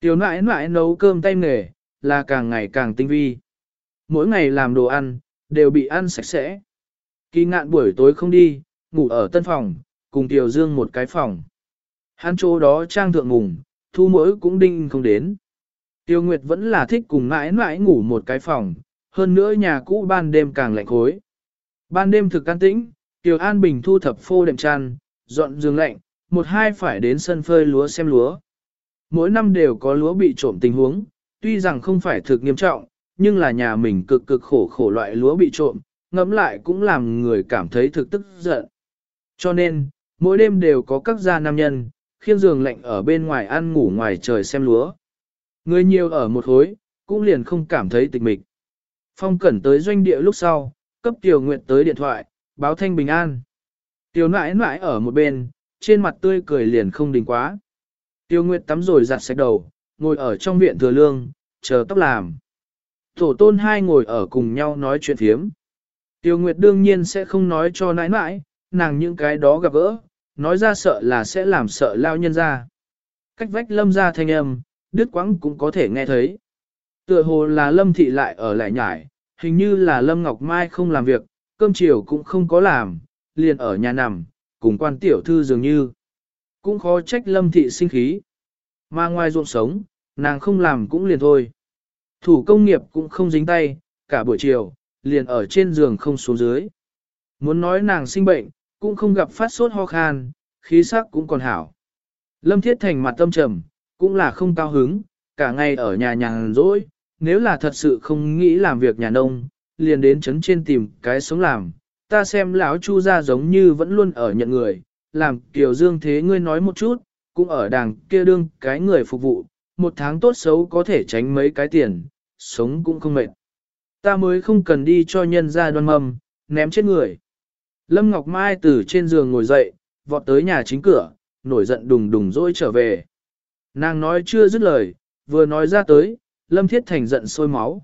Tiểu nãi nãi nấu cơm tay nghề, là càng ngày càng tinh vi. Mỗi ngày làm đồ ăn, đều bị ăn sạch sẽ. Kỳ ngạn buổi tối không đi, ngủ ở tân phòng, cùng Tiểu Dương một cái phòng. Hắn chỗ đó trang thượng ngủng, thu mỗi cũng đinh không đến. Tiêu Nguyệt vẫn là thích cùng mãi mãi ngủ một cái phòng, hơn nữa nhà cũ ban đêm càng lạnh khối. Ban đêm thực can tĩnh, Tiêu An Bình thu thập phô đệm chăn, dọn giường lạnh, một hai phải đến sân phơi lúa xem lúa. Mỗi năm đều có lúa bị trộm tình huống, tuy rằng không phải thực nghiêm trọng, nhưng là nhà mình cực cực khổ khổ loại lúa bị trộm, ngẫm lại cũng làm người cảm thấy thực tức giận. Cho nên, mỗi đêm đều có các gia nam nhân, khiêng giường lạnh ở bên ngoài ăn ngủ ngoài trời xem lúa. Người nhiều ở một hối, cũng liền không cảm thấy tịch mịch. Phong cẩn tới doanh địa lúc sau, cấp Tiểu Nguyệt tới điện thoại, báo thanh bình an. Tiểu nãi nãi ở một bên, trên mặt tươi cười liền không đình quá. Tiêu Nguyệt tắm rồi giặt sạch đầu, ngồi ở trong viện thừa lương, chờ tóc làm. Tổ tôn hai ngồi ở cùng nhau nói chuyện thiếm. Tiêu Nguyệt đương nhiên sẽ không nói cho nãi nãi, nàng những cái đó gặp gỡ, nói ra sợ là sẽ làm sợ lao nhân ra. Cách vách lâm ra thanh âm, đứt quãng cũng có thể nghe thấy. Tựa hồ là lâm thị lại ở lại nhải, hình như là lâm ngọc mai không làm việc, cơm chiều cũng không có làm, liền ở nhà nằm, cùng quan tiểu thư dường như. Cũng khó trách lâm thị sinh khí. Mà ngoài ruộng sống, nàng không làm cũng liền thôi. Thủ công nghiệp cũng không dính tay, cả buổi chiều, liền ở trên giường không xuống dưới. Muốn nói nàng sinh bệnh, cũng không gặp phát sốt ho khan, khí sắc cũng còn hảo. Lâm Thiết Thành mặt tâm trầm, cũng là không cao hứng, cả ngày ở nhà nhàn rỗi, nếu là thật sự không nghĩ làm việc nhà nông, liền đến chấn trên tìm cái sống làm. Ta xem lão Chu gia giống như vẫn luôn ở nhận người, làm kiều dương thế ngươi nói một chút, cũng ở đàng kia đương cái người phục vụ, một tháng tốt xấu có thể tránh mấy cái tiền, sống cũng không mệt. Ta mới không cần đi cho nhân ra đoan mầm, ném chết người. Lâm Ngọc Mai từ trên giường ngồi dậy, vọt tới nhà chính cửa, nổi giận đùng đùng dỗi trở về. Nàng nói chưa dứt lời, vừa nói ra tới, Lâm Thiết Thành giận sôi máu.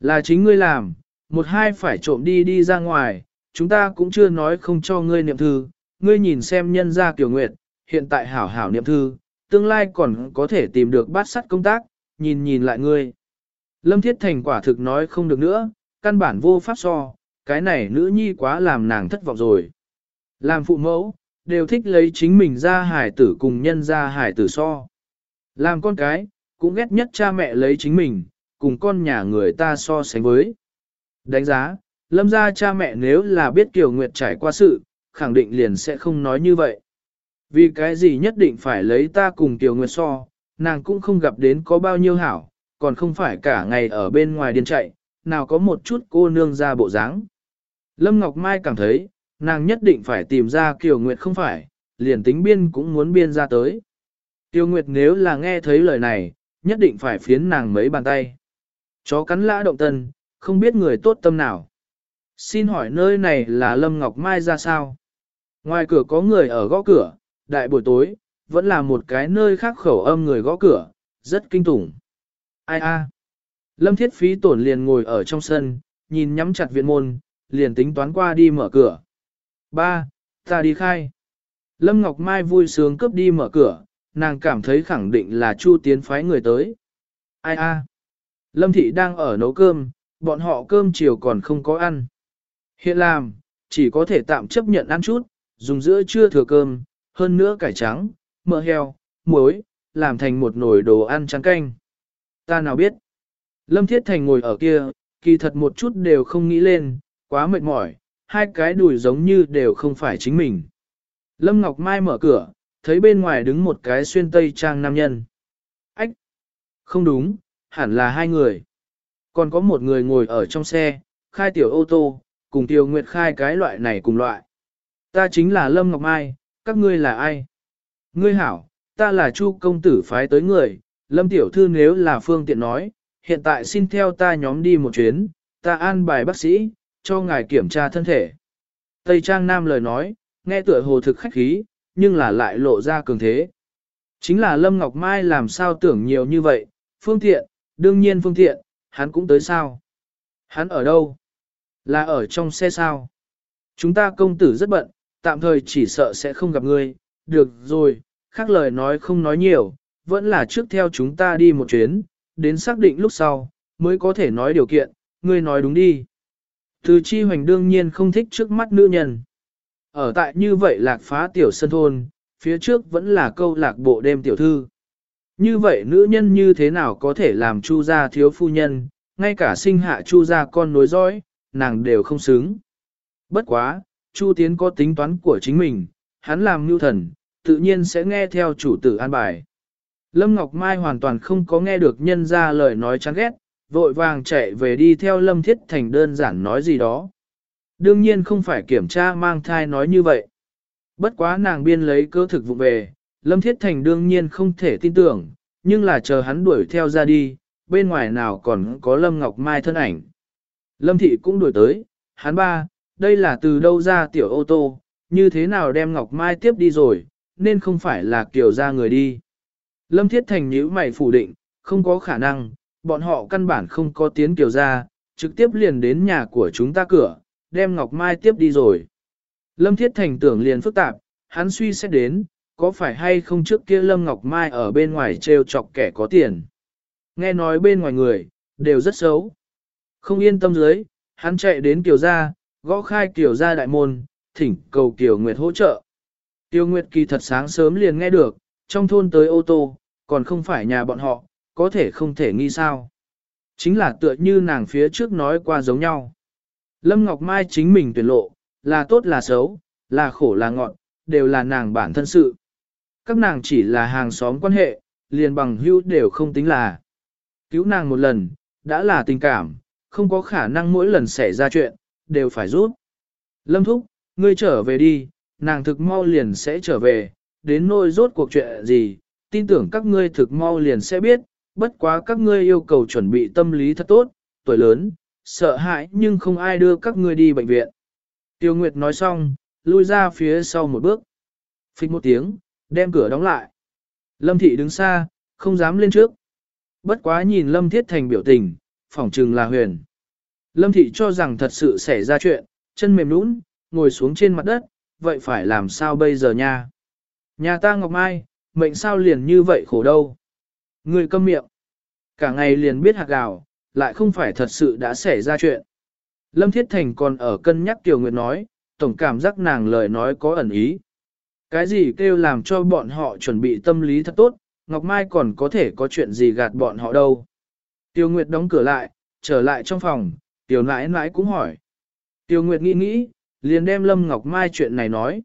Là chính ngươi làm, một hai phải trộm đi đi ra ngoài, chúng ta cũng chưa nói không cho ngươi niệm thư, ngươi nhìn xem nhân gia Kiều nguyệt, hiện tại hảo hảo niệm thư, tương lai còn có thể tìm được bát sắt công tác, nhìn nhìn lại ngươi. Lâm Thiết Thành quả thực nói không được nữa, căn bản vô pháp so, cái này nữ nhi quá làm nàng thất vọng rồi. Làm phụ mẫu, đều thích lấy chính mình ra hải tử cùng nhân ra hải tử so. Làm con cái, cũng ghét nhất cha mẹ lấy chính mình, cùng con nhà người ta so sánh với. Đánh giá, lâm ra cha mẹ nếu là biết Kiều Nguyệt trải qua sự, khẳng định liền sẽ không nói như vậy. Vì cái gì nhất định phải lấy ta cùng Tiểu Nguyệt so, nàng cũng không gặp đến có bao nhiêu hảo, còn không phải cả ngày ở bên ngoài điên chạy, nào có một chút cô nương ra bộ dáng. Lâm Ngọc Mai cảm thấy, nàng nhất định phải tìm ra Kiều Nguyệt không phải, liền tính biên cũng muốn biên ra tới. Tiêu Nguyệt nếu là nghe thấy lời này, nhất định phải phiến nàng mấy bàn tay. Chó cắn lã động tân, không biết người tốt tâm nào. Xin hỏi nơi này là Lâm Ngọc Mai ra sao? Ngoài cửa có người ở gõ cửa, đại buổi tối, vẫn là một cái nơi khác khẩu âm người gõ cửa, rất kinh tủng. Ai a? Lâm Thiết Phí tổn liền ngồi ở trong sân, nhìn nhắm chặt viện môn, liền tính toán qua đi mở cửa. Ba, ta đi khai. Lâm Ngọc Mai vui sướng cướp đi mở cửa, nàng cảm thấy khẳng định là Chu Tiến phái người tới. Ai a? Lâm Thị đang ở nấu cơm, bọn họ cơm chiều còn không có ăn. Hiện làm, chỉ có thể tạm chấp nhận ăn chút, dùng giữa trưa thừa cơm, hơn nữa cải trắng, mỡ heo, muối, làm thành một nồi đồ ăn trắng canh. Ta nào biết? Lâm Thiết Thành ngồi ở kia, kỳ thật một chút đều không nghĩ lên, quá mệt mỏi, hai cái đùi giống như đều không phải chính mình. Lâm Ngọc Mai mở cửa, thấy bên ngoài đứng một cái xuyên tây trang nam nhân. Ách! Không đúng, hẳn là hai người. Còn có một người ngồi ở trong xe, khai tiểu ô tô, cùng Tiêu Nguyệt khai cái loại này cùng loại. Ta chính là Lâm Ngọc Mai, các ngươi là ai? Ngươi hảo, ta là Chu công tử phái tới người, Lâm tiểu thư nếu là phương tiện nói, hiện tại xin theo ta nhóm đi một chuyến, ta an bài bác sĩ, cho ngài kiểm tra thân thể. Tây Trang Nam lời nói, nghe tựa hồ thực khách khí, nhưng là lại lộ ra cường thế. Chính là Lâm Ngọc Mai làm sao tưởng nhiều như vậy, phương tiện, đương nhiên phương tiện, hắn cũng tới sao. Hắn ở đâu? Là ở trong xe sao? Chúng ta công tử rất bận, tạm thời chỉ sợ sẽ không gặp ngươi, được rồi, khác lời nói không nói nhiều, vẫn là trước theo chúng ta đi một chuyến, đến xác định lúc sau, mới có thể nói điều kiện, ngươi nói đúng đi. Từ chi hoành đương nhiên không thích trước mắt nữ nhân. Ở tại như vậy lạc phá tiểu sân thôn, phía trước vẫn là câu lạc bộ đêm tiểu thư. Như vậy nữ nhân như thế nào có thể làm chu gia thiếu phu nhân, ngay cả sinh hạ chu gia con nối dõi, nàng đều không xứng. Bất quá, chu tiến có tính toán của chính mình, hắn làm mưu thần, tự nhiên sẽ nghe theo chủ tử an bài. Lâm Ngọc Mai hoàn toàn không có nghe được nhân ra lời nói chán ghét, vội vàng chạy về đi theo Lâm Thiết Thành đơn giản nói gì đó. Đương nhiên không phải kiểm tra mang thai nói như vậy. Bất quá nàng biên lấy cơ thực vụ về, Lâm Thiết Thành đương nhiên không thể tin tưởng, nhưng là chờ hắn đuổi theo ra đi, bên ngoài nào còn có Lâm Ngọc Mai thân ảnh. Lâm Thị cũng đuổi tới, hắn ba, đây là từ đâu ra tiểu ô tô, như thế nào đem Ngọc Mai tiếp đi rồi, nên không phải là kiểu ra người đi. Lâm Thiết Thành nhíu mày phủ định, không có khả năng, bọn họ căn bản không có tiến kiểu ra, trực tiếp liền đến nhà của chúng ta cửa, đem Ngọc Mai tiếp đi rồi. Lâm Thiết Thành tưởng liền phức tạp, hắn suy xét đến, có phải hay không trước kia Lâm Ngọc Mai ở bên ngoài trêu chọc kẻ có tiền. Nghe nói bên ngoài người, đều rất xấu. Không yên tâm dưới, hắn chạy đến kiểu Gia, gõ khai Kiều Gia đại môn, thỉnh cầu Kiều Nguyệt hỗ trợ. Kiều Nguyệt kỳ thật sáng sớm liền nghe được, trong thôn tới ô tô, còn không phải nhà bọn họ, có thể không thể nghi sao. Chính là tựa như nàng phía trước nói qua giống nhau. Lâm Ngọc Mai chính mình tuyển lộ, là tốt là xấu, là khổ là ngọn, đều là nàng bản thân sự. Các nàng chỉ là hàng xóm quan hệ, liền bằng hữu đều không tính là. Cứu nàng một lần, đã là tình cảm, không có khả năng mỗi lần xảy ra chuyện, đều phải rút. Lâm Thúc, ngươi trở về đi, nàng thực mau liền sẽ trở về, đến nỗi rốt cuộc chuyện gì, tin tưởng các ngươi thực mau liền sẽ biết, bất quá các ngươi yêu cầu chuẩn bị tâm lý thật tốt, tuổi lớn, sợ hãi nhưng không ai đưa các ngươi đi bệnh viện. Tiêu Nguyệt nói xong, lui ra phía sau một bước. Phích một tiếng, đem cửa đóng lại. Lâm Thị đứng xa, không dám lên trước. Bất quá nhìn Lâm Thiết Thành biểu tình, phỏng trừng là huyền. Lâm Thị cho rằng thật sự xảy ra chuyện, chân mềm nũng, ngồi xuống trên mặt đất, vậy phải làm sao bây giờ nha? Nhà ta Ngọc Mai, mệnh sao liền như vậy khổ đâu? Người câm miệng. Cả ngày liền biết hạt gạo, lại không phải thật sự đã xảy ra chuyện. Lâm Thiết Thành còn ở cân nhắc Tiểu Nguyệt nói, tổng cảm giác nàng lời nói có ẩn ý. Cái gì kêu làm cho bọn họ chuẩn bị tâm lý thật tốt, Ngọc Mai còn có thể có chuyện gì gạt bọn họ đâu. Tiêu Nguyệt đóng cửa lại, trở lại trong phòng, Tiểu nãi nãi cũng hỏi. Tiêu Nguyệt nghĩ nghĩ, liền đem Lâm Ngọc Mai chuyện này nói.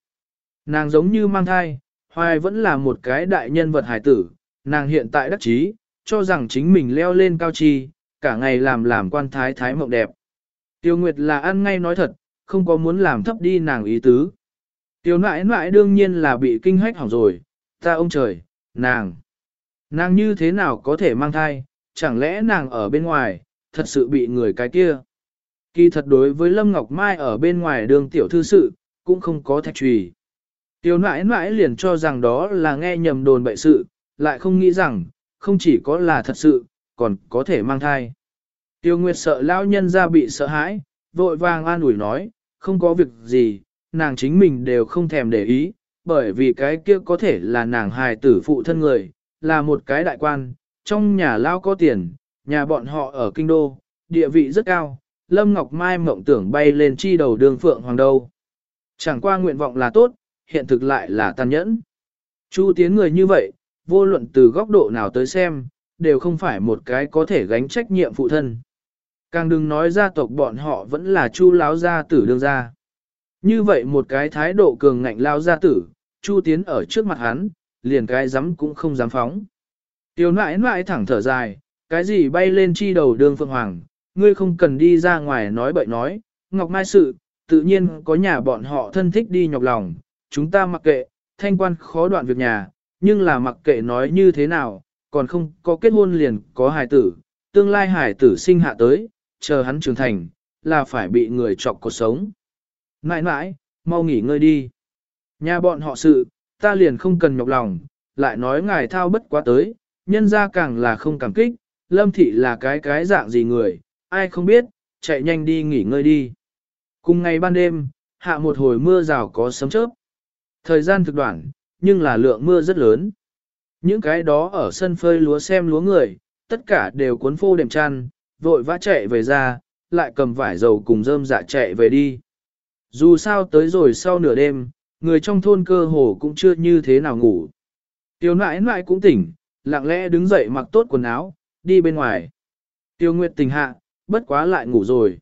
Nàng giống như mang thai, hoài vẫn là một cái đại nhân vật hải tử, nàng hiện tại đắc chí, cho rằng chính mình leo lên cao chi, cả ngày làm làm quan thái thái mộng đẹp. Tiêu Nguyệt là ăn ngay nói thật, không có muốn làm thấp đi nàng ý tứ. Tiêu nãi nãi đương nhiên là bị kinh hách hỏng rồi, ta ông trời, nàng. Nàng như thế nào có thể mang thai, chẳng lẽ nàng ở bên ngoài, thật sự bị người cái kia. Kỳ thật đối với Lâm Ngọc Mai ở bên ngoài đường tiểu thư sự, cũng không có thạch trùy. Tiểu nãi nãi liền cho rằng đó là nghe nhầm đồn bậy sự, lại không nghĩ rằng, không chỉ có là thật sự, còn có thể mang thai. Tiêu Nguyệt sợ lão nhân ra bị sợ hãi, vội vàng an ủi nói, không có việc gì, nàng chính mình đều không thèm để ý, bởi vì cái kia có thể là nàng hài tử phụ thân người, là một cái đại quan, trong nhà lao có tiền, nhà bọn họ ở kinh đô, địa vị rất cao, Lâm Ngọc Mai mộng tưởng bay lên chi đầu đường phượng hoàng đâu. Chẳng qua nguyện vọng là tốt, hiện thực lại là tàn nhẫn. Chu tiến người như vậy, vô luận từ góc độ nào tới xem, đều không phải một cái có thể gánh trách nhiệm phụ thân. Càng đừng nói gia tộc bọn họ vẫn là chu láo gia tử đương gia. Như vậy một cái thái độ cường ngạnh lao gia tử, chu tiến ở trước mặt hắn, liền cái dám cũng không dám phóng. Tiểu nãi nãi thẳng thở dài, cái gì bay lên chi đầu đường phượng hoàng, ngươi không cần đi ra ngoài nói bậy nói, ngọc mai sự, tự nhiên có nhà bọn họ thân thích đi nhọc lòng, chúng ta mặc kệ, thanh quan khó đoạn việc nhà, nhưng là mặc kệ nói như thế nào, còn không có kết hôn liền có hài tử, tương lai hài tử sinh hạ tới, chờ hắn trưởng thành, là phải bị người chọc cuộc sống. Nãi nãi, mau nghỉ ngơi đi. Nhà bọn họ sự, ta liền không cần nhọc lòng, lại nói ngài thao bất quá tới, nhân ra càng là không cảm kích, lâm thị là cái cái dạng gì người, ai không biết, chạy nhanh đi nghỉ ngơi đi. Cùng ngày ban đêm, hạ một hồi mưa rào có sấm chớp. Thời gian thực đoạn, nhưng là lượng mưa rất lớn. Những cái đó ở sân phơi lúa xem lúa người, tất cả đều cuốn phô đệm chăn, vội vã chạy về ra, lại cầm vải dầu cùng rơm dạ chạy về đi. Dù sao tới rồi sau nửa đêm, người trong thôn cơ hồ cũng chưa như thế nào ngủ. Tiêu nãi nãi cũng tỉnh, lặng lẽ đứng dậy mặc tốt quần áo, đi bên ngoài. Tiêu Nguyệt tỉnh hạ, bất quá lại ngủ rồi.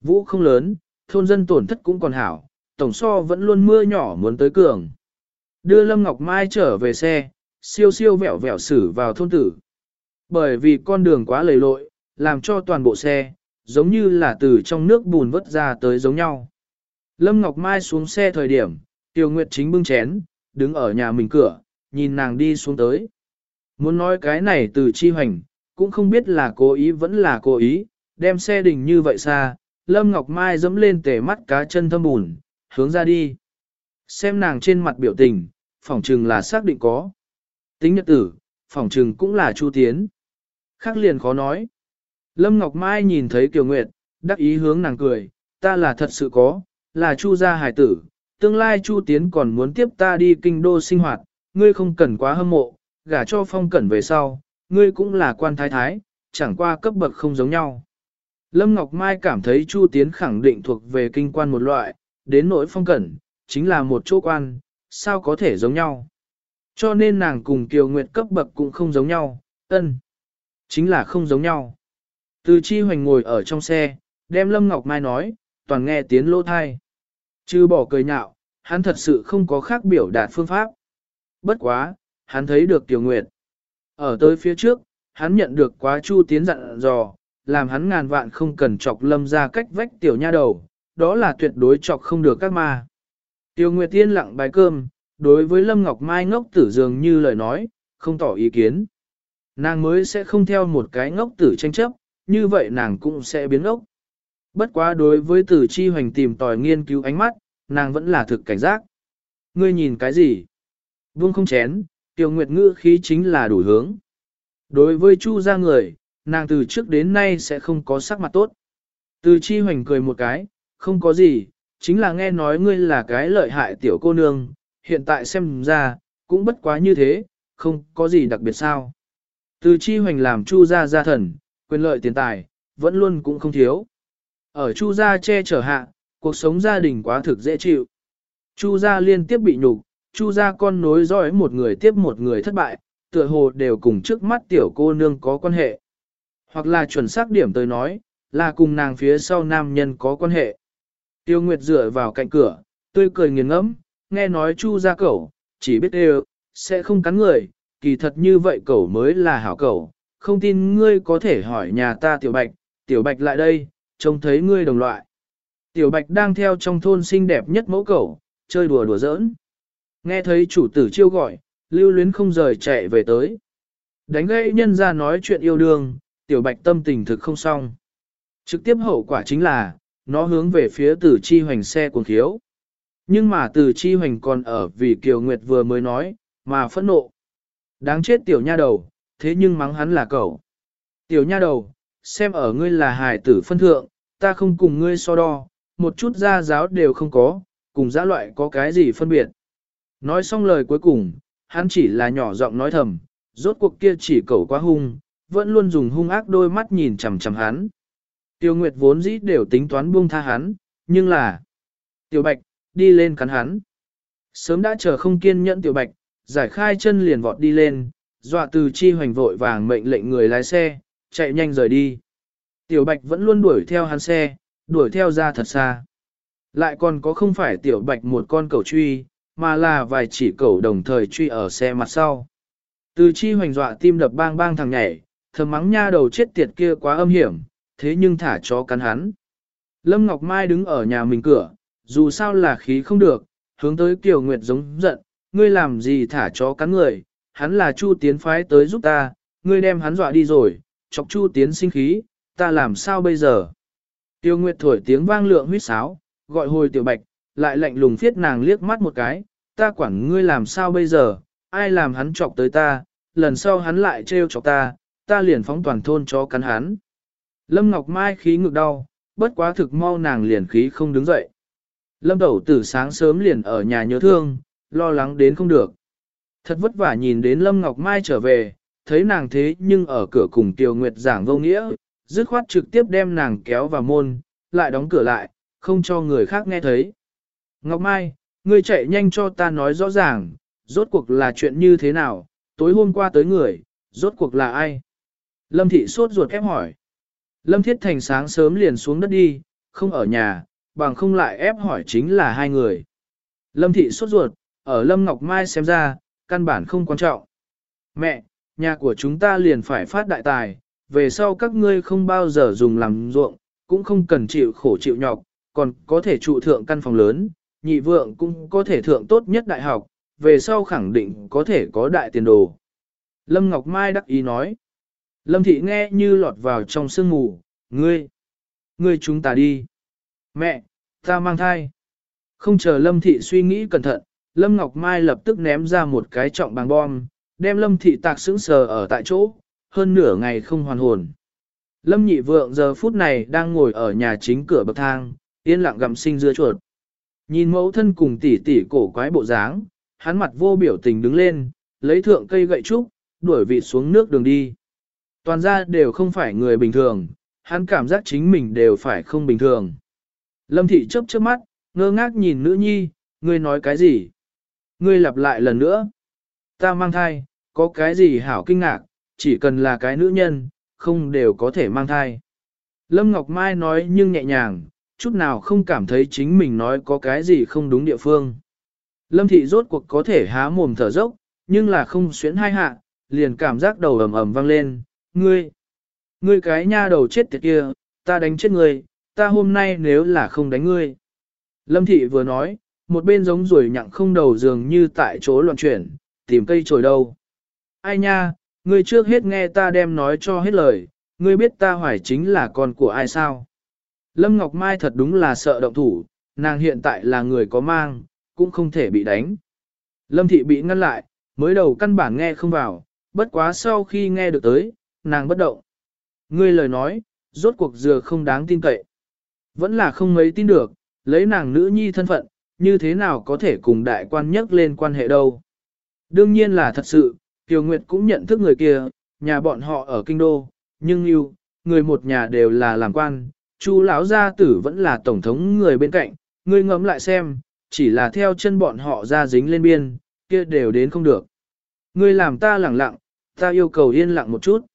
Vũ không lớn, thôn dân tổn thất cũng còn hảo, tổng so vẫn luôn mưa nhỏ muốn tới cường. Đưa Lâm Ngọc Mai trở về xe, siêu siêu vẹo vẹo xử vào thôn tử. Bởi vì con đường quá lầy lội, làm cho toàn bộ xe, giống như là từ trong nước bùn vớt ra tới giống nhau. Lâm Ngọc Mai xuống xe thời điểm, Tiêu Nguyệt chính bưng chén, đứng ở nhà mình cửa, nhìn nàng đi xuống tới. Muốn nói cái này từ chi hoành, cũng không biết là cố ý vẫn là cố ý, đem xe đình như vậy xa, Lâm Ngọc Mai dẫm lên tể mắt cá chân thâm bùn, hướng ra đi. Xem nàng trên mặt biểu tình, phỏng trừng là xác định có. Tính nhật tử, phỏng trừng cũng là Chu Tiến. Khác liền khó nói. Lâm Ngọc Mai nhìn thấy Kiều Nguyệt, đắc ý hướng nàng cười, ta là thật sự có, là Chu gia hải tử, tương lai Chu Tiến còn muốn tiếp ta đi kinh đô sinh hoạt, ngươi không cần quá hâm mộ, gả cho phong cẩn về sau, ngươi cũng là quan thái thái, chẳng qua cấp bậc không giống nhau. Lâm Ngọc Mai cảm thấy Chu Tiến khẳng định thuộc về kinh quan một loại, đến nỗi phong cẩn, chính là một chỗ quan, sao có thể giống nhau. Cho nên nàng cùng Kiều Nguyệt cấp bậc cũng không giống nhau, ân, chính là không giống nhau. Từ chi hoành ngồi ở trong xe, đem Lâm Ngọc Mai nói, toàn nghe tiếng lô thai. Chứ bỏ cười nhạo, hắn thật sự không có khác biểu đạt phương pháp. Bất quá, hắn thấy được Tiểu Nguyệt. Ở tới phía trước, hắn nhận được quá chu tiến dặn dò, làm hắn ngàn vạn không cần chọc lâm ra cách vách tiểu nha đầu, đó là tuyệt đối chọc không được các ma. Tiêu Nguyệt Tiên lặng bài cơm, đối với Lâm Ngọc Mai ngốc tử dường như lời nói, không tỏ ý kiến. Nàng mới sẽ không theo một cái ngốc tử tranh chấp, như vậy nàng cũng sẽ biến ngốc. Bất quá đối với tử chi hoành tìm tòi nghiên cứu ánh mắt, nàng vẫn là thực cảnh giác. Ngươi nhìn cái gì? Vương không chén, Tiêu Nguyệt ngữ khí chính là đủ hướng. Đối với Chu gia người, nàng từ trước đến nay sẽ không có sắc mặt tốt. Từ chi hoành cười một cái, không có gì, chính là nghe nói ngươi là cái lợi hại tiểu cô nương, hiện tại xem ra, cũng bất quá như thế, không có gì đặc biệt sao. Từ chi hoành làm chu gia gia thần, quyền lợi tiền tài, vẫn luôn cũng không thiếu. Ở chu gia che chở hạ, cuộc sống gia đình quá thực dễ chịu. Chu gia liên tiếp bị nhục, chu gia con nối dõi một người tiếp một người thất bại, tựa hồ đều cùng trước mắt tiểu cô nương có quan hệ. Hoặc là chuẩn xác điểm tới nói, là cùng nàng phía sau nam nhân có quan hệ. Tiêu Nguyệt dựa vào cạnh cửa, tươi cười nghiền ngẫm, nghe nói chu gia cẩu, chỉ biết đều, sẽ không cắn người, kỳ thật như vậy cẩu mới là hảo cẩu, không tin ngươi có thể hỏi nhà ta tiểu bạch, tiểu bạch lại đây, trông thấy ngươi đồng loại. Tiểu bạch đang theo trong thôn xinh đẹp nhất mẫu cẩu, chơi đùa đùa giỡn. Nghe thấy chủ tử chiêu gọi, lưu luyến không rời chạy về tới. Đánh gây nhân ra nói chuyện yêu đương, tiểu bạch tâm tình thực không xong. Trực tiếp hậu quả chính là, nó hướng về phía tử chi hoành xe cuồng khiếu. Nhưng mà tử chi hoành còn ở vì Kiều Nguyệt vừa mới nói, mà phẫn nộ. Đáng chết tiểu nha đầu, thế nhưng mắng hắn là cậu. Tiểu nha đầu, xem ở ngươi là hài tử phân thượng, ta không cùng ngươi so đo, một chút gia giáo đều không có, cùng giã loại có cái gì phân biệt. Nói xong lời cuối cùng, hắn chỉ là nhỏ giọng nói thầm, rốt cuộc kia chỉ cẩu quá hung, vẫn luôn dùng hung ác đôi mắt nhìn chằm chằm hắn. Tiêu Nguyệt vốn dĩ đều tính toán buông tha hắn, nhưng là... Tiểu Bạch, đi lên cắn hắn. Sớm đã chờ không kiên nhẫn Tiểu Bạch, giải khai chân liền vọt đi lên, dọa từ chi hoành vội vàng mệnh lệnh người lái xe, chạy nhanh rời đi. Tiểu Bạch vẫn luôn đuổi theo hắn xe, đuổi theo ra thật xa. Lại còn có không phải Tiểu Bạch một con cầu truy, mà là vài chỉ cầu đồng thời truy ở xe mặt sau. Từ chi hoành dọa tim đập bang bang thằng nhảy, thầm mắng nha đầu chết tiệt kia quá âm hiểm, thế nhưng thả chó cắn hắn. Lâm Ngọc Mai đứng ở nhà mình cửa, dù sao là khí không được, hướng tới Kiều Nguyệt giống giận, ngươi làm gì thả chó cắn người, hắn là Chu Tiến phái tới giúp ta, ngươi đem hắn dọa đi rồi, chọc Chu Tiến sinh khí, ta làm sao bây giờ? Tiêu Nguyệt thổi tiếng vang lượng huyết sáo, gọi hồi Tiểu Bạch, lại lạnh lùng phiết nàng liếc mắt một cái, ta quản ngươi làm sao bây giờ, ai làm hắn chọc tới ta, lần sau hắn lại trêu chọc ta, ta liền phóng toàn thôn cho cắn hắn. Lâm Ngọc Mai khí ngực đau, bất quá thực mau nàng liền khí không đứng dậy. Lâm Đầu từ sáng sớm liền ở nhà nhớ thương, lo lắng đến không được. Thật vất vả nhìn đến Lâm Ngọc Mai trở về, thấy nàng thế nhưng ở cửa cùng Tiêu Nguyệt giảng vô nghĩa, dứt khoát trực tiếp đem nàng kéo vào môn, lại đóng cửa lại, không cho người khác nghe thấy. Ngọc Mai, ngươi chạy nhanh cho ta nói rõ ràng, rốt cuộc là chuyện như thế nào, tối hôm qua tới người, rốt cuộc là ai? Lâm Thị sốt ruột ép hỏi. Lâm Thiết Thành sáng sớm liền xuống đất đi, không ở nhà, bằng không lại ép hỏi chính là hai người. Lâm Thị sốt ruột, ở Lâm Ngọc Mai xem ra, căn bản không quan trọng. Mẹ, nhà của chúng ta liền phải phát đại tài, về sau các ngươi không bao giờ dùng làm ruộng, cũng không cần chịu khổ chịu nhọc, còn có thể trụ thượng căn phòng lớn, nhị vượng cũng có thể thượng tốt nhất đại học, về sau khẳng định có thể có đại tiền đồ. Lâm Ngọc Mai đắc ý nói. Lâm Thị nghe như lọt vào trong sương mù, ngươi, ngươi chúng ta đi. Mẹ, ta mang thai. Không chờ Lâm Thị suy nghĩ cẩn thận, Lâm Ngọc Mai lập tức ném ra một cái trọng bằng bom, đem Lâm Thị tạc sững sờ ở tại chỗ, hơn nửa ngày không hoàn hồn. Lâm nhị vượng giờ phút này đang ngồi ở nhà chính cửa bậc thang, yên lặng gặm sinh dưa chuột. Nhìn mẫu thân cùng tỷ tỷ cổ quái bộ dáng, hắn mặt vô biểu tình đứng lên, lấy thượng cây gậy trúc, đuổi vịt xuống nước đường đi. Toàn ra đều không phải người bình thường, hắn cảm giác chính mình đều phải không bình thường. Lâm thị chớp chớp mắt, ngơ ngác nhìn nữ nhi, ngươi nói cái gì? Ngươi lặp lại lần nữa. Ta mang thai, có cái gì hảo kinh ngạc, chỉ cần là cái nữ nhân, không đều có thể mang thai. Lâm Ngọc Mai nói nhưng nhẹ nhàng, chút nào không cảm thấy chính mình nói có cái gì không đúng địa phương. Lâm Thị rốt cuộc có thể há mồm thở dốc, nhưng là không xuyến hai hạ, liền cảm giác đầu ầm ầm vang lên, ngươi, ngươi cái nha đầu chết tiệt kia, ta đánh chết ngươi, ta hôm nay nếu là không đánh ngươi. Lâm Thị vừa nói, một bên giống ruồi nhặng không đầu dường như tại chỗ loạn chuyển, tìm cây trồi đâu. Ai nha, ngươi trước hết nghe ta đem nói cho hết lời, ngươi biết ta hoài chính là con của ai sao. Lâm Ngọc Mai thật đúng là sợ động thủ, nàng hiện tại là người có mang, cũng không thể bị đánh. Lâm Thị bị ngăn lại, mới đầu căn bản nghe không vào, bất quá sau khi nghe được tới, nàng bất động. Ngươi lời nói, rốt cuộc dừa không đáng tin cậy. Vẫn là không mấy tin được, lấy nàng nữ nhi thân phận, như thế nào có thể cùng đại quan nhắc lên quan hệ đâu. Đương nhiên là thật sự, Kiều Nguyệt cũng nhận thức người kia, nhà bọn họ ở kinh đô, nhưng yêu, người một nhà đều là làm quan, Chu lão gia tử vẫn là tổng thống người bên cạnh, ngươi ngẫm lại xem, chỉ là theo chân bọn họ ra dính lên biên, kia đều đến không được. Ngươi làm ta lẳng lặng, ta yêu cầu yên lặng một chút.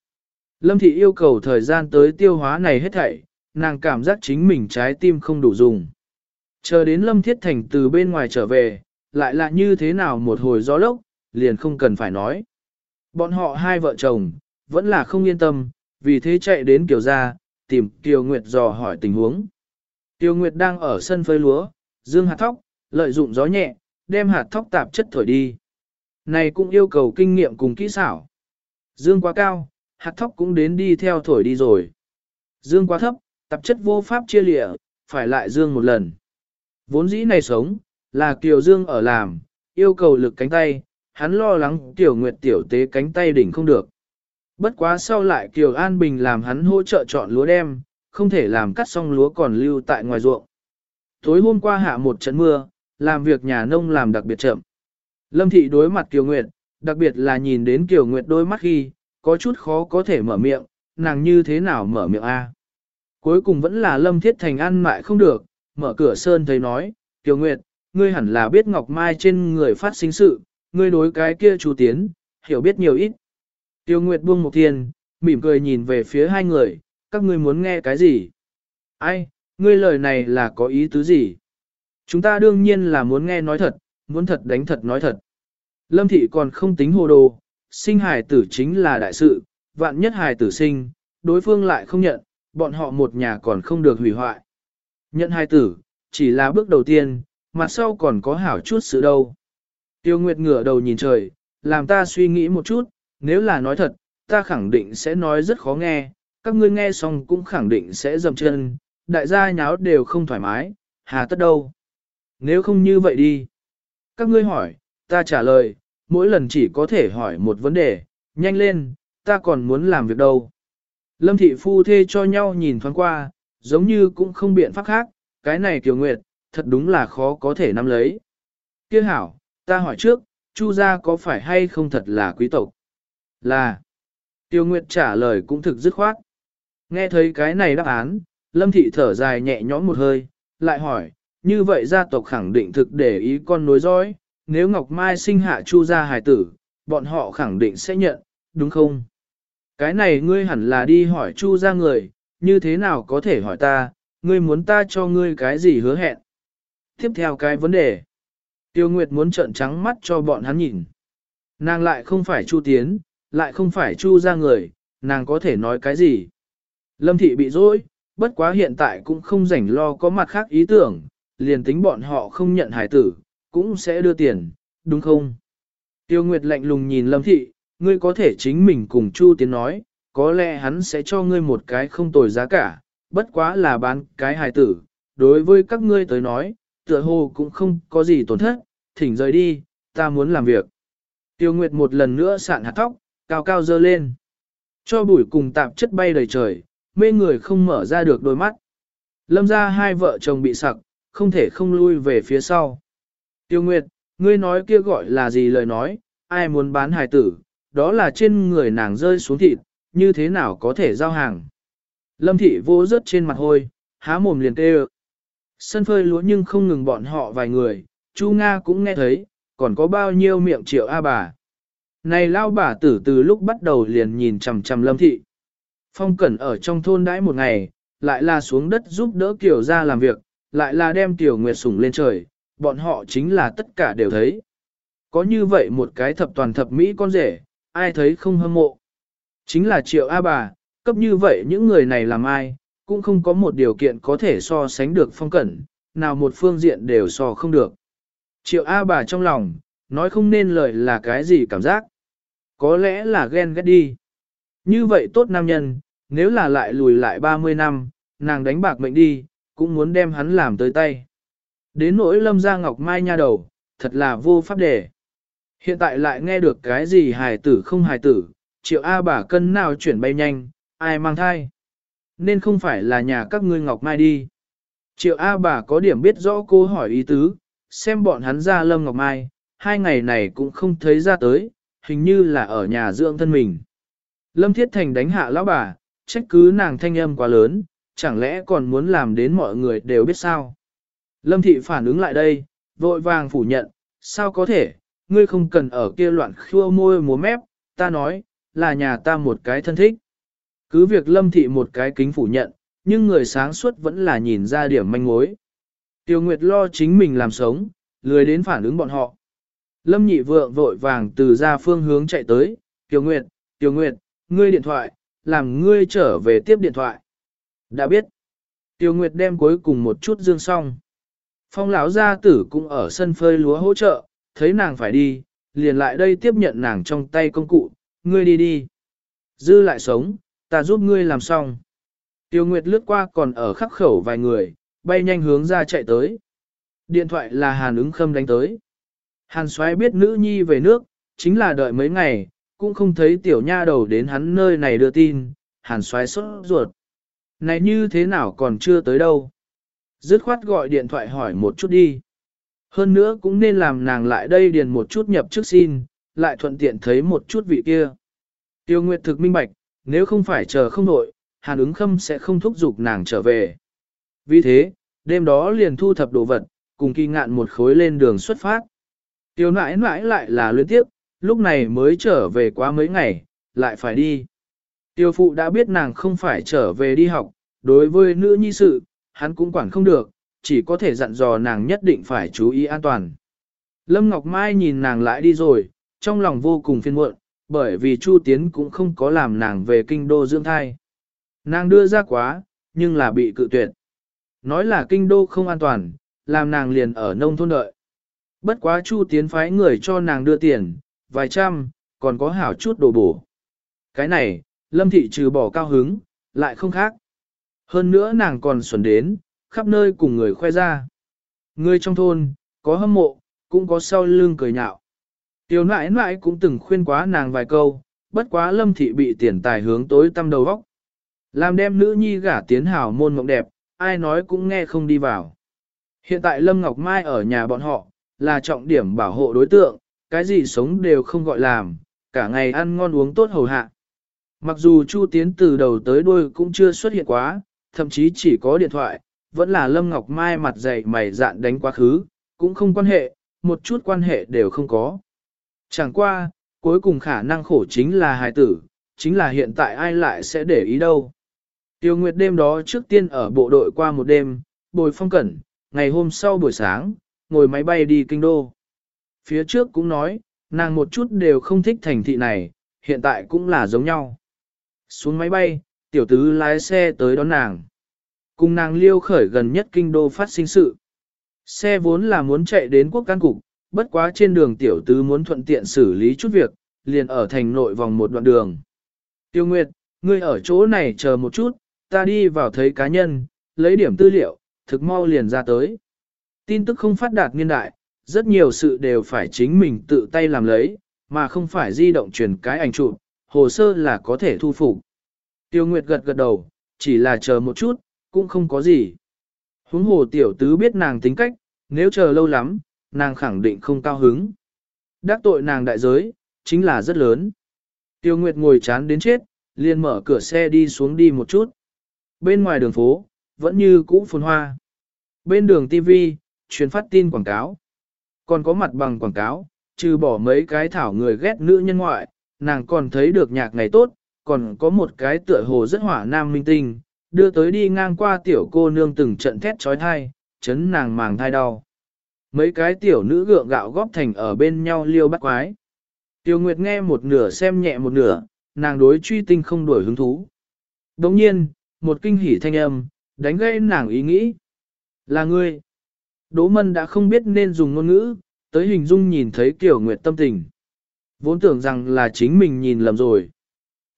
Lâm thị yêu cầu thời gian tới tiêu hóa này hết thảy, nàng cảm giác chính mình trái tim không đủ dùng. Chờ đến Lâm Thiết Thành từ bên ngoài trở về, lại là như thế nào một hồi gió lốc, liền không cần phải nói. Bọn họ hai vợ chồng, vẫn là không yên tâm, vì thế chạy đến Kiều gia, tìm Kiều Nguyệt dò hỏi tình huống. Kiều Nguyệt đang ở sân phơi lúa, dương hạt thóc, lợi dụng gió nhẹ, đem hạt thóc tạp chất thổi đi. Này cũng yêu cầu kinh nghiệm cùng kỹ xảo. Dương quá cao, hạt thóc cũng đến đi theo thổi đi rồi. Dương quá thấp, tạp chất vô pháp chia lịa, phải lại dương một lần. Vốn dĩ này sống, là Kiều Dương ở làm, yêu cầu lực cánh tay, hắn lo lắng Tiểu Nguyệt tiểu tế cánh tay đỉnh không được. Bất quá sau lại Kiều An Bình làm hắn hỗ trợ chọn lúa đem, không thể làm cắt xong lúa còn lưu tại ngoài ruộng. Tối hôm qua hạ một trận mưa, làm việc nhà nông làm đặc biệt chậm. Lâm Thị đối mặt Kiều Nguyệt, đặc biệt là nhìn đến Kiều Nguyệt đôi mắt khi, có chút khó có thể mở miệng, nàng như thế nào mở miệng a? Cuối cùng vẫn là Lâm Thiết Thành ăn mại không được, mở cửa sơn thấy nói, Kiều Nguyệt, ngươi hẳn là biết Ngọc Mai trên người phát sinh sự, ngươi đối cái kia chú tiến, hiểu biết nhiều ít. Tiêu Nguyệt buông một thiên, mỉm cười nhìn về phía hai người, các ngươi muốn nghe cái gì? Ai, ngươi lời này là có ý tứ gì? Chúng ta đương nhiên là muốn nghe nói thật, muốn thật đánh thật nói thật. Lâm thị còn không tính hồ đồ, sinh hài tử chính là đại sự, vạn nhất hài tử sinh, đối phương lại không nhận, bọn họ một nhà còn không được hủy hoại. Nhận hài tử, chỉ là bước đầu tiên, mặt sau còn có hảo chút sự đâu. Tiêu Nguyệt ngửa đầu nhìn trời, làm ta suy nghĩ một chút, nếu là nói thật, ta khẳng định sẽ nói rất khó nghe, các ngươi nghe xong cũng khẳng định sẽ dầm chân, đại gia nháo đều không thoải mái, hà tất đâu. Nếu không như vậy đi. Các ngươi hỏi, ta trả lời, mỗi lần chỉ có thể hỏi một vấn đề, nhanh lên, ta còn muốn làm việc đâu. Lâm thị phu thê cho nhau nhìn thoáng qua, giống như cũng không biện pháp khác, cái này kiều nguyệt, thật đúng là khó có thể nắm lấy. Kia hảo, ta hỏi trước, Chu gia có phải hay không thật là quý tộc? Là. Tiêu Nguyệt trả lời cũng thực dứt khoát. Nghe thấy cái này đáp án, Lâm Thị thở dài nhẹ nhõm một hơi, lại hỏi, như vậy gia tộc khẳng định thực để ý con nối dõi, nếu Ngọc Mai sinh hạ Chu gia hài tử, bọn họ khẳng định sẽ nhận, đúng không? Cái này ngươi hẳn là đi hỏi Chu gia người, như thế nào có thể hỏi ta, ngươi muốn ta cho ngươi cái gì hứa hẹn? Tiếp theo cái vấn đề. Tiêu Nguyệt muốn trợn trắng mắt cho bọn hắn nhìn. Nàng lại không phải Chu Tiến, lại không phải Chu gia người, nàng có thể nói cái gì? Lâm Thị bị dối, bất quá hiện tại cũng không rảnh lo có mặt khác ý tưởng, liền tính bọn họ không nhận hải tử, cũng sẽ đưa tiền, đúng không? Tiêu Nguyệt lạnh lùng nhìn Lâm Thị, ngươi có thể chính mình cùng Chu Tiến nói, có lẽ hắn sẽ cho ngươi một cái không tồi giá cả, bất quá là bán cái hài tử, đối với các ngươi tới nói, tựa hồ cũng không có gì tổn thất, thỉnh rời đi, ta muốn làm việc. Tiêu Nguyệt một lần nữa sạn hạt tóc, cao cao dơ lên. Cho bụi cùng tạp chất bay đầy trời, mê người không mở ra được đôi mắt. Lâm ra hai vợ chồng bị sặc, không thể không lui về phía sau. Tiêu Nguyệt, ngươi nói kia gọi là gì lời nói, ai muốn bán hài tử, đó là trên người nàng rơi xuống thịt, như thế nào có thể giao hàng. Lâm thị vô rớt trên mặt hôi, há mồm liền tê Sân phơi lúa nhưng không ngừng bọn họ vài người, Chu Nga cũng nghe thấy, còn có bao nhiêu miệng triệu A bà. Này lao bà tử từ lúc bắt đầu liền nhìn chằm chằm lâm thị. Phong cẩn ở trong thôn đãi một ngày, lại là xuống đất giúp đỡ Kiều ra làm việc, lại là đem Tiểu Nguyệt sủng lên trời, bọn họ chính là tất cả đều thấy. Có như vậy một cái thập toàn thập mỹ con rể, ai thấy không hâm mộ. Chính là triệu A bà, cấp như vậy những người này làm ai, cũng không có một điều kiện có thể so sánh được phong cẩn, nào một phương diện đều so không được. Triệu A bà trong lòng, nói không nên lời là cái gì cảm giác. Có lẽ là ghen ghét đi. Như vậy tốt nam nhân, nếu là lại lùi lại 30 năm, nàng đánh bạc mệnh đi, cũng muốn đem hắn làm tới tay. Đến nỗi lâm gia ngọc mai nha đầu, thật là vô pháp đề. Hiện tại lại nghe được cái gì hài tử không hài tử, triệu A bà cân nào chuyển bay nhanh, ai mang thai. Nên không phải là nhà các ngươi ngọc mai đi. Triệu A bà có điểm biết rõ cô hỏi ý tứ, xem bọn hắn ra lâm ngọc mai, hai ngày này cũng không thấy ra tới, hình như là ở nhà dưỡng thân mình. Lâm Thiết Thành đánh hạ lão bà, trách cứ nàng thanh âm quá lớn, chẳng lẽ còn muốn làm đến mọi người đều biết sao. Lâm Thị phản ứng lại đây, vội vàng phủ nhận, sao có thể, ngươi không cần ở kia loạn khua môi múa mép, ta nói, là nhà ta một cái thân thích. Cứ việc Lâm Thị một cái kính phủ nhận, nhưng người sáng suốt vẫn là nhìn ra điểm manh mối. Tiêu Nguyệt lo chính mình làm sống, lười đến phản ứng bọn họ. Lâm nhị vượng vội vàng từ ra phương hướng chạy tới, Tiêu Nguyệt, Tiêu Nguyệt, ngươi điện thoại, làm ngươi trở về tiếp điện thoại. Đã biết. Tiêu Nguyệt đem cuối cùng một chút dương xong. Phong lão gia tử cũng ở sân phơi lúa hỗ trợ, thấy nàng phải đi, liền lại đây tiếp nhận nàng trong tay công cụ, ngươi đi đi. Dư lại sống, ta giúp ngươi làm xong. Tiêu Nguyệt lướt qua còn ở khắc khẩu vài người, bay nhanh hướng ra chạy tới. Điện thoại là Hàn ứng khâm đánh tới. Hàn xoáy biết nữ nhi về nước, chính là đợi mấy ngày, cũng không thấy tiểu nha đầu đến hắn nơi này đưa tin, hàn xoáy sốt ruột. Này như thế nào còn chưa tới đâu? Dứt khoát gọi điện thoại hỏi một chút đi. Hơn nữa cũng nên làm nàng lại đây điền một chút nhập trước xin, lại thuận tiện thấy một chút vị kia. Tiêu Nguyệt thực minh bạch, nếu không phải chờ không nội, Hàn ứng khâm sẽ không thúc giục nàng trở về. Vì thế, đêm đó liền thu thập đồ vật, cùng kỳ ngạn một khối lên đường xuất phát. Tiêu nãi nãi lại là luyến tiếp, lúc này mới trở về quá mấy ngày, lại phải đi. Tiêu phụ đã biết nàng không phải trở về đi học, đối với nữ nhi sự, hắn cũng quản không được, chỉ có thể dặn dò nàng nhất định phải chú ý an toàn. Lâm Ngọc Mai nhìn nàng lại đi rồi, trong lòng vô cùng phiền muộn, bởi vì Chu Tiến cũng không có làm nàng về kinh đô dưỡng thai. Nàng đưa ra quá, nhưng là bị cự tuyệt. Nói là kinh đô không an toàn, làm nàng liền ở nông thôn đợi. Bất quá Chu Tiến phái người cho nàng đưa tiền, vài trăm, còn có hảo chút đồ bổ. Cái này, Lâm Thị trừ bỏ cao hứng, lại không khác. Hơn nữa nàng còn xuẩn đến, khắp nơi cùng người khoe ra. Người trong thôn, có hâm mộ, cũng có sau lưng cười nhạo. Tiểu nãi nãi cũng từng khuyên quá nàng vài câu, bất quá lâm thị bị tiền tài hướng tối tâm đầu vóc. Làm đem nữ nhi gả tiến hào môn mộng đẹp, ai nói cũng nghe không đi vào. Hiện tại Lâm Ngọc Mai ở nhà bọn họ, là trọng điểm bảo hộ đối tượng, cái gì sống đều không gọi làm, cả ngày ăn ngon uống tốt hầu hạ. Mặc dù Chu Tiến từ đầu tới đuôi cũng chưa xuất hiện quá, thậm chí chỉ có điện thoại, vẫn là Lâm Ngọc Mai mặt dày mày dạn đánh quá khứ, cũng không quan hệ, một chút quan hệ đều không có. Chẳng qua, cuối cùng khả năng khổ chính là hài tử, chính là hiện tại ai lại sẽ để ý đâu. Tiêu Nguyệt đêm đó trước tiên ở bộ đội qua một đêm, bồi phong cẩn, ngày hôm sau buổi sáng, ngồi máy bay đi kinh đô. Phía trước cũng nói, nàng một chút đều không thích thành thị này, hiện tại cũng là giống nhau. Xuống máy bay, tiểu tứ lái xe tới đón nàng. Cùng nàng liêu khởi gần nhất kinh đô phát sinh sự. Xe vốn là muốn chạy đến quốc can cục, bất quá trên đường tiểu tứ muốn thuận tiện xử lý chút việc, liền ở thành nội vòng một đoạn đường. Tiêu Nguyệt, ngươi ở chỗ này chờ một chút, ta đi vào thấy cá nhân, lấy điểm tư liệu, thực mau liền ra tới. Tin tức không phát đạt niên đại, rất nhiều sự đều phải chính mình tự tay làm lấy, mà không phải di động truyền cái ảnh chụp, hồ sơ là có thể thu phục. Tiêu Nguyệt gật gật đầu, chỉ là chờ một chút, cũng không có gì. Huống hồ tiểu tứ biết nàng tính cách, nếu chờ lâu lắm, nàng khẳng định không cao hứng. Đắc tội nàng đại giới, chính là rất lớn. Tiêu Nguyệt ngồi chán đến chết, liền mở cửa xe đi xuống đi một chút. Bên ngoài đường phố, vẫn như cũ phồn hoa. Bên đường TV, truyền phát tin quảng cáo. Còn có mặt bằng quảng cáo, trừ bỏ mấy cái thảo người ghét nữ nhân ngoại, nàng còn thấy được nhạc ngày tốt, còn có một cái tựa hồ rất hỏa nam minh tinh, đưa tới đi ngang qua tiểu cô nương từng trận thét trói thai, chấn nàng màng thai đau. Mấy cái tiểu nữ gượng gạo góp thành ở bên nhau liêu bắt quái. Tiêu Nguyệt nghe một nửa xem nhẹ một nửa, nàng đối truy tinh không đuổi hứng thú. Đồng nhiên, một kinh hỉ thanh âm, đánh gây nàng ý nghĩ. Là ngươi. Đỗ Mân đã không biết nên dùng ngôn ngữ, tới hình dung nhìn thấy Kiều Nguyệt tâm tình. Vốn tưởng rằng là chính mình nhìn lầm rồi.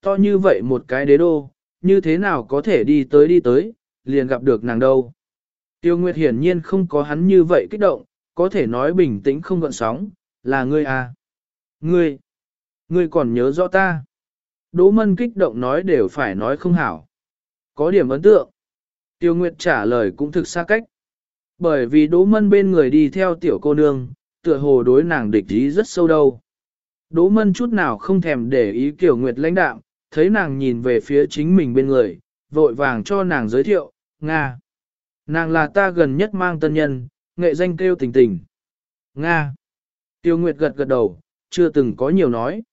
To như vậy một cái đế đô, như thế nào có thể đi tới đi tới, liền gặp được nàng đâu. Tiêu Nguyệt hiển nhiên không có hắn như vậy kích động, có thể nói bình tĩnh không gợn sóng, là ngươi à. Ngươi, ngươi còn nhớ rõ ta. Đỗ Mân kích động nói đều phải nói không hảo. Có điểm ấn tượng. Tiêu Nguyệt trả lời cũng thực xa cách. Bởi vì Đỗ Mân bên người đi theo tiểu cô nương, tựa hồ đối nàng địch ý rất sâu đâu. Đỗ Mân chút nào không thèm để ý Kiều Nguyệt lãnh đạm, thấy nàng nhìn về phía chính mình bên người, vội vàng cho nàng giới thiệu, Nga. Nàng là ta gần nhất mang tân nhân, nghệ danh kêu tình tình. Nga. Tiêu Nguyệt gật gật đầu, chưa từng có nhiều nói.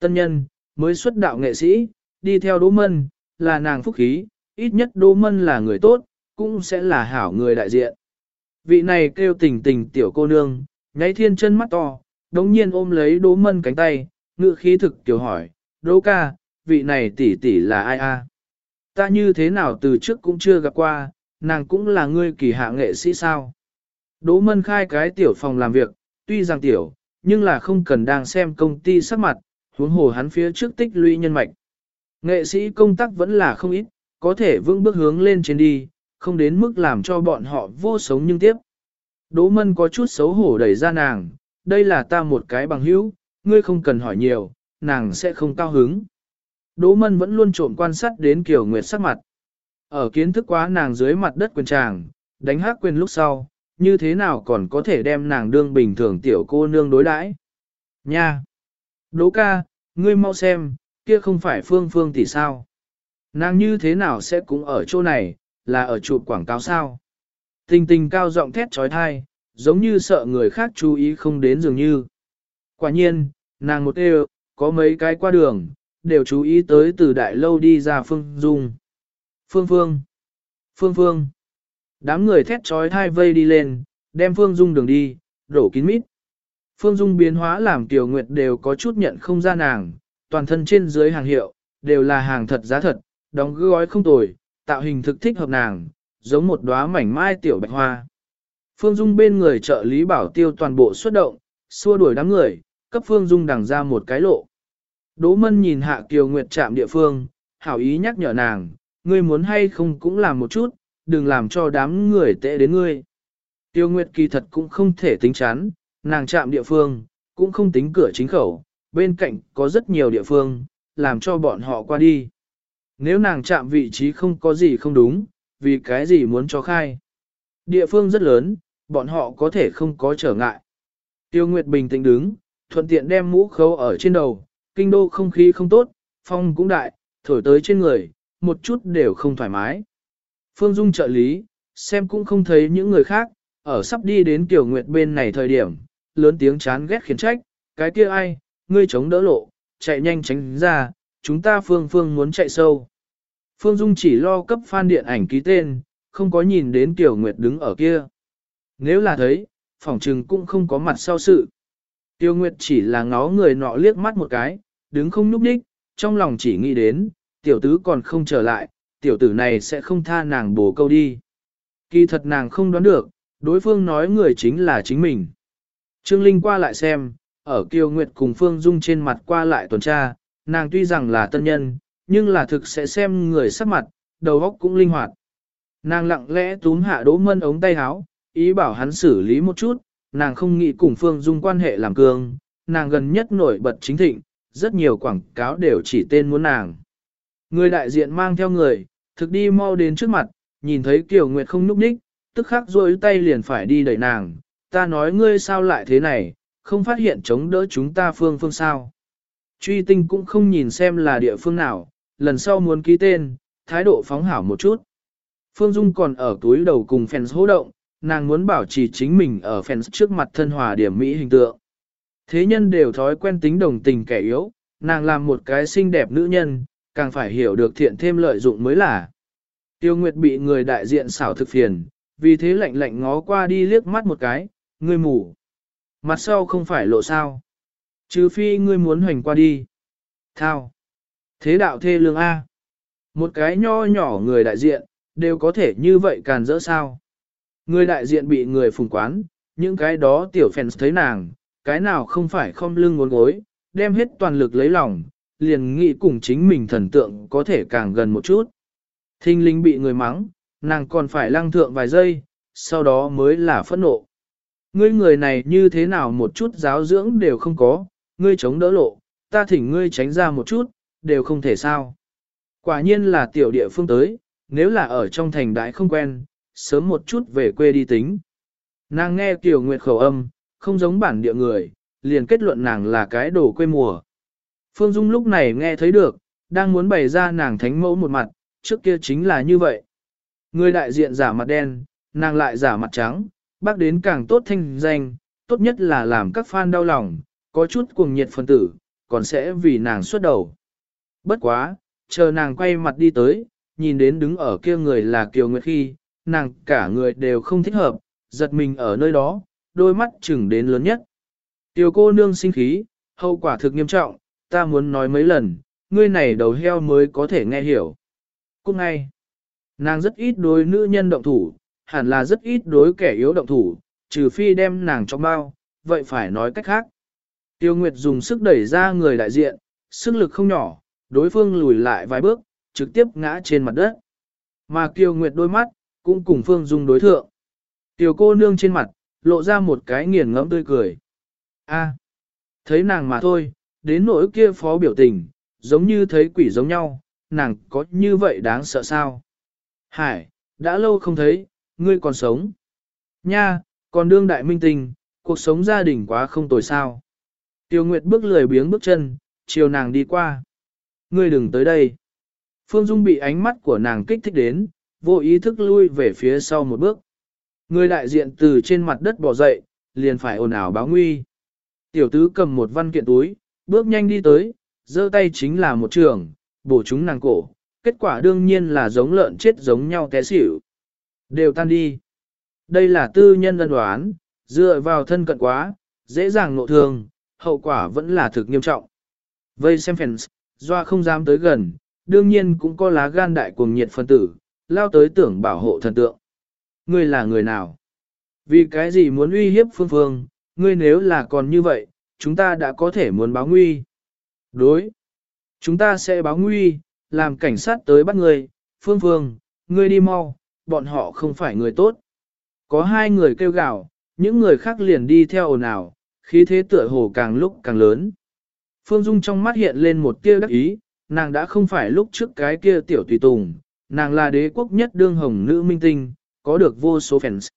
Tân nhân, mới xuất đạo nghệ sĩ, đi theo Đỗ Mân, là nàng phúc khí, ít nhất Đỗ Mân là người tốt, cũng sẽ là hảo người đại diện. Vị này kêu tình tình tiểu cô nương, nháy thiên chân mắt to, đống nhiên ôm lấy Đỗ Mân cánh tay, ngự khí thực tiểu hỏi, Đỗ ca, vị này tỷ tỷ là ai a? Ta như thế nào từ trước cũng chưa gặp qua, nàng cũng là ngươi kỳ hạ nghệ sĩ sao? Đỗ Mân khai cái tiểu phòng làm việc, tuy rằng tiểu, nhưng là không cần đang xem công ty sắc mặt, huống hồ hắn phía trước tích lũy nhân mạch. Nghệ sĩ công tác vẫn là không ít, có thể vững bước hướng lên trên đi, không đến mức làm cho bọn họ vô sống nhưng tiếp. Đỗ Mân có chút xấu hổ đẩy ra nàng, đây là ta một cái bằng hữu, ngươi không cần hỏi nhiều, nàng sẽ không cao hứng. Đỗ Mân vẫn luôn trộm quan sát đến Kiều Nguyệt sắc mặt. Ở kiến thức quá nàng dưới mặt đất quyền tràng, đánh hát quyền lúc sau, như thế nào còn có thể đem nàng đương bình thường tiểu cô nương đối đãi? Nha! Đỗ ca, ngươi mau xem, kia không phải phương phương tỷ sao? Nàng như thế nào sẽ cũng ở chỗ này, là ở chụp quảng cáo sao? Tình tình cao giọng thét trói thai, giống như sợ người khác chú ý không đến dường như. Quả nhiên, nàng một đều, có mấy cái qua đường, đều chú ý tới từ đại lâu đi ra Phương Dung. Phương Phương! Phương Phương! Đám người thét trói thai vây đi lên, đem Phương Dung đường đi, đổ kín mít. Phương Dung biến hóa làm Tiểu Nguyệt đều có chút nhận không ra nàng, toàn thân trên dưới hàng hiệu, đều là hàng thật giá thật, đóng gói không tồi, tạo hình thực thích hợp nàng, giống một đóa mảnh mai tiểu bạch hoa. Phương Dung bên người trợ lý bảo tiêu toàn bộ xuất động, xua đuổi đám người, cấp Phương Dung đằng ra một cái lộ. Đỗ Mân nhìn Hạ Kiều Nguyệt chạm địa phương, hảo ý nhắc nhở nàng, ngươi muốn hay không cũng làm một chút, đừng làm cho đám người tệ đến ngươi. Tiêu Nguyệt kỳ thật cũng không thể tính chán, nàng chạm địa phương, cũng không tính cửa chính khẩu, bên cạnh có rất nhiều địa phương, làm cho bọn họ qua đi. Nếu nàng chạm vị trí không có gì không đúng, vì cái gì muốn cho khai. Địa phương rất lớn, bọn họ có thể không có trở ngại. Tiêu Nguyệt bình tĩnh đứng, thuận tiện đem mũ khấu ở trên đầu, kinh đô không khí không tốt, phong cũng đại, thổi tới trên người, một chút đều không thoải mái. Phương Dung trợ lý, xem cũng không thấy những người khác, ở sắp đi đến Kiều Nguyệt bên này thời điểm, lớn tiếng chán ghét khiển trách, cái kia ai, ngươi chống đỡ lộ, chạy nhanh tránh ra, chúng ta Phương Phương muốn chạy sâu. Phương Dung chỉ lo cấp fan điện ảnh ký tên, không có nhìn đến Kiều Nguyệt đứng ở kia. Nếu là thấy, phỏng trừng cũng không có mặt sau sự. Tiêu Nguyệt chỉ là ngó người nọ liếc mắt một cái, đứng không núp đích, trong lòng chỉ nghĩ đến, tiểu tứ còn không trở lại, tiểu tử này sẽ không tha nàng bổ câu đi. Kỳ thật nàng không đoán được, đối phương nói người chính là chính mình. Trương Linh qua lại xem, ở Kiều Nguyệt cùng Phương Dung trên mặt qua lại tuần tra, nàng tuy rằng là tân nhân, nhưng là thực sẽ xem người sắc mặt, đầu óc cũng linh hoạt. Nàng lặng lẽ túm hạ đỗ mân ống tay áo, ý bảo hắn xử lý một chút, nàng không nghĩ cùng Phương Dung quan hệ làm cường, nàng gần nhất nổi bật chính thịnh, rất nhiều quảng cáo đều chỉ tên muốn nàng. Người đại diện mang theo người, thực đi mau đến trước mặt, nhìn thấy Kiều Nguyệt không núp đích, tức khắc rôi tay liền phải đi đẩy nàng, ta nói ngươi sao lại thế này, không phát hiện chống đỡ chúng ta phương phương sao. Truy tinh cũng không nhìn xem là địa phương nào, lần sau muốn ký tên, thái độ phóng hảo một chút. Phương Dung còn ở túi đầu cùng fans hô động, nàng muốn bảo trì chính mình ở fans trước mặt thân hòa điểm mỹ hình tượng. Thế nhân đều thói quen tính đồng tình kẻ yếu, nàng làm một cái xinh đẹp nữ nhân, càng phải hiểu được thiện thêm lợi dụng mới là. Tiêu Nguyệt bị người đại diện xảo thực phiền, vì thế lạnh lạnh ngó qua đi liếc mắt một cái, ngươi mù. Mặt sau không phải lộ sao. Trừ phi ngươi muốn hoành qua đi. Thao. Thế đạo thê lương A. Một cái nho nhỏ người đại diện, đều có thể như vậy càn rỡ sao. Người đại diện bị người phùng quán, những cái đó tiểu fans thấy nàng, cái nào không phải không lưng ngốn gối, đem hết toàn lực lấy lòng, liền nghĩ cùng chính mình thần tượng có thể càng gần một chút. Thinh linh bị người mắng, nàng còn phải lăng thượng vài giây, sau đó mới là phẫn nộ. Ngươi người này như thế nào một chút giáo dưỡng đều không có, ngươi chống đỡ lộ, ta thỉnh ngươi tránh ra một chút, đều không thể sao. Quả nhiên là tiểu địa phương tới, nếu là ở trong thành đại không quen, sớm một chút về quê đi tính. Nàng nghe tiểu Nguyệt khẩu âm, không giống bản địa người, liền kết luận nàng là cái đồ quê mùa. Phương Dung lúc này nghe thấy được, đang muốn bày ra nàng thánh mẫu một mặt, trước kia chính là như vậy. Người đại diện giả mặt đen, nàng lại giả mặt trắng, bác đến càng tốt thanh danh, tốt nhất là làm các fan đau lòng, có chút cuồng nhiệt phân tử, còn sẽ vì nàng xuất đầu. Bất quá, chờ nàng quay mặt đi tới, nhìn đến đứng ở kia người là Kiều Nguyệt khi, nàng cả người đều không thích hợp, giật mình ở nơi đó, đôi mắt chừng đến lớn nhất. Tiểu cô nương sinh khí, hậu quả thực nghiêm trọng, ta muốn nói mấy lần, ngươi này đầu heo mới có thể nghe hiểu. Cũng ngay, nàng rất ít đối nữ nhân động thủ, hẳn là rất ít đối kẻ yếu động thủ, trừ phi đem nàng trong bao, vậy phải nói cách khác. Tiêu Nguyệt dùng sức đẩy ra người đại diện, sức lực không nhỏ, đối phương lùi lại vài bước, trực tiếp ngã trên mặt đất. Mà Tiêu Nguyệt đôi mắt, cũng cùng Phương Dung đối thượng. Tiểu cô nương trên mặt, lộ ra một cái nghiền ngẫm tươi cười. A, thấy nàng mà thôi, đến nỗi kia phó biểu tình, giống như thấy quỷ giống nhau, nàng có như vậy đáng sợ sao? Hải, đã lâu không thấy, ngươi còn sống. Nha, còn đương đại minh tình, cuộc sống gia đình quá không tồi sao. Tiêu Nguyệt bước lười biếng bước chân, chiều nàng đi qua. Ngươi đừng tới đây. Phương Dung bị ánh mắt của nàng kích thích đến, vô ý thức lui về phía sau một bước. Người đại diện từ trên mặt đất bò dậy, liền phải ồn ào báo nguy. Tiểu tứ cầm một văn kiện túi, bước nhanh đi tới, giơ tay chính là một trường, bổ chúng nàng cổ. Kết quả đương nhiên là giống lợn chết giống nhau té xỉu. Đều tan đi. Đây là tư nhân ân đoán, dựa vào thân cận quá, dễ dàng nộ thương, hậu quả vẫn là thực nghiêm trọng. Vây xem fans, doa không dám tới gần, đương nhiên cũng có lá gan đại cuồng nhiệt phân tử, lao tới tưởng bảo hộ thần tượng. Ngươi là người nào? Vì cái gì muốn uy hiếp phương phương, ngươi nếu là còn như vậy, chúng ta đã có thể muốn báo nguy. Đối. Chúng ta sẽ báo nguy, làm cảnh sát tới bắt ngươi, phương phương, ngươi đi mau, bọn họ không phải người tốt. Có hai người kêu gào, những người khác liền đi theo ồn ào, khí thế tựa hồ càng lúc càng lớn. Phương Dung trong mắt hiện lên một tia đắc ý, nàng đã không phải lúc trước cái kia tiểu tùy tùng, nàng là đế quốc nhất đương hồng nữ minh tinh, có được vô số fans.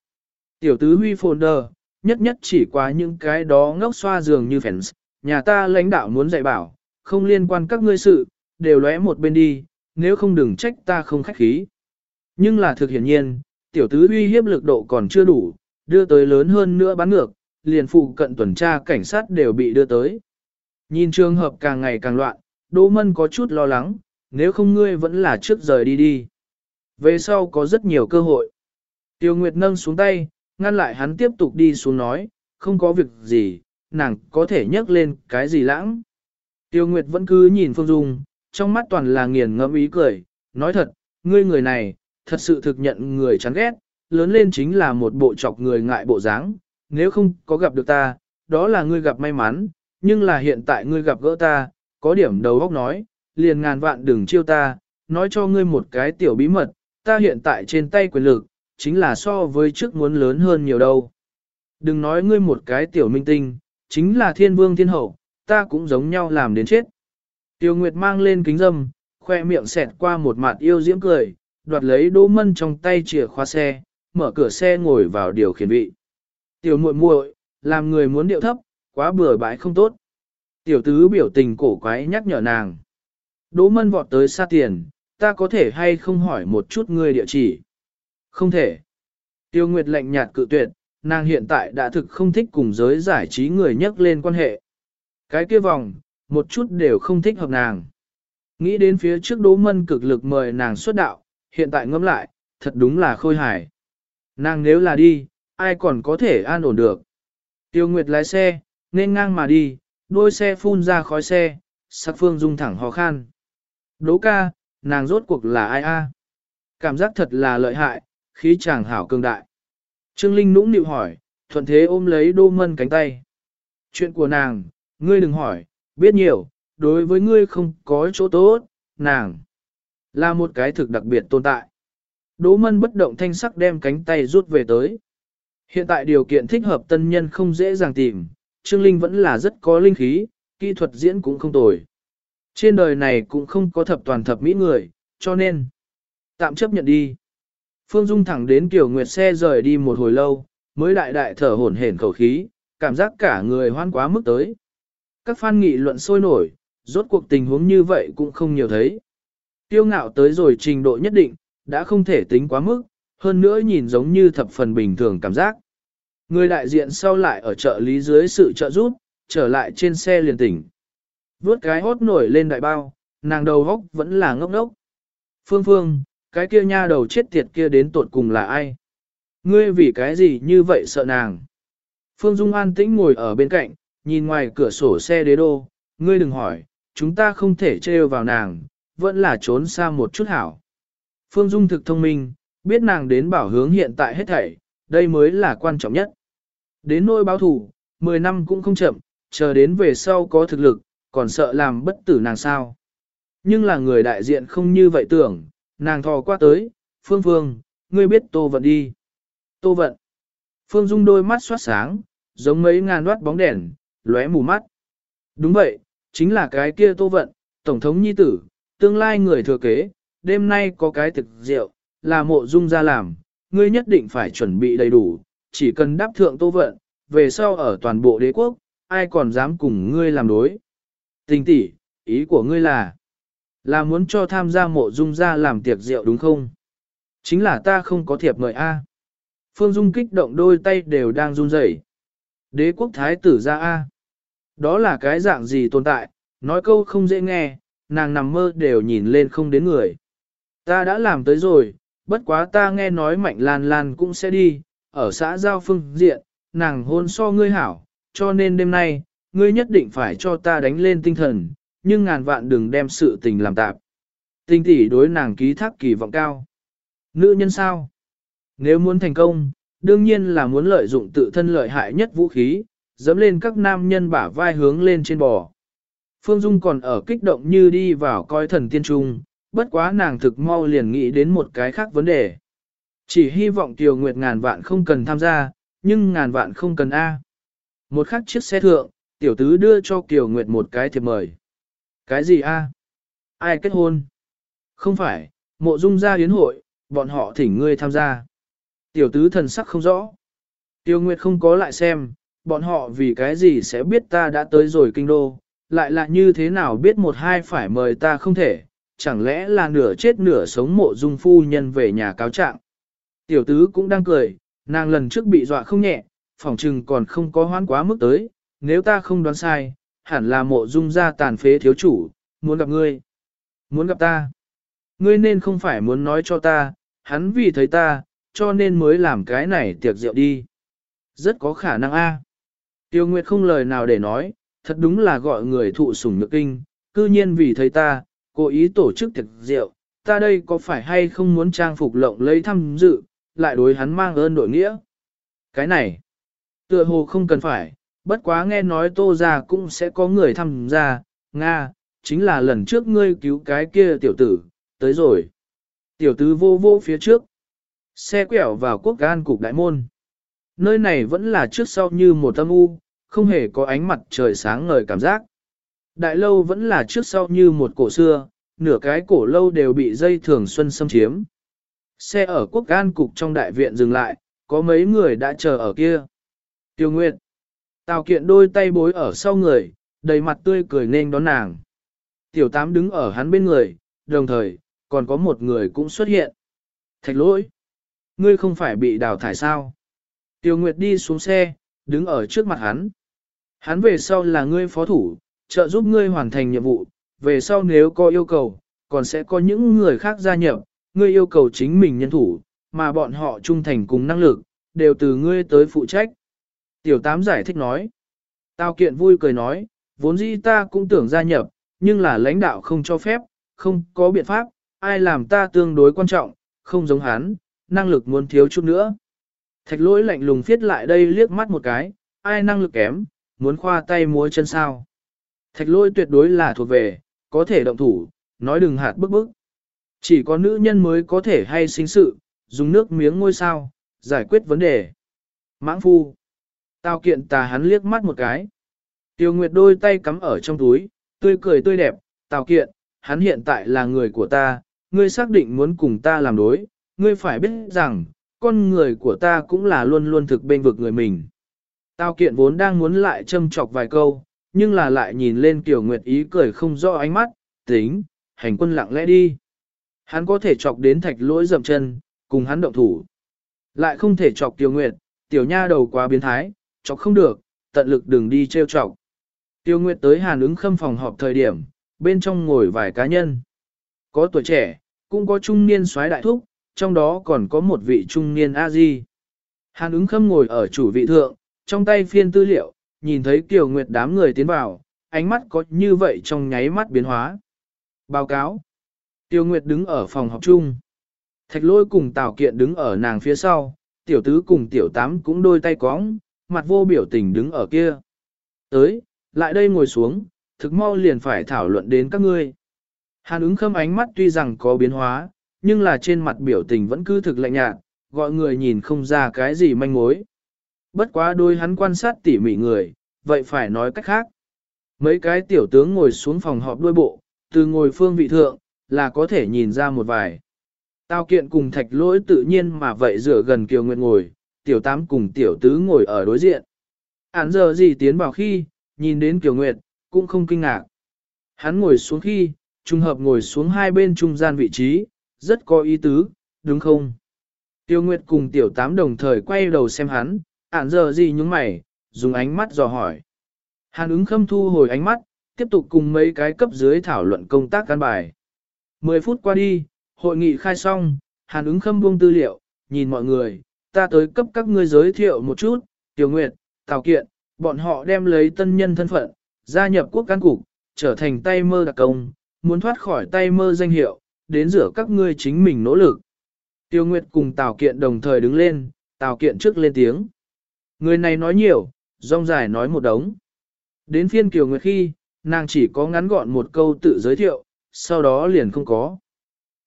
Tiểu tứ huy folder, nhất nhất chỉ qua những cái đó ngốc xoa giường như fans, nhà ta lãnh đạo muốn dạy bảo, không liên quan các ngươi sự, đều lóe một bên đi, nếu không đừng trách ta không khách khí. Nhưng là thực hiển nhiên, tiểu tứ uy hiếp lực độ còn chưa đủ, đưa tới lớn hơn nữa bán ngược, liền phụ cận tuần tra cảnh sát đều bị đưa tới. Nhìn trường hợp càng ngày càng loạn, Đỗ Mân có chút lo lắng, nếu không ngươi vẫn là trước rời đi đi. Về sau có rất nhiều cơ hội. Tiêu Nguyệt nâng xuống tay, ngăn lại hắn tiếp tục đi xuống nói, không có việc gì, nàng có thể nhấc lên cái gì lãng. Tiêu Nguyệt vẫn cứ nhìn Phương Dung, trong mắt toàn là nghiền ngẫm ý cười, nói thật, ngươi người này, thật sự thực nhận người chán ghét, lớn lên chính là một bộ chọc người ngại bộ dáng, nếu không có gặp được ta, đó là ngươi gặp may mắn, nhưng là hiện tại ngươi gặp gỡ ta, có điểm đầu óc nói, liền ngàn vạn đừng chiêu ta, nói cho ngươi một cái tiểu bí mật, ta hiện tại trên tay quyền lực, chính là so với trước muốn lớn hơn nhiều đâu. Đừng nói ngươi một cái tiểu minh tinh, chính là thiên vương thiên hậu, ta cũng giống nhau làm đến chết. Tiêu Nguyệt mang lên kính dâm, khoe miệng xẹt qua một mặt yêu diễm cười, đoạt lấy Đỗ Mân trong tay chìa khóa xe, mở cửa xe ngồi vào điều khiển vị. Tiểu muội muội, làm người muốn điệu thấp, quá bừa bãi không tốt. Tiểu tứ biểu tình cổ quái nhắc nhở nàng. Đỗ Mân vọt tới xa tiền, ta có thể hay không hỏi một chút ngươi địa chỉ? Không thể. Tiêu Nguyệt lạnh nhạt cự tuyệt, nàng hiện tại đã thực không thích cùng giới giải trí người nhắc lên quan hệ. Cái kia vòng, một chút đều không thích hợp nàng. Nghĩ đến phía trước Đỗ Mân cực lực mời nàng xuất đạo, hiện tại ngẫm lại, thật đúng là khôi hài. Nàng nếu là đi, ai còn có thể an ổn được. Tiêu Nguyệt lái xe, nên ngang mà đi, đôi xe phun ra khói xe, sắc phương dung thẳng hò khan. Đỗ ca, nàng rốt cuộc là ai a? Cảm giác thật là lợi hại, khí chàng hảo cường đại. Trương Linh nũng nịu hỏi, thuận thế ôm lấy Đô Mân cánh tay. Chuyện của nàng, ngươi đừng hỏi, biết nhiều, đối với ngươi không có chỗ tốt, nàng là một cái thực đặc biệt tồn tại. Đỗ Mân bất động thanh sắc đem cánh tay rút về tới. Hiện tại điều kiện thích hợp tân nhân không dễ dàng tìm, Trương Linh vẫn là rất có linh khí, kỹ thuật diễn cũng không tồi. Trên đời này cũng không có thập toàn thập mỹ người, cho nên tạm chấp nhận đi. Phương Dung thẳng đến Kiều Nguyệt xe rời đi một hồi lâu, mới đại đại thở hổn hển khẩu khí, cảm giác cả người hoan quá mức tới. Các fan nghị luận sôi nổi, rốt cuộc tình huống như vậy cũng không nhiều thấy. Tiêu ngạo tới rồi trình độ nhất định, đã không thể tính quá mức, hơn nữa nhìn giống như thập phần bình thường cảm giác. Người đại diện sau lại ở chợ lý dưới sự trợ giúp, trở lại trên xe liền tỉnh. Vướt cái hốt nổi lên đại bao, nàng đầu góc vẫn là ngốc ngốc. Phương Phương, cái kia nha đầu chết tiệt kia đến tột cùng là ai? Ngươi vì cái gì như vậy sợ nàng? Phương Dung an tĩnh ngồi ở bên cạnh, nhìn ngoài cửa sổ xe đế đô, ngươi đừng hỏi, chúng ta không thể trêu vào nàng, vẫn là trốn xa một chút hảo. Phương Dung thực thông minh, biết nàng đến bảo hướng hiện tại hết thảy, đây mới là quan trọng nhất. Đến nỗi báo thủ, 10 năm cũng không chậm, chờ đến về sau có thực lực, còn sợ làm bất tử nàng sao. Nhưng là người đại diện không như vậy tưởng, nàng thò qua tới, Phương Phương, ngươi biết Tô Vận đi. Tô Vận. Phương Dung đôi mắt xoát sáng, giống mấy ngàn đoát bóng đèn, lóe mù mắt. Đúng vậy, chính là cái kia Tô Vận, Tổng thống Nhi Tử, tương lai người thừa kế, đêm nay có cái thực rượu, là mộ Dung ra làm, ngươi nhất định phải chuẩn bị đầy đủ, chỉ cần đáp thượng Tô Vận, về sau ở toàn bộ đế quốc, ai còn dám cùng ngươi làm đối. Tình tỷ, ý của ngươi là, là muốn cho tham gia mộ dung ra làm tiệc rượu đúng không? Chính là ta không có thiệp mời A. Phương Dung kích động đôi tay đều đang run rẩy. Đế quốc thái tử ra A. Đó là cái dạng gì tồn tại, nói câu không dễ nghe, nàng nằm mơ đều nhìn lên không đến người. Ta đã làm tới rồi, bất quá ta nghe nói mạnh lan lan cũng sẽ đi, ở xã Giao Phương diện, nàng hôn so ngươi hảo, cho nên đêm nay, ngươi nhất định phải cho ta đánh lên tinh thần, nhưng ngàn vạn đừng đem sự tình làm tạp. tình tỷ đối nàng ký thác kỳ vọng cao. Nữ nhân sao? Nếu muốn thành công, đương nhiên là muốn lợi dụng tự thân lợi hại nhất vũ khí, dẫm lên các nam nhân bả vai hướng lên trên bò. Phương Dung còn ở kích động như đi vào coi thần tiên trung, bất quá nàng thực mau liền nghĩ đến một cái khác vấn đề. Chỉ hy vọng Kiều Nguyệt ngàn vạn không cần tham gia, nhưng ngàn vạn không cần A. Một khắc chiếc xe thượng, tiểu tứ đưa cho Kiều Nguyệt một cái thiệp mời. Cái gì A? Ai kết hôn? Không phải, mộ dung gia yến hội, bọn họ thỉnh ngươi tham gia. Tiểu tứ thần sắc không rõ. Tiêu Nguyệt không có lại xem, bọn họ vì cái gì sẽ biết ta đã tới rồi kinh đô, lại là như thế nào biết một hai phải mời ta không thể, chẳng lẽ là nửa chết nửa sống mộ dung phu nhân về nhà cáo trạng. Tiểu tứ cũng đang cười, nàng lần trước bị dọa không nhẹ, phỏng trừng còn không có hoán quá mức tới, nếu ta không đoán sai, hẳn là mộ dung gia tàn phế thiếu chủ, muốn gặp ngươi. Muốn gặp ta. Ngươi nên không phải muốn nói cho ta, hắn vì thấy ta, cho nên mới làm cái này tiệc rượu đi. Rất có khả năng a. Tiêu Nguyệt không lời nào để nói, thật đúng là gọi người thụ sủng nhược kinh, cư nhiên vì thấy ta, cố ý tổ chức tiệc rượu, ta đây có phải hay không muốn trang phục lộng lấy thăm dự, lại đối hắn mang ơn đội nghĩa. Cái này, tựa hồ không cần phải, bất quá nghe nói tô ra cũng sẽ có người tham gia, Nga, chính là lần trước ngươi cứu cái kia tiểu tử, tới rồi. Tiểu tử vô vô phía trước, xe quẹo vào quốc gan cục đại môn. Nơi này vẫn là trước sau như một tâm u, không hề có ánh mặt trời sáng ngời cảm giác. Đại lâu vẫn là trước sau như một cổ xưa, nửa cái cổ lâu đều bị dây thường xuân xâm chiếm. Xe ở quốc gan cục trong đại viện dừng lại, có mấy người đã chờ ở kia. Tiêu Nguyệt. Tào kiện đôi tay bối ở sau người, đầy mặt tươi cười nên đón nàng. Tiểu tám đứng ở hắn bên người, đồng thời, còn có một người cũng xuất hiện. Thạch lỗi. Ngươi không phải bị đào thải sao? Tiêu Nguyệt đi xuống xe, đứng ở trước mặt hắn. Hắn về sau là ngươi phó thủ, trợ giúp ngươi hoàn thành nhiệm vụ, về sau nếu có yêu cầu, còn sẽ có những người khác gia nhập, ngươi yêu cầu chính mình nhân thủ, mà bọn họ trung thành cùng năng lực, đều từ ngươi tới phụ trách. Tiểu tám giải thích nói. Tào kiện vui cười nói, vốn dĩ ta cũng tưởng gia nhập, nhưng là lãnh đạo không cho phép, không có biện pháp, ai làm ta tương đối quan trọng, không giống hắn, năng lực muốn thiếu chút nữa. Thạch lỗi lạnh lùng phiết lại đây liếc mắt một cái, ai năng lực kém, muốn khoa tay múa chân sao. Thạch lỗi tuyệt đối là thuộc về, có thể động thủ, nói đừng hạt bức bức. Chỉ có nữ nhân mới có thể hay sinh sự, dùng nước miếng ngôi sao, giải quyết vấn đề. Mãng phu. Tào kiện tà hắn liếc mắt một cái. Tiêu Nguyệt đôi tay cắm ở trong túi, tươi cười tươi đẹp, tào kiện, hắn hiện tại là người của ta, ngươi xác định muốn cùng ta làm đối, ngươi phải biết rằng, con người của ta cũng là luôn luôn thực bên vực người mình. Tào kiện vốn đang muốn lại châm chọc vài câu, nhưng là lại nhìn lên Tiêu Nguyệt ý cười không rõ ánh mắt, tính, hành quân lặng lẽ đi. Hắn có thể chọc đến thạch lỗi dậm chân, cùng hắn động thủ. Lại không thể chọc Tiêu Nguyệt, tiểu nha đầu quá biến thái, chọc không được, tận lực đừng đi trêu chọc. Tiêu Nguyệt tới Hàn ứng khâm phòng họp thời điểm, bên trong ngồi vài cá nhân. Có tuổi trẻ, cũng có trung niên soái đại thúc, trong đó còn có một vị trung niên A-di. Hàn ứng khâm ngồi ở chủ vị thượng, trong tay phiên tư liệu, nhìn thấy Tiêu Nguyệt đám người tiến vào, ánh mắt có như vậy trong nháy mắt biến hóa. Báo cáo. Tiêu Nguyệt đứng ở phòng họp chung. Thạch lôi cùng Tào Kiện đứng ở nàng phía sau, tiểu tứ cùng tiểu tám cũng đôi tay cóng, mặt vô biểu tình đứng ở kia. Tới, lại đây ngồi xuống, thực mau liền phải thảo luận đến các ngươi. Hàn ứng khâm ánh mắt tuy rằng có biến hóa, nhưng là trên mặt biểu tình vẫn cứ thực lạnh nhạt, gọi người nhìn không ra cái gì manh mối. Bất quá đôi hắn quan sát tỉ mỉ người, vậy phải nói cách khác. Mấy cái tiểu tướng ngồi xuống phòng họp đuôi bộ, từ ngồi phương vị thượng, là có thể nhìn ra một vài. Tao kiện cùng thạch lỗi tự nhiên mà vậy rửa gần Kiều Nguyệt ngồi, tiểu tám cùng tiểu tứ ngồi ở đối diện. Án giờ gì tiến vào khi, nhìn đến Kiều Nguyệt, cũng không kinh ngạc. Hắn ngồi xuống khi, trùng hợp ngồi xuống hai bên trung gian vị trí, rất có ý tứ, đúng không? Tiêu Nguyệt cùng tiểu tám đồng thời quay đầu xem hắn, ản giờ gì nhúng mày, dùng ánh mắt dò hỏi. Hàn ứng khâm thu hồi ánh mắt, tiếp tục cùng mấy cái cấp dưới thảo luận công tác căn bài. Mười phút qua đi, hội nghị khai xong, hàn ứng khâm buông tư liệu, nhìn mọi người, ta tới cấp các ngươi giới thiệu một chút, tiểu nguyệt, tào kiện, bọn họ đem lấy tân nhân thân phận, gia nhập quốc can cục, trở thành tay mơ đặc công, muốn thoát khỏi tay mơ danh hiệu, đến rửa các ngươi chính mình nỗ lực. Tiêu Nguyệt cùng Tào Kiện đồng thời đứng lên, Tào Kiện trước lên tiếng. Người này nói nhiều, rong dài nói một đống. Đến phiên Kiều Nguyệt khi, nàng chỉ có ngắn gọn một câu tự giới thiệu, sau đó liền không có.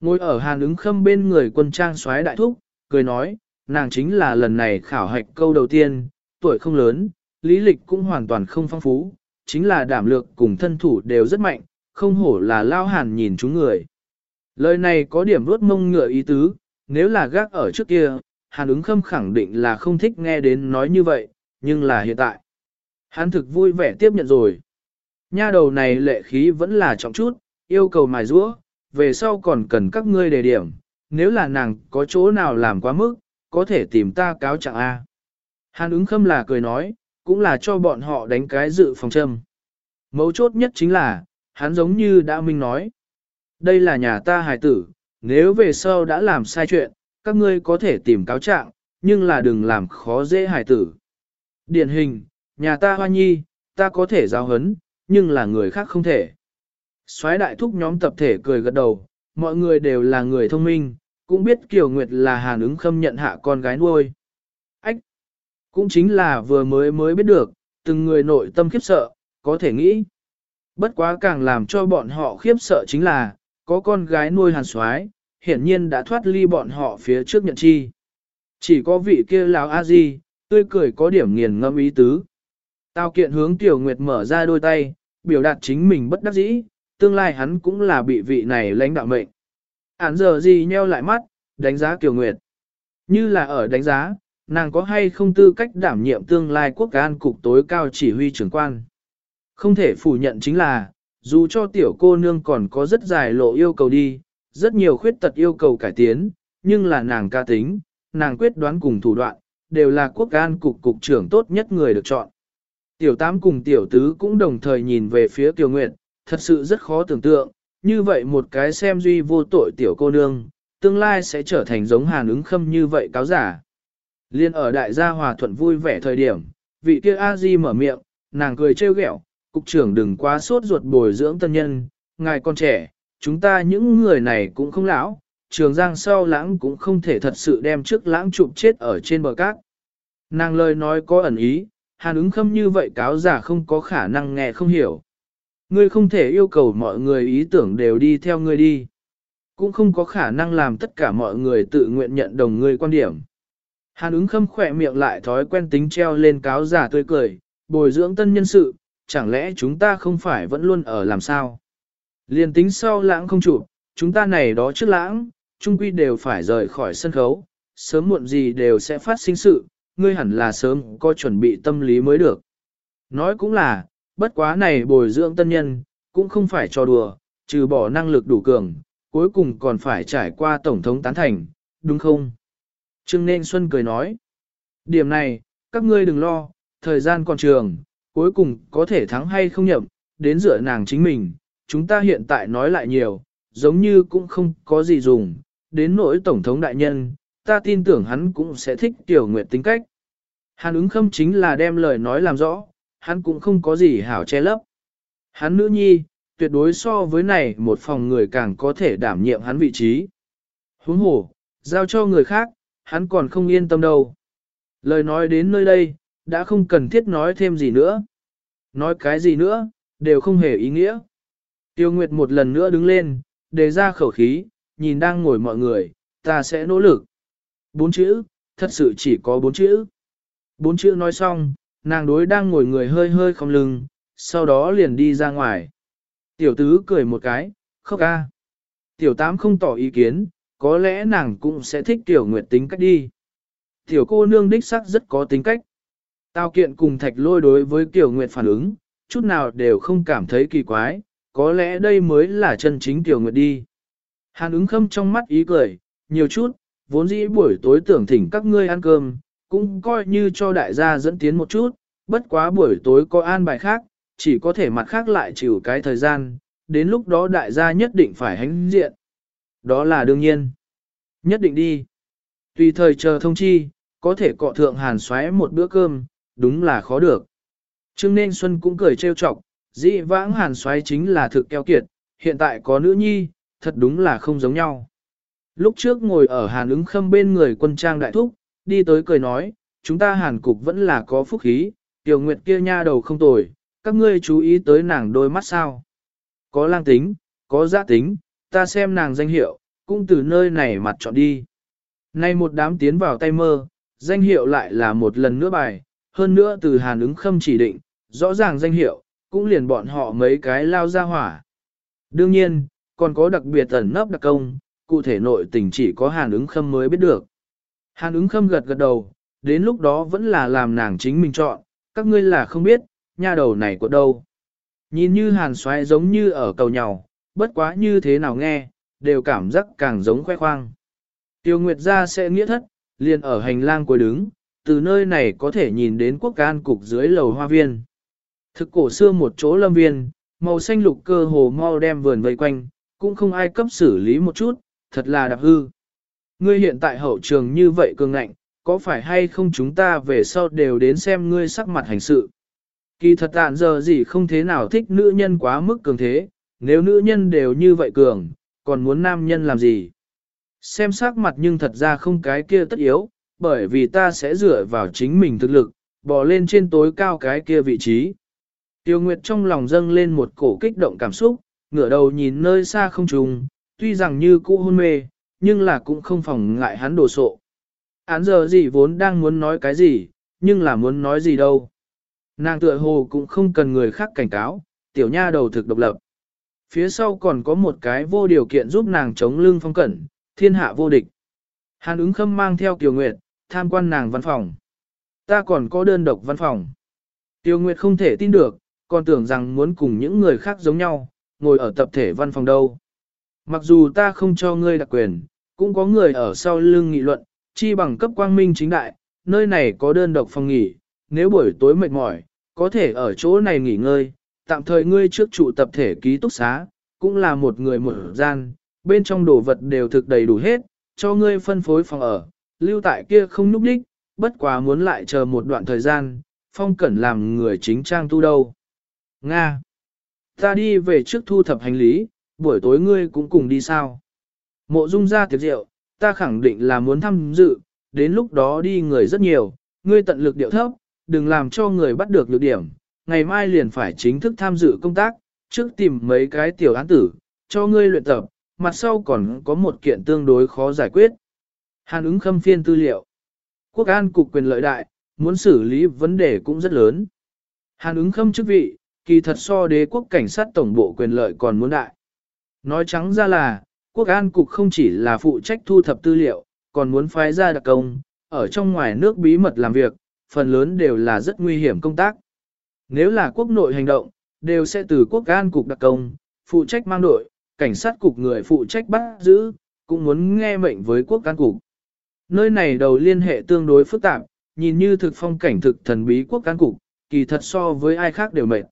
Ngồi ở hàn ứng khâm bên người quân trang xoáy đại thúc, cười nói, nàng chính là lần này khảo hạch câu đầu tiên, tuổi không lớn, lý lịch cũng hoàn toàn không phong phú, chính là đảm lược cùng thân thủ đều rất mạnh, không hổ là lao hàn nhìn chúng người. Lời này có điểm ruốt mông ngựa ý tứ, nếu là gác ở trước kia, hàn ứng khâm khẳng định là không thích nghe đến nói như vậy, nhưng là hiện tại. Hắn thực vui vẻ tiếp nhận rồi. Nha đầu này lệ khí vẫn là trọng chút, yêu cầu mài rũa, về sau còn cần các ngươi đề điểm, nếu là nàng có chỗ nào làm quá mức, có thể tìm ta cáo trạng A. Hàn ứng khâm là cười nói, cũng là cho bọn họ đánh cái dự phòng châm. Mấu chốt nhất chính là, hắn giống như đã minh nói. Đây là nhà ta hài tử, nếu về sau đã làm sai chuyện, các ngươi có thể tìm cáo trạng, nhưng là đừng làm khó dễ hài tử. Điển hình, nhà ta hoa nhi, ta có thể giáo hấn, nhưng là người khác không thể. Soái đại thúc nhóm tập thể cười gật đầu, mọi người đều là người thông minh, cũng biết Kiều Nguyệt là hàn ứng khâm nhận hạ con gái nuôi. Ách! Cũng chính là vừa mới mới biết được, từng người nội tâm khiếp sợ, có thể nghĩ. Bất quá càng làm cho bọn họ khiếp sợ chính là, có con gái nuôi hàn soái hiển nhiên đã thoát ly bọn họ phía trước nhận chi. Chỉ có vị kia lão a di tươi cười có điểm nghiền ngâm ý tứ. Tao kiện hướng Tiểu Nguyệt mở ra đôi tay, biểu đạt chính mình bất đắc dĩ, tương lai hắn cũng là bị vị này lãnh đạo mệnh. Án giờ gì nheo lại mắt, đánh giá Kiều Nguyệt. Như là ở đánh giá, nàng có hay không tư cách đảm nhiệm tương lai quốc an cục tối cao chỉ huy trưởng quan. Không thể phủ nhận chính là, dù cho tiểu cô nương còn có rất dài lộ yêu cầu đi, rất nhiều khuyết tật yêu cầu cải tiến, nhưng là nàng ca tính, nàng quyết đoán cùng thủ đoạn, đều là quốc an cục cục trưởng tốt nhất người được chọn. Tiểu tám cùng tiểu tứ cũng đồng thời nhìn về phía Kiều nguyệt, thật sự rất khó tưởng tượng, như vậy một cái xem duy vô tội tiểu cô nương, tương lai sẽ trở thành giống hàn ứng khâm như vậy cáo giả. Liên ở đại gia hòa thuận vui vẻ thời điểm, vị kia A-di mở miệng, nàng cười trêu ghẹo, cục trưởng đừng quá sốt ruột bồi dưỡng tân nhân, ngài con trẻ, chúng ta những người này cũng không lão, trường giang sau lãng cũng không thể thật sự đem trước lãng chụp chết ở trên bờ cát. Nàng lời nói có ẩn ý, hàn ứng khâm như vậy cáo giả không có khả năng nghe không hiểu. Ngươi không thể yêu cầu mọi người ý tưởng đều đi theo ngươi đi. Cũng không có khả năng làm tất cả mọi người tự nguyện nhận đồng ngươi quan điểm. Hàn ứng khâm khỏe miệng lại thói quen tính treo lên cáo giả tươi cười, bồi dưỡng tân nhân sự, chẳng lẽ chúng ta không phải vẫn luôn ở làm sao? Liên tính sau lãng không chụp, chúng ta này đó trước lãng, trung quy đều phải rời khỏi sân khấu, sớm muộn gì đều sẽ phát sinh sự, ngươi hẳn là sớm có chuẩn bị tâm lý mới được. Nói cũng là, bất quá này bồi dưỡng tân nhân, cũng không phải cho đùa, trừ bỏ năng lực đủ cường, cuối cùng còn phải trải qua tổng thống tán thành, đúng không? Trương Nên Xuân cười nói, điểm này, các ngươi đừng lo, thời gian còn trường, cuối cùng có thể thắng hay không nhậm, đến dựa nàng chính mình, chúng ta hiện tại nói lại nhiều, giống như cũng không có gì dùng, đến nỗi Tổng thống đại nhân, ta tin tưởng hắn cũng sẽ thích Tiểu Nguyệt tính cách. Hàn ứng khâm chính là đem lời nói làm rõ, hắn cũng không có gì hảo che lấp. Hắn nữ nhi, tuyệt đối so với này một phòng người càng có thể đảm nhiệm hắn vị trí. Huống hồ, giao cho người khác, hắn còn không yên tâm đâu. Lời nói đến nơi đây, đã không cần thiết nói thêm gì nữa. Nói cái gì nữa, đều không hề ý nghĩa. Tiêu Nguyệt một lần nữa đứng lên, đề ra khẩu khí, nhìn đang ngồi mọi người, ta sẽ nỗ lực. Bốn chữ, thật sự chỉ có bốn chữ. Bốn chữ nói xong, nàng đối đang ngồi người hơi hơi không lưng, sau đó liền đi ra ngoài. Tiểu tứ cười một cái, khóc ca. Tiểu tám không tỏ ý kiến, có lẽ nàng cũng sẽ thích tiểu nguyệt tính cách đi. Tiểu cô nương đích sắc rất có tính cách. Tao kiện cùng thạch lôi đối với tiểu nguyệt phản ứng, chút nào đều không cảm thấy kỳ quái, có lẽ đây mới là chân chính tiểu nguyệt đi. Hàn ứng khâm trong mắt ý cười, nhiều chút, vốn dĩ buổi tối tưởng thỉnh các ngươi ăn cơm, cũng coi như cho đại gia dẫn tiến một chút, bất quá buổi tối có an bài khác, chỉ có thể mặt khác lại chịu cái thời gian, đến lúc đó đại gia nhất định phải hánh diện. Đó là đương nhiên. Nhất định đi. Tùy thời chờ thông chi, có thể cọ thượng hàn xoáy một bữa cơm, đúng là khó được. Trương Nên Xuân cũng cười trêu chọc, dĩ vãng hàn xoáy chính là thực keo kiệt, hiện tại có nữ nhi, thật đúng là không giống nhau. Lúc trước ngồi ở hàn ứng khâm bên người quân trang đại thúc, đi tới cười nói, chúng ta hàn cục vẫn là có phúc khí, tiểu nguyệt kia nha đầu không tồi, các ngươi chú ý tới nàng đôi mắt sao. Có lang tính, có giá tính, ta xem nàng danh hiệu, cũng từ nơi này mặt chọn đi. Nay một đám tiến vào tay mơ, danh hiệu lại là một lần nữa bài, hơn nữa từ hàn ứng khâm chỉ định, rõ ràng danh hiệu, cũng liền bọn họ mấy cái lao ra hỏa. Đương nhiên, còn có đặc biệt ẩn nấp đặc công, cụ thể nội tình chỉ có hàn ứng khâm mới biết được. Hàn ứng khâm gật gật đầu, đến lúc đó vẫn là làm nàng chính mình chọn, các ngươi là không biết, nha đầu này của đâu. Nhìn như hàn xoáy giống như ở cầu nhau, bất quá như thế nào nghe, đều cảm giác càng giống khoe khoang. Tiêu Nguyệt ra sẽ nghĩa thất, liền ở hành lang cuối đứng, từ nơi này có thể nhìn đến quốc can cục dưới lầu hoa viên. Thực cổ xưa một chỗ lâm viên, màu xanh lục cơ hồ mau đem vườn vây quanh, cũng không ai cấp xử lý một chút, thật là đặc hư. Ngươi hiện tại hậu trường như vậy cường ngạnh, có phải hay không chúng ta về sau đều đến xem ngươi sắc mặt hành sự. Kỳ thật tạn giờ gì không thế nào thích nữ nhân quá mức cường thế, nếu nữ nhân đều như vậy cường, còn muốn nam nhân làm gì? Xem sắc mặt nhưng thật ra không cái kia tất yếu, bởi vì ta sẽ dựa vào chính mình thực lực, bò lên trên tối cao cái kia vị trí. Tiêu Nguyệt trong lòng dâng lên một cổ kích động cảm xúc, ngửa đầu nhìn nơi xa không trùng, tuy rằng như cũ hôn mê, nhưng là cũng không phòng ngại hắn đổ sộ. Án giờ gì vốn đang muốn nói cái gì, nhưng là muốn nói gì đâu. Nàng tựa hồ cũng không cần người khác cảnh cáo, tiểu nha đầu thực độc lập. Phía sau còn có một cái vô điều kiện giúp nàng chống lưng phong cẩn, thiên hạ vô địch. Hàn ứng khâm mang theo Kiều Nguyệt, tham quan nàng văn phòng. Ta còn có đơn độc văn phòng. Tiêu Nguyệt không thể tin được, còn tưởng rằng muốn cùng những người khác giống nhau, ngồi ở tập thể văn phòng đâu. Mặc dù ta không cho ngươi đặc quyền, cũng có người ở sau lưng nghị luận, chi bằng cấp quang minh chính đại, nơi này có đơn độc phòng nghỉ, nếu buổi tối mệt mỏi, có thể ở chỗ này nghỉ ngơi, tạm thời ngươi trước trụ tập thể ký túc xá, cũng là một người một gian, bên trong đồ vật đều thực đầy đủ hết, cho ngươi phân phối phòng ở, lưu tại kia không núp đích, bất quá muốn lại chờ một đoạn thời gian, phong cẩn làm người chính trang tu đâu. Nga. Ta đi về trước thu thập hành lý, buổi tối ngươi cũng cùng đi sao. Mộ dung ra tiệc rượu, ta khẳng định là muốn tham dự, đến lúc đó đi người rất nhiều, ngươi tận lực điệu thấp, đừng làm cho người bắt được nhược điểm, ngày mai liền phải chính thức tham dự công tác, trước tìm mấy cái tiểu án tử, cho ngươi luyện tập, mặt sau còn có một kiện tương đối khó giải quyết. Hàn ứng khâm phiên tư liệu. Quốc an cục quyền lợi đại, muốn xử lý vấn đề cũng rất lớn. Hàn ứng khâm chức vị, kỳ thật so đế quốc cảnh sát tổng bộ quyền lợi còn muốn đại. Nói trắng ra là, quốc an cục không chỉ là phụ trách thu thập tư liệu, còn muốn phái ra đặc công, ở trong ngoài nước bí mật làm việc, phần lớn đều là rất nguy hiểm công tác. Nếu là quốc nội hành động, đều sẽ từ quốc an cục đặc công, phụ trách mang đội, cảnh sát cục người phụ trách bắt giữ, cũng muốn nghe mệnh với quốc an cục. Nơi này đầu liên hệ tương đối phức tạp, nhìn như thực phong cảnh thực thần bí quốc an cục, kỳ thật so với ai khác đều mệt.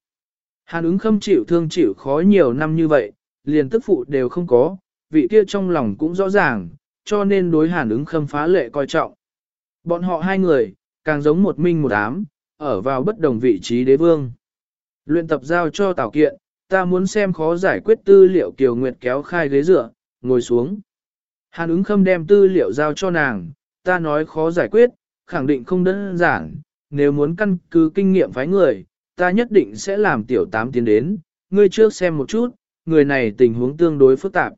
Hàn ứng khâm chịu thương chịu khó nhiều năm như vậy, liền tức phụ đều không có, vị kia trong lòng cũng rõ ràng, cho nên đối hàn ứng khâm phá lệ coi trọng. Bọn họ hai người, càng giống một minh một ám, ở vào bất đồng vị trí đế vương. Luyện tập giao cho Tào Kiện, ta muốn xem khó giải quyết tư liệu Kiều Nguyệt kéo khai ghế dựa, ngồi xuống. Hàn ứng khâm đem tư liệu giao cho nàng, ta nói khó giải quyết, khẳng định không đơn giản, nếu muốn căn cứ kinh nghiệm phái người, ta nhất định sẽ làm tiểu tám tiến đến, ngươi trước xem một chút, người này tình huống tương đối phức tạp.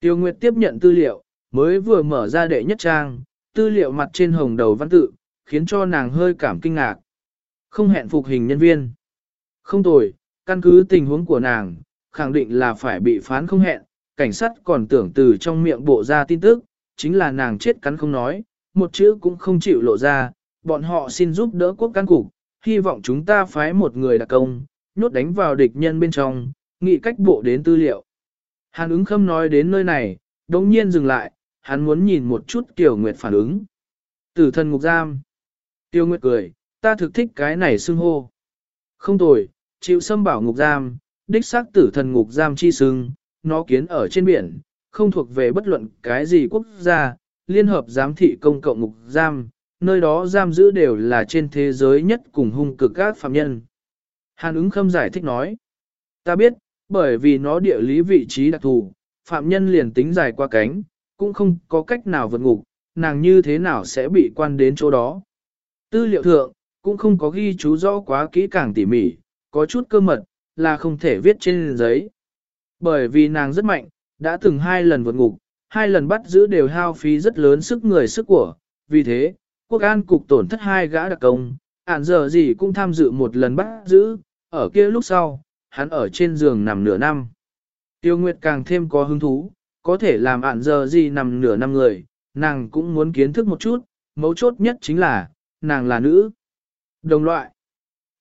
Tiêu Nguyệt tiếp nhận tư liệu, mới vừa mở ra đệ nhất trang, tư liệu mặt trên hồng đầu văn tự, khiến cho nàng hơi cảm kinh ngạc. Không hẹn phục hình nhân viên. Không tồi, căn cứ tình huống của nàng, khẳng định là phải bị phán không hẹn, cảnh sát còn tưởng từ trong miệng bộ ra tin tức, chính là nàng chết cắn không nói, một chữ cũng không chịu lộ ra, bọn họ xin giúp đỡ quốc căn cục, hy vọng chúng ta phái một người đặc công, nhốt đánh vào địch nhân bên trong, nghĩ cách bộ đến tư liệu. Hàn ứng khâm nói đến nơi này, đồng nhiên dừng lại, hắn muốn nhìn một chút Tiểu Nguyệt phản ứng. Tử thần ngục giam. Tiêu Nguyệt cười, ta thực thích cái này xưng hô. Không tồi, chịu xâm bảo ngục giam, đích xác tử thần ngục giam chi xưng, nó kiến ở trên biển, không thuộc về bất luận cái gì quốc gia, liên hợp giám thị công cộng ngục giam, nơi đó giam giữ đều là trên thế giới nhất cùng hung cực các phạm nhân. Hàn ứng khâm giải thích nói, ta biết, bởi vì nó địa lý vị trí đặc thù, phạm nhân liền tính dài qua cánh, cũng không có cách nào vượt ngục, nàng như thế nào sẽ bị quan đến chỗ đó. Tư liệu thượng, cũng không có ghi chú rõ quá kỹ càng tỉ mỉ, có chút cơ mật, là không thể viết trên giấy. Bởi vì nàng rất mạnh, đã từng hai lần vượt ngục, hai lần bắt giữ đều hao phí rất lớn sức người sức của, vì thế, quốc an cục tổn thất hai gã đặc công, ản giờ gì cũng tham dự một lần bắt giữ, ở kia lúc sau, hắn ở trên giường nằm nửa năm. Tiêu Nguyệt càng thêm có hứng thú, có thể làm ạn giờ gì nằm nửa năm người, nàng cũng muốn kiến thức một chút, mấu chốt nhất chính là, nàng là nữ. Đồng loại.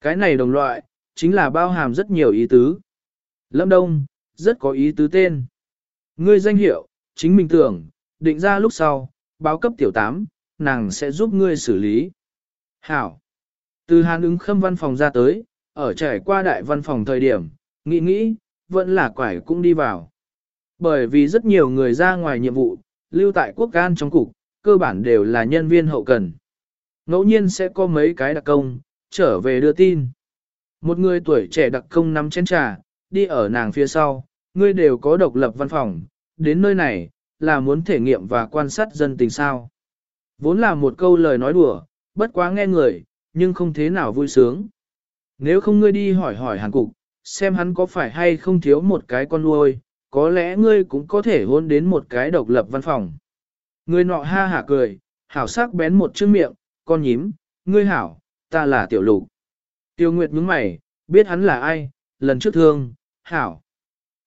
Cái này đồng loại, chính là bao hàm rất nhiều ý tứ. Lâm Đông, rất có ý tứ tên. Ngươi danh hiệu, chính mình tưởng, định ra lúc sau, báo cấp tiểu tám, nàng sẽ giúp ngươi xử lý. Hảo. Từ hàn ứng khâm văn phòng ra tới, ở trải qua đại văn phòng thời điểm, nghĩ nghĩ, vẫn là quải cũng đi vào. Bởi vì rất nhiều người ra ngoài nhiệm vụ, lưu tại quốc can trong cục, cơ bản đều là nhân viên hậu cần. Ngẫu nhiên sẽ có mấy cái đặc công, trở về đưa tin. Một người tuổi trẻ đặc công nắm chén trà, đi ở nàng phía sau, ngươi đều có độc lập văn phòng, đến nơi này, là muốn thể nghiệm và quan sát dân tình sao. Vốn là một câu lời nói đùa, bất quá nghe người, nhưng không thế nào vui sướng. Nếu không ngươi đi hỏi hỏi hàn cục, xem hắn có phải hay không thiếu một cái con nuôi, có lẽ ngươi cũng có thể hôn đến một cái độc lập văn phòng. Người nọ ha hả cười, hảo sắc bén một chữ miệng, con nhím, ngươi hảo, ta là tiểu lục. Tiêu Nguyệt nhướng mày, biết hắn là ai, lần trước thương, hảo.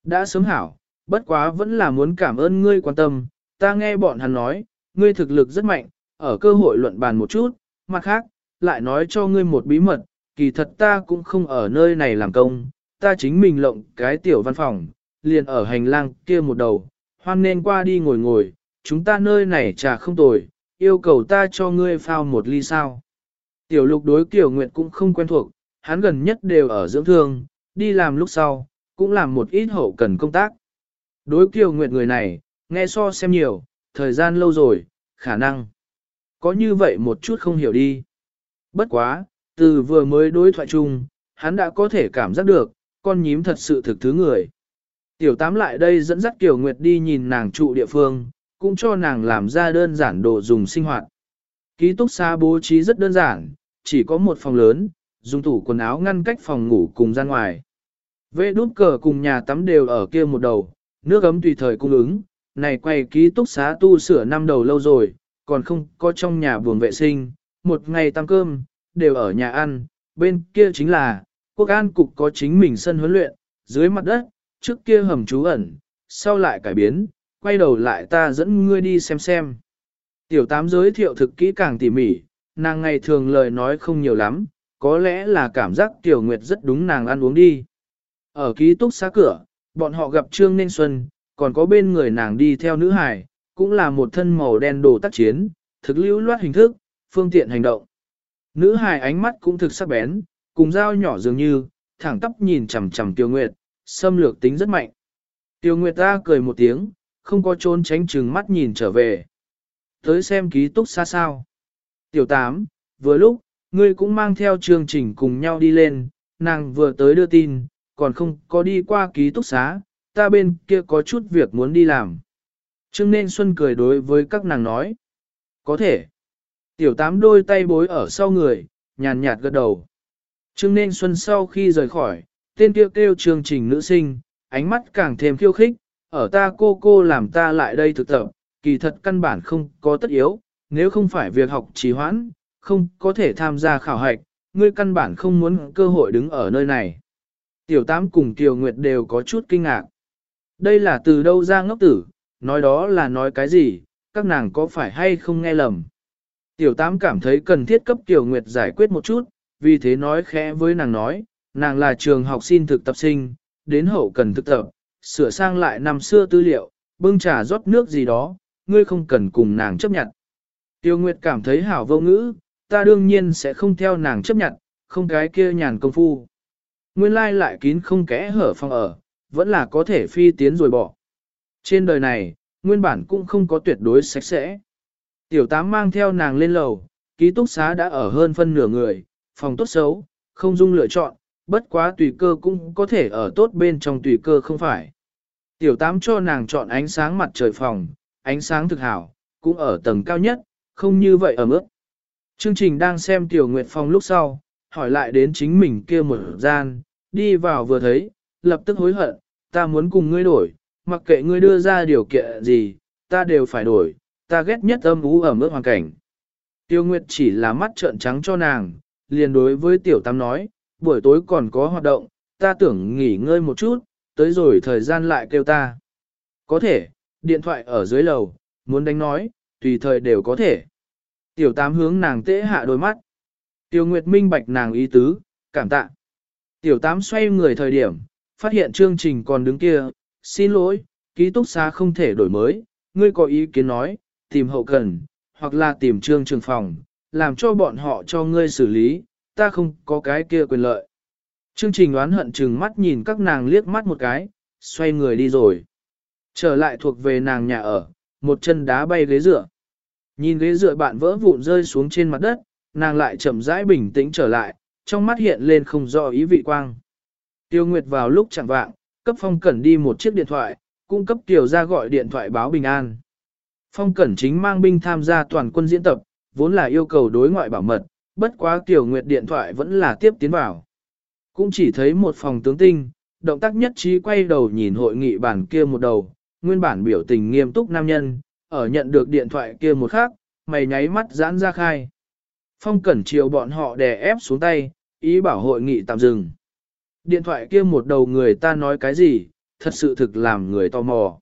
Đã sớm hảo, bất quá vẫn là muốn cảm ơn ngươi quan tâm, ta nghe bọn hắn nói, ngươi thực lực rất mạnh, ở cơ hội luận bàn một chút, mặt khác, lại nói cho ngươi một bí mật, kỳ thật ta cũng không ở nơi này làm công, ta chính mình lộng cái tiểu văn phòng, liền ở hành lang kia một đầu, hoan nên qua đi ngồi ngồi, chúng ta nơi này trà không tồi, yêu cầu ta cho ngươi phao một ly sao. Tiểu lục đối kiểu nguyện cũng không quen thuộc, hắn gần nhất đều ở dưỡng thương, đi làm lúc sau, cũng làm một ít hậu cần công tác. Đối kiểu nguyện người này, nghe so xem nhiều, thời gian lâu rồi, khả năng. Có như vậy một chút không hiểu đi. Bất quá, từ vừa mới đối thoại chung, hắn đã có thể cảm giác được, con nhím thật sự thực thứ người. Tiểu tám lại đây dẫn dắt Kiều Nguyệt đi nhìn nàng trụ địa phương, cũng cho nàng làm ra đơn giản đồ dùng sinh hoạt. Ký túc xá bố trí rất đơn giản, chỉ có một phòng lớn, dùng tủ quần áo ngăn cách phòng ngủ cùng ra ngoài. Vệ đút cờ cùng nhà tắm đều ở kia một đầu, nước ấm tùy thời cung ứng, này quay ký túc xá tu sửa năm đầu lâu rồi, còn không có trong nhà buồng vệ sinh, một ngày tăng cơm, đều ở nhà ăn, bên kia chính là, quốc an cục có chính mình sân huấn luyện, dưới mặt đất, trước kia hầm trú ẩn, sau lại cải biến, quay đầu lại ta dẫn ngươi đi xem xem. Tiểu tám giới thiệu thực kỹ càng tỉ mỉ, nàng ngày thường lời nói không nhiều lắm, có lẽ là cảm giác Tiểu Nguyệt rất đúng nàng ăn uống đi. Ở ký túc xá cửa, bọn họ gặp Trương Ninh Xuân, còn có bên người nàng đi theo nữ hải, cũng là một thân màu đen đồ tác chiến, thực lưu loát hình thức, phương tiện hành động. Nữ hài ánh mắt cũng thực sắc bén, cùng dao nhỏ dường như, thẳng tóc nhìn chằm chằm Tiêu Nguyệt, xâm lược tính rất mạnh. Tiêu Nguyệt ta cười một tiếng, không có trốn tránh chừng mắt nhìn trở về. Tới xem ký túc xa sao. Tiểu tám, vừa lúc, ngươi cũng mang theo chương trình cùng nhau đi lên, nàng vừa tới đưa tin, còn không có đi qua ký túc xá, ta bên kia có chút việc muốn đi làm. Trương nên Xuân cười đối với các nàng nói. Có thể. Tiểu tám đôi tay bối ở sau người, nhàn nhạt gật đầu. Trương nên Xuân sau khi rời khỏi, tên kêu, kêu chương trình nữ sinh, ánh mắt càng thêm khiêu khích, ở ta cô cô làm ta lại đây thực tập, kỳ thật căn bản không có tất yếu, nếu không phải việc học trì hoãn, không có thể tham gia khảo hạch, ngươi căn bản không muốn cơ hội đứng ở nơi này. Tiểu Tám cùng Tiểu Nguyệt đều có chút kinh ngạc. Đây là từ đâu ra ngốc tử, nói đó là nói cái gì, các nàng có phải hay không nghe lầm. Tiểu Tám cảm thấy cần thiết cấp Tiểu Nguyệt giải quyết một chút, vì thế nói khẽ với nàng nói, nàng là trường học xin thực tập sinh, đến hậu cần thực tập, sửa sang lại năm xưa tư liệu, bưng trà rót nước gì đó, ngươi không cần cùng nàng chấp nhận. Tiêu Nguyệt cảm thấy hảo vô ngữ, ta đương nhiên sẽ không theo nàng chấp nhận, không cái kia nhàn công phu. Nguyên lai lại kín không kẽ hở phòng ở, vẫn là có thể phi tiến rồi bỏ. Trên đời này, nguyên bản cũng không có tuyệt đối sạch sẽ. Tiểu tám mang theo nàng lên lầu, ký túc xá đã ở hơn phân nửa người, phòng tốt xấu, không dung lựa chọn, bất quá tùy cơ cũng có thể ở tốt bên trong tùy cơ không phải. Tiểu tám cho nàng chọn ánh sáng mặt trời phòng, ánh sáng thực hảo, cũng ở tầng cao nhất, không như vậy ở mức. Chương trình đang xem tiểu nguyệt phòng lúc sau, hỏi lại đến chính mình kia một gian, đi vào vừa thấy, lập tức hối hận, ta muốn cùng ngươi đổi, mặc kệ ngươi đưa ra điều kiện gì, ta đều phải đổi, ta ghét nhất âm ú ở mức hoàn cảnh. Tiêu Nguyệt chỉ là mắt trợn trắng cho nàng, liền đối với tiểu tam nói, buổi tối còn có hoạt động, ta tưởng nghỉ ngơi một chút, tới rồi thời gian lại kêu ta. Có thể, điện thoại ở dưới lầu, muốn đánh nói, tùy thời đều có thể. Tiểu tám hướng nàng tễ hạ đôi mắt. Tiêu Nguyệt minh bạch nàng ý tứ, cảm tạ. Tiểu tám xoay người thời điểm, phát hiện chương trình còn đứng kia, xin lỗi, ký túc xá không thể đổi mới, ngươi có ý kiến nói, tìm hậu cần, hoặc là tìm trương trường phòng, làm cho bọn họ cho ngươi xử lý, ta không có cái kia quyền lợi. Chương trình oán hận chừng mắt nhìn các nàng liếc mắt một cái, xoay người đi rồi. Trở lại thuộc về nàng nhà ở, một chân đá bay ghế dựa. Nhìn ghế dựa bạn vỡ vụn rơi xuống trên mặt đất, nàng lại chậm rãi bình tĩnh trở lại, trong mắt hiện lên không rõ ý vị quang. Tiêu Nguyệt vào lúc chẳng vạng, cấp phong cẩn đi một chiếc điện thoại, cung cấp Tiểu ra gọi điện thoại báo bình an. Phong cẩn chính mang binh tham gia toàn quân diễn tập, vốn là yêu cầu đối ngoại bảo mật, bất quá Tiểu Nguyệt điện thoại vẫn là tiếp tiến vào. Cũng chỉ thấy một phòng tướng tinh, động tác nhất trí quay đầu nhìn hội nghị bản kia một đầu, nguyên bản biểu tình nghiêm túc nam nhân, ở nhận được điện thoại kia một khắc, mày nháy mắt giãn ra khai. Phong cẩn chiều bọn họ đè ép xuống tay, ý bảo hội nghị tạm dừng. Điện thoại kia một đầu người ta nói cái gì, thật sự thực làm người tò mò.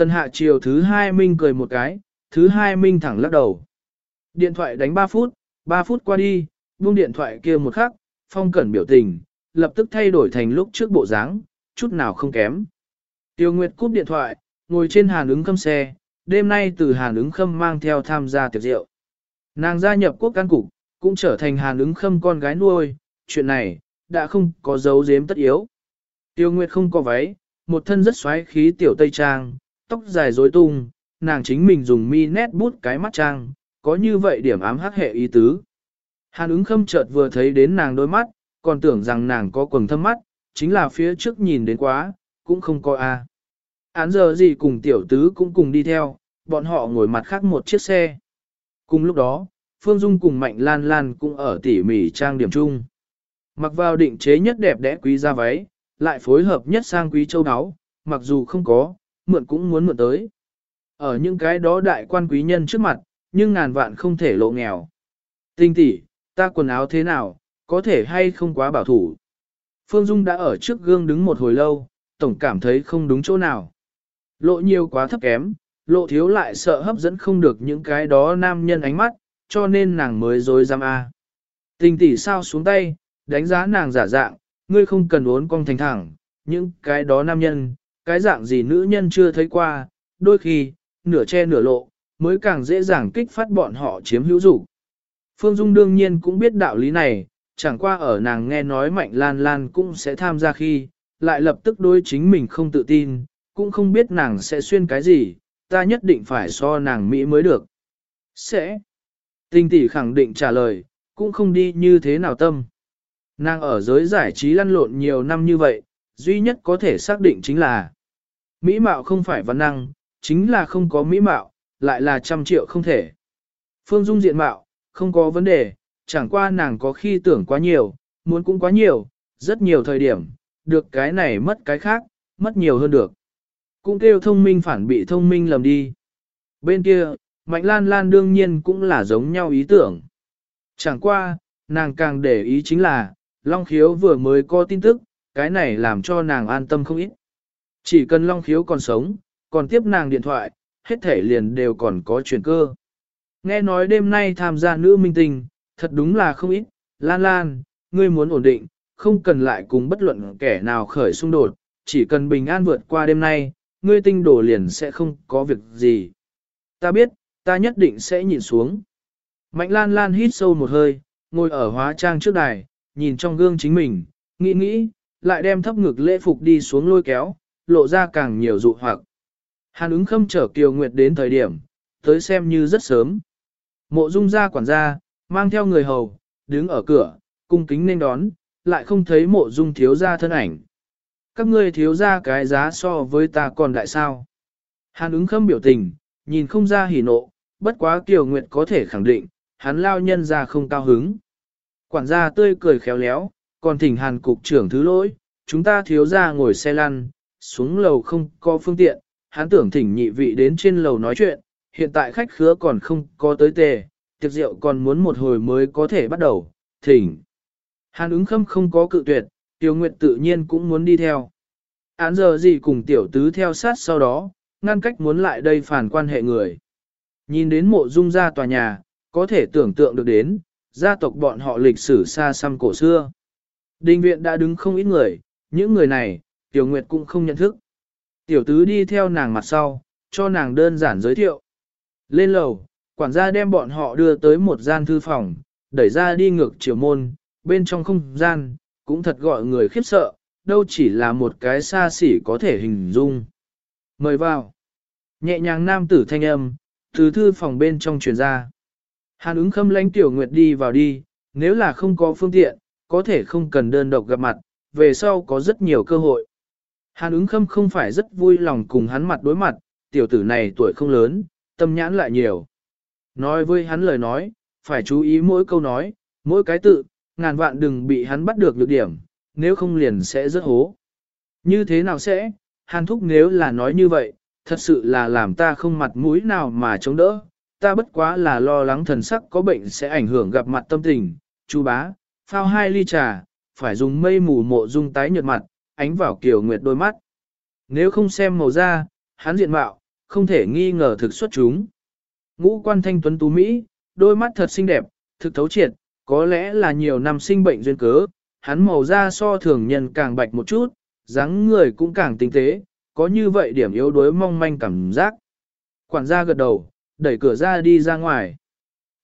Tần hạ chiều thứ hai Minh cười một cái, thứ hai Minh thẳng lắc đầu. Điện thoại đánh 3 phút, 3 phút qua đi, buông điện thoại kia một khắc, phong cẩn biểu tình, lập tức thay đổi thành lúc trước bộ dáng, chút nào không kém. Tiêu Nguyệt cúp điện thoại, ngồi trên hàn ứng khâm xe, đêm nay từ hàn ứng khâm mang theo tham gia tiệc rượu. Nàng gia nhập quốc can cục, cũng trở thành hàn ứng khâm con gái nuôi, chuyện này, đã không có dấu giếm tất yếu. Tiêu Nguyệt không có váy, một thân rất xoáy khí tiểu tây trang, tóc dài rối tung, nàng chính mình dùng mi nét bút cái mắt trang, có như vậy điểm ám hắc hệ ý tứ. Hàn ứng khâm chợt vừa thấy đến nàng đôi mắt, còn tưởng rằng nàng có quầng thâm mắt, chính là phía trước nhìn đến quá, cũng không có a. Án giờ gì cùng tiểu tứ cũng cùng đi theo, bọn họ ngồi mặt khác một chiếc xe. Cùng lúc đó, Phương Dung cùng Mạnh Lan Lan cũng ở tỉ mỉ trang điểm chung. Mặc vào định chế nhất đẹp đẽ quý ra váy, lại phối hợp nhất sang quý châu áo, mặc dù không có, mượn cũng muốn mượn tới. Ở những cái đó đại quan quý nhân trước mặt, nhưng ngàn vạn không thể lộ nghèo. Tinh tỷ, ta quần áo thế nào, có thể hay không quá bảo thủ. Phương Dung đã ở trước gương đứng một hồi lâu, tổng cảm thấy không đúng chỗ nào. Lộ nhiều quá thấp kém, lộ thiếu lại sợ hấp dẫn không được những cái đó nam nhân ánh mắt, cho nên nàng mới dối dám a. Tình tỷ sao xuống tay, đánh giá nàng giả dạng, ngươi không cần uốn cong thành thẳng, những cái đó nam nhân, cái dạng gì nữ nhân chưa thấy qua, đôi khi, nửa che nửa lộ, mới càng dễ dàng kích phát bọn họ chiếm hữu dục. Phương Dung đương nhiên cũng biết đạo lý này, chẳng qua ở nàng nghe nói Mạnh Lan Lan cũng sẽ tham gia khi, lại lập tức đối chính mình không tự tin, cũng không biết nàng sẽ xuyên cái gì, ta nhất định phải so nàng Mỹ mới được. Sẽ. Tinh tỷ khẳng định trả lời, cũng không đi như thế nào tâm. Nàng ở giới giải trí lăn lộn nhiều năm như vậy, duy nhất có thể xác định chính là Mỹ mạo không phải văn năng, chính là không có Mỹ mạo, lại là trăm triệu không thể. Phương Dung diện mạo, không có vấn đề, chẳng qua nàng có khi tưởng quá nhiều, muốn cũng quá nhiều, rất nhiều thời điểm, được cái này mất cái khác, mất nhiều hơn được. Cũng kêu thông minh phản bị thông minh lầm đi. Bên kia, Mạnh Lan Lan đương nhiên cũng là giống nhau ý tưởng. Chẳng qua, nàng càng để ý chính là, Long Khiếu vừa mới có tin tức, cái này làm cho nàng an tâm không ít. Chỉ cần Long Khiếu còn sống, còn tiếp nàng điện thoại, hết thể liền đều còn có chuyển cơ. Nghe nói đêm nay tham gia nữ minh tinh, thật đúng là không ít, Lan Lan, ngươi muốn ổn định, không cần lại cùng bất luận kẻ nào khởi xung đột, chỉ cần bình an vượt qua đêm nay, ngươi tinh đổ liền sẽ không có việc gì. Ta biết, ta nhất định sẽ nhìn xuống. Mạnh Lan Lan hít sâu một hơi, ngồi ở hóa trang trước đài, nhìn trong gương chính mình, nghĩ nghĩ, lại đem thấp ngực lễ phục đi xuống lôi kéo, lộ ra càng nhiều dụ hoặc. Hàn ứng khâm chở Kiều Nguyệt đến thời điểm, tới xem như rất sớm. Mộ dung ra quản gia, mang theo người hầu, đứng ở cửa, cung kính nên đón, lại không thấy mộ dung thiếu ra thân ảnh. Các ngươi thiếu ra cái giá so với ta còn đại sao. Hàn ứng khâm biểu tình, nhìn không ra hỉ nộ, bất quá Kiều Nguyệt có thể khẳng định, hắn lao nhân ra không cao hứng. Quản gia tươi cười khéo léo, còn thỉnh hàn cục trưởng thứ lỗi, chúng ta thiếu ra ngồi xe lăn, xuống lầu không có phương tiện, hắn tưởng thỉnh nhị vị đến trên lầu nói chuyện, hiện tại khách khứa còn không có tới tề, tiệc rượu còn muốn một hồi mới có thể bắt đầu, thỉnh. Hàn ứng khâm không có cự tuyệt, Tiểu Nguyệt tự nhiên cũng muốn đi theo. Án giờ gì cùng tiểu tứ theo sát sau đó, ngăn cách muốn lại đây phản quan hệ người. Nhìn đến mộ dung ra tòa nhà, có thể tưởng tượng được đến, gia tộc bọn họ lịch sử xa xăm cổ xưa. Đình viện đã đứng không ít người, những người này, Tiểu Nguyệt cũng không nhận thức. Tiểu tứ đi theo nàng mặt sau, cho nàng đơn giản giới thiệu. Lên lầu, quản gia đem bọn họ đưa tới một gian thư phòng, đẩy ra đi ngược chiều môn, bên trong không gian, cũng thật gọi người khiếp sợ, đâu chỉ là một cái xa xỉ có thể hình dung. Mời vào. Nhẹ nhàng nam tử thanh âm, từ thư phòng bên trong truyền ra. Hàn ứng khâm lãnh tiểu nguyệt đi vào đi, nếu là không có phương tiện, có thể không cần đơn độc gặp mặt, về sau có rất nhiều cơ hội. Hàn ứng khâm không phải rất vui lòng cùng hắn mặt đối mặt, tiểu tử này tuổi không lớn, tâm nhãn lại nhiều. Nói với hắn lời nói, phải chú ý mỗi câu nói, mỗi cái tự, ngàn vạn đừng bị hắn bắt được nhược điểm, nếu không liền sẽ rất hố. Như thế nào sẽ, hàn thúc nếu là nói như vậy, thật sự là làm ta không mặt mũi nào mà chống đỡ, ta bất quá là lo lắng thần sắc có bệnh sẽ ảnh hưởng gặp mặt tâm tình, chú bá, phao hai ly trà, phải dùng mây mù mộ dung tái nhợt mặt, ánh vào kiểu nguyệt đôi mắt. Nếu không xem màu da, hắn diện mạo, không thể nghi ngờ thực xuất chúng. Ngũ quan thanh tuấn tú Mỹ, đôi mắt thật xinh đẹp, thực thấu triệt, có lẽ là nhiều năm sinh bệnh duyên cớ, hắn màu da so thường nhân càng bạch một chút, dáng người cũng càng tinh tế, có như vậy điểm yếu đuối mong manh cảm giác. Quản gia gật đầu, đẩy cửa ra đi ra ngoài.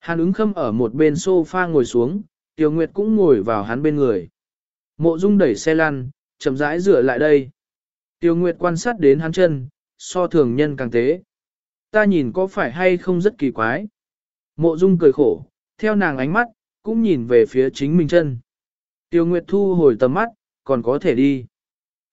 Hàn ứng khâm ở một bên sofa ngồi xuống, Tiêu Nguyệt cũng ngồi vào hắn bên người. Mộ Dung đẩy xe lăn, chậm rãi rửa lại đây. Tiêu Nguyệt quan sát đến hắn chân, so thường nhân càng tế. Ta nhìn có phải hay không rất kỳ quái. Mộ Dung cười khổ, theo nàng ánh mắt, cũng nhìn về phía chính mình chân. Tiêu Nguyệt thu hồi tầm mắt, còn có thể đi.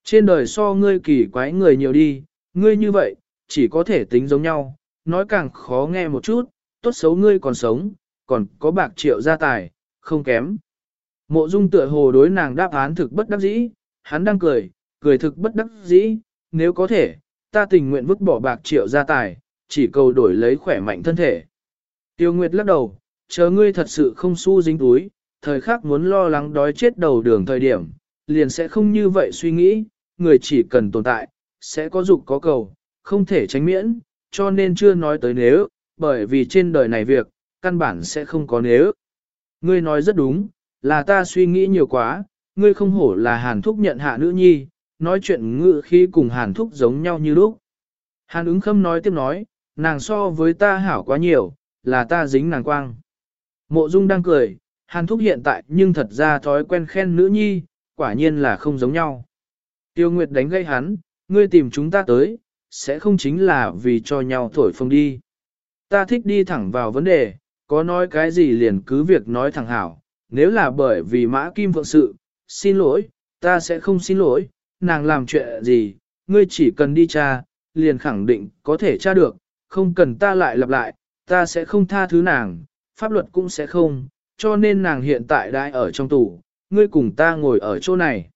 Trên đời so ngươi kỳ quái người nhiều đi, ngươi như vậy, chỉ có thể tính giống nhau, nói càng khó nghe một chút, tốt xấu ngươi còn sống, còn có bạc triệu gia tài, không kém. Mộ dung tựa hồ đối nàng đáp án thực bất đắc dĩ, hắn đang cười, cười thực bất đắc dĩ, nếu có thể, ta tình nguyện vứt bỏ bạc triệu gia tài, chỉ cầu đổi lấy khỏe mạnh thân thể. Tiêu Nguyệt lắc đầu, chờ ngươi thật sự không su dính túi, thời khắc muốn lo lắng đói chết đầu đường thời điểm, liền sẽ không như vậy suy nghĩ, người chỉ cần tồn tại, sẽ có dục có cầu, không thể tránh miễn, cho nên chưa nói tới nếu, bởi vì trên đời này việc, căn bản sẽ không có nếu. Ngươi nói rất đúng, là ta suy nghĩ nhiều quá, ngươi không hổ là hàn thúc nhận hạ nữ nhi, nói chuyện ngự khi cùng hàn thúc giống nhau như lúc. Hàn ứng khâm nói tiếp nói, nàng so với ta hảo quá nhiều, là ta dính nàng quang. Mộ dung đang cười, hàn thúc hiện tại nhưng thật ra thói quen khen nữ nhi, quả nhiên là không giống nhau. Tiêu Nguyệt đánh gây hắn, ngươi tìm chúng ta tới, sẽ không chính là vì cho nhau thổi phồng đi. Ta thích đi thẳng vào vấn đề, có nói cái gì liền cứ việc nói thẳng hảo, nếu là bởi vì mã kim vượng sự, xin lỗi, ta sẽ không xin lỗi, nàng làm chuyện gì, ngươi chỉ cần đi tra, liền khẳng định có thể tra được, không cần ta lại lặp lại, ta sẽ không tha thứ nàng, pháp luật cũng sẽ không, cho nên nàng hiện tại đã ở trong tủ, ngươi cùng ta ngồi ở chỗ này.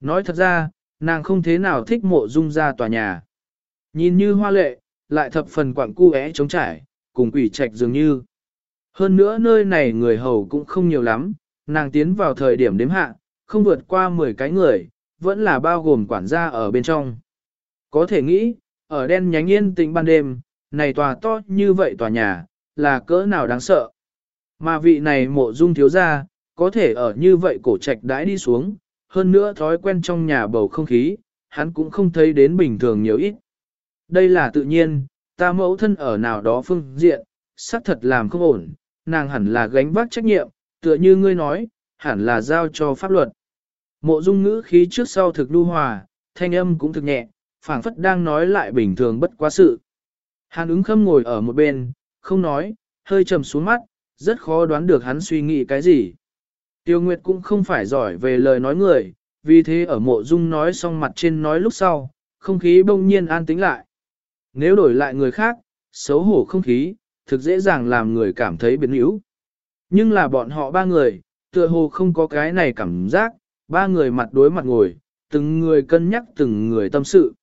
Nói thật ra, nàng không thế nào thích mộ dung ra tòa nhà. Nhìn như hoa lệ, lại thập phần quặng cu é trống trải, cùng quỷ trạch dường như. Hơn nữa nơi này người hầu cũng không nhiều lắm, nàng tiến vào thời điểm đếm hạ, không vượt qua 10 cái người, vẫn là bao gồm quản gia ở bên trong. Có thể nghĩ, ở đen nhánh yên tĩnh ban đêm, này tòa to như vậy tòa nhà, là cỡ nào đáng sợ. Mà vị này mộ dung thiếu gia, có thể ở như vậy cổ trạch đãi đi xuống, hơn nữa thói quen trong nhà bầu không khí, hắn cũng không thấy đến bình thường nhiều ít. Đây là tự nhiên, ta mẫu thân ở nào đó phương diện, xác thật làm không ổn, nàng hẳn là gánh vác trách nhiệm, tựa như ngươi nói, hẳn là giao cho pháp luật. Mộ dung ngữ khí trước sau thực đu hòa, thanh âm cũng thực nhẹ, phảng phất đang nói lại bình thường bất quá sự. Hàn ứng khâm ngồi ở một bên, không nói, hơi trầm xuống mắt, rất khó đoán được hắn suy nghĩ cái gì. Tiêu Nguyệt cũng không phải giỏi về lời nói người, vì thế ở mộ dung nói xong mặt trên nói lúc sau, không khí bỗng nhiên an tĩnh lại. Nếu đổi lại người khác, xấu hổ không khí, thực dễ dàng làm người cảm thấy biến yếu. Nhưng là bọn họ ba người, tựa hồ không có cái này cảm giác, ba người mặt đối mặt ngồi, từng người cân nhắc từng người tâm sự.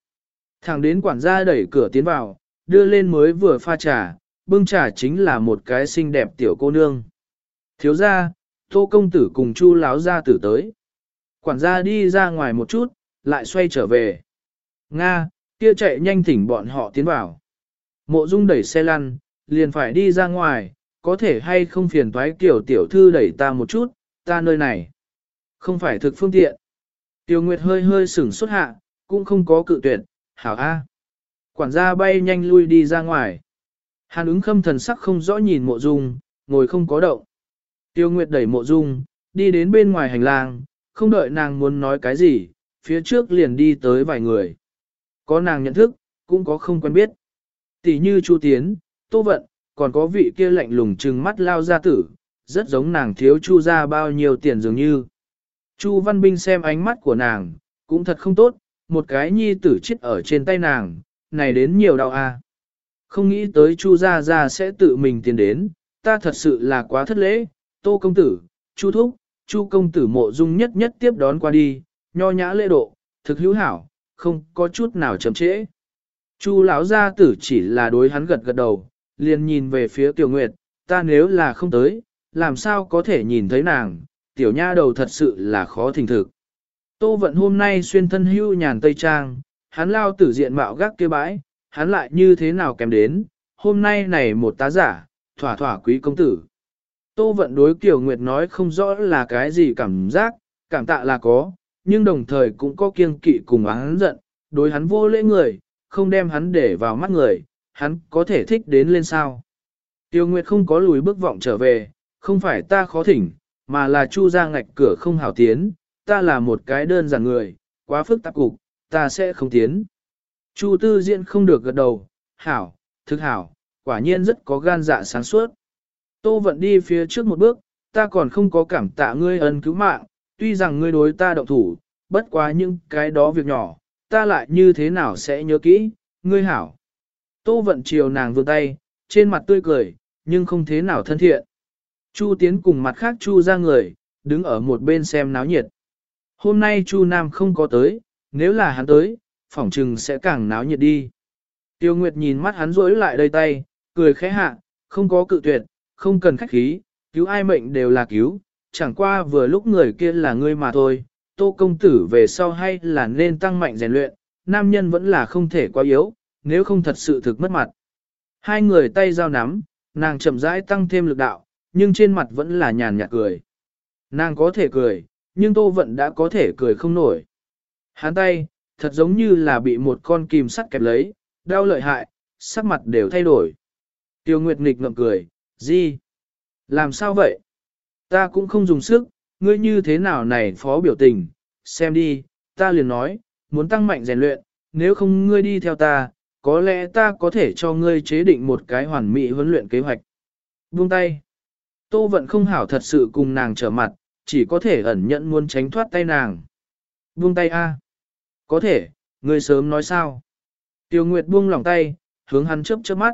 Thẳng đến quản gia đẩy cửa tiến vào, đưa lên mới vừa pha trà, bưng trà chính là một cái xinh đẹp tiểu cô nương. Thiếu gia, tô công tử cùng chu láo gia tử tới. Quản gia đi ra ngoài một chút, lại xoay trở về. Nga, kia chạy nhanh thỉnh bọn họ tiến vào. Mộ dung đẩy xe lăn, liền phải đi ra ngoài, có thể hay không phiền toái tiểu tiểu thư đẩy ta một chút, ta nơi này. Không phải thực phương tiện. Tiêu Nguyệt hơi hơi sửng xuất hạ, cũng không có cự tuyệt, hảo A. Quản gia bay nhanh lui đi ra ngoài. Hàn ứng khâm thần sắc không rõ nhìn mộ dung, ngồi không có động. Tiêu Nguyệt đẩy mộ dung, đi đến bên ngoài hành lang, không đợi nàng muốn nói cái gì, phía trước liền đi tới vài người. Có nàng nhận thức, cũng có không quen biết. Tỷ như Chu Tiến, Tô Vận, còn có vị kia lạnh lùng trừng mắt lao ra tử, rất giống nàng thiếu Chu ra bao nhiêu tiền dường như. Chu Văn Binh xem ánh mắt của nàng, cũng thật không tốt, một cái nhi tử chết ở trên tay nàng, này đến nhiều đau a. À. Không nghĩ tới Chu Gia Gia sẽ tự mình tiến đến, ta thật sự là quá thất lễ, Tô Công Tử, Chu Thúc, Chu Công Tử mộ dung nhất nhất tiếp đón qua đi, nho nhã lễ độ, thực hữu hảo, không có chút nào chậm trễ. Chu lão gia tử chỉ là đối hắn gật gật đầu, liền nhìn về phía Tiểu Nguyệt, ta nếu là không tới, làm sao có thể nhìn thấy nàng, tiểu nha đầu thật sự là khó thình thực. Tô vận hôm nay xuyên thân hưu nhàn tây trang, hắn lao tử diện mạo gác kia bãi, hắn lại như thế nào kèm đến, hôm nay này một tá giả, thỏa thỏa quý công tử. Tô vận đối Kiều Nguyệt nói không rõ là cái gì cảm giác, cảm tạ là có, nhưng đồng thời cũng có kiêng kỵ cùng hắn giận, đối hắn vô lễ người, không đem hắn để vào mắt người, hắn có thể thích đến lên sao. Tiêu Nguyệt không có lùi bước vọng trở về, không phải ta khó thỉnh, mà là chu ra ngạch cửa không hảo tiến, ta là một cái đơn giản người, quá phức tạp cục, ta sẽ không tiến. Chu tư diện không được gật đầu, hảo, thực hảo, quả nhiên rất có gan dạ sáng suốt. Tô vận đi phía trước một bước, ta còn không có cảm tạ ngươi ân cứu mạng, tuy rằng ngươi đối ta động thủ, bất quá những cái đó việc nhỏ, ta lại như thế nào sẽ nhớ kỹ, ngươi hảo. Tô vận chiều nàng vươn tay, trên mặt tươi cười, nhưng không thế nào thân thiện. Chu tiến cùng mặt khác chu ra người, đứng ở một bên xem náo nhiệt. Hôm nay chu Nam không có tới, nếu là hắn tới, phỏng trừng sẽ càng náo nhiệt đi. Tiêu Nguyệt nhìn mắt hắn rỗi lại đây tay, cười khẽ hạ, không có cự tuyệt, không cần khách khí, cứu ai mệnh đều là cứu, chẳng qua vừa lúc người kia là ngươi mà thôi, tô công tử về sau hay là nên tăng mạnh rèn luyện, nam nhân vẫn là không thể quá yếu, nếu không thật sự thực mất mặt. Hai người tay giao nắm, nàng chậm rãi tăng thêm lực đạo, nhưng trên mặt vẫn là nhàn nhạt cười. Nàng có thể cười, nhưng tô vận đã có thể cười không nổi. Hán tay, thật giống như là bị một con kìm sắt kẹp lấy, đau lợi hại, sắc mặt đều thay đổi. Tiêu Nguyệt nghịch ngậm cười, gì? Làm sao vậy? Ta cũng không dùng sức, ngươi như thế nào này phó biểu tình, xem đi, ta liền nói, muốn tăng mạnh rèn luyện, nếu không ngươi đi theo ta, có lẽ ta có thể cho ngươi chế định một cái hoàn mỹ huấn luyện kế hoạch. Buông tay. Tô vận không hảo thật sự cùng nàng trở mặt, chỉ có thể ẩn nhận muốn tránh thoát tay nàng. Buông tay a. Có thể, ngươi sớm nói sao. Tiểu Nguyệt buông lòng tay, hướng hắn chớp chớp mắt.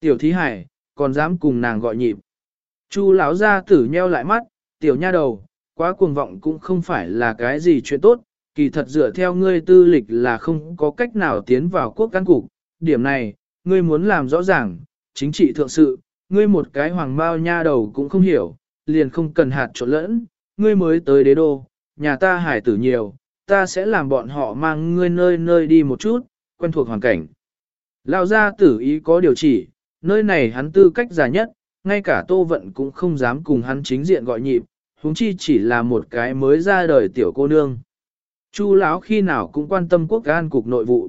Tiểu Thí Hải, còn dám cùng nàng gọi nhịp. Chu lão gia tử nheo lại mắt, tiểu nha đầu, quá cuồng vọng cũng không phải là cái gì chuyện tốt, kỳ thật dựa theo ngươi tư lịch là không có cách nào tiến vào quốc căn cục. Điểm này, ngươi muốn làm rõ ràng, chính trị thượng sự, ngươi một cái hoàng bao nha đầu cũng không hiểu, liền không cần hạt trộn lẫn, ngươi mới tới đế đô, nhà ta hải tử nhiều, ta sẽ làm bọn họ mang ngươi nơi nơi đi một chút, quen thuộc hoàn cảnh. Lão gia tử ý có điều chỉ, nơi này hắn tư cách già nhất, ngay cả tô vận cũng không dám cùng hắn chính diện gọi nhịp, huống chi chỉ là một cái mới ra đời tiểu cô nương. Chu lão khi nào cũng quan tâm quốc an cục nội vụ.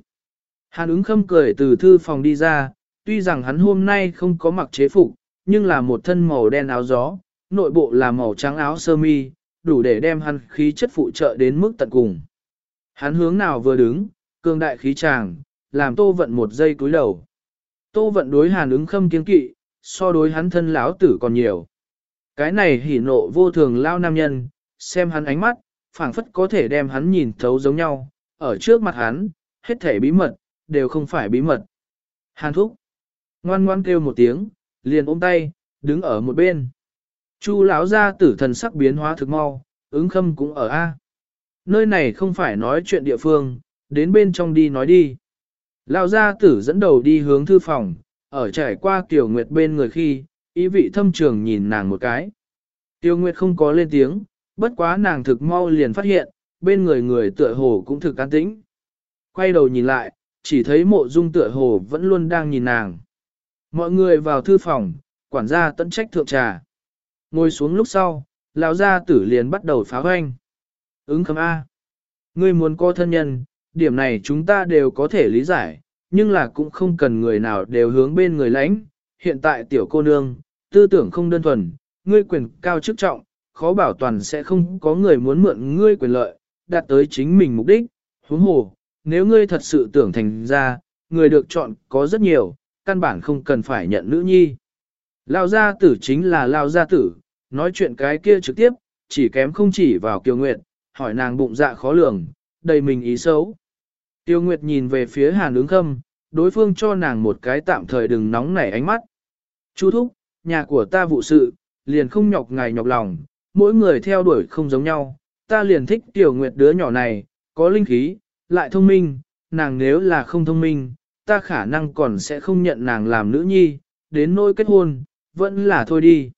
Hàn ứng khâm cười từ thư phòng đi ra, tuy rằng hắn hôm nay không có mặc chế phục, nhưng là một thân màu đen áo gió, nội bộ là màu trắng áo sơ mi, đủ để đem hắn khí chất phụ trợ đến mức tận cùng. Hắn hướng nào vừa đứng, cương đại khí tràng, làm tô vận một giây cúi đầu. Tô vận đối hàn ứng khâm kiên kỵ, so đối hắn thân lão tử còn nhiều. Cái này hỉ nộ vô thường lao nam nhân, xem hắn ánh mắt, phảng phất có thể đem hắn nhìn thấu giống nhau, ở trước mặt hắn, hết thể bí mật, đều không phải bí mật. Hàn thúc, ngoan ngoan kêu một tiếng, liền ôm tay, đứng ở một bên. Chu lão ra tử thần sắc biến hóa thực mau, ứng khâm cũng ở A. Nơi này không phải nói chuyện địa phương, đến bên trong đi nói đi. Lão gia tử dẫn đầu đi hướng thư phòng, ở trải qua Tiểu Nguyệt bên người khi, ý vị thâm trường nhìn nàng một cái. Tiêu Nguyệt không có lên tiếng, bất quá nàng thực mau liền phát hiện, bên người người tựa hồ cũng thực an tĩnh. Quay đầu nhìn lại, chỉ thấy mộ dung tựa hồ vẫn luôn đang nhìn nàng. Mọi người vào thư phòng, quản gia tận trách thượng trà. Ngồi xuống lúc sau, lão gia tử liền bắt đầu phá hoanh. Ứng khâm A. Ngươi muốn có thân nhân, điểm này chúng ta đều có thể lý giải, nhưng là cũng không cần người nào đều hướng bên người lãnh. Hiện tại tiểu cô nương, tư tưởng không đơn thuần, ngươi quyền cao chức trọng, khó bảo toàn sẽ không có người muốn mượn ngươi quyền lợi, đạt tới chính mình mục đích. Huống hồ, nếu ngươi thật sự tưởng thành ra, người được chọn có rất nhiều, căn bản không cần phải nhận nữ nhi. Lao gia tử chính là Lao gia tử, nói chuyện cái kia trực tiếp, chỉ kém không chỉ vào Kiều Nguyệt, hỏi nàng bụng dạ khó lường, đầy mình ý xấu. Tiêu Nguyệt nhìn về phía Hàn ứng khâm, đối phương cho nàng một cái tạm thời đừng nóng nảy ánh mắt. Chú thúc, nhà của ta vụ sự, liền không nhọc ngài nhọc lòng, mỗi người theo đuổi không giống nhau, ta liền thích Tiểu Nguyệt đứa nhỏ này, có linh khí, lại thông minh, nàng nếu là không thông minh, ta khả năng còn sẽ không nhận nàng làm nữ nhi, đến nỗi kết hôn, vẫn là thôi đi.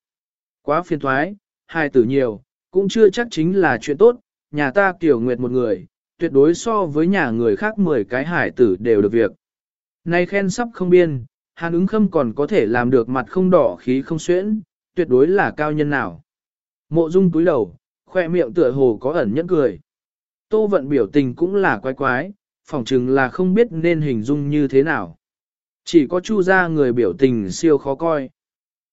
Quá phiền thoái, hai tử nhiều, cũng chưa chắc chính là chuyện tốt, nhà ta Tiểu Nguyệt một người, tuyệt đối so với nhà người khác 10 cái hải tử đều được việc. Nay khen sắp không biên, hàn ứng khâm còn có thể làm được mặt không đỏ khí không xuyễn, tuyệt đối là cao nhân nào. Mộ dung túi đầu, khoe miệng tựa hồ có ẩn nhẫn cười. Tô vận biểu tình cũng là quái quái, phỏng chừng là không biết nên hình dung như thế nào. Chỉ có chu ra người biểu tình siêu khó coi.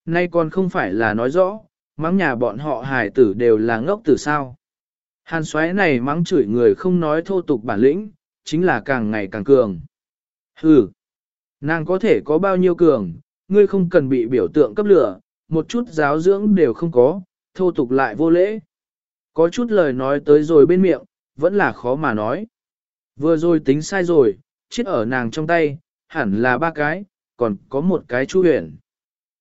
Nay còn không phải là nói rõ, mắng nhà bọn họ hải tử đều là ngốc tử sao. Hàn xoáy này mắng chửi người không nói thô tục bản lĩnh, chính là càng ngày càng cường. Hừ, nàng có thể có bao nhiêu cường, ngươi không cần bị biểu tượng cấp lửa, một chút giáo dưỡng đều không có, thô tục lại vô lễ. Có chút lời nói tới rồi bên miệng, vẫn là khó mà nói. Vừa rồi tính sai rồi, chết ở nàng trong tay, hẳn là ba cái, còn có một cái chu huyền.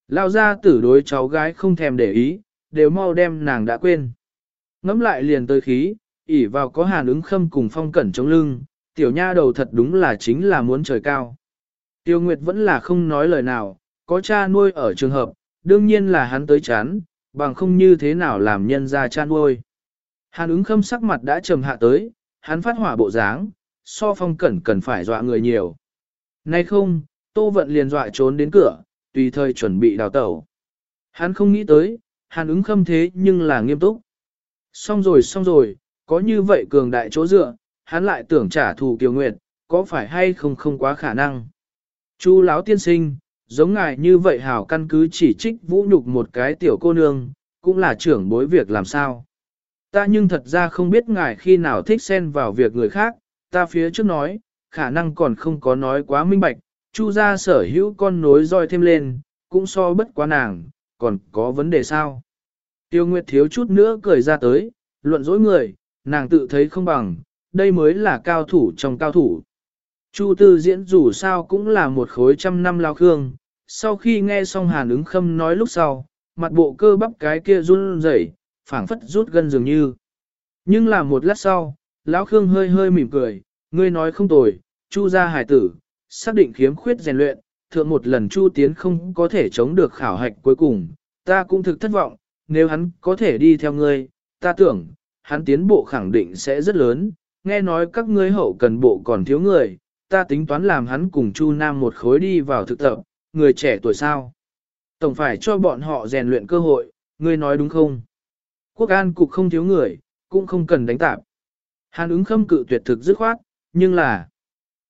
Lao ra tử đối cháu gái không thèm để ý, đều mau đem nàng đã quên. Ngắm lại liền tới khí, ỉ vào có hàn ứng khâm cùng phong cẩn chống lưng, tiểu nha đầu thật đúng là chính là muốn trời cao. Tiêu Nguyệt vẫn là không nói lời nào, có cha nuôi ở trường hợp, đương nhiên là hắn tới chán, bằng không như thế nào làm nhân ra chan nuôi. Hàn ứng khâm sắc mặt đã trầm hạ tới, hắn phát hỏa bộ dáng, so phong cẩn cần phải dọa người nhiều. Nay không, Tô Vận liền dọa trốn đến cửa, tùy thời chuẩn bị đào tẩu. Hắn không nghĩ tới, hàn ứng khâm thế nhưng là nghiêm túc. Xong rồi xong rồi, có như vậy cường đại chỗ dựa, hắn lại tưởng trả thù Kiều Nguyệt, có phải hay không không quá khả năng. Chu lão tiên sinh, giống ngài như vậy hảo căn cứ chỉ trích vũ nhục một cái tiểu cô nương, cũng là trưởng bối việc làm sao. Ta nhưng thật ra không biết ngài khi nào thích xen vào việc người khác, ta phía trước nói, khả năng còn không có nói quá minh bạch, chu ra sở hữu con nối roi thêm lên, cũng so bất quá nàng, còn có vấn đề sao. Tiêu Nguyệt thiếu chút nữa cười ra tới, luận dối người, nàng tự thấy không bằng, đây mới là cao thủ trong cao thủ. Chu tư diễn dù sao cũng là một khối trăm năm lao khương, sau khi nghe xong hàn ứng khâm nói lúc sau, mặt bộ cơ bắp cái kia run rẩy, phảng phất rút gân dường như. Nhưng là một lát sau, lão khương hơi hơi mỉm cười, ngươi nói không tồi, chu gia hải tử, xác định khiếm khuyết rèn luyện, thượng một lần chu tiến không có thể chống được khảo hạch cuối cùng, ta cũng thực thất vọng, nếu hắn có thể đi theo ngươi, ta tưởng, hắn tiến bộ khẳng định sẽ rất lớn, nghe nói các ngươi hậu cần bộ còn thiếu người, ta tính toán làm hắn cùng Chu Nam một khối đi vào thực tập, người trẻ tuổi sao. Tổng phải cho bọn họ rèn luyện cơ hội, ngươi nói đúng không? Quốc an cục không thiếu người, cũng không cần đánh tạp. Hàn ứng khâm cự tuyệt thực dứt khoát, nhưng là...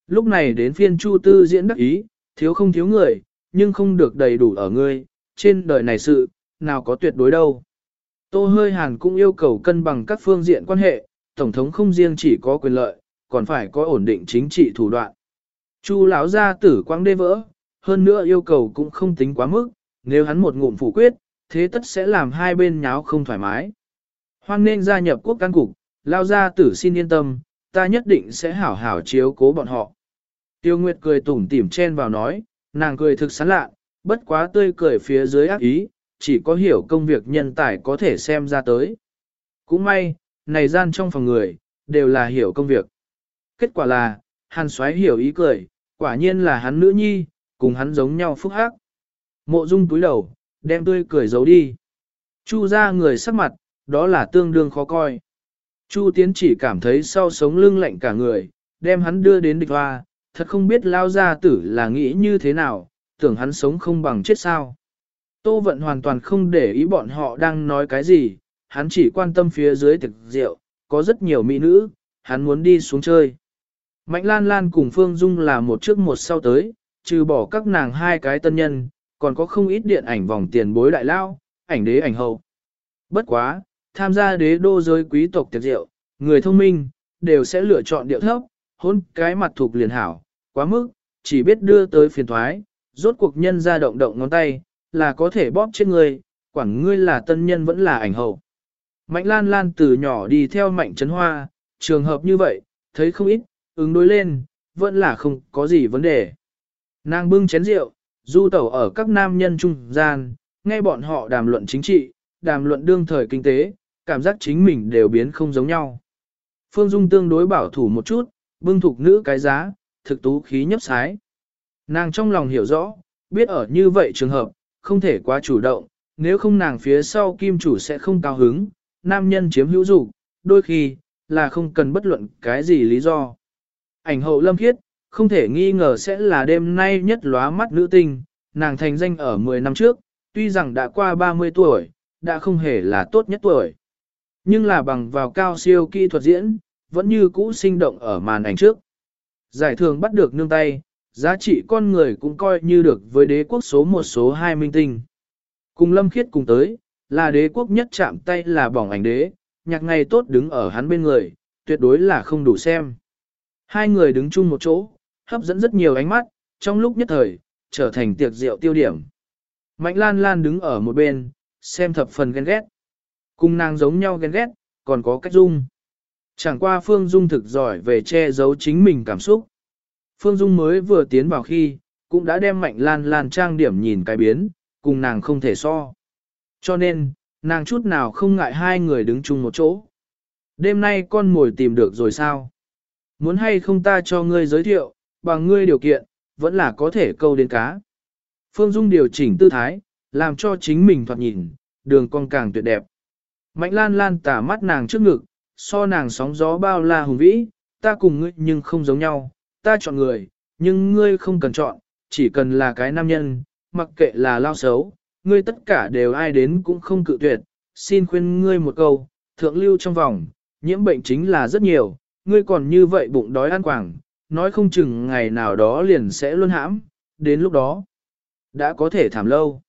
Lúc này đến phiên Chu Tư diễn đắc ý, thiếu không thiếu người, nhưng không được đầy đủ ở ngươi, trên đời này sự, nào có tuyệt đối đâu. Tô hơi hàn cũng yêu cầu cân bằng các phương diện quan hệ, Tổng thống không riêng chỉ có quyền lợi, còn phải có ổn định chính trị thủ đoạn. Chu lão gia tử quang đê vỡ, hơn nữa yêu cầu cũng không tính quá mức, nếu hắn một ngụm phủ quyết, thế tất sẽ làm hai bên nháo không thoải mái. Hoan nên gia nhập quốc căn cục, lao gia tử xin yên tâm, ta nhất định sẽ hảo hảo chiếu cố bọn họ. Tiêu Nguyệt cười tủm tỉm chen vào nói, nàng cười thực sán lạ, bất quá tươi cười phía dưới ác ý, chỉ có hiểu công việc nhân tài có thể xem ra tới. Cũng may, này gian trong phòng người, đều là hiểu công việc. Kết quả là, hàn xoáy hiểu ý cười, quả nhiên là hắn nữ nhi, cùng hắn giống nhau phúc hắc. Mộ dung túi đầu, đem tươi cười giấu đi. Chu ra người sắc mặt, đó là tương đương khó coi. Chu tiến chỉ cảm thấy sau sống lưng lạnh cả người, đem hắn đưa đến địch hoa, thật không biết lao gia tử là nghĩ như thế nào, tưởng hắn sống không bằng chết sao. Tô Vận hoàn toàn không để ý bọn họ đang nói cái gì, hắn chỉ quan tâm phía dưới thực rượu, có rất nhiều mỹ nữ, hắn muốn đi xuống chơi. Mạnh Lan Lan cùng Phương Dung là một trước một sau tới, trừ bỏ các nàng hai cái tân nhân, còn có không ít điện ảnh vòng tiền bối đại lao, ảnh đế ảnh hậu. Bất quá, tham gia đế đô giới quý tộc tiệc rượu, người thông minh, đều sẽ lựa chọn điệu thấp, hôn cái mặt thuộc liền hảo, quá mức, chỉ biết đưa tới phiền thoái, rốt cuộc nhân ra động động ngón tay, là có thể bóp chết người, quản ngươi là tân nhân vẫn là ảnh hậu. Mạnh lan lan từ nhỏ đi theo mạnh trấn hoa, trường hợp như vậy, thấy không ít, ứng đối lên, vẫn là không có gì vấn đề. Nàng bưng chén rượu, du tẩu ở các nam nhân trung gian, nghe bọn họ đàm luận chính trị, đàm luận đương thời kinh tế, cảm giác chính mình đều biến không giống nhau. Phương Dung tương đối bảo thủ một chút, bưng thục nữ cái giá, thực tú khí nhấp sái. Nàng trong lòng hiểu rõ, biết ở như vậy trường hợp, không thể quá chủ động, nếu không nàng phía sau kim chủ sẽ không cao hứng, nam nhân chiếm hữu dục đôi khi, là không cần bất luận cái gì lý do. Ảnh hậu lâm khiết, không thể nghi ngờ sẽ là đêm nay nhất lóa mắt nữ tinh, nàng thành danh ở 10 năm trước, tuy rằng đã qua 30 tuổi, đã không hề là tốt nhất tuổi. Nhưng là bằng vào cao siêu kỹ thuật diễn, vẫn như cũ sinh động ở màn ảnh trước. Giải thưởng bắt được nương tay, giá trị con người cũng coi như được với đế quốc số một số hai minh tinh. Cùng lâm khiết cùng tới, là đế quốc nhất chạm tay là bỏng ảnh đế, nhạc ngày tốt đứng ở hắn bên người, tuyệt đối là không đủ xem. Hai người đứng chung một chỗ, hấp dẫn rất nhiều ánh mắt, trong lúc nhất thời, trở thành tiệc rượu tiêu điểm. Mạnh lan lan đứng ở một bên, xem thập phần ghen ghét. Cùng nàng giống nhau ghen ghét, còn có cách dung. Chẳng qua Phương Dung thực giỏi về che giấu chính mình cảm xúc. Phương Dung mới vừa tiến vào khi, cũng đã đem mạnh lan lan trang điểm nhìn cái biến, cùng nàng không thể so. Cho nên, nàng chút nào không ngại hai người đứng chung một chỗ. Đêm nay con mồi tìm được rồi sao? Muốn hay không ta cho ngươi giới thiệu, bằng ngươi điều kiện, vẫn là có thể câu đến cá. Phương Dung điều chỉnh tư thái, làm cho chính mình thoạt nhìn, đường cong càng tuyệt đẹp. Mạnh lan lan tả mắt nàng trước ngực, so nàng sóng gió bao la hùng vĩ, ta cùng ngươi nhưng không giống nhau, ta chọn người, nhưng ngươi không cần chọn, chỉ cần là cái nam nhân, mặc kệ là lao xấu, ngươi tất cả đều ai đến cũng không cự tuyệt, xin khuyên ngươi một câu, thượng lưu trong vòng, nhiễm bệnh chính là rất nhiều, ngươi còn như vậy bụng đói ăn quảng, nói không chừng ngày nào đó liền sẽ luôn hãm, đến lúc đó, đã có thể thảm lâu.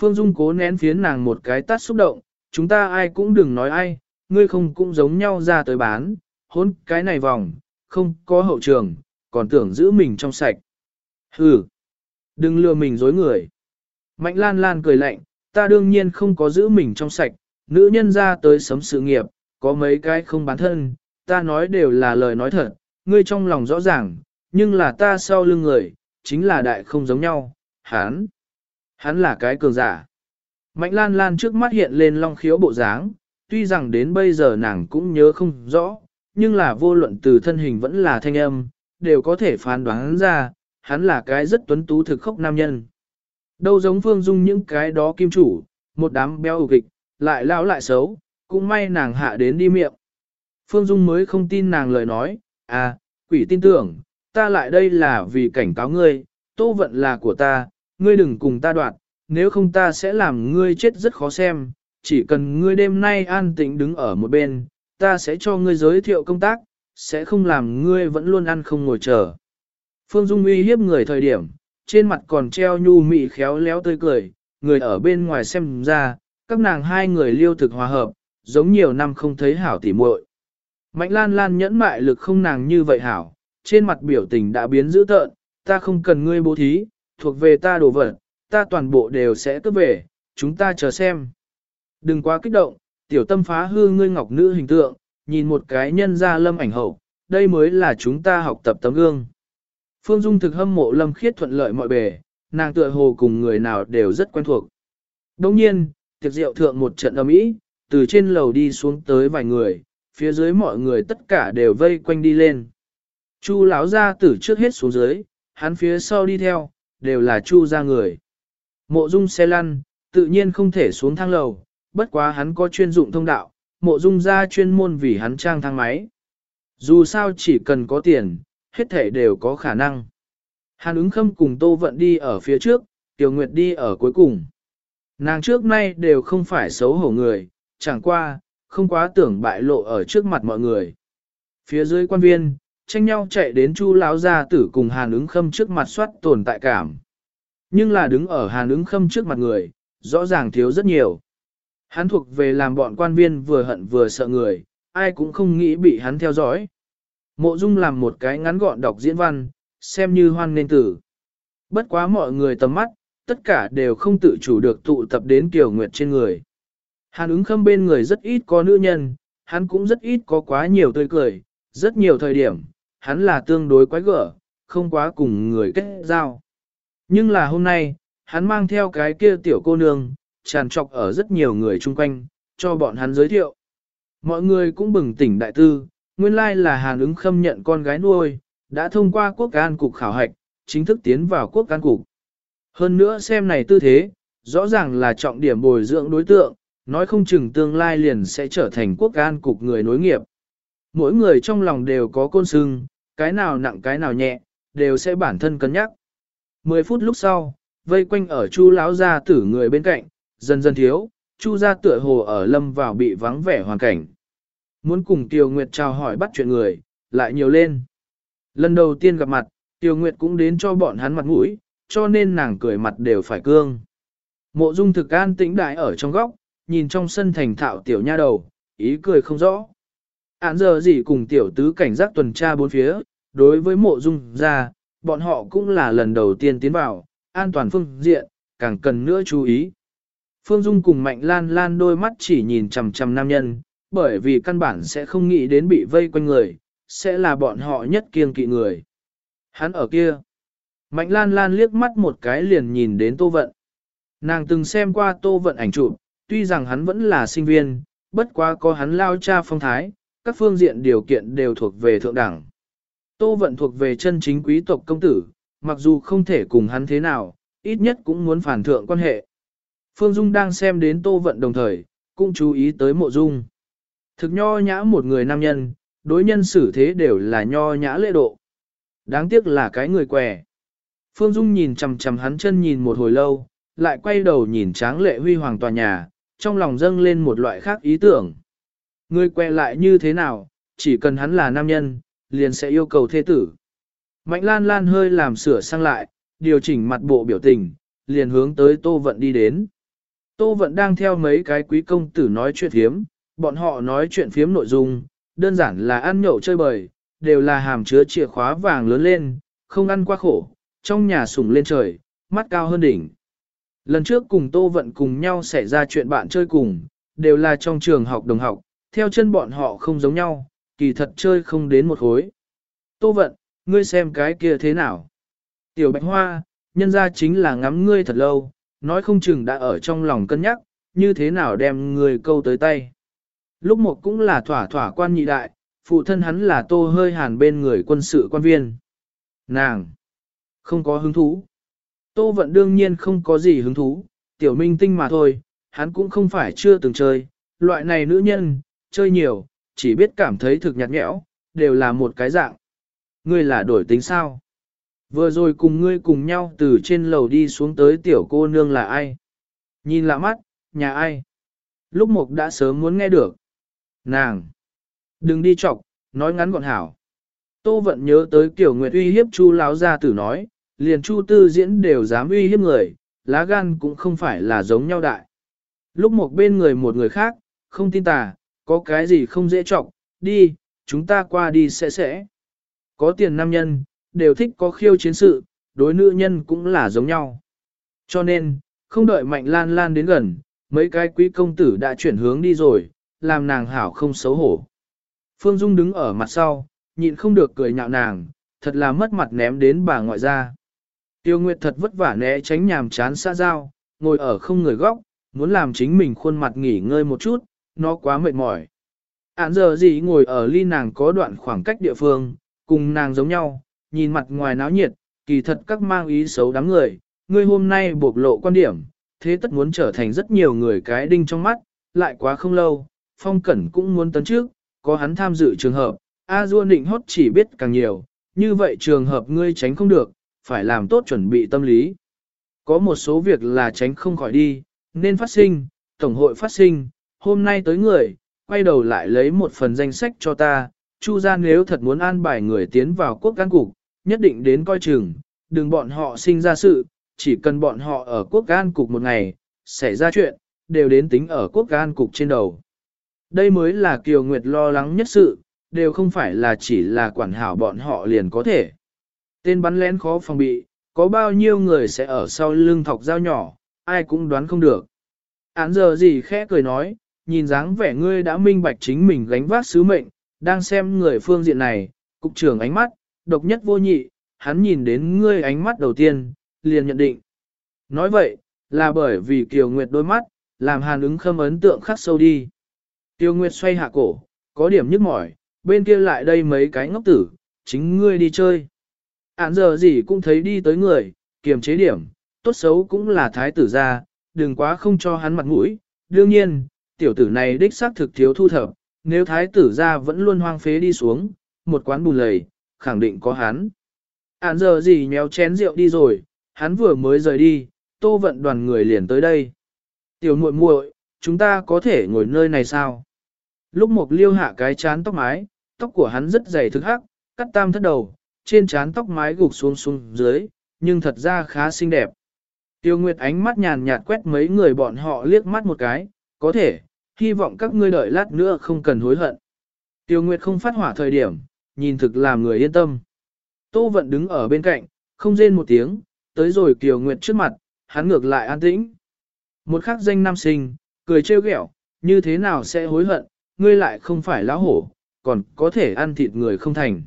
Phương Dung cố nén phiến nàng một cái tát xúc động, chúng ta ai cũng đừng nói ai, ngươi không cũng giống nhau ra tới bán, hôn cái này vòng, không có hậu trường, còn tưởng giữ mình trong sạch. Hừ, đừng lừa mình dối người. Mạnh lan lan cười lạnh, ta đương nhiên không có giữ mình trong sạch, nữ nhân ra tới sấm sự nghiệp, có mấy cái không bán thân, ta nói đều là lời nói thật, ngươi trong lòng rõ ràng, nhưng là ta sau lưng người, chính là đại không giống nhau, hắn, hắn là cái cường giả. Mạnh lan lan trước mắt hiện lên long khiếu bộ dáng, tuy rằng đến bây giờ nàng cũng nhớ không rõ, nhưng là vô luận từ thân hình vẫn là thanh âm, đều có thể phán đoán ra, hắn là cái rất tuấn tú thực khốc nam nhân. Đâu giống Phương Dung những cái đó kim chủ, một đám béo ủ kịch, lại lão lại xấu, cũng may nàng hạ đến đi miệng. Phương Dung mới không tin nàng lời nói, à, quỷ tin tưởng, ta lại đây là vì cảnh cáo ngươi, tô vận là của ta, ngươi đừng cùng ta đoạt, nếu không ta sẽ làm ngươi chết rất khó xem, chỉ cần ngươi đêm nay an tĩnh đứng ở một bên, ta sẽ cho ngươi giới thiệu công tác, sẽ không làm ngươi vẫn luôn ăn không ngồi chờ. Phương Dung uy hiếp người thời điểm, trên mặt còn treo nhu mị khéo léo tươi cười, người ở bên ngoài xem ra, các nàng hai người liêu thực hòa hợp, giống nhiều năm không thấy hảo tỉ muội. Mạnh lan lan nhẫn mại lực không nàng như vậy hảo, trên mặt biểu tình đã biến dữ tợn, ta không cần ngươi bố thí, thuộc về ta đồ vật, ta toàn bộ đều sẽ cướp về, chúng ta chờ xem. Đừng quá kích động, tiểu tâm phá hư ngươi ngọc nữ hình tượng, nhìn một cái nhân ra lâm ảnh hậu, đây mới là chúng ta học tập tấm gương. Phương Dung thực hâm mộ lâm khiết thuận lợi mọi bề, nàng tựa hồ cùng người nào đều rất quen thuộc. Đồng nhiên, tiệc rượu thượng một trận âm ý, từ trên lầu đi xuống tới vài người, phía dưới mọi người tất cả đều vây quanh đi lên. Chu lão ra từ trước hết xuống dưới, hắn phía sau đi theo, đều là chu ra người. Mộ dung xe lăn, tự nhiên không thể xuống thang lầu, bất quá hắn có chuyên dụng thông đạo, mộ dung ra chuyên môn vì hắn trang thang máy. Dù sao chỉ cần có tiền, hết thể đều có khả năng. Hàn ứng khâm cùng Tô Vận đi ở phía trước, Tiểu Nguyệt đi ở cuối cùng. Nàng trước nay đều không phải xấu hổ người, chẳng qua, không quá tưởng bại lộ ở trước mặt mọi người. Phía dưới quan viên, tranh nhau chạy đến chu lão gia tử cùng hàn ứng khâm trước mặt soát tồn tại cảm. Nhưng là đứng ở hàn ứng khâm trước mặt người, rõ ràng thiếu rất nhiều. Hắn thuộc về làm bọn quan viên vừa hận vừa sợ người, ai cũng không nghĩ bị hắn theo dõi. Mộ Dung làm một cái ngắn gọn đọc diễn văn, xem như hoan nên tử. Bất quá mọi người tầm mắt, tất cả đều không tự chủ được tụ tập đến Kiều Nguyệt trên người. Hàn ứng khâm bên người rất ít có nữ nhân, hắn cũng rất ít có quá nhiều tươi cười, rất nhiều thời điểm, hắn là tương đối quái gở, không quá cùng người kết giao. Nhưng là hôm nay, hắn mang theo cái kia tiểu cô nương, tràn trọc ở rất nhiều người chung quanh, cho bọn hắn giới thiệu. Mọi người cũng bừng tỉnh đại tư, nguyên lai là Hàn ứng khâm nhận con gái nuôi, đã thông qua quốc an cục khảo hạch, chính thức tiến vào quốc an cục. Hơn nữa xem này tư thế, rõ ràng là trọng điểm bồi dưỡng đối tượng, nói không chừng tương lai liền sẽ trở thành quốc an cục người nối nghiệp. Mỗi người trong lòng đều có côn sưng, cái nào nặng cái nào nhẹ, đều sẽ bản thân cân nhắc. Mười phút lúc sau, vây quanh ở chu lão gia tử người bên cạnh, dần dần thiếu, chu gia tựa hồ ở lâm vào bị vắng vẻ hoàn cảnh. Muốn cùng Tiêu Nguyệt chào hỏi bắt chuyện người, lại nhiều lên. Lần đầu tiên gặp mặt, Tiêu Nguyệt cũng đến cho bọn hắn mặt mũi, cho nên nàng cười mặt đều phải cương. Mộ dung thực an tĩnh đại ở trong góc, nhìn trong sân thành thạo tiểu nha đầu, ý cười không rõ. Án giờ gì cùng tiểu tứ cảnh giác tuần tra bốn phía, đối với mộ dung ra, bọn họ cũng là lần đầu tiên tiến vào, an toàn phương diện, càng cần nữa chú ý. Phương Dung cùng Mạnh Lan Lan đôi mắt chỉ nhìn chằm chằm nam nhân, bởi vì căn bản sẽ không nghĩ đến bị vây quanh người, sẽ là bọn họ nhất kiêng kỵ người. Hắn ở kia. Mạnh Lan Lan liếc mắt một cái liền nhìn đến Tô Vận. Nàng từng xem qua Tô Vận ảnh chụp, tuy rằng hắn vẫn là sinh viên, bất quá có hắn lao cha phong thái, các phương diện điều kiện đều thuộc về thượng đẳng. Tô Vận thuộc về chân chính quý tộc công tử, mặc dù không thể cùng hắn thế nào, ít nhất cũng muốn phản thượng quan hệ. Phương Dung đang xem đến Tô Vận đồng thời, cũng chú ý tới mộ dung. Thực nho nhã một người nam nhân, đối nhân xử thế đều là nho nhã lễ độ. Đáng tiếc là cái người què. Phương Dung nhìn chằm chằm hắn chân nhìn một hồi lâu, lại quay đầu nhìn tráng lệ huy hoàng tòa nhà, trong lòng dâng lên một loại khác ý tưởng. Người quẹ lại như thế nào, chỉ cần hắn là nam nhân, liền sẽ yêu cầu thế tử. Mạnh lan lan hơi làm sửa sang lại, điều chỉnh mặt bộ biểu tình, liền hướng tới Tô Vận đi đến. Tô Vận đang theo mấy cái quý công tử nói chuyện phiếm, bọn họ nói chuyện phiếm nội dung, đơn giản là ăn nhậu chơi bời, đều là hàm chứa chìa khóa vàng lớn lên, không ăn quá khổ, trong nhà sùng lên trời, mắt cao hơn đỉnh. Lần trước cùng Tô Vận cùng nhau xảy ra chuyện bạn chơi cùng, đều là trong trường học đồng học, theo chân bọn họ không giống nhau, kỳ thật chơi không đến một khối. Tô Vận, ngươi xem cái kia thế nào? Tiểu Bạch Hoa, nhân ra chính là ngắm ngươi thật lâu, nói không chừng đã ở trong lòng cân nhắc, như thế nào đem ngươi câu tới tay. Lúc một cũng là thỏa thỏa quan nhị đại, phụ thân hắn là tô hơi hàn bên người quân sự quan viên. Nàng! Không có hứng thú. Tô vận đương nhiên không có gì hứng thú, tiểu minh tinh mà thôi, hắn cũng không phải chưa từng chơi. Loại này nữ nhân, chơi nhiều, chỉ biết cảm thấy thực nhạt nhẽo, đều là một cái dạng. Ngươi là đổi tính sao? Vừa rồi cùng ngươi cùng nhau từ trên lầu đi xuống tới tiểu cô nương là ai? Nhìn lạ mắt, nhà ai? Lúc mục đã sớm muốn nghe được. Nàng! Đừng đi chọc, nói ngắn gọn hảo. Tô vận nhớ tới kiểu nguyệt uy hiếp chu láo gia tử nói, liền chu tư diễn đều dám uy hiếp người, lá gan cũng không phải là giống nhau đại. Lúc một bên người một người khác, không tin tà, có cái gì không dễ trọng. đi, chúng ta qua đi sẽ sẽ. Có tiền nam nhân, đều thích có khiêu chiến sự, đối nữ nhân cũng là giống nhau. Cho nên, không đợi mạnh lan lan đến gần, mấy cái quý công tử đã chuyển hướng đi rồi, làm nàng hảo không xấu hổ. Phương Dung đứng ở mặt sau, nhịn không được cười nhạo nàng, thật là mất mặt ném đến bà ngoại ra. Tiêu Nguyệt thật vất vả né tránh nhàm chán xa giao, ngồi ở không người góc, muốn làm chính mình khuôn mặt nghỉ ngơi một chút, nó quá mệt mỏi. Án giờ gì ngồi ở ly nàng có đoạn khoảng cách địa phương, cùng nàng giống nhau, nhìn mặt ngoài náo nhiệt, kỳ thật các mang ý xấu đám người, ngươi hôm nay bộc lộ quan điểm, thế tất muốn trở thành rất nhiều người cái đinh trong mắt, lại quá không lâu, phong cẩn cũng muốn tấn trước, có hắn tham dự trường hợp, A Dua định hót chỉ biết càng nhiều, như vậy trường hợp ngươi tránh không được, phải làm tốt chuẩn bị tâm lý. Có một số việc là tránh không khỏi đi, nên phát sinh, tổng hội phát sinh, hôm nay tới người, quay đầu lại lấy một phần danh sách cho ta, Chu gia nếu thật muốn an bài người tiến vào quốc can cục, nhất định đến coi chừng, đừng bọn họ sinh ra sự, chỉ cần bọn họ ở quốc can cục một ngày, xảy ra chuyện, đều đến tính ở quốc can cục trên đầu. Đây mới là Kiều Nguyệt lo lắng nhất sự, đều không phải là chỉ là quản hảo bọn họ liền có thể. Tên bắn lén khó phòng bị, có bao nhiêu người sẽ ở sau lưng thọc dao nhỏ, ai cũng đoán không được. Án giờ gì khẽ cười nói, nhìn dáng vẻ ngươi đã minh bạch chính mình gánh vác sứ mệnh, đang xem người phương diện này, cục trưởng ánh mắt, độc nhất vô nhị, hắn nhìn đến ngươi ánh mắt đầu tiên, liền nhận định. Nói vậy, là bởi vì Kiều Nguyệt đôi mắt, làm hàn ứng khâm ấn tượng khắc sâu đi. Kiều Nguyệt xoay hạ cổ, có điểm nhức mỏi, bên kia lại đây mấy cái ngốc tử, chính ngươi đi chơi. Án giờ gì cũng thấy đi tới người, kiềm chế điểm, tốt xấu cũng là thái tử gia, đừng quá không cho hắn mặt mũi. Đương nhiên, tiểu tử này đích xác thực thiếu thu thập, nếu thái tử gia vẫn luôn hoang phế đi xuống, một quán bùn lầy, khẳng định có hắn. Án giờ gì nhéo chén rượu đi rồi, hắn vừa mới rời đi, tô vận đoàn người liền tới đây. Tiểu muội muội, chúng ta có thể ngồi nơi này sao? Lúc một liêu hạ cái chán tóc mái, tóc của hắn rất dày thức hắc, cắt tam thất đầu, trên chán tóc mái gục xuống xuống dưới, nhưng thật ra khá xinh đẹp. Tiêu Nguyệt ánh mắt nhàn nhạt quét mấy người bọn họ liếc mắt một cái, có thể, hy vọng các ngươi đợi lát nữa không cần hối hận. Tiêu Nguyệt không phát hỏa thời điểm, nhìn thực làm người yên tâm. Tô Vận đứng ở bên cạnh, không rên một tiếng, tới rồi tiêu Nguyệt trước mặt, hắn ngược lại an tĩnh. Một khắc danh nam sinh, cười trêu ghẹo, như thế nào sẽ hối hận, ngươi lại không phải lão hổ, còn có thể ăn thịt người không thành.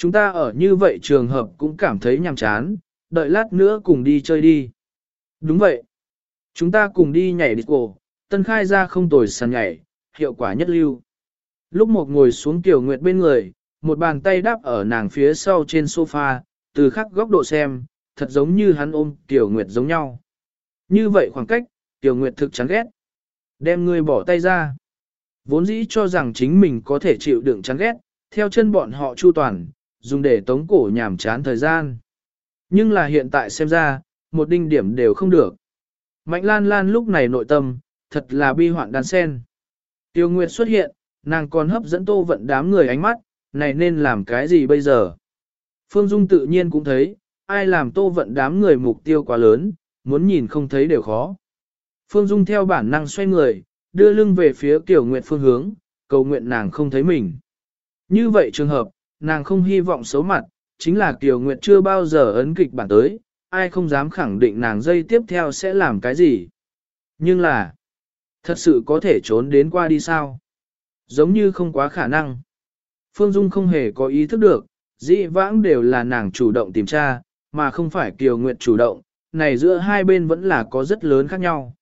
Chúng ta ở như vậy trường hợp cũng cảm thấy nhàm chán, đợi lát nữa cùng đi chơi đi. Đúng vậy. Chúng ta cùng đi nhảy đi cổ, tân khai ra không tồi sàn nhảy, hiệu quả nhất lưu. Lúc một ngồi xuống Tiểu Nguyệt bên người, một bàn tay đáp ở nàng phía sau trên sofa, từ khắc góc độ xem, thật giống như hắn ôm Tiểu Nguyệt giống nhau. Như vậy khoảng cách, Tiểu Nguyệt thực chán ghét. Đem ngươi bỏ tay ra. Vốn dĩ cho rằng chính mình có thể chịu đựng chán ghét, theo chân bọn họ chu toàn, dùng để tống cổ nhảm chán thời gian. Nhưng là hiện tại xem ra, một đinh điểm đều không được. Mạnh lan lan lúc này nội tâm, thật là bi hoạn đan sen. Tiêu Nguyệt xuất hiện, nàng còn hấp dẫn tô vận đám người ánh mắt, này nên làm cái gì bây giờ? Phương Dung tự nhiên cũng thấy, ai làm tô vận đám người mục tiêu quá lớn, muốn nhìn không thấy đều khó. Phương Dung theo bản năng xoay người, đưa lưng về phía Tiểu Nguyệt phương hướng, cầu nguyện nàng không thấy mình. Như vậy trường hợp, nàng không hy vọng xấu mặt, chính là Kiều Nguyệt chưa bao giờ ấn kịch bản tới, ai không dám khẳng định nàng dây tiếp theo sẽ làm cái gì. Nhưng là, thật sự có thể trốn đến qua đi sao? Giống như không quá khả năng. Phương Dung không hề có ý thức được, dĩ vãng đều là nàng chủ động tìm tra, mà không phải Kiều Nguyệt chủ động, này giữa hai bên vẫn là có rất lớn khác nhau.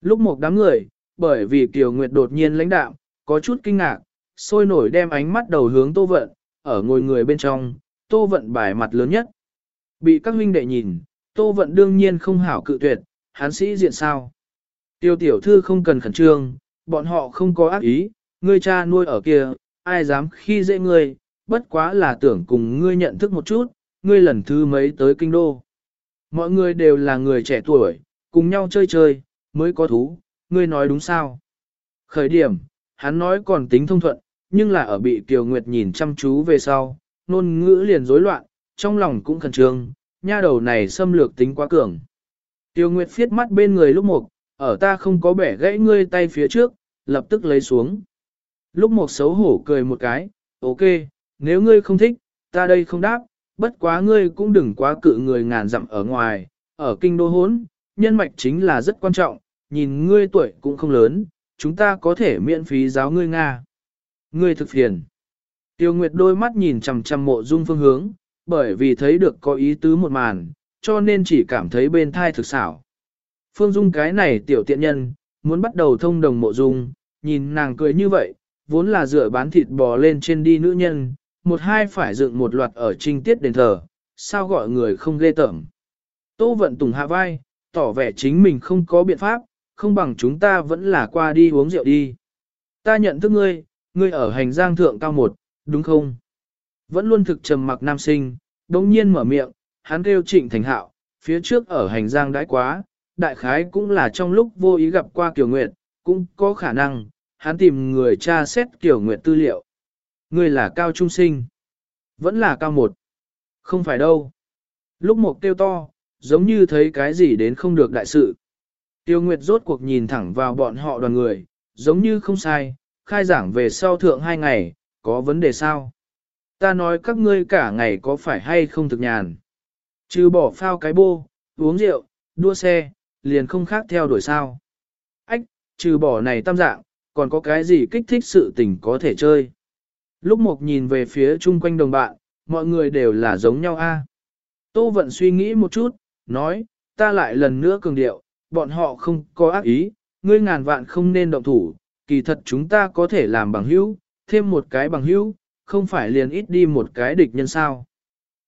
Lúc một đám người, bởi vì Kiều Nguyệt đột nhiên lãnh đạo, có chút kinh ngạc, sôi nổi đem ánh mắt đầu hướng Tô Vận, ở ngồi người bên trong, Tô Vận bài mặt lớn nhất. Bị các huynh đệ nhìn, Tô Vận đương nhiên không hảo cự tuyệt, hán sĩ diện sao. Tiêu tiểu thư không cần khẩn trương, bọn họ không có ác ý, ngươi cha nuôi ở kia, ai dám khi dễ ngươi, bất quá là tưởng cùng ngươi nhận thức một chút, ngươi lần thứ mấy tới kinh đô. Mọi người đều là người trẻ tuổi, cùng nhau chơi chơi, mới có thú, ngươi nói đúng sao? Khởi điểm, hắn nói còn tính thông thuận, nhưng là ở bị Kiều Nguyệt nhìn chăm chú về sau, ngôn ngữ liền rối loạn, trong lòng cũng khẩn trương, nha đầu này xâm lược tính quá cường. Tiêu Nguyệt phiết mắt bên người lúc một, ở ta không có bẻ gãy ngươi tay phía trước, lập tức lấy xuống. Lúc một xấu hổ cười một cái, ok, nếu ngươi không thích, ta đây không đáp, bất quá ngươi cũng đừng quá cự người ngàn dặm ở ngoài, ở kinh đô hốn, nhân mạch chính là rất quan trọng, nhìn ngươi tuổi cũng không lớn, chúng ta có thể miễn phí giáo ngươi Nga. Ngươi thực phiền. Tiêu Nguyệt đôi mắt nhìn chằm chằm mộ dung phương hướng, bởi vì thấy được có ý tứ một màn, cho nên chỉ cảm thấy bên thai thực xảo. Phương Dung cái này tiểu tiện nhân, muốn bắt đầu thông đồng mộ dung, nhìn nàng cười như vậy, vốn là dựa bán thịt bò lên trên đi nữ nhân, một hai phải dựng một loạt ở trinh tiết đền thờ, sao gọi người không ghê tởm. Tô vận tùng hạ vai, tỏ vẻ chính mình không có biện pháp, không bằng chúng ta vẫn là qua đi uống rượu đi. Ta nhận thức ngươi, ngươi ở hành giang thượng cao một, đúng không? Vẫn luôn thực trầm mặc nam sinh, đồng nhiên mở miệng, hắn kêu trịnh thành hạo, phía trước ở hành giang đãi quá, đại khái cũng là trong lúc vô ý gặp qua Kiều Nguyệt, cũng có khả năng, hắn tìm người tra xét kiểu nguyệt tư liệu. Ngươi là cao trung sinh. Vẫn là cao một. Không phải đâu. Lúc một kêu to, giống như thấy cái gì đến không được đại sự. Tiêu Nguyệt rốt cuộc nhìn thẳng vào bọn họ đoàn người, giống như không sai, khai giảng về sau thượng hai ngày, có vấn đề sao? Ta nói các ngươi cả ngày có phải hay không thực nhàn? Trừ bỏ phao cái bô, uống rượu, đua xe, liền không khác theo đuổi sao. Ách, trừ bỏ này tam dạng, còn có cái gì kích thích sự tình có thể chơi. Lúc Mộc nhìn về phía chung quanh đồng bạn, mọi người đều là giống nhau a. Tô Vận suy nghĩ một chút, nói, ta lại lần nữa cường điệu, bọn họ không có ác ý, ngươi ngàn vạn không nên động thủ, kỳ thật chúng ta có thể làm bằng hữu, thêm một cái bằng hữu, không phải liền ít đi một cái địch nhân sao.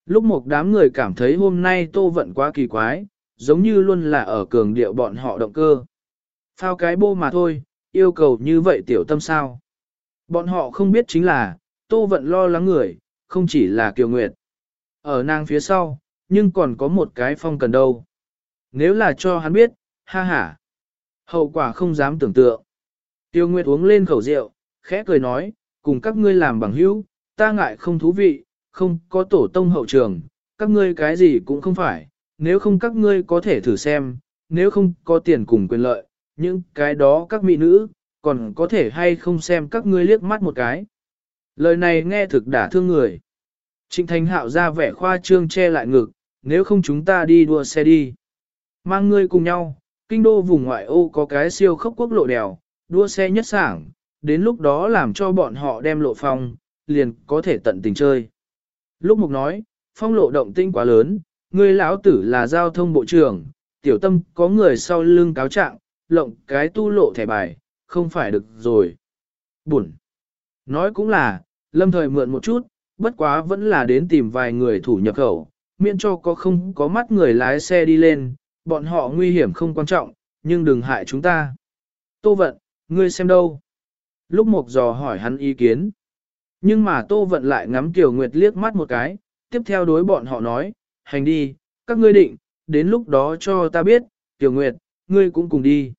Lúc một đám người cảm thấy hôm nay Tô Vận quá kỳ quái, giống như luôn là ở cường điệu bọn họ động cơ. Phao cái bô mà thôi, yêu cầu như vậy tiểu tâm sao. Bọn họ không biết chính là, Tô Vận lo lắng người, không chỉ là Kiều Nguyệt. Ở nàng phía sau, nhưng còn có một cái phong cần đâu. Nếu là cho hắn biết, ha ha. Hậu quả không dám tưởng tượng. Tiêu Nguyệt uống lên khẩu rượu, khẽ cười nói, cùng các ngươi làm bằng hữu, ta ngại không thú vị, không có tổ tông hậu trường, các ngươi cái gì cũng không phải, nếu không các ngươi có thể thử xem, nếu không có tiền cùng quyền lợi, những cái đó các mỹ nữ, còn có thể hay không xem các ngươi liếc mắt một cái. Lời này nghe thực đả thương người. Trịnh Thành Hạo ra vẻ khoa trương che lại ngực, nếu không chúng ta đi đua xe đi. Mang ngươi cùng nhau, kinh đô vùng ngoại ô có cái siêu khốc quốc lộ đèo, đua xe nhất sảng, đến lúc đó làm cho bọn họ đem lộ phong, liền có thể tận tình chơi. Lúc mục nói, phong lộ động tinh quá lớn, người lão tử là giao thông bộ trưởng, tiểu tâm có người sau lưng cáo trạng, lộng cái tu lộ thẻ bài, không phải được rồi. Bụn. Nói cũng là, lâm thời mượn một chút, bất quá vẫn là đến tìm vài người thủ nhập khẩu, miễn cho có không có mắt người lái xe đi lên, bọn họ nguy hiểm không quan trọng, nhưng đừng hại chúng ta. Tô vận, ngươi xem đâu? Lúc mộc dò hỏi hắn ý kiến. Nhưng mà Tô vận lại ngắm Kiều Nguyệt liếc mắt một cái, tiếp theo đối bọn họ nói, hành đi, các ngươi định, đến lúc đó cho ta biết, Kiều Nguyệt, ngươi cũng cùng đi.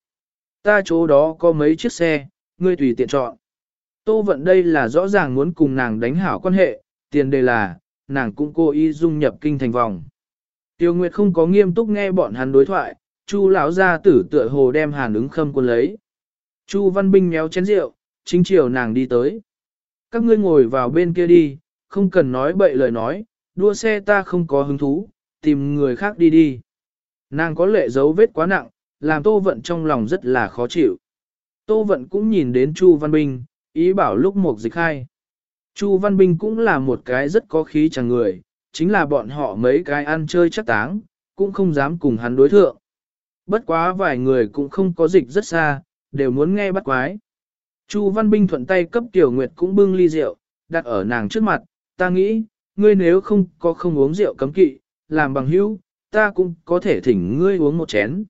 Ta chỗ đó có mấy chiếc xe, ngươi tùy tiện chọn. Tô vận đây là rõ ràng muốn cùng nàng đánh hảo quan hệ, tiền đề là, nàng cũng cố ý dung nhập kinh thành vòng. Tiêu Nguyệt không có nghiêm túc nghe bọn hắn đối thoại, Chu lão gia tử tựa hồ đem Hàn ứng khâm quân lấy. Chu Văn Binh méo chén rượu, chính chiều nàng đi tới. Các ngươi ngồi vào bên kia đi, không cần nói bậy lời nói, đua xe ta không có hứng thú, tìm người khác đi đi. Nàng có lệ dấu vết quá nặng, làm Tô Vận trong lòng rất là khó chịu. Tô Vận cũng nhìn đến Chu Văn Binh, ý bảo lúc một dịch khai. Chu Văn Binh cũng là một cái rất có khí chẳng người, chính là bọn họ mấy cái ăn chơi chắc táng, cũng không dám cùng hắn đối thượng. Bất quá vài người cũng không có dịch rất xa, đều muốn nghe bắt quái. Chu Văn Binh thuận tay cấp Tiểu Nguyệt cũng bưng ly rượu, đặt ở nàng trước mặt, ta nghĩ, ngươi nếu không có không uống rượu cấm kỵ, làm bằng hữu, ta cũng có thể thỉnh ngươi uống một chén.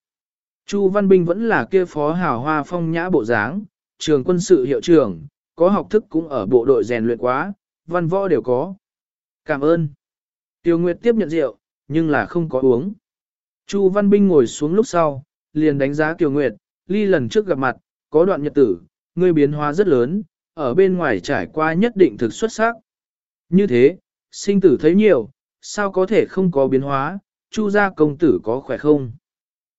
Chu Văn Binh vẫn là kia phó hào hoa phong nhã bộ dáng, trường quân sự hiệu trưởng, có học thức cũng ở bộ đội rèn luyện quá, văn võ đều có. Cảm ơn. Tiêu Nguyệt tiếp nhận rượu, nhưng là không có uống. Chu Văn Binh ngồi xuống lúc sau, liền đánh giá Tiểu Nguyệt, ly lần trước gặp mặt, có đoạn nhật tử, ngươi biến hóa rất lớn, ở bên ngoài trải qua nhất định thực xuất sắc. Như thế, sinh tử thấy nhiều, sao có thể không có biến hóa, Chu gia công tử có khỏe không?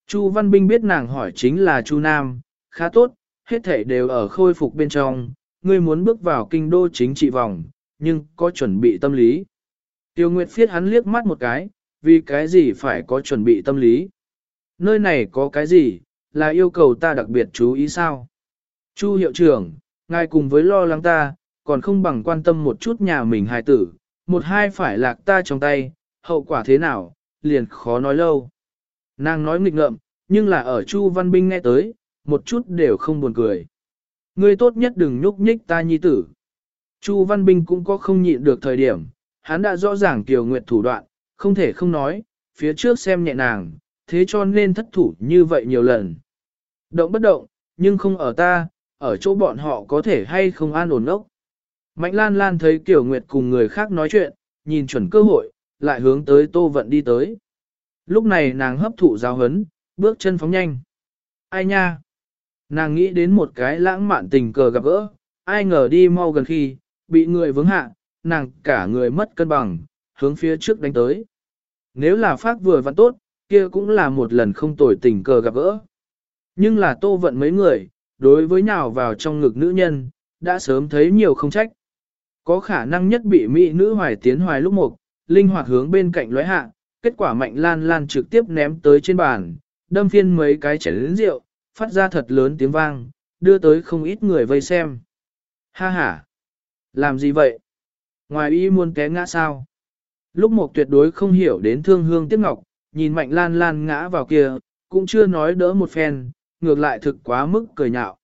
Chu Văn Binh biết nàng hỏi chính là Chu Nam, khá tốt, hết thể đều ở khôi phục bên trong, ngươi muốn bước vào kinh đô chính trị vòng, nhưng có chuẩn bị tâm lý. Tiêu Nguyệt phiết hắn liếc mắt một cái, vì cái gì phải có chuẩn bị tâm lý. Nơi này có cái gì, là yêu cầu ta đặc biệt chú ý sao? Chu hiệu trưởng, ngài cùng với lo lắng ta, còn không bằng quan tâm một chút nhà mình hài tử, một hai phải lạc ta trong tay, hậu quả thế nào, liền khó nói lâu. Nàng nói nghịch ngợm, nhưng là ở Chu Văn Binh nghe tới, một chút đều không buồn cười. Ngươi tốt nhất đừng nhúc nhích ta nhi tử. Chu Văn Binh cũng có không nhịn được thời điểm, hắn đã rõ ràng Kiều Nguyệt thủ đoạn, không thể không nói, phía trước xem nhẹ nàng, thế cho nên thất thủ như vậy nhiều lần. Động bất động, nhưng không ở ta, ở chỗ bọn họ có thể hay không an ổn ốc. Mạnh Lan Lan thấy Kiều Nguyệt cùng người khác nói chuyện, nhìn chuẩn cơ hội, lại hướng tới Tô Vận đi tới. Lúc này nàng hấp thụ giáo hấn, bước chân phóng nhanh. Ai nha? Nàng nghĩ đến một cái lãng mạn tình cờ gặp gỡ, ai ngờ đi mau gần khi, bị người vướng hạ, nàng cả người mất cân bằng, hướng phía trước đánh tới. Nếu là phát vừa vẫn tốt, kia cũng là một lần không tồi tình cờ gặp gỡ. Nhưng là tô vận mấy người, đối với nào vào trong ngực nữ nhân, đã sớm thấy nhiều không trách. Có khả năng nhất bị mỹ nữ hoài tiến hoài lúc một, linh hoạt hướng bên cạnh lóe hạ, kết quả mạnh lan lan trực tiếp ném tới trên bàn, đâm phiên mấy cái chảy lớn rượu, phát ra thật lớn tiếng vang, đưa tới không ít người vây xem. Ha ha! Làm gì vậy? Ngoài y muốn té ngã sao? Lúc một tuyệt đối không hiểu đến thương hương tiếc ngọc, nhìn mạnh lan lan ngã vào kia, cũng chưa nói đỡ một phen, ngược lại thực quá mức cười nhạo.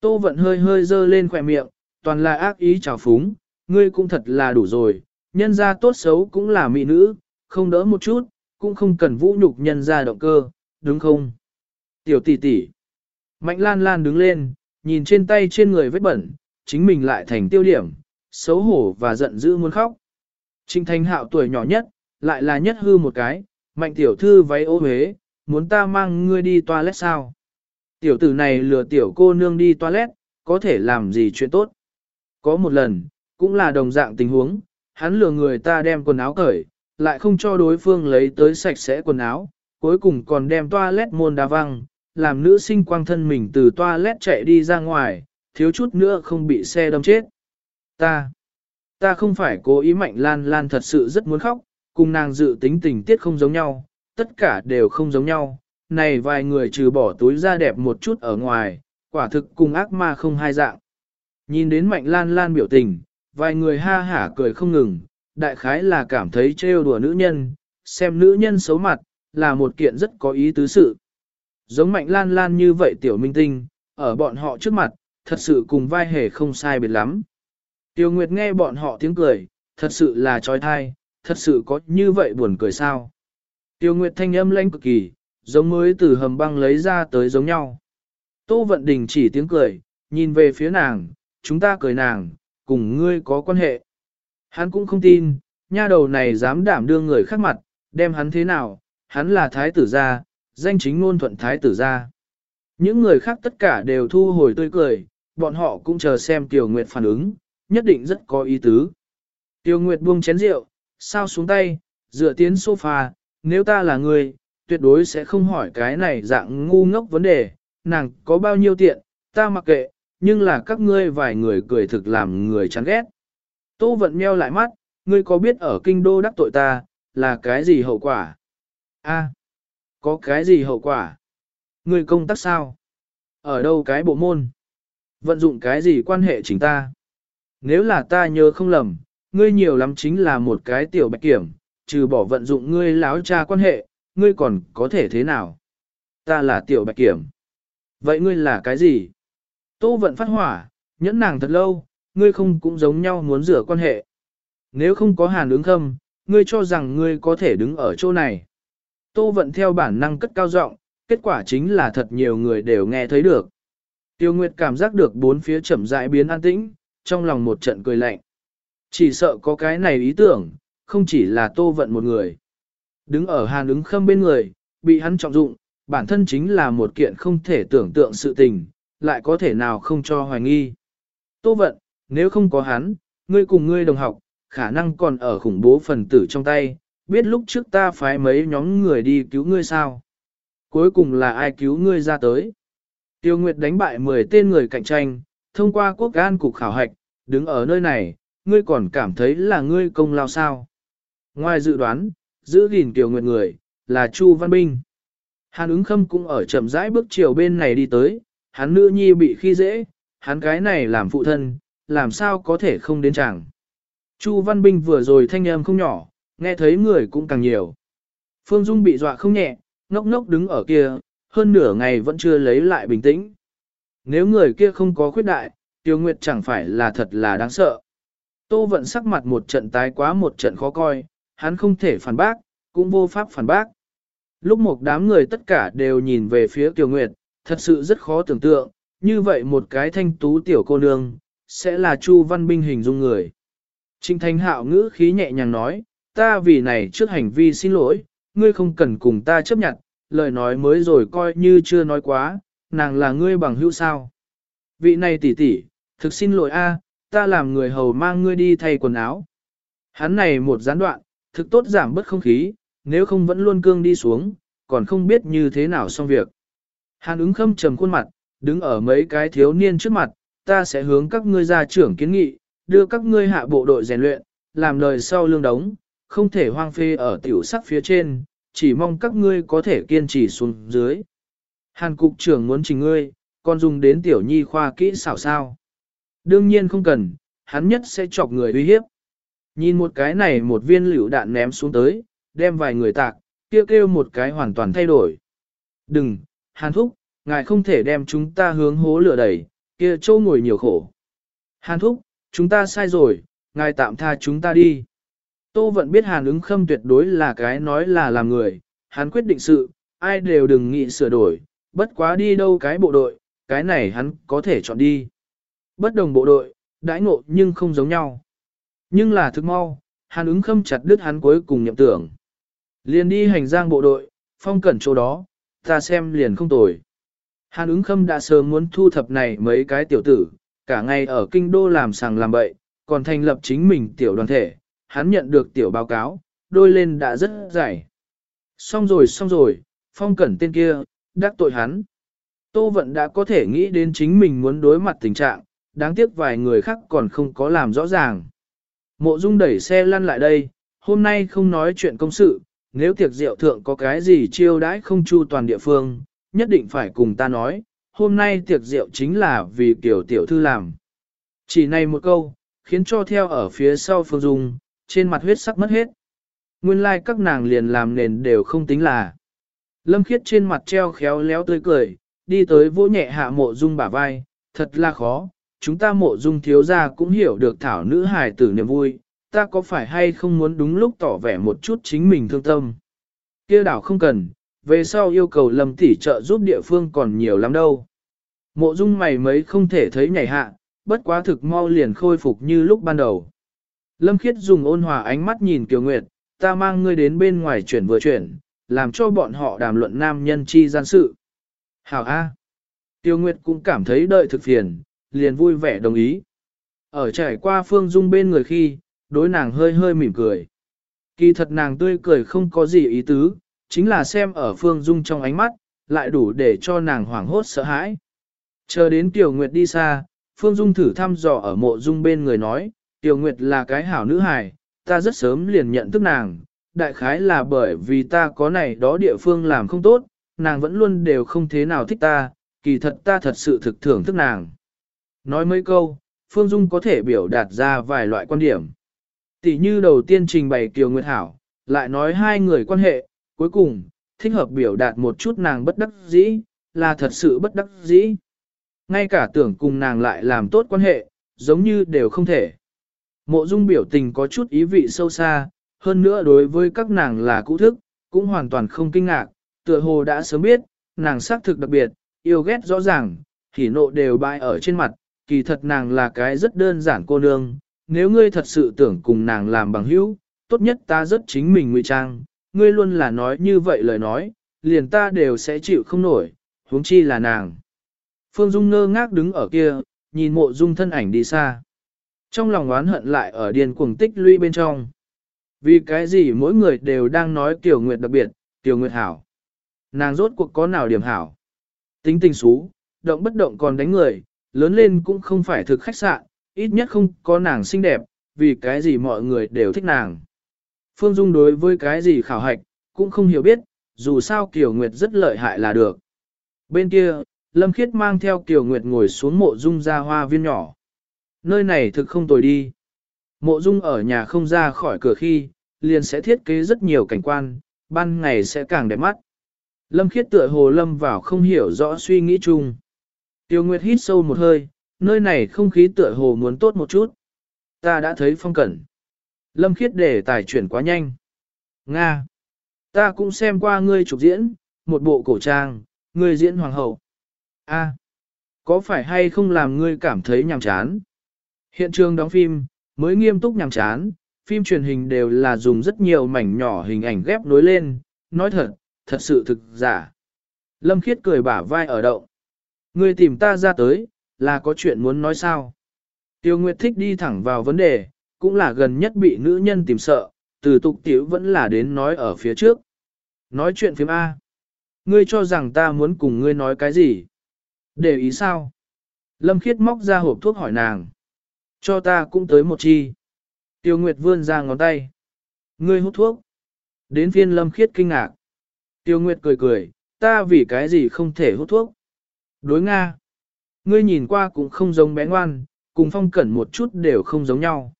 Tô vận hơi hơi dơ lên khỏe miệng, toàn là ác ý trào phúng, ngươi cũng thật là đủ rồi, nhân ra tốt xấu cũng là mỹ nữ, không đỡ một chút, cũng không cần vũ nhục nhân ra động cơ, đúng không? Tiểu tỷ tỷ. Mạnh lan lan đứng lên, nhìn trên tay trên người vết bẩn, chính mình lại thành tiêu điểm, xấu hổ và giận dữ muốn khóc. Trinh Thanh Hạo tuổi nhỏ nhất, lại là nhất hư một cái, mạnh tiểu thư váy ô huế, muốn ta mang ngươi đi toilet sao? Tiểu tử này lừa tiểu cô nương đi toilet, có thể làm gì chuyện tốt? Có một lần, cũng là đồng dạng tình huống, hắn lừa người ta đem quần áo cởi, lại không cho đối phương lấy tới sạch sẽ quần áo, cuối cùng còn đem toilet môn đá văng, làm nữ sinh quang thân mình từ toilet chạy đi ra ngoài, thiếu chút nữa không bị xe đâm chết. Ta, ta không phải cố ý mạnh lan lan thật sự rất muốn khóc, cùng nàng dự tính tình tiết không giống nhau, tất cả đều không giống nhau. Này vài người trừ bỏ túi da đẹp một chút ở ngoài, quả thực cùng ác ma không hai dạng. Nhìn đến mạnh lan lan biểu tình, vài người ha hả cười không ngừng, đại khái là cảm thấy trêu đùa nữ nhân, xem nữ nhân xấu mặt, là một kiện rất có ý tứ sự. Giống mạnh lan lan như vậy tiểu minh tinh, ở bọn họ trước mặt, thật sự cùng vai hề không sai biệt lắm. Tiêu Nguyệt nghe bọn họ tiếng cười, thật sự là trói thai, thật sự có như vậy buồn cười sao. Tiêu Nguyệt thanh âm lãnh cực kỳ, giống mới từ hầm băng lấy ra tới giống nhau. Tô Vận Đình chỉ tiếng cười, nhìn về phía nàng, chúng ta cười nàng, cùng ngươi có quan hệ. Hắn cũng không tin, nha đầu này dám đảm đương người khác mặt, đem hắn thế nào, hắn là thái tử gia, danh chính ngôn thuận thái tử gia. Những người khác tất cả đều thu hồi tươi cười, bọn họ cũng chờ xem Tiểu Nguyệt phản ứng, nhất định rất có ý tứ. Tiểu Nguyệt buông chén rượu, sao xuống tay, dựa tiến sofa, nếu ta là người, tuyệt đối sẽ không hỏi cái này dạng ngu ngốc vấn đề, nàng có bao nhiêu tiện, ta mặc kệ, nhưng là các ngươi vài người cười thực làm người chán ghét. Tô vận meo lại mắt, ngươi có biết ở kinh đô đắc tội ta, là cái gì hậu quả? A, có cái gì hậu quả? Ngươi công tác sao? Ở đâu cái bộ môn? Vận dụng cái gì quan hệ chính ta? Nếu là ta nhớ không lầm, ngươi nhiều lắm chính là một cái tiểu bạch kiểm, trừ bỏ vận dụng ngươi láo cha quan hệ, ngươi còn có thể thế nào? Ta là tiểu bạch kiểm. Vậy ngươi là cái gì? Tô vận phát hỏa, nhẫn nàng thật lâu, ngươi không cũng giống nhau muốn rửa quan hệ. Nếu không có hàn ứng khâm, ngươi cho rằng ngươi có thể đứng ở chỗ này. Tô vận theo bản năng cất cao giọng, kết quả chính là thật nhiều người đều nghe thấy được. Tiêu Nguyệt cảm giác được bốn phía chậm rãi biến an tĩnh, trong lòng một trận cười lạnh. Chỉ sợ có cái này ý tưởng, không chỉ là Tô Vận một người. Đứng ở hàn ứng khâm bên người, bị hắn trọng dụng, bản thân chính là một kiện không thể tưởng tượng sự tình, lại có thể nào không cho hoài nghi. Tô Vận, nếu không có hắn, ngươi cùng ngươi đồng học, khả năng còn ở khủng bố phần tử trong tay, biết lúc trước ta phái mấy nhóm người đi cứu ngươi sao. Cuối cùng là ai cứu ngươi ra tới. Tiêu Nguyệt đánh bại 10 tên người cạnh tranh, thông qua quốc an cục khảo hạch, đứng ở nơi này, ngươi còn cảm thấy là ngươi công lao sao. Ngoài dự đoán, giữ gìn Tiêu Nguyệt người, là Chu Văn Binh. Hàn ứng khâm cũng ở chậm rãi bước chiều bên này đi tới, hắn nữ nhi bị khi dễ, hắn cái này làm phụ thân, làm sao có thể không đến chẳng. Chu Văn Binh vừa rồi thanh âm không nhỏ, nghe thấy người cũng càng nhiều. Phương Dung bị dọa không nhẹ, ngốc ngốc đứng ở kia, hơn nửa ngày vẫn chưa lấy lại bình tĩnh. Nếu người kia không có khuyết đại, Tiêu Nguyệt chẳng phải là thật là đáng sợ. Tô vận sắc mặt một trận tái quá một trận khó coi, hắn không thể phản bác, cũng vô pháp phản bác. Lúc một đám người tất cả đều nhìn về phía Tiểu Nguyệt, thật sự rất khó tưởng tượng, như vậy một cái thanh tú tiểu cô nương, sẽ là Chu Văn Binh hình dung người. Trinh Thanh Hạo ngữ khí nhẹ nhàng nói, ta vì này trước hành vi xin lỗi, ngươi không cần cùng ta chấp nhận, lời nói mới rồi coi như chưa nói quá, nàng là ngươi bằng hữu sao. Vị này tỷ tỷ, thực xin lỗi a, ta làm người hầu mang ngươi đi thay quần áo. Hắn này một gián đoạn, thực tốt giảm bớt không khí, nếu không vẫn luôn cương đi xuống, còn không biết như thế nào xong việc. Hàn ứng khâm trầm khuôn mặt, đứng ở mấy cái thiếu niên trước mặt, ta sẽ hướng các ngươi ra trưởng kiến nghị, đưa các ngươi hạ bộ đội rèn luyện, làm lời sau lương đống, không thể hoang phê ở tiểu sắc phía trên, chỉ mong các ngươi có thể kiên trì xuống dưới. Hàn cục trưởng muốn trình ngươi, còn dùng đến tiểu nhi khoa kỹ xảo sao. Đương nhiên không cần, hắn nhất sẽ chọc người uy hiếp. Nhìn một cái này một viên lựu đạn ném xuống tới, đem vài người tạc, kêu kêu một cái hoàn toàn thay đổi. Đừng, Hàn Thúc, ngài không thể đem chúng ta hướng hố lửa đẩy, kia châu ngồi nhiều khổ. Hàn Thúc, chúng ta sai rồi, ngài tạm tha chúng ta đi. Tô vẫn biết Hàn ứng khâm tuyệt đối là cái nói là làm người, hắn quyết định sự, ai đều đừng nghĩ sửa đổi, bất quá đi đâu cái bộ đội, cái này hắn có thể chọn đi. Bất đồng bộ đội, đãi ngộ nhưng không giống nhau. Nhưng là thực mau, Hàn ứng khâm chặt đứt hắn cuối cùng nhậm tưởng. Liền đi hành giang bộ đội, phong cẩn chỗ đó, ta xem liền không tồi. Hàn ứng khâm đã sớm muốn thu thập này mấy cái tiểu tử, cả ngày ở kinh đô làm sàng làm bậy, còn thành lập chính mình tiểu đoàn thể, hắn nhận được tiểu báo cáo, đôi lên đã rất dài. Xong rồi xong rồi, phong cẩn tên kia, đắc tội hắn. Tô Vận đã có thể nghĩ đến chính mình muốn đối mặt tình trạng, đáng tiếc vài người khác còn không có làm rõ ràng. Mộ Dung đẩy xe lăn lại đây, hôm nay không nói chuyện công sự, nếu tiệc rượu thượng có cái gì chiêu đãi không chu toàn địa phương, nhất định phải cùng ta nói, hôm nay tiệc rượu chính là vì kiểu tiểu thư làm. Chỉ này một câu, khiến cho theo ở phía sau Phương Dung, trên mặt huyết sắc mất hết. Nguyên lai like các nàng liền làm nền đều không tính là. Lâm khiết trên mặt treo khéo léo tươi cười, đi tới vỗ nhẹ hạ mộ dung bả vai, thật là khó, chúng ta mộ dung thiếu gia cũng hiểu được thảo nữ hài tử niềm vui, ta có phải hay không muốn đúng lúc tỏ vẻ một chút chính mình thương tâm. kia đảo không cần, về sau yêu cầu lâm tỷ trợ giúp địa phương còn nhiều lắm đâu. Mộ dung mày mấy không thể thấy nhảy hạ, bất quá thực mau liền khôi phục như lúc ban đầu. Lâm Khiết dùng ôn hòa ánh mắt nhìn Kiều Nguyệt, ta mang ngươi đến bên ngoài chuyển vừa chuyển, làm cho bọn họ đàm luận nam nhân chi gian sự. Hảo A. Tiêu Nguyệt cũng cảm thấy đợi thực phiền, liền vui vẻ đồng ý. Ở trải qua Phương Dung bên người khi, đối nàng hơi hơi mỉm cười. Kỳ thật nàng tươi cười không có gì ý tứ, chính là xem ở Phương Dung trong ánh mắt, lại đủ để cho nàng hoảng hốt sợ hãi. Chờ đến Tiểu Nguyệt đi xa, Phương Dung thử thăm dò ở mộ Dung bên người nói, Tiểu Nguyệt là cái hảo nữ hài, ta rất sớm liền nhận thức nàng, đại khái là bởi vì ta có này đó địa phương làm không tốt, nàng vẫn luôn đều không thế nào thích ta, kỳ thật ta thật sự thực thưởng thức nàng. Nói mấy câu, Phương Dung có thể biểu đạt ra vài loại quan điểm. Tỷ như đầu tiên trình bày Kiều Nguyệt Hảo, lại nói hai người quan hệ, cuối cùng, thích hợp biểu đạt một chút nàng bất đắc dĩ, là thật sự bất đắc dĩ. Ngay cả tưởng cùng nàng lại làm tốt quan hệ, giống như đều không thể. Mộ dung biểu tình có chút ý vị sâu xa, hơn nữa đối với các nàng là cũ thức, cũng hoàn toàn không kinh ngạc, tựa hồ đã sớm biết, nàng xác thực đặc biệt, yêu ghét rõ ràng, thì nộ đều bại ở trên mặt, kỳ thật nàng là cái rất đơn giản cô nương, nếu ngươi thật sự tưởng cùng nàng làm bằng hữu, tốt nhất ta rất chính mình ngụy trang, ngươi luôn là nói như vậy lời nói, liền ta đều sẽ chịu không nổi, huống chi là nàng. Phương Dung ngơ ngác đứng ở kia, nhìn mộ dung thân ảnh đi xa. Trong lòng oán hận lại ở điền cuồng tích lũy bên trong. Vì cái gì mỗi người đều đang nói Tiểu Nguyệt đặc biệt, Tiểu Nguyệt hảo. Nàng rốt cuộc có nào điểm hảo. Tính tình xú, động bất động còn đánh người, lớn lên cũng không phải thực khách sạn, ít nhất không có nàng xinh đẹp, vì cái gì mọi người đều thích nàng. Phương Dung đối với cái gì khảo hạch, cũng không hiểu biết, dù sao Kiều Nguyệt rất lợi hại là được. Bên kia, Lâm Khiết mang theo Kiều Nguyệt ngồi xuống mộ Dung ra hoa viên nhỏ. Nơi này thực không tồi đi. Mộ Dung ở nhà không ra khỏi cửa khi, liền sẽ thiết kế rất nhiều cảnh quan, ban ngày sẽ càng đẹp mắt. Lâm Khiết tựa hồ lâm vào không hiểu rõ suy nghĩ chung. Tiêu Nguyệt hít sâu một hơi, nơi này không khí tựa hồ muốn tốt một chút. Ta đã thấy phong cẩn. Lâm Khiết để tài chuyển quá nhanh. Nga. Ta cũng xem qua ngươi chụp diễn, một bộ cổ trang, ngươi diễn hoàng hậu. A. Có phải hay không làm ngươi cảm thấy nhàm chán? Hiện trường đóng phim, mới nghiêm túc nhàm chán, phim truyền hình đều là dùng rất nhiều mảnh nhỏ hình ảnh ghép nối lên, nói thật, thật sự thực giả. Lâm Khiết cười bả vai ở động. Ngươi tìm ta ra tới, là có chuyện muốn nói sao? Tiêu Nguyệt thích đi thẳng vào vấn đề, cũng là gần nhất bị nữ nhân tìm sợ, từ tục tiểu vẫn là đến nói ở phía trước. Nói chuyện phim A. Ngươi cho rằng ta muốn cùng ngươi nói cái gì? Để ý sao? Lâm Khiết móc ra hộp thuốc hỏi nàng. Cho ta cũng tới một chi. Tiêu Nguyệt vươn ra ngón tay. Ngươi hút thuốc. Đến phiên Lâm Khiết kinh ngạc. Tiêu Nguyệt cười cười, ta vì cái gì không thể hút thuốc. Đối Nga. Ngươi nhìn qua cũng không giống bé ngoan, cùng phong cẩn một chút đều không giống nhau.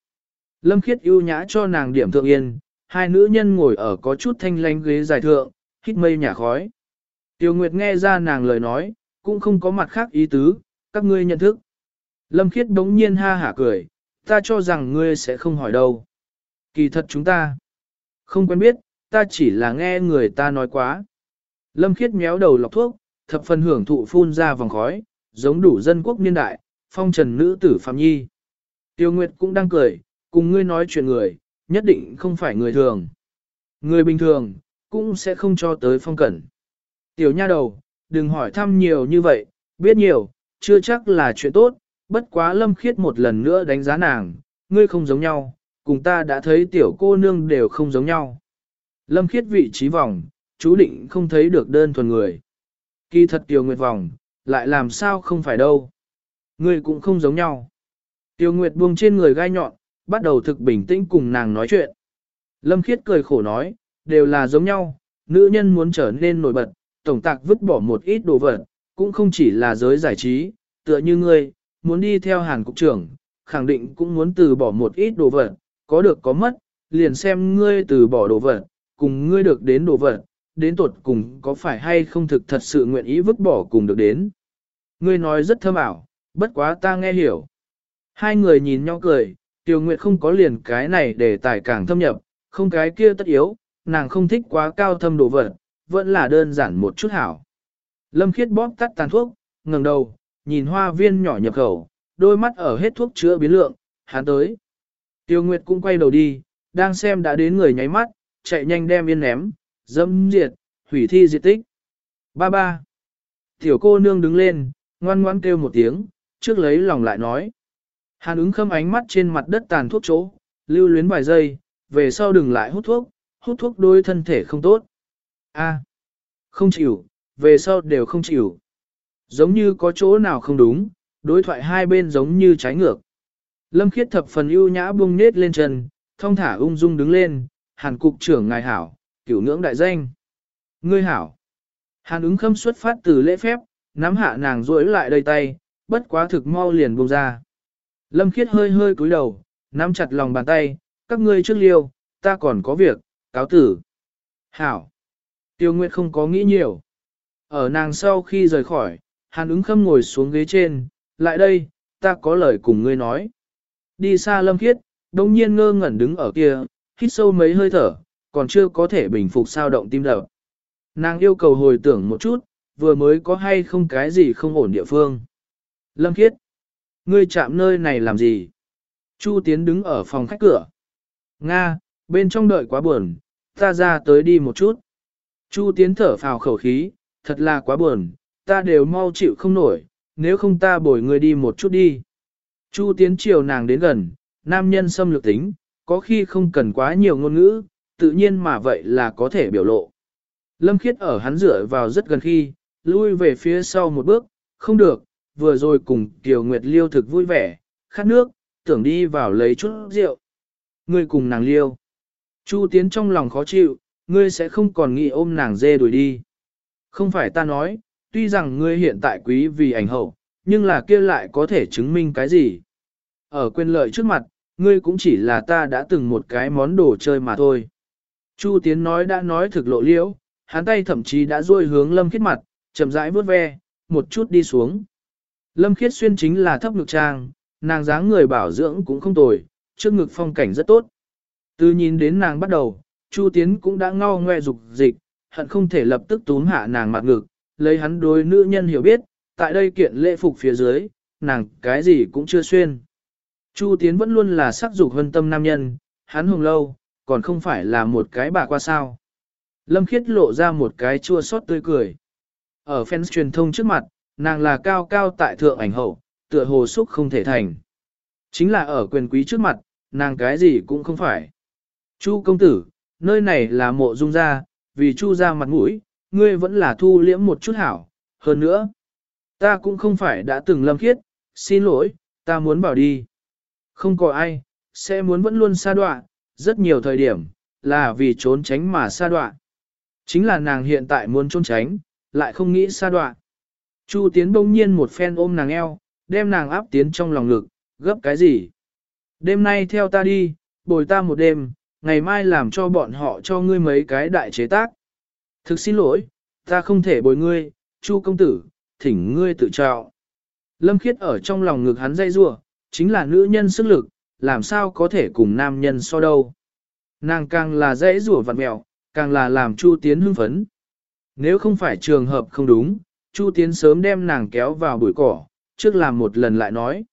Lâm Khiết ưu nhã cho nàng điểm thượng yên, hai nữ nhân ngồi ở có chút thanh lánh ghế dài thượng, hít mây nhả khói. Tiêu Nguyệt nghe ra nàng lời nói, cũng không có mặt khác ý tứ, các ngươi nhận thức. Lâm Khiết đống nhiên ha hả cười, ta cho rằng ngươi sẽ không hỏi đâu. Kỳ thật chúng ta không quen biết, ta chỉ là nghe người ta nói quá. Lâm Khiết méo đầu lọc thuốc, thập phần hưởng thụ phun ra vòng khói, giống đủ dân quốc niên đại, phong trần nữ tử Phạm Nhi. Tiêu Nguyệt cũng đang cười, cùng ngươi nói chuyện người, nhất định không phải người thường. Người bình thường, cũng sẽ không cho tới phong cẩn. Tiểu nha đầu, đừng hỏi thăm nhiều như vậy, biết nhiều, chưa chắc là chuyện tốt, bất quá lâm khiết một lần nữa đánh giá nàng, ngươi không giống nhau, cùng ta đã thấy tiểu cô nương đều không giống nhau. Lâm khiết vị trí vòng, chú định không thấy được đơn thuần người. Kỳ thật tiểu nguyệt vòng, lại làm sao không phải đâu. Ngươi cũng không giống nhau. Tiểu nguyệt buông trên người gai nhọn, bắt đầu thực bình tĩnh cùng nàng nói chuyện. Lâm khiết cười khổ nói, đều là giống nhau, nữ nhân muốn trở nên nổi bật, tổng tạc vứt bỏ một ít đồ vật, cũng không chỉ là giới giải trí, tựa như ngươi, muốn đi theo hàn cục trưởng, khẳng định cũng muốn từ bỏ một ít đồ vật, có được có mất, liền xem ngươi từ bỏ đồ vật, cùng ngươi được đến đồ vật, đến tuột cùng có phải hay không thực thật sự nguyện ý vứt bỏ cùng được đến. Ngươi nói rất thơm ảo, bất quá ta nghe hiểu. Hai người nhìn nhau cười, Tiêu Nguyệt không có liền cái này để tài càng thâm nhập, không cái kia tất yếu, nàng không thích quá cao thâm đồ vật, vẫn là đơn giản một chút hảo. Lâm Khiết bóp tắt tàn thuốc, ngẩng đầu, nhìn hoa viên nhỏ nhập khẩu, đôi mắt ở hết thuốc chữa biến lượng, hắn tới. Tiêu Nguyệt cũng quay đầu đi, đang xem đã đến người nháy mắt, chạy nhanh đem yên ném, dâm diệt, hủy thi diệt tích. Ba ba. Tiểu cô nương đứng lên, ngoan ngoan kêu một tiếng, trước lấy lòng lại nói. Hàn ứng khâm ánh mắt trên mặt đất tàn thuốc chỗ, lưu luyến vài giây, về sau đừng lại hút thuốc, hút thuốc đôi thân thể không tốt. A, à, không chịu, về sau đều không chịu. Giống như có chỗ nào không đúng, đối thoại hai bên giống như trái ngược. Lâm khiết thập phần ưu nhã buông nết lên chân, thong thả ung dung đứng lên, hàn cục trưởng ngài hảo, cửu ngưỡng đại danh. Ngươi hảo. Hàn ứng khâm xuất phát từ lễ phép, nắm hạ nàng rối lại đầy tay, bất quá thực mau liền buông ra. Lâm khiết hơi hơi cúi đầu, nắm chặt lòng bàn tay, các ngươi trước liêu, ta còn có việc, cáo tử. Hảo. Tiêu Nguyệt không có nghĩ nhiều. Ở nàng sau khi rời khỏi, Hàn ứng khâm ngồi xuống ghế trên, lại đây, ta có lời cùng ngươi nói. Đi xa lâm khiết, đông nhiên ngơ ngẩn đứng ở kia, hít sâu mấy hơi thở, còn chưa có thể bình phục sao động tim đập. Nàng yêu cầu hồi tưởng một chút, vừa mới có hay không cái gì không ổn địa phương. Lâm khiết, ngươi chạm nơi này làm gì? Chu Tiến đứng ở phòng khách cửa. Nga, bên trong đợi quá buồn, ta ra tới đi một chút. Chu Tiến thở phào khẩu khí, thật là quá buồn, ta đều mau chịu không nổi, nếu không ta bồi người đi một chút đi. Chu Tiến chiều nàng đến gần, nam nhân xâm lược tính, có khi không cần quá nhiều ngôn ngữ, tự nhiên mà vậy là có thể biểu lộ. Lâm Khiết ở hắn rửa vào rất gần khi, lui về phía sau một bước, không được, vừa rồi cùng Kiều Nguyệt liêu thực vui vẻ, khát nước, tưởng đi vào lấy chút rượu. Ngươi cùng nàng liêu. Chu Tiến trong lòng khó chịu, ngươi sẽ không còn nghĩ ôm nàng dê đuổi đi. Không phải ta nói, tuy rằng ngươi hiện tại quý vì ảnh hậu, nhưng là kia lại có thể chứng minh cái gì. Ở quyền lợi trước mặt, ngươi cũng chỉ là ta đã từng một cái món đồ chơi mà thôi. Chu Tiến nói đã nói thực lộ liễu, hắn tay thậm chí đã duỗi hướng Lâm Khiết mặt, chậm rãi vuốt ve, một chút đi xuống. Lâm Khiết xuyên chính là thấp ngực trang, nàng dáng người bảo dưỡng cũng không tồi, trước ngực phong cảnh rất tốt. Từ nhìn đến nàng bắt đầu, Chu Tiến cũng đã ngao ngoe dục dịch, hận không thể lập tức túm hạ nàng mặt ngực, lấy hắn đối nữ nhân hiểu biết, tại đây kiện lễ phục phía dưới, nàng cái gì cũng chưa xuyên. Chu Tiến vẫn luôn là sắc dục hân tâm nam nhân, hắn hùng lâu, còn không phải là một cái bà qua sao. Lâm Khiết lộ ra một cái chua xót tươi cười. Ở fans truyền thông trước mặt, nàng là cao cao tại thượng ảnh hậu, tựa hồ xúc không thể thành. Chính là ở quyền quý trước mặt, nàng cái gì cũng không phải. Chu công tử, nơi này là mộ dung gia, vì chu ra mặt mũi, ngươi vẫn là thu liễm một chút hảo. Hơn nữa, ta cũng không phải đã từng lâm khiết, xin lỗi, ta muốn bảo đi. Không có ai, sẽ muốn vẫn luôn xa đoạn, rất nhiều thời điểm, là vì trốn tránh mà xa đoạn. Chính là nàng hiện tại muốn trốn tránh, lại không nghĩ xa đoạn. Chu Tiến bỗng nhiên một phen ôm nàng eo, đem nàng áp tiến trong lòng ngực, gấp cái gì? Đêm nay theo ta đi, bồi ta một đêm, ngày mai làm cho bọn họ cho ngươi mấy cái đại chế tác. Thực xin lỗi, ta không thể bồi ngươi, Chu công tử, thỉnh ngươi tự trào. Lâm Khiết ở trong lòng ngực hắn dây rủa, chính là nữ nhân sức lực, làm sao có thể cùng nam nhân so đâu. Nàng càng là dễ rủa vặt mẹo, càng là làm Chu Tiến hưng phấn. Nếu không phải trường hợp không đúng, Chu Tiến sớm đem nàng kéo vào bụi cỏ, trước làm một lần lại nói.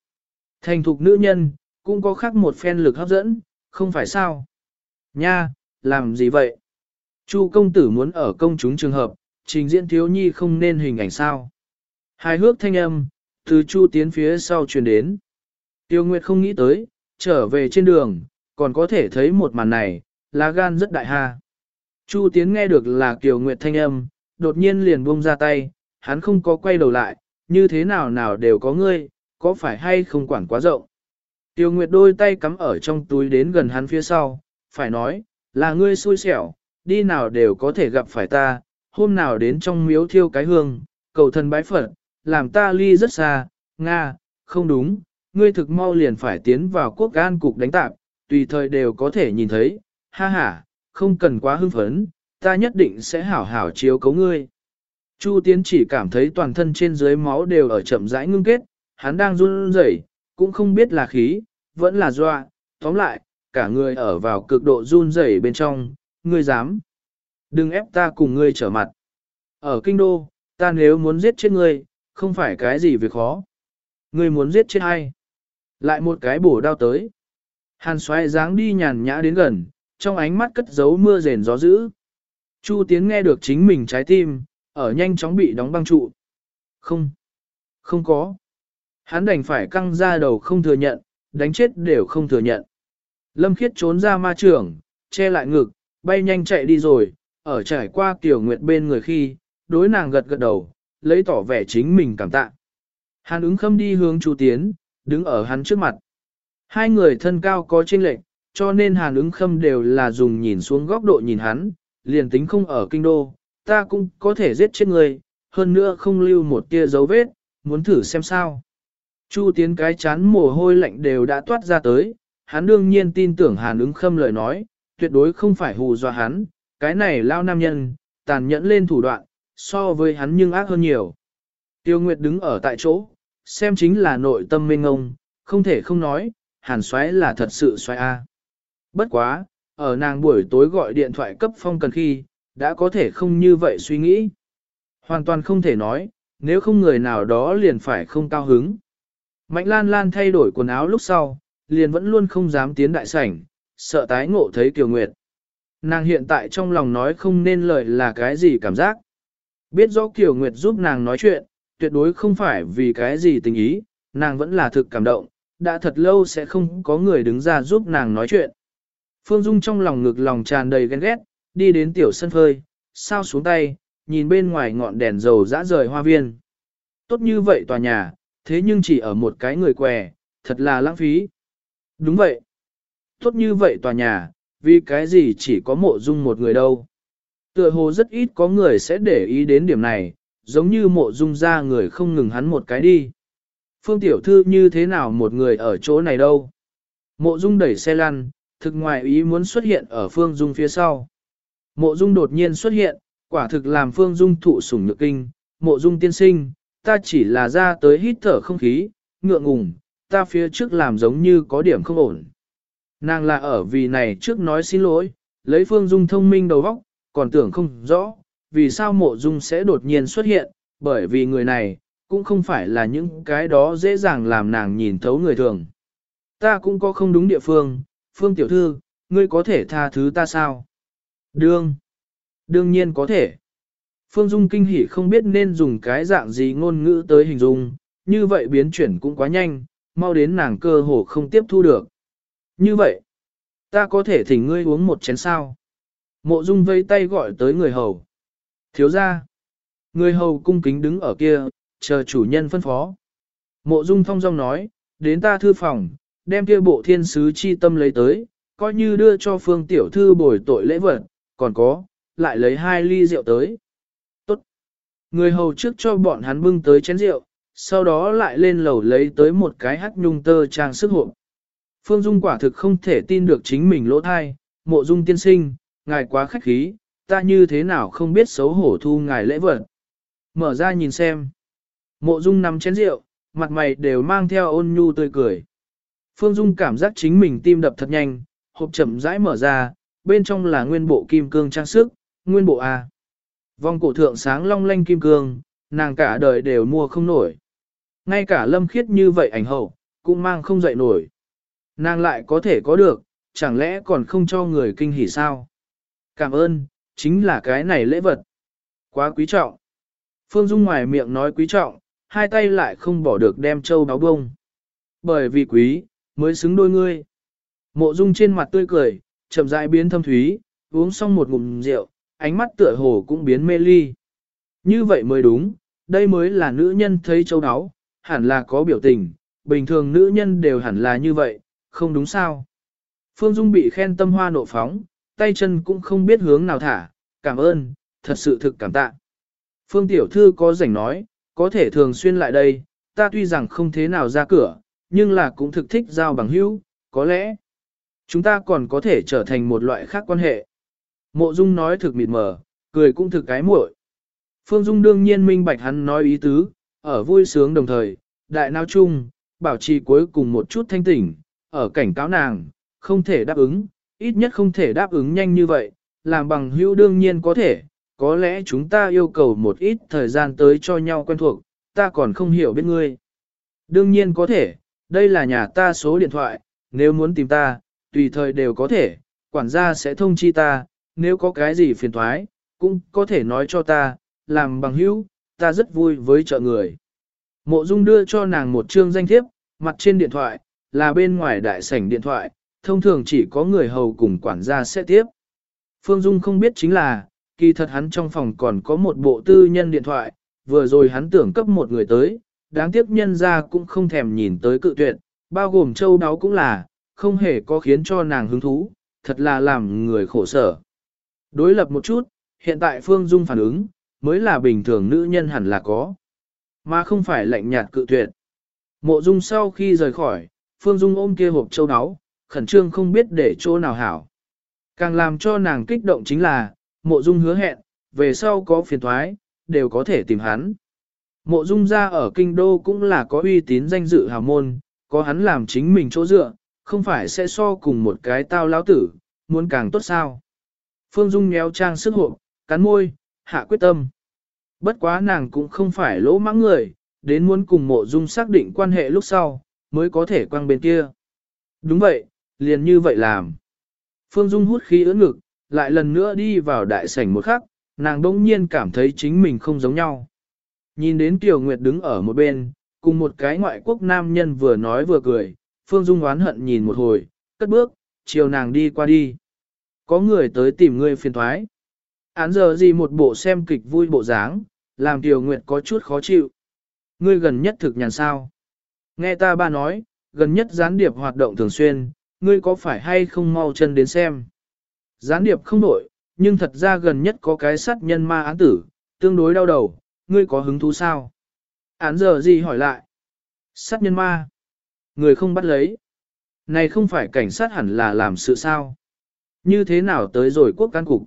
Thành thục nữ nhân, cũng có khác một phen lực hấp dẫn, không phải sao? Nha, làm gì vậy? Chu công tử muốn ở công chúng trường hợp, trình diễn thiếu nhi không nên hình ảnh sao? Hai hước thanh âm, từ Chu Tiến phía sau truyền đến. Tiêu Nguyệt không nghĩ tới, trở về trên đường, còn có thể thấy một màn này, lá gan rất đại ha. Chu Tiến nghe được là Kiều Nguyệt thanh âm, đột nhiên liền buông ra tay, hắn không có quay đầu lại, như thế nào nào đều có ngươi, có phải hay không quản quá rộng. Tiêu Nguyệt đôi tay cắm ở trong túi đến gần hắn phía sau, phải nói, là ngươi xui xẻo, đi nào đều có thể gặp phải ta, hôm nào đến trong miếu thiêu cái hương, cầu thần bái Phật, làm ta ly rất xa, Nga, không đúng, ngươi thực mau liền phải tiến vào quốc an cục đánh tạp, tùy thời đều có thể nhìn thấy, ha ha, không cần quá hưng phấn, ta nhất định sẽ hảo hảo chiếu cấu ngươi. Chu Tiến chỉ cảm thấy toàn thân trên dưới máu đều ở chậm rãi ngưng kết, hắn đang run rẩy, cũng không biết là khí, vẫn là doa, tóm lại, cả người ở vào cực độ run rẩy bên trong, ngươi dám. Đừng ép ta cùng ngươi trở mặt. Ở kinh đô, ta nếu muốn giết chết ngươi, không phải cái gì việc khó. Ngươi muốn giết chết ai? Lại một cái bổ đao tới. Hàn xoay dáng đi nhàn nhã đến gần, trong ánh mắt cất giấu mưa rền gió dữ. Chu Tiến nghe được chính mình trái tim, ở nhanh chóng bị đóng băng trụ. Không, không có. Hắn đành phải căng ra đầu không thừa nhận, đánh chết đều không thừa nhận. Lâm Khiết trốn ra ma trưởng, che lại ngực, bay nhanh chạy đi rồi, ở trải qua Tiểu Nguyệt bên người khi, đối nàng gật gật đầu, lấy tỏ vẻ chính mình cảm tạ. Hàn ứng khâm đi hướng Chu Tiến, đứng ở hắn trước mặt. Hai người thân cao có chênh lệch, cho nên hàn ứng khâm đều là dùng nhìn xuống góc độ nhìn hắn, liền tính không ở kinh đô, ta cũng có thể giết chết người, hơn nữa không lưu một tia dấu vết, muốn thử xem sao. Chu tiến cái chán mồ hôi lạnh đều đã toát ra tới, hắn đương nhiên tin tưởng hàn ứng khâm lời nói, tuyệt đối không phải hù dọa hắn, cái này lao nam nhân, tàn nhẫn lên thủ đoạn, so với hắn nhưng ác hơn nhiều. Tiêu Nguyệt đứng ở tại chỗ, xem chính là nội tâm mênh ngông, không thể không nói, hàn xoáy là thật sự xoáy A. Bất quá, ở nàng buổi tối gọi điện thoại cấp phong cần khi, đã có thể không như vậy suy nghĩ. Hoàn toàn không thể nói, nếu không người nào đó liền phải không cao hứng. Mạnh lan lan thay đổi quần áo lúc sau, liền vẫn luôn không dám tiến đại sảnh, sợ tái ngộ thấy Kiều Nguyệt. Nàng hiện tại trong lòng nói không nên lời là cái gì cảm giác. Biết rõ Kiều Nguyệt giúp nàng nói chuyện, tuyệt đối không phải vì cái gì tình ý, nàng vẫn là thực cảm động, đã thật lâu sẽ không có người đứng ra giúp nàng nói chuyện. Phương Dung trong lòng ngực lòng tràn đầy ghen ghét, đi đến tiểu sân phơi, sao xuống tay, nhìn bên ngoài ngọn đèn dầu dã rời hoa viên. Tốt như vậy tòa nhà, thế nhưng chỉ ở một cái người què, thật là lãng phí. Đúng vậy. Tốt như vậy tòa nhà, vì cái gì chỉ có mộ dung một người đâu. Tựa hồ rất ít có người sẽ để ý đến điểm này, giống như mộ dung ra người không ngừng hắn một cái đi. Phương tiểu thư như thế nào một người ở chỗ này đâu. Mộ dung đẩy xe lăn, thực ngoài ý muốn xuất hiện ở phương dung phía sau. Mộ dung đột nhiên xuất hiện, quả thực làm phương dung thụ sủng nhược kinh, mộ dung tiên sinh, ta chỉ là ra tới hít thở không khí, ngượng ngùng, ta phía trước làm giống như có điểm không ổn. Nàng là ở vì này trước nói xin lỗi, lấy phương dung thông minh đầu óc, còn tưởng không rõ, vì sao mộ dung sẽ đột nhiên xuất hiện, bởi vì người này, cũng không phải là những cái đó dễ dàng làm nàng nhìn thấu người thường. Ta cũng có không đúng địa phương, phương tiểu thư, ngươi có thể tha thứ ta sao? Đương. Đương nhiên có thể. Phương Dung kinh hỉ không biết nên dùng cái dạng gì ngôn ngữ tới hình dung, như vậy biến chuyển cũng quá nhanh, mau đến nàng cơ hồ không tiếp thu được. Như vậy, ta có thể thỉnh ngươi uống một chén sao. Mộ Dung vây tay gọi tới người hầu. Thiếu ra. Người hầu cung kính đứng ở kia, chờ chủ nhân phân phó. Mộ Dung thong dong nói, đến ta thư phòng, đem kia bộ thiên sứ chi tâm lấy tới, coi như đưa cho phương tiểu thư bồi tội lễ vật, còn có, lại lấy hai ly rượu tới. Tốt. Người hầu trước cho bọn hắn bưng tới chén rượu, sau đó lại lên lầu lấy tới một cái hắc nhung tơ trang sức hộp. Phương Dung quả thực không thể tin được chính mình lỗ thai, mộ dung tiên sinh, ngài quá khách khí, ta như thế nào không biết xấu hổ thu ngài lễ vật. Mở ra nhìn xem. Mộ dung nằm chén rượu, mặt mày đều mang theo ôn nhu tươi cười. Phương Dung cảm giác chính mình tim đập thật nhanh, hộp chậm rãi mở ra, bên trong là nguyên bộ kim cương trang sức, nguyên bộ A. Vòng cổ thượng sáng long lanh kim cương, nàng cả đời đều mua không nổi. Ngay cả lâm khiết như vậy ảnh hậu, cũng mang không dậy nổi. Nàng lại có thể có được, chẳng lẽ còn không cho người kinh hỉ sao? Cảm ơn, chính là cái này lễ vật. Quá quý trọng. Phương Dung ngoài miệng nói quý trọng, hai tay lại không bỏ được đem châu báo bông. Bởi vì quý, mới xứng đôi ngươi. Mộ Dung trên mặt tươi cười, chậm rãi biến thâm thúy, uống xong một ngụm rượu, ánh mắt tựa hồ cũng biến mê ly. Như vậy mới đúng, đây mới là nữ nhân thấy châu đáo, hẳn là có biểu tình, bình thường nữ nhân đều hẳn là như vậy, không đúng sao. Phương Dung bị khen tâm hoa nộ phóng, tay chân cũng không biết hướng nào thả, cảm ơn, thật sự thực cảm tạ. Phương Tiểu Thư có rảnh nói, có thể thường xuyên lại đây, ta tuy rằng không thế nào ra cửa, nhưng là cũng thực thích giao bằng hữu, có lẽ chúng ta còn có thể trở thành một loại khác quan hệ. Mộ Dung nói thực mịt mờ, cười cũng thực cái muội. Phương Dung đương nhiên minh bạch hắn nói ý tứ, ở vui sướng đồng thời, đại nao chung, bảo trì cuối cùng một chút thanh tỉnh, ở cảnh cáo nàng, không thể đáp ứng, ít nhất không thể đáp ứng nhanh như vậy, làm bằng hữu đương nhiên có thể, có lẽ chúng ta yêu cầu một ít thời gian tới cho nhau quen thuộc, ta còn không hiểu biết ngươi. Đương nhiên có thể, đây là nhà ta số điện thoại, nếu muốn tìm ta, tùy thời đều có thể, quản gia sẽ thông chi ta, nếu có cái gì phiền thoái, cũng có thể nói cho ta, làm bằng hữu, ta rất vui với trợ người. Mộ Dung đưa cho nàng một chương danh thiếp, mặt trên điện thoại, là bên ngoài đại sảnh điện thoại, thông thường chỉ có người hầu cùng quản gia sẽ tiếp. Phương Dung không biết chính là, kỳ thật hắn trong phòng còn có một bộ tư nhân điện thoại, vừa rồi hắn tưởng cấp một người tới, đáng tiếc nhân ra cũng không thèm nhìn tới cự tuyệt, bao gồm châu đáo cũng là, không hề có khiến cho nàng hứng thú, thật là làm người khổ sở. Đối lập một chút, hiện tại Phương Dung phản ứng, mới là bình thường nữ nhân hẳn là có, mà không phải lạnh nhạt cự tuyệt. Mộ Dung sau khi rời khỏi, Phương Dung ôm kia hộp châu đáo khẩn trương không biết để chỗ nào hảo. Càng làm cho nàng kích động chính là, Mộ Dung hứa hẹn, về sau có phiền thoái, đều có thể tìm hắn. Mộ Dung ra ở Kinh Đô cũng là có uy tín danh dự hào môn, có hắn làm chính mình chỗ dựa, không phải sẽ so cùng một cái tao lão tử, muốn càng tốt sao. Phương Dung nhéo trang sức hộ, cắn môi, hạ quyết tâm. Bất quá nàng cũng không phải lỗ mãng người, đến muốn cùng mộ dung xác định quan hệ lúc sau, mới có thể quăng bên kia. Đúng vậy, liền như vậy làm. Phương Dung hút khí ưỡn ngực, lại lần nữa đi vào đại sảnh một khắc, nàng đông nhiên cảm thấy chính mình không giống nhau. Nhìn đến Tiểu Nguyệt đứng ở một bên, cùng một cái ngoại quốc nam nhân vừa nói vừa cười, Phương Dung oán hận nhìn một hồi, cất bước, chiều nàng đi qua đi. Có người tới tìm ngươi phiền thoái. Án giờ gì một bộ xem kịch vui bộ dáng, làm Tiểu Nguyệt có chút khó chịu. Ngươi gần nhất thực nhàn sao? Nghe ta ba nói, gần nhất gián điệp hoạt động thường xuyên, ngươi có phải hay không mau chân đến xem? Gián điệp không đổi, nhưng thật ra gần nhất có cái sát nhân ma án tử, tương đối đau đầu, ngươi có hứng thú sao? Án giờ gì hỏi lại? Sát nhân ma? Người không bắt lấy. Này không phải cảnh sát hẳn là làm sự sao? Như thế nào tới rồi quốc can cục?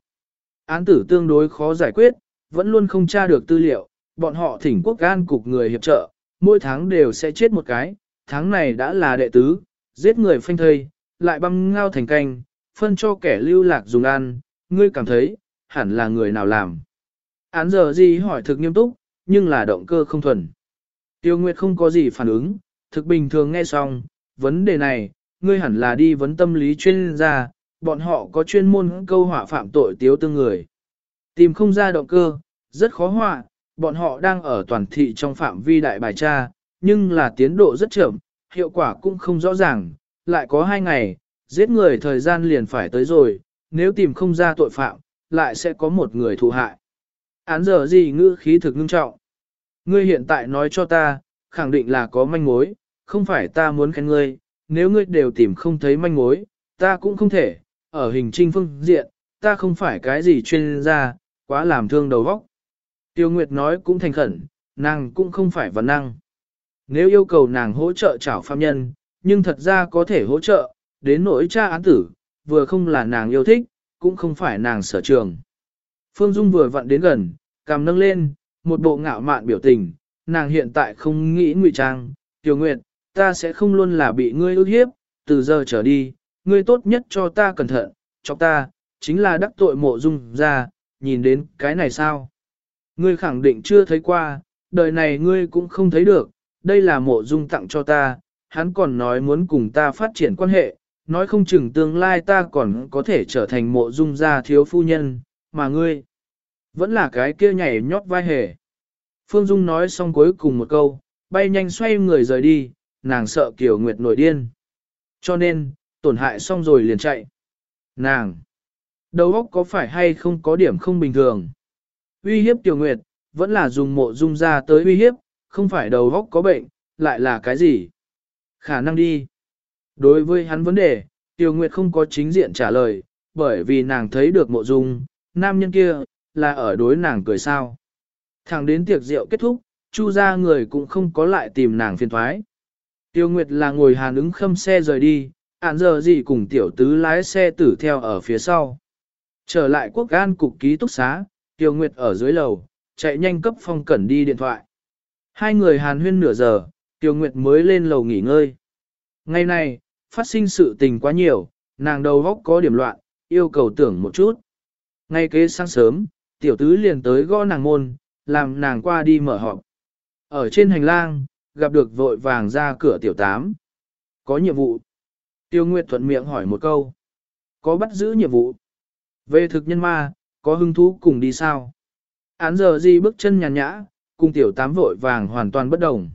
Án tử tương đối khó giải quyết, vẫn luôn không tra được tư liệu, bọn họ thỉnh quốc can cục người hiệp trợ, mỗi tháng đều sẽ chết một cái, tháng này đã là đệ tứ, giết người phanh thây, lại băm ngao thành canh, phân cho kẻ lưu lạc dùng ăn, ngươi cảm thấy, hẳn là người nào làm. Án giờ gì hỏi thực nghiêm túc, nhưng là động cơ không thuần. Tiêu Nguyệt không có gì phản ứng, thực bình thường nghe xong, vấn đề này, ngươi hẳn là đi vấn tâm lý chuyên gia, bọn họ có chuyên môn câu họa phạm tội tiếu tương người. Tìm không ra động cơ, rất khó họa, bọn họ đang ở toàn thị trong phạm vi đại bài tra, nhưng là tiến độ rất chậm, hiệu quả cũng không rõ ràng, lại có hai ngày, giết người thời gian liền phải tới rồi, nếu tìm không ra tội phạm, lại sẽ có một người thụ hại. Án giờ gì ngữ khí thực ngưng trọng. Ngươi hiện tại nói cho ta, khẳng định là có manh mối, không phải ta muốn khen ngươi, nếu ngươi đều tìm không thấy manh mối, ta cũng không thể, ở hình trinh phương diện, ta không phải cái gì chuyên gia, quá làm thương đầu óc. Tiêu Nguyệt nói cũng thành khẩn, nàng cũng không phải văn năng. Nếu yêu cầu nàng hỗ trợ trảo phạm nhân, nhưng thật ra có thể hỗ trợ, đến nỗi cha án tử, vừa không là nàng yêu thích, cũng không phải nàng sở trường. Phương Dung vừa vặn đến gần, cằm nâng lên, một bộ ngạo mạn biểu tình, nàng hiện tại không nghĩ ngụy trang, Tiểu Nguyệt, ta sẽ không luôn là bị ngươi ức hiếp, từ giờ trở đi, ngươi tốt nhất cho ta cẩn thận, cho ta, chính là đắc tội mộ dung ra, nhìn đến cái này sao? Ngươi khẳng định chưa thấy qua, đời này ngươi cũng không thấy được, đây là mộ dung tặng cho ta, hắn còn nói muốn cùng ta phát triển quan hệ, nói không chừng tương lai ta còn có thể trở thành mộ dung gia thiếu phu nhân, mà ngươi, vẫn là cái kia nhảy nhót vai hề. Phương Dung nói xong cuối cùng một câu, bay nhanh xoay người rời đi, nàng sợ Kiều Nguyệt nổi điên. Cho nên, tổn hại xong rồi liền chạy. Nàng, đầu óc có phải hay không có điểm không bình thường? Uy hiếp Kiều Nguyệt, vẫn là dùng mộ dung ra tới uy hiếp, không phải đầu óc có bệnh, lại là cái gì? Khả năng đi. Đối với hắn vấn đề, Tiêu Nguyệt không có chính diện trả lời, bởi vì nàng thấy được mộ dung, nam nhân kia, là ở đối nàng cười sao. Thẳng đến tiệc rượu kết thúc, chu ra người cũng không có lại tìm nàng phiền thoái. Tiêu Nguyệt là ngồi hàn ứng khâm xe rời đi, ản giờ gì cùng tiểu tứ lái xe tử theo ở phía sau. Trở lại quốc an cục ký túc xá, Tiêu Nguyệt ở dưới lầu, chạy nhanh cấp phong cẩn đi điện thoại. Hai người hàn huyên nửa giờ, Tiêu Nguyệt mới lên lầu nghỉ ngơi. Ngày này, phát sinh sự tình quá nhiều, nàng đầu góc có điểm loạn, yêu cầu tưởng một chút. Ngay kế sáng sớm, tiểu tứ liền tới gõ nàng môn, làm nàng qua đi mở họp. Ở trên hành lang, gặp được vội vàng ra cửa tiểu tám. Có nhiệm vụ. Tiêu Nguyệt thuận miệng hỏi một câu. Có bắt giữ nhiệm vụ. Về thực nhân ma, có hứng thú cùng đi sao? Án giờ gì bước chân nhàn nhã, cùng tiểu tám vội vàng hoàn toàn bất đồng.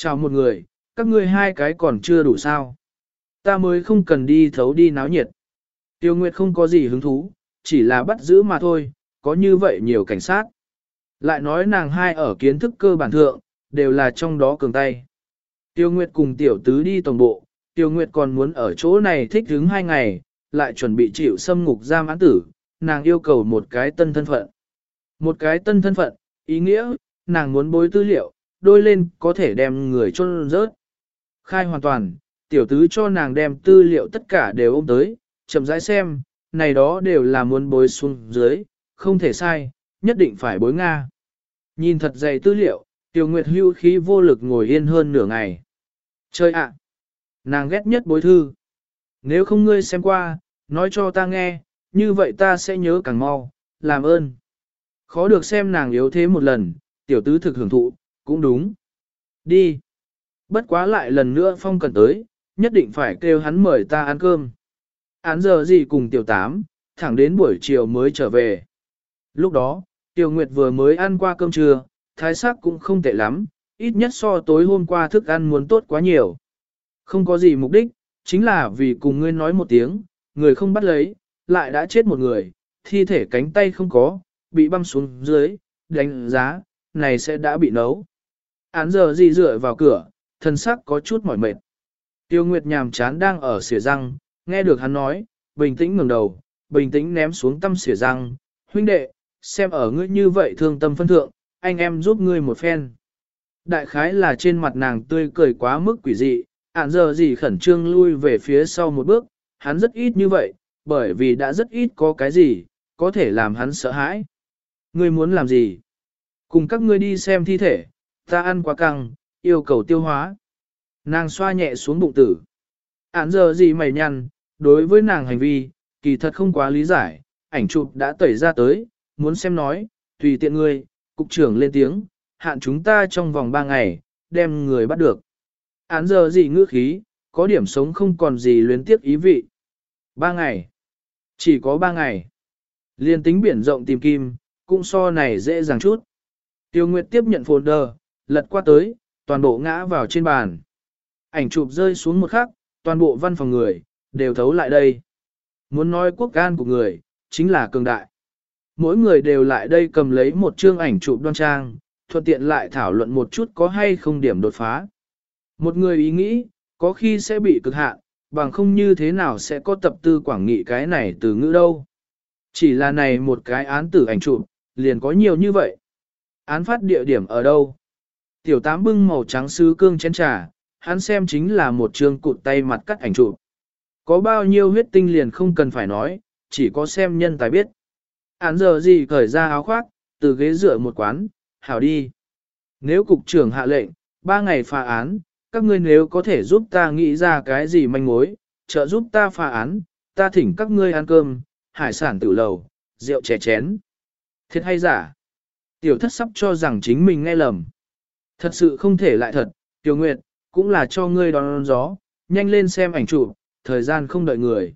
Chào một người, các ngươi hai cái còn chưa đủ sao. Ta mới không cần đi thấu đi náo nhiệt. Tiêu Nguyệt không có gì hứng thú, chỉ là bắt giữ mà thôi, có như vậy nhiều cảnh sát. Lại nói nàng hai ở kiến thức cơ bản thượng, đều là trong đó cường tay. Tiêu Nguyệt cùng tiểu tứ đi tổng bộ, Tiêu Nguyệt còn muốn ở chỗ này thích hứng hai ngày, lại chuẩn bị chịu xâm ngục giam án tử, nàng yêu cầu một cái tân thân phận. Một cái tân thân phận, ý nghĩa, nàng muốn bối tư liệu, đôi lên có thể đem người chôn rớt. Khai hoàn toàn, tiểu tứ cho nàng đem tư liệu tất cả đều ôm tới, chậm rãi xem, này đó đều là muốn bối xuống dưới, không thể sai, nhất định phải bối Nga. Nhìn thật dày tư liệu, tiểu nguyệt hưu khí vô lực ngồi yên hơn nửa ngày. Chơi ạ! nàng ghét nhất bối thư. Nếu không ngươi xem qua, nói cho ta nghe, như vậy ta sẽ nhớ càng mau, làm ơn. Khó được xem nàng yếu thế một lần, tiểu tứ thực hưởng thụ, cũng đúng. Đi. Bất quá lại lần nữa phong cần tới, nhất định phải kêu hắn mời ta ăn cơm. Án giờ gì cùng tiểu tám, thẳng đến buổi chiều mới trở về. Lúc đó, tiểu nguyệt vừa mới ăn qua cơm trưa, thái sắc cũng không tệ lắm, ít nhất so tối hôm qua thức ăn muốn tốt quá nhiều. Không có gì mục đích, chính là vì cùng ngươi nói một tiếng, người không bắt lấy, lại đã chết một người, thi thể cánh tay không có, bị băm xuống dưới, đánh giá, này sẽ đã bị nấu. Án giờ gì dựa vào cửa, thân sắc có chút mỏi mệt. Tiêu Nguyệt nhàm chán đang ở xỉa răng, nghe được hắn nói, bình tĩnh ngẩng đầu, bình tĩnh ném xuống tâm xỉa răng, huynh đệ, xem ở ngươi như vậy thương tâm phân thượng, anh em giúp ngươi một phen. Đại khái là trên mặt nàng tươi cười quá mức quỷ dị, ản giờ gì khẩn trương lui về phía sau một bước, hắn rất ít như vậy, bởi vì đã rất ít có cái gì, có thể làm hắn sợ hãi. Ngươi muốn làm gì? Cùng các ngươi đi xem thi thể, ta ăn quá căng, yêu cầu tiêu hóa. Nàng xoa nhẹ xuống bụng tử. Án giờ gì mày nhăn, đối với nàng hành vi, kỳ thật không quá lý giải, ảnh chụp đã tẩy ra tới, muốn xem nói, tùy tiện ngươi, cục trưởng lên tiếng, hạn chúng ta trong vòng 3 ngày, đem người bắt được. Án giờ gì ngữ khí, có điểm sống không còn gì luyến tiếp ý vị. 3 ngày. Chỉ có 3 ngày. Liên tính biển rộng tìm kim, cũng so này dễ dàng chút. Tiêu Nguyệt tiếp nhận folder, lật qua tới, toàn bộ ngã vào trên bàn. Ảnh chụp rơi xuống một khắc, toàn bộ văn phòng người, đều thấu lại đây. Muốn nói quốc gan của người, chính là cường đại. Mỗi người đều lại đây cầm lấy một chương ảnh chụp đoan trang, thuận tiện lại thảo luận một chút có hay không điểm đột phá. Một người ý nghĩ, có khi sẽ bị cực hạn, bằng không như thế nào sẽ có tập tư quảng nghị cái này từ ngữ đâu. Chỉ là này một cái án tử ảnh chụp, liền có nhiều như vậy. Án phát địa điểm ở đâu? Tiểu tám bưng màu trắng sứ cương chén trà, hắn xem chính là một trường cụt tay mặt cắt ảnh chụp. Có bao nhiêu huyết tinh liền không cần phải nói, chỉ có xem nhân tài biết. Án giờ gì cởi ra áo khoác, từ ghế dựa một quán, hảo đi. Nếu cục trưởng hạ lệnh, ba ngày phá án, các ngươi nếu có thể giúp ta nghĩ ra cái gì manh mối, trợ giúp ta phá án, ta thỉnh các ngươi ăn cơm, hải sản tử lầu, rượu chè chén. Thiệt hay giả? Tiểu thất sắp cho rằng chính mình nghe lầm. Thật sự không thể lại thật, Tiểu Nguyệt, cũng là cho ngươi đón gió, nhanh lên xem ảnh chụp, thời gian không đợi người.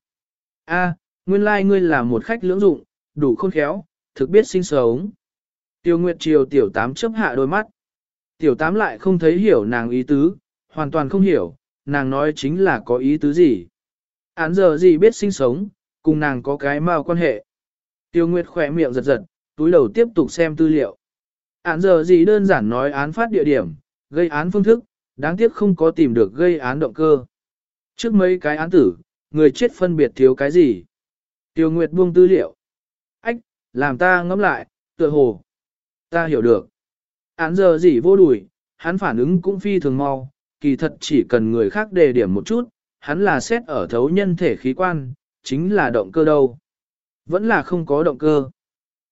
A, nguyên lai like ngươi là một khách lưỡng dụng, đủ khôn khéo, thực biết sinh sống. Tiêu Nguyệt chiều tiểu tám chấp hạ đôi mắt. Tiểu tám lại không thấy hiểu nàng ý tứ, hoàn toàn không hiểu, nàng nói chính là có ý tứ gì. Án giờ gì biết sinh sống, cùng nàng có cái mao quan hệ. Tiêu Nguyệt khỏe miệng giật giật, túi đầu tiếp tục xem tư liệu. Án giờ gì đơn giản nói án phát địa điểm, gây án phương thức, đáng tiếc không có tìm được gây án động cơ. Trước mấy cái án tử, người chết phân biệt thiếu cái gì? Tiêu Nguyệt buông tư liệu. Ách, làm ta ngẫm lại, tựa hồ. Ta hiểu được. Án giờ gì vô đùi, hắn phản ứng cũng phi thường mau, kỳ thật chỉ cần người khác đề điểm một chút, hắn là xét ở thấu nhân thể khí quan, chính là động cơ đâu. Vẫn là không có động cơ.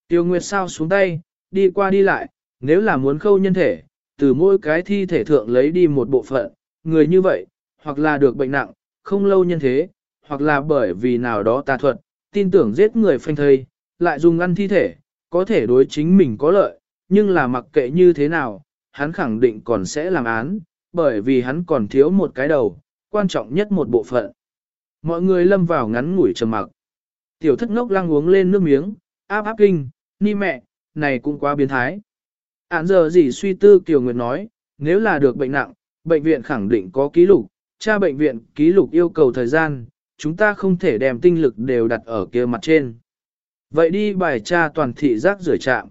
Tiêu Nguyệt sao xuống tay, đi qua đi lại, nếu là muốn khâu nhân thể, từ mỗi cái thi thể thượng lấy đi một bộ phận, người như vậy, hoặc là được bệnh nặng, không lâu nhân thế, hoặc là bởi vì nào đó tà thuật, tin tưởng giết người phanh thây, lại dùng ăn thi thể, có thể đối chính mình có lợi, nhưng là mặc kệ như thế nào, hắn khẳng định còn sẽ làm án, bởi vì hắn còn thiếu một cái đầu, quan trọng nhất một bộ phận. Mọi người lâm vào ngắn ngủi trầm mặc. Tiểu thất ngốc lăng uống lên nước miếng, áp áp kinh, ni mẹ, này cũng quá biến thái. Án giờ gì suy tư Kiều Nguyệt nói, nếu là được bệnh nặng, bệnh viện khẳng định có ký lục, cha bệnh viện ký lục yêu cầu thời gian, chúng ta không thể đem tinh lực đều đặt ở kia mặt trên. Vậy đi bài tra toàn thị rác rưởi trạm.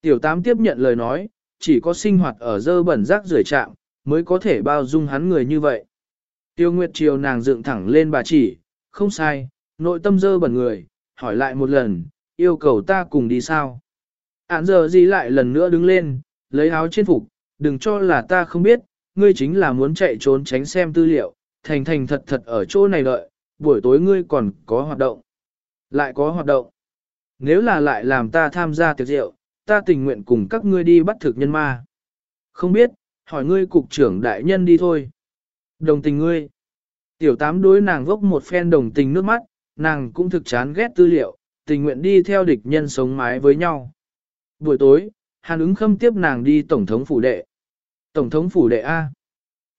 Tiểu tám tiếp nhận lời nói, chỉ có sinh hoạt ở dơ bẩn rác rưởi trạm, mới có thể bao dung hắn người như vậy. Tiêu Nguyệt chiều nàng dựng thẳng lên bà chỉ, không sai, nội tâm dơ bẩn người, hỏi lại một lần, yêu cầu ta cùng đi sao. Án giờ gì lại lần nữa đứng lên, lấy áo trên phục, đừng cho là ta không biết, ngươi chính là muốn chạy trốn tránh xem tư liệu, thành thành thật thật ở chỗ này đợi, buổi tối ngươi còn có hoạt động. Lại có hoạt động. Nếu là lại làm ta tham gia tiệc rượu, ta tình nguyện cùng các ngươi đi bắt thực nhân ma. Không biết, hỏi ngươi cục trưởng đại nhân đi thôi. Đồng tình ngươi. Tiểu tám đối nàng vốc một phen đồng tình nước mắt, nàng cũng thực chán ghét tư liệu, tình nguyện đi theo địch nhân sống mái với nhau. Buổi tối, Hàn ứng khâm tiếp nàng đi Tổng thống phủ đệ. Tổng thống phủ đệ A.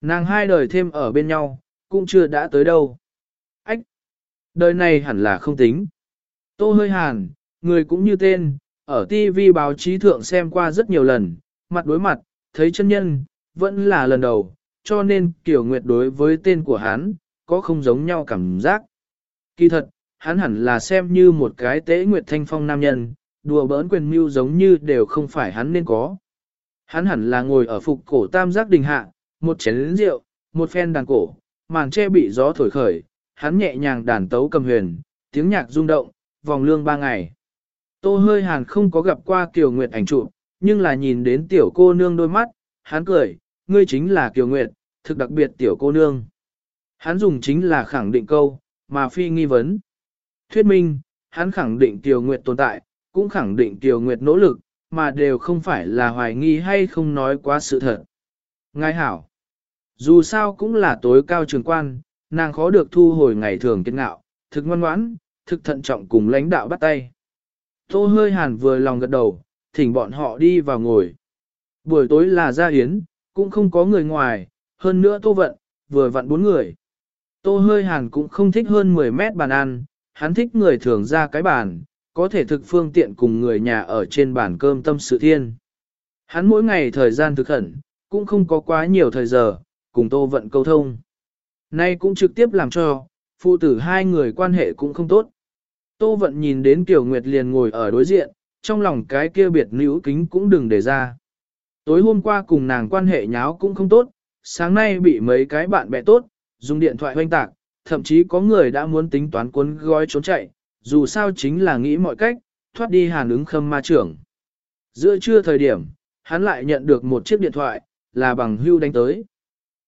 Nàng hai đời thêm ở bên nhau, cũng chưa đã tới đâu. Ách! Đời này hẳn là không tính. Tô hơi hàn, người cũng như tên, ở TV báo chí thượng xem qua rất nhiều lần, mặt đối mặt, thấy chân nhân, vẫn là lần đầu, cho nên kiểu Nguyệt đối với tên của hắn, có không giống nhau cảm giác. Kỳ thật, hắn hẳn là xem như một cái tế Nguyệt Thanh Phong nam nhân, đùa bỡn quyền mưu giống như đều không phải hắn nên có. Hắn hẳn là ngồi ở phục cổ tam giác đình hạ, một chén rượu, một phen đàn cổ, màn che bị gió thổi khởi, hắn nhẹ nhàng đàn tấu cầm huyền, tiếng nhạc rung động, vòng lương ba ngày. Tô hơi hàn không có gặp qua Kiều Nguyệt ảnh chụp, nhưng là nhìn đến tiểu cô nương đôi mắt, hắn cười, ngươi chính là Kiều Nguyệt, thực đặc biệt tiểu cô nương. Hắn dùng chính là khẳng định câu, mà phi nghi vấn. Thuyết minh, hắn khẳng định Kiều Nguyệt tồn tại, cũng khẳng định Kiều Nguyệt nỗ lực, mà đều không phải là hoài nghi hay không nói quá sự thật. Ngài hảo, dù sao cũng là tối cao trường quan, nàng khó được thu hồi ngày thường kiên ngạo, thực ngoan ngoãn, thực thận trọng cùng lãnh đạo bắt tay. Tô hơi hàn vừa lòng gật đầu, thỉnh bọn họ đi vào ngồi. Buổi tối là gia yến, cũng không có người ngoài, hơn nữa tô vận, vừa vặn bốn người. Tô hơi hàn cũng không thích hơn 10 mét bàn ăn, hắn thích người thường ra cái bàn, có thể thực phương tiện cùng người nhà ở trên bàn cơm tâm sự thiên. Hắn mỗi ngày thời gian thực khẩn, cũng không có quá nhiều thời giờ, cùng Tô Vận câu thông. Nay cũng trực tiếp làm cho, phụ tử hai người quan hệ cũng không tốt. Tô Vận nhìn đến Kiều Nguyệt liền ngồi ở đối diện, trong lòng cái kia biệt nữ kính cũng đừng để ra. Tối hôm qua cùng nàng quan hệ nháo cũng không tốt, sáng nay bị mấy cái bạn bè tốt, dùng điện thoại hoanh tạc, thậm chí có người đã muốn tính toán cuốn gói trốn chạy, dù sao chính là nghĩ mọi cách, thoát đi hàn ứng khâm ma trưởng. Giữa trưa thời điểm, hắn lại nhận được một chiếc điện thoại, là bằng hưu đánh tới.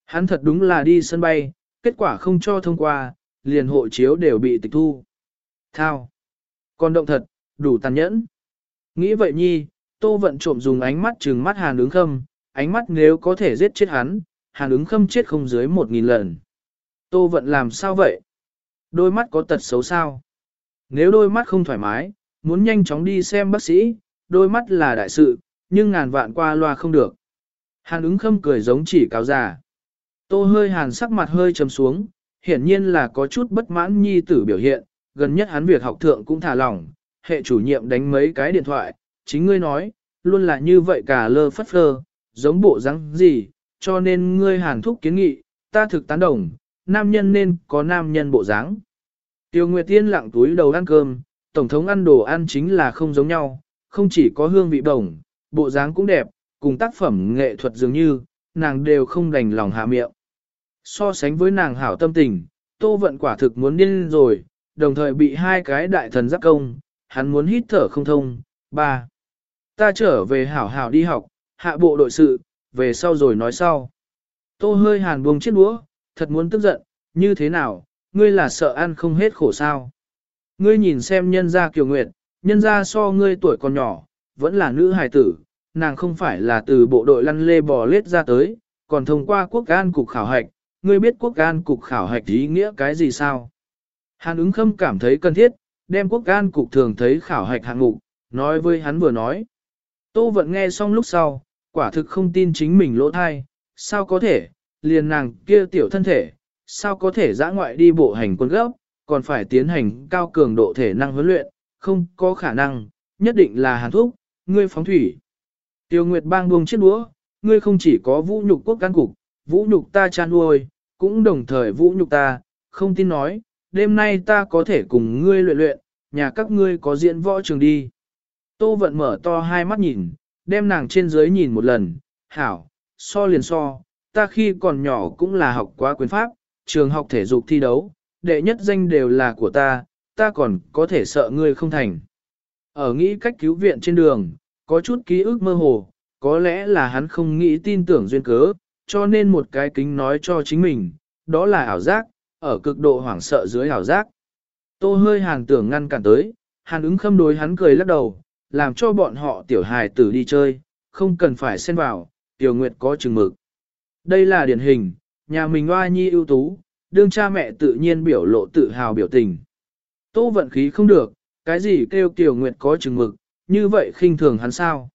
Hắn thật đúng là đi sân bay, kết quả không cho thông qua, liền hộ chiếu đều bị tịch thu. Thao. Còn động thật, đủ tàn nhẫn. Nghĩ vậy nhi, tô vận trộm dùng ánh mắt trừng mắt hàn ứng khâm, ánh mắt nếu có thể giết chết hắn, hàn ứng khâm chết không dưới một nghìn lần. Tô vận làm sao vậy? Đôi mắt có tật xấu sao? Nếu đôi mắt không thoải mái, muốn nhanh chóng đi xem bác sĩ, đôi mắt là đại sự, nhưng ngàn vạn qua loa không được. Hàn ứng khâm cười giống chỉ cáo già. Tô hơi hàn sắc mặt hơi trầm xuống, hiển nhiên là có chút bất mãn nhi tử biểu hiện, gần nhất hắn việc học thượng cũng thả lỏng, hệ chủ nhiệm đánh mấy cái điện thoại, chính ngươi nói, luôn là như vậy cả lơ phất phơ, giống bộ răng gì, cho nên ngươi hàn thúc kiến nghị, ta thực tán đồng, nam nhân nên có nam nhân bộ dáng. Tiêu Nguyệt Tiên lặng túi đầu ăn cơm, tổng thống ăn đồ ăn chính là không giống nhau, không chỉ có hương vị đồng, bộ dáng cũng đẹp, cùng tác phẩm nghệ thuật dường như, nàng đều không đành lòng hạ miệng. So sánh với nàng hảo tâm tình, Tô Vận quả thực muốn điên rồi, đồng thời bị hai cái đại thần giáp công, hắn muốn hít thở không thông. Ba, ta trở về hảo hảo đi học, hạ bộ đội sự, về sau rồi nói sau. Tô hơi hàn buông chiếc đũa, thật muốn tức giận, như thế nào, ngươi là sợ ăn không hết khổ sao. Ngươi nhìn xem nhân gia kiều nguyệt, nhân gia so ngươi tuổi còn nhỏ, vẫn là nữ hài tử, nàng không phải là từ bộ đội lăn lê bò lết ra tới, còn thông qua quốc an cục khảo hạch, ngươi biết quốc an cục khảo hạch ý nghĩa cái gì sao? Hàn ứng khâm cảm thấy cần thiết, đem quốc an cục thường thấy khảo hạch hạng mục, nói với hắn vừa nói. Tô vận nghe xong lúc sau, quả thực không tin chính mình lỗ thai, sao có thể, liền nàng kia tiểu thân thể, sao có thể dã ngoại đi bộ hành quân gấp, còn phải tiến hành cao cường độ thể năng huấn luyện, không có khả năng, nhất định là hàn thúc, ngươi phóng thủy. Tiêu Nguyệt bang buông chiếc đũa, ngươi không chỉ có vũ nhục quốc căn cục, vũ nhục ta chan nuôi, cũng đồng thời vũ nhục ta, không tin nói, đêm nay ta có thể cùng ngươi luyện luyện, nhà các ngươi có diễn võ trường đi. Tô vận mở to hai mắt nhìn, đem nàng trên dưới nhìn một lần, hảo, so liền so, ta khi còn nhỏ cũng là học quá quyền pháp, trường học thể dục thi đấu, đệ nhất danh đều là của ta, ta còn có thể sợ ngươi không thành. Ở nghĩ cách cứu viện trên đường, có chút ký ức mơ hồ, có lẽ là hắn không nghĩ tin tưởng duyên cớ, cho nên một cái kính nói cho chính mình, đó là ảo giác, ở cực độ hoảng sợ dưới ảo giác. Tô hơi hàn tưởng ngăn cản tới, hàn ứng khâm đối hắn cười lắc đầu, làm cho bọn họ tiểu hài tử đi chơi, không cần phải xen vào, tiểu nguyệt có chừng mực. Đây là điển hình, nhà mình oa nhi ưu tú, đương cha mẹ tự nhiên biểu lộ tự hào biểu tình. Tô vận khí không được, cái gì kêu tiểu nguyệt có chừng mực, như vậy khinh thường hắn sao.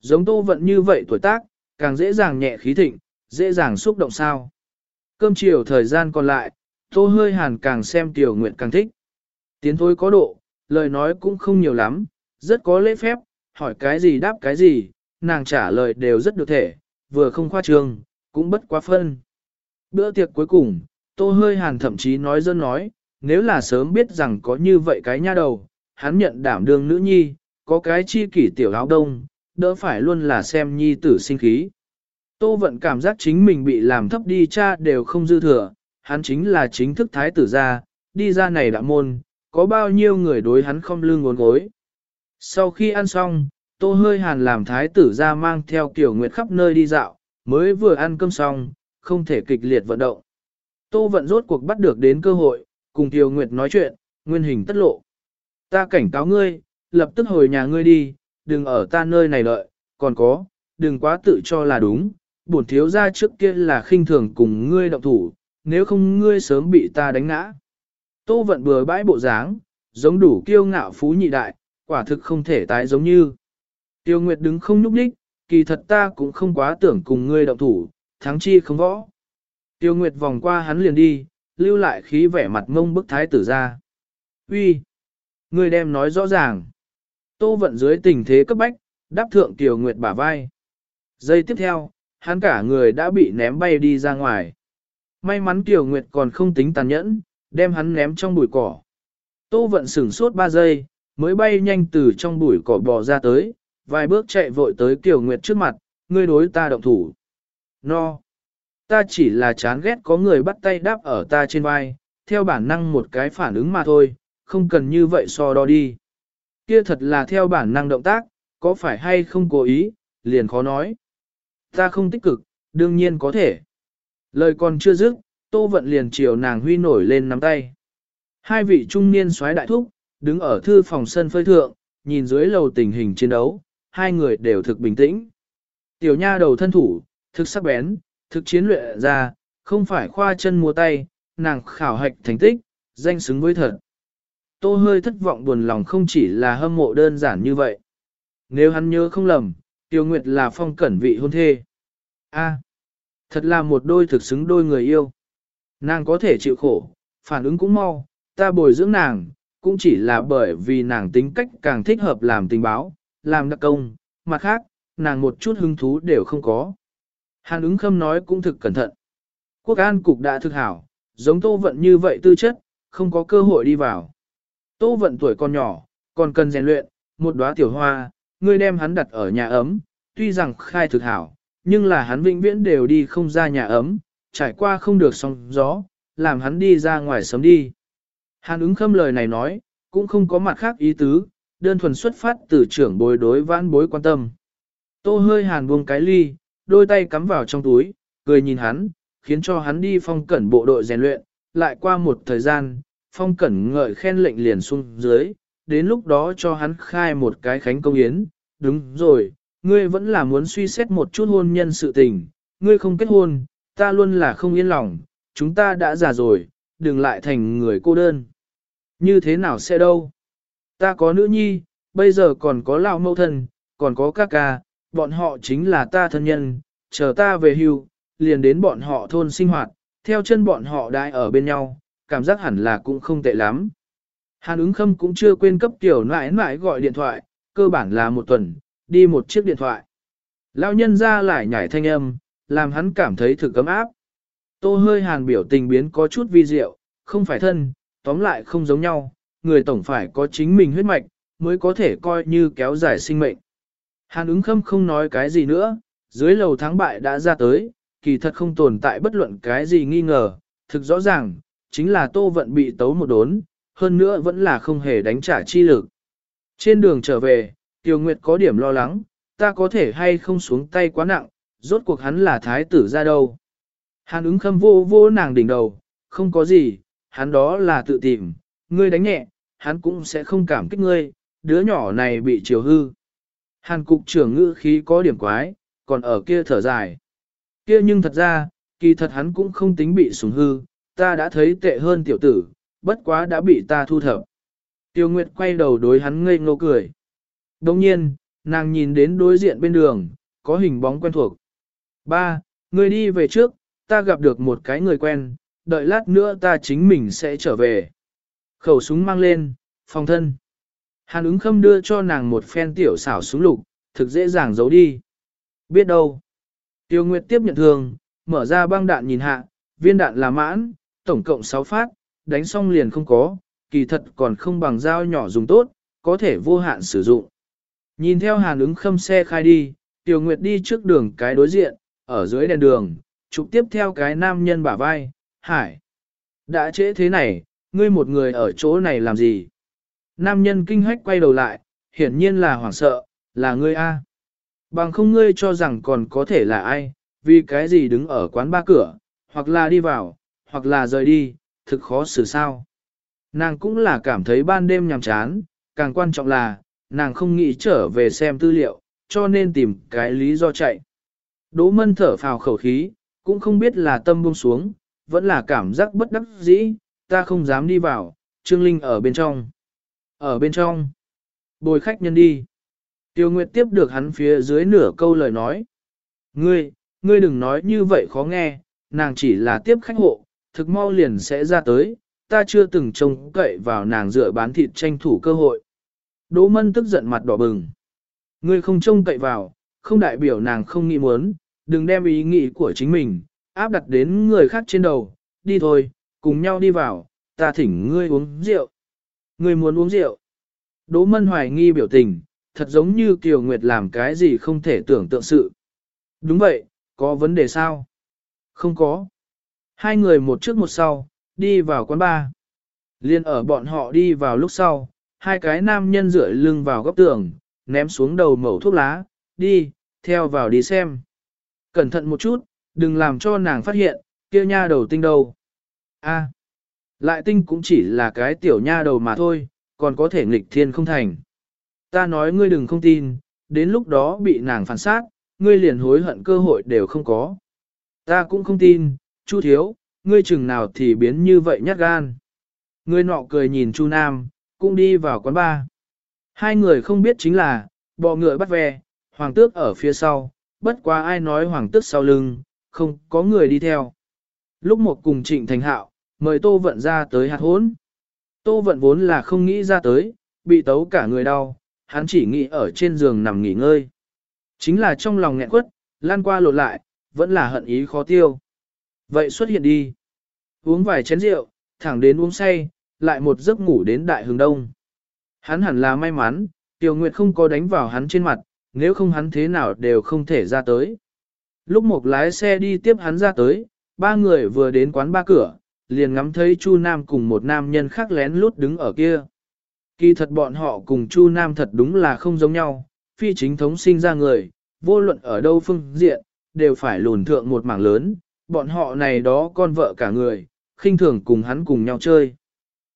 Giống tô vận như vậy tuổi tác, càng dễ dàng nhẹ khí thịnh, dễ dàng xúc động sao. Cơm chiều thời gian còn lại, tô hơi hàn càng xem tiểu nguyệt càng thích. Tiến thôi có độ, lời nói cũng không nhiều lắm, rất có lễ phép, hỏi cái gì đáp cái gì, nàng trả lời đều rất được thể, vừa không khoa trương, cũng bất quá phân. Bữa tiệc cuối cùng, tô hơi hàn thậm chí nói dân nói, nếu là sớm biết rằng có như vậy cái nha đầu, hắn nhận đảm đương nữ nhi, có cái chi kỷ tiểu áo đông, đỡ phải luôn là xem nhi tử sinh khí. Tô vận cảm giác chính mình bị làm thấp đi cha đều không dư thừa, hắn chính là chính thức thái tử gia, đi ra này đã môn, có bao nhiêu người đối hắn không lương ngốn gối. Sau khi ăn xong, tô hơi hàn làm thái tử gia mang theo kiểu nguyệt khắp nơi đi dạo, mới vừa ăn cơm xong, không thể kịch liệt vận động. Tô vận rốt cuộc bắt được đến cơ hội, cùng Tiêu Nguyệt nói chuyện, nguyên hình tất lộ. Ta cảnh cáo ngươi, lập tức hồi nhà ngươi đi, đừng ở ta nơi này lợi, còn có, đừng quá tự cho là đúng, bổn thiếu ra trước kia là khinh thường cùng ngươi động thủ, nếu không ngươi sớm bị ta đánh ngã. Tô vận bừa bãi bộ dáng, giống đủ kiêu ngạo phú nhị đại, quả thực không thể tái giống như. Tiêu Nguyệt đứng không nhúc đích, kỳ thật ta cũng không quá tưởng cùng ngươi động thủ, thắng chi không võ. Tiêu Nguyệt vòng qua hắn liền đi, lưu lại khí vẻ mặt ngông bức thái tử ra. Uy, Ngươi đem nói rõ ràng. Tô vận dưới tình thế cấp bách, đáp thượng Tiêu Nguyệt bả vai. Giây tiếp theo, hắn cả người đã bị ném bay đi ra ngoài. May mắn Tiểu Nguyệt còn không tính tàn nhẫn, đem hắn ném trong bụi cỏ. Tô vận sửng suốt 3 giây, mới bay nhanh từ trong bụi cỏ bò ra tới, vài bước chạy vội tới Tiểu Nguyệt trước mặt, ngươi đối ta động thủ. No. Ta chỉ là chán ghét có người bắt tay đáp ở ta trên vai, theo bản năng một cái phản ứng mà thôi, không cần như vậy so đo đi. Kia thật là theo bản năng động tác, có phải hay không cố ý, liền khó nói. Ta không tích cực, đương nhiên có thể. Lời còn chưa dứt, Tô Vận liền chiều nàng huy nổi lên nắm tay. Hai vị trung niên soái đại thúc, đứng ở thư phòng sân phơi thượng, nhìn dưới lầu tình hình chiến đấu, hai người đều thực bình tĩnh. Tiểu nha đầu thân thủ, thực sắc bén, thực chiến luyện ra, không phải khoa chân mua tay, nàng khảo hạch thành tích, danh xứng với thật. Tô hơi thất vọng buồn lòng không chỉ là hâm mộ đơn giản như vậy. Nếu hắn nhớ không lầm, Tiêu Nguyệt là phong cẩn vị hôn thê. A, thật là một đôi thực xứng đôi người yêu. Nàng có thể chịu khổ, phản ứng cũng mau, ta bồi dưỡng nàng, cũng chỉ là bởi vì nàng tính cách càng thích hợp làm tình báo, làm đặc công, mặt khác, nàng một chút hứng thú đều không có. Hàn ứng khâm nói cũng thực cẩn thận. Quốc an cục đã thực hảo, giống tô vận như vậy tư chất, không có cơ hội đi vào. Tô vận tuổi còn nhỏ, còn cần rèn luyện, một đóa tiểu hoa, ngươi đem hắn đặt ở nhà ấm, tuy rằng khai thực hảo, nhưng là hắn vĩnh viễn đều đi không ra nhà ấm, trải qua không được sóng gió, làm hắn đi ra ngoài sớm đi. Hàn ứng khâm lời này nói, cũng không có mặt khác ý tứ, đơn thuần xuất phát từ trưởng bối đối vãn bối quan tâm. Tô hơi hàn buông cái ly, đôi tay cắm vào trong túi, cười nhìn hắn, khiến cho hắn đi phong cẩn bộ đội rèn luyện, lại qua một thời gian, phong cẩn ngợi khen lệnh liền xuống dưới, đến lúc đó cho hắn khai một cái khánh công yến, đúng rồi, ngươi vẫn là muốn suy xét một chút hôn nhân sự tình, ngươi không kết hôn, ta luôn là không yên lòng, chúng ta đã già rồi, đừng lại thành người cô đơn. Như thế nào sẽ đâu? Ta có nữ nhi, bây giờ còn có lão mẫu thân, còn có ca ca, bọn họ chính là ta thân nhân, chờ ta về hưu, liền đến bọn họ thôn sinh hoạt, theo chân bọn họ đại ở bên nhau, cảm giác hẳn là cũng không tệ lắm. Hàn ứng khâm cũng chưa quên cấp tiểu nãi nãi gọi điện thoại, cơ bản là một tuần, đi một chiếc điện thoại. Lão nhân ra lại nhảy thanh âm, làm hắn cảm thấy thực cấm áp. Tô hơi hàn biểu tình biến có chút vi diệu, không phải thân, tóm lại không giống nhau, người tổng phải có chính mình huyết mạch, mới có thể coi như kéo dài sinh mệnh. Hàn ứng khâm không nói cái gì nữa, dưới lầu thắng bại đã ra tới, kỳ thật không tồn tại bất luận cái gì nghi ngờ, thực rõ ràng, chính là tô vận bị tấu một đốn, hơn nữa vẫn là không hề đánh trả chi lực. Trên đường trở về, Tiêu Nguyệt có điểm lo lắng, ta có thể hay không xuống tay quá nặng, rốt cuộc hắn là thái tử ra đâu. Hàn ứng khâm vô vô nàng đỉnh đầu, không có gì, hắn đó là tự tìm, ngươi đánh nhẹ, hắn cũng sẽ không cảm kích ngươi, đứa nhỏ này bị chiều hư. Hàn cục trưởng ngữ khí có điểm quái, còn ở kia thở dài. Kia nhưng thật ra, kỳ thật hắn cũng không tính bị sủng hư, ta đã thấy tệ hơn tiểu tử, bất quá đã bị ta thu thập. Tiêu Nguyệt quay đầu đối hắn ngây ngô cười. Đồng nhiên, nàng nhìn đến đối diện bên đường, có hình bóng quen thuộc. Ba, người đi về trước, ta gặp được một cái người quen, đợi lát nữa ta chính mình sẽ trở về. Khẩu súng mang lên, phòng thân. Hàn ứng khâm đưa cho nàng một phen tiểu xảo súng lục, thực dễ dàng giấu đi. Biết đâu. Tiêu Nguyệt tiếp nhận thường, mở ra băng đạn nhìn hạ, viên đạn là mãn, tổng cộng 6 phát, đánh xong liền không có, kỳ thật còn không bằng dao nhỏ dùng tốt, có thể vô hạn sử dụng. Nhìn theo hàn ứng khâm xe khai đi, Tiêu Nguyệt đi trước đường cái đối diện, ở dưới đèn đường, chụp tiếp theo cái nam nhân bả vai, hải. Đã trễ thế này, ngươi một người ở chỗ này làm gì? Nam nhân kinh hách quay đầu lại, hiển nhiên là hoảng sợ, là ngươi A. Bằng không ngươi cho rằng còn có thể là ai, vì cái gì đứng ở quán ba cửa, hoặc là đi vào, hoặc là rời đi, thực khó xử sao. Nàng cũng là cảm thấy ban đêm nhàm chán, càng quan trọng là, nàng không nghĩ trở về xem tư liệu, cho nên tìm cái lý do chạy. Đỗ mân thở phào khẩu khí, cũng không biết là tâm buông xuống, vẫn là cảm giác bất đắc dĩ, ta không dám đi vào, Trương Linh ở bên trong. Ở bên trong, bồi khách nhân đi. Tiêu Nguyệt tiếp được hắn phía dưới nửa câu lời nói. Ngươi, ngươi đừng nói như vậy khó nghe, nàng chỉ là tiếp khách hộ, thực mau liền sẽ ra tới, ta chưa từng trông cậy vào nàng dựa bán thịt tranh thủ cơ hội. Đỗ Mân tức giận mặt đỏ bừng. Ngươi không trông cậy vào, không đại biểu nàng không nghĩ muốn, đừng đem ý nghĩ của chính mình, áp đặt đến người khác trên đầu, đi thôi, cùng nhau đi vào, ta thỉnh ngươi uống rượu. Người muốn uống rượu. Đỗ Mân hoài nghi biểu tình, thật giống như Kiều Nguyệt làm cái gì không thể tưởng tượng sự. Đúng vậy, có vấn đề sao? Không có. Hai người một trước một sau, đi vào quán bar. Liên ở bọn họ đi vào lúc sau, hai cái nam nhân rửa lưng vào góc tường, ném xuống đầu mẩu thuốc lá, đi, theo vào đi xem. Cẩn thận một chút, đừng làm cho nàng phát hiện, kia nha đầu tinh đầu. A, lại tinh cũng chỉ là cái tiểu nha đầu mà thôi, còn có thể nghịch thiên không thành. Ta nói ngươi đừng không tin, đến lúc đó bị nàng phản sát, ngươi liền hối hận cơ hội đều không có. Ta cũng không tin, Chu thiếu, ngươi chừng nào thì biến như vậy nhát gan. Ngươi nọ cười nhìn Chu Nam, cũng đi vào quán bar. Hai người không biết chính là, bọ ngựa bắt ve, hoàng tước ở phía sau, bất quá ai nói hoàng tước sau lưng, không có người đi theo. Lúc một cùng trịnh thành hạo, mời Tô Vận ra tới hạt hốn. Tô Vận vốn là không nghĩ ra tới, bị tấu cả người đau, hắn chỉ nghĩ ở trên giường nằm nghỉ ngơi. Chính là trong lòng nghẹn quất, lan qua lột lại, vẫn là hận ý khó tiêu. Vậy xuất hiện đi. Uống vài chén rượu, thẳng đến uống say, lại một giấc ngủ đến đại hướng đông. Hắn hẳn là may mắn, Tiêu Nguyệt không có đánh vào hắn trên mặt, nếu không hắn thế nào đều không thể ra tới. Lúc một lái xe đi tiếp hắn ra tới, ba người vừa đến quán ba cửa, liền ngắm thấy Chu Nam cùng một nam nhân khác lén lút đứng ở kia. Kỳ thật bọn họ cùng Chu Nam thật đúng là không giống nhau, phi chính thống sinh ra người, vô luận ở đâu phương diện, đều phải lùn thượng một mảng lớn, bọn họ này đó con vợ cả người, khinh thường cùng hắn cùng nhau chơi.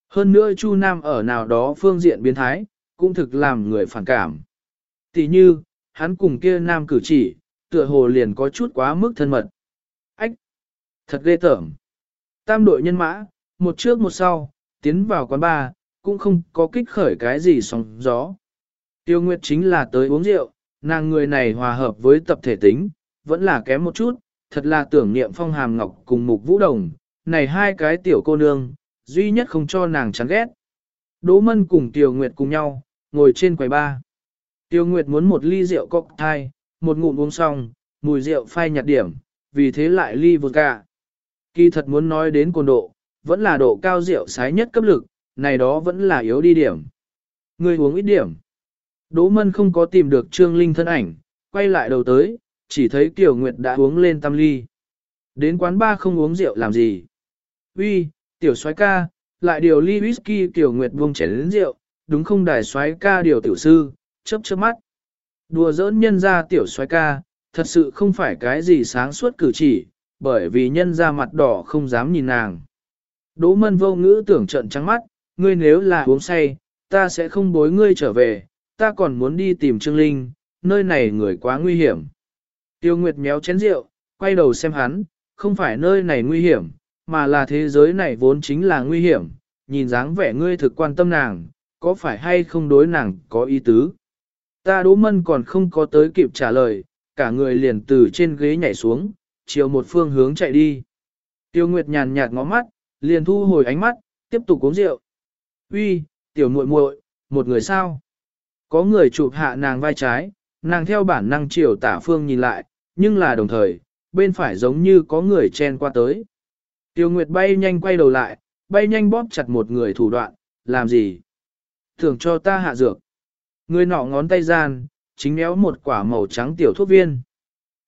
Hơn nữa Chu Nam ở nào đó phương diện biến thái, cũng thực làm người phản cảm. Tỷ như, hắn cùng kia Nam cử chỉ, tựa hồ liền có chút quá mức thân mật. Ách! Thật ghê tởm. Tam đội nhân mã, một trước một sau, tiến vào quán bar, cũng không có kích khởi cái gì sóng gió. Tiêu Nguyệt chính là tới uống rượu, nàng người này hòa hợp với tập thể tính, vẫn là kém một chút, thật là tưởng niệm phong hàm ngọc cùng mục vũ đồng, này hai cái tiểu cô nương, duy nhất không cho nàng chán ghét. Đỗ Mân cùng Tiêu Nguyệt cùng nhau, ngồi trên quầy ba. Tiêu Nguyệt muốn một ly rượu cocktail, một ngụm uống xong, mùi rượu phai nhạt điểm, vì thế lại ly vodka. Kỳ thật muốn nói đến cồn độ, vẫn là độ cao rượu sái nhất cấp lực, này đó vẫn là yếu đi điểm. Người uống ít điểm. Đỗ Mân không có tìm được Trương Linh thân ảnh, quay lại đầu tới, chỉ thấy Kiều Nguyệt đã uống lên tam ly. Đến quán ba không uống rượu làm gì. Uy, tiểu soái ca, lại điều ly whisky Kiều Nguyệt buông chén đến rượu, đúng không đài soái ca điều tiểu sư, chớp chớp mắt. Đùa giỡn nhân ra tiểu soái ca, thật sự không phải cái gì sáng suốt cử chỉ, bởi vì nhân ra mặt đỏ không dám nhìn nàng. Đỗ mân vô ngữ tưởng trận trắng mắt, ngươi nếu là uống say, ta sẽ không bối ngươi trở về, ta còn muốn đi tìm Trương Linh, nơi này người quá nguy hiểm. Tiêu Nguyệt méo chén rượu, quay đầu xem hắn, không phải nơi này nguy hiểm, mà là thế giới này vốn chính là nguy hiểm, nhìn dáng vẻ ngươi thực quan tâm nàng, có phải hay không đối nàng có ý tứ. Ta Đỗ Mân còn không có tới kịp trả lời, cả người liền từ trên ghế nhảy xuống, chiều một phương hướng chạy đi. Tiêu Nguyệt nhàn nhạt ngó mắt, liền thu hồi ánh mắt, tiếp tục uống rượu. Uy, tiểu muội muội, một người sao? Có người chụp hạ nàng vai trái, nàng theo bản năng chiều tả phương nhìn lại, nhưng là đồng thời, bên phải giống như có người chen qua tới. Tiêu Nguyệt bay nhanh quay đầu lại, bay nhanh bóp chặt một người thủ đoạn, làm gì? Thường cho ta hạ dược. Người nọ ngón tay gian, chính méo một quả màu trắng tiểu thuốc viên.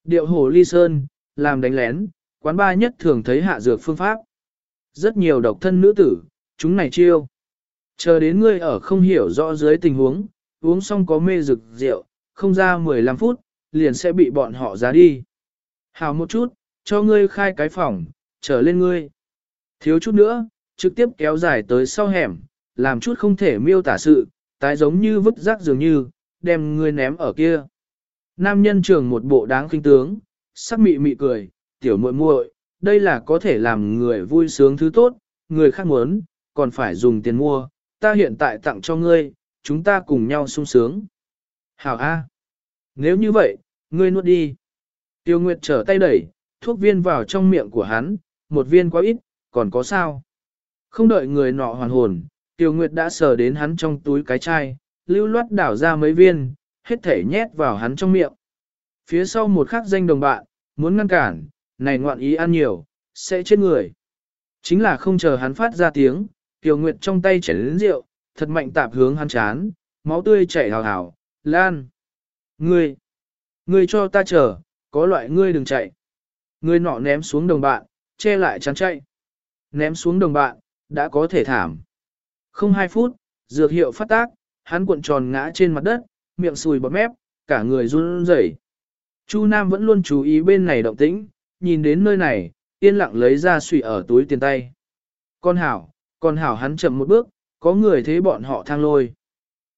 Điệu hồ ly sơn, làm đánh lén, quán ba nhất thường thấy hạ dược phương pháp. Rất nhiều độc thân nữ tử, chúng này chiêu. Chờ đến ngươi ở không hiểu rõ dưới tình huống, uống xong có mê rực rượu, không ra 15 phút, liền sẽ bị bọn họ giá đi. Hào một chút, cho ngươi khai cái phòng, trở lên ngươi. Thiếu chút nữa, trực tiếp kéo dài tới sau hẻm, làm chút không thể miêu tả sự, tái giống như vứt rác dường như, đem ngươi ném ở kia. Nam nhân trường một bộ đáng kinh tướng, sắc mị mị cười, tiểu muội muội, đây là có thể làm người vui sướng thứ tốt, người khác muốn, còn phải dùng tiền mua, ta hiện tại tặng cho ngươi, chúng ta cùng nhau sung sướng. Hảo A. Nếu như vậy, ngươi nuốt đi. Tiêu Nguyệt trở tay đẩy, thuốc viên vào trong miệng của hắn, một viên quá ít, còn có sao? Không đợi người nọ hoàn hồn, Tiêu Nguyệt đã sờ đến hắn trong túi cái chai, lưu loát đảo ra mấy viên, hết thể nhét vào hắn trong miệng. Phía sau một khắc danh đồng bạn, muốn ngăn cản, này ngoạn ý ăn nhiều, sẽ chết người. Chính là không chờ hắn phát ra tiếng, kiều Nguyệt trong tay chảy lớn rượu, thật mạnh tạp hướng hắn chán, máu tươi chảy hào hào, lan. Ngươi, ngươi cho ta chờ, có loại ngươi đừng chạy. Ngươi nọ ném xuống đồng bạn, che lại chán chạy. Ném xuống đồng bạn, đã có thể thảm. Không hai phút, dược hiệu phát tác, hắn cuộn tròn ngã trên mặt đất, miệng sùi bọt mép, cả người run rẩy. Chu Nam vẫn luôn chú ý bên này động tĩnh, nhìn đến nơi này, yên lặng lấy ra suy ở túi tiền tay. Con hảo, con hảo hắn chậm một bước, có người thế bọn họ thang lôi.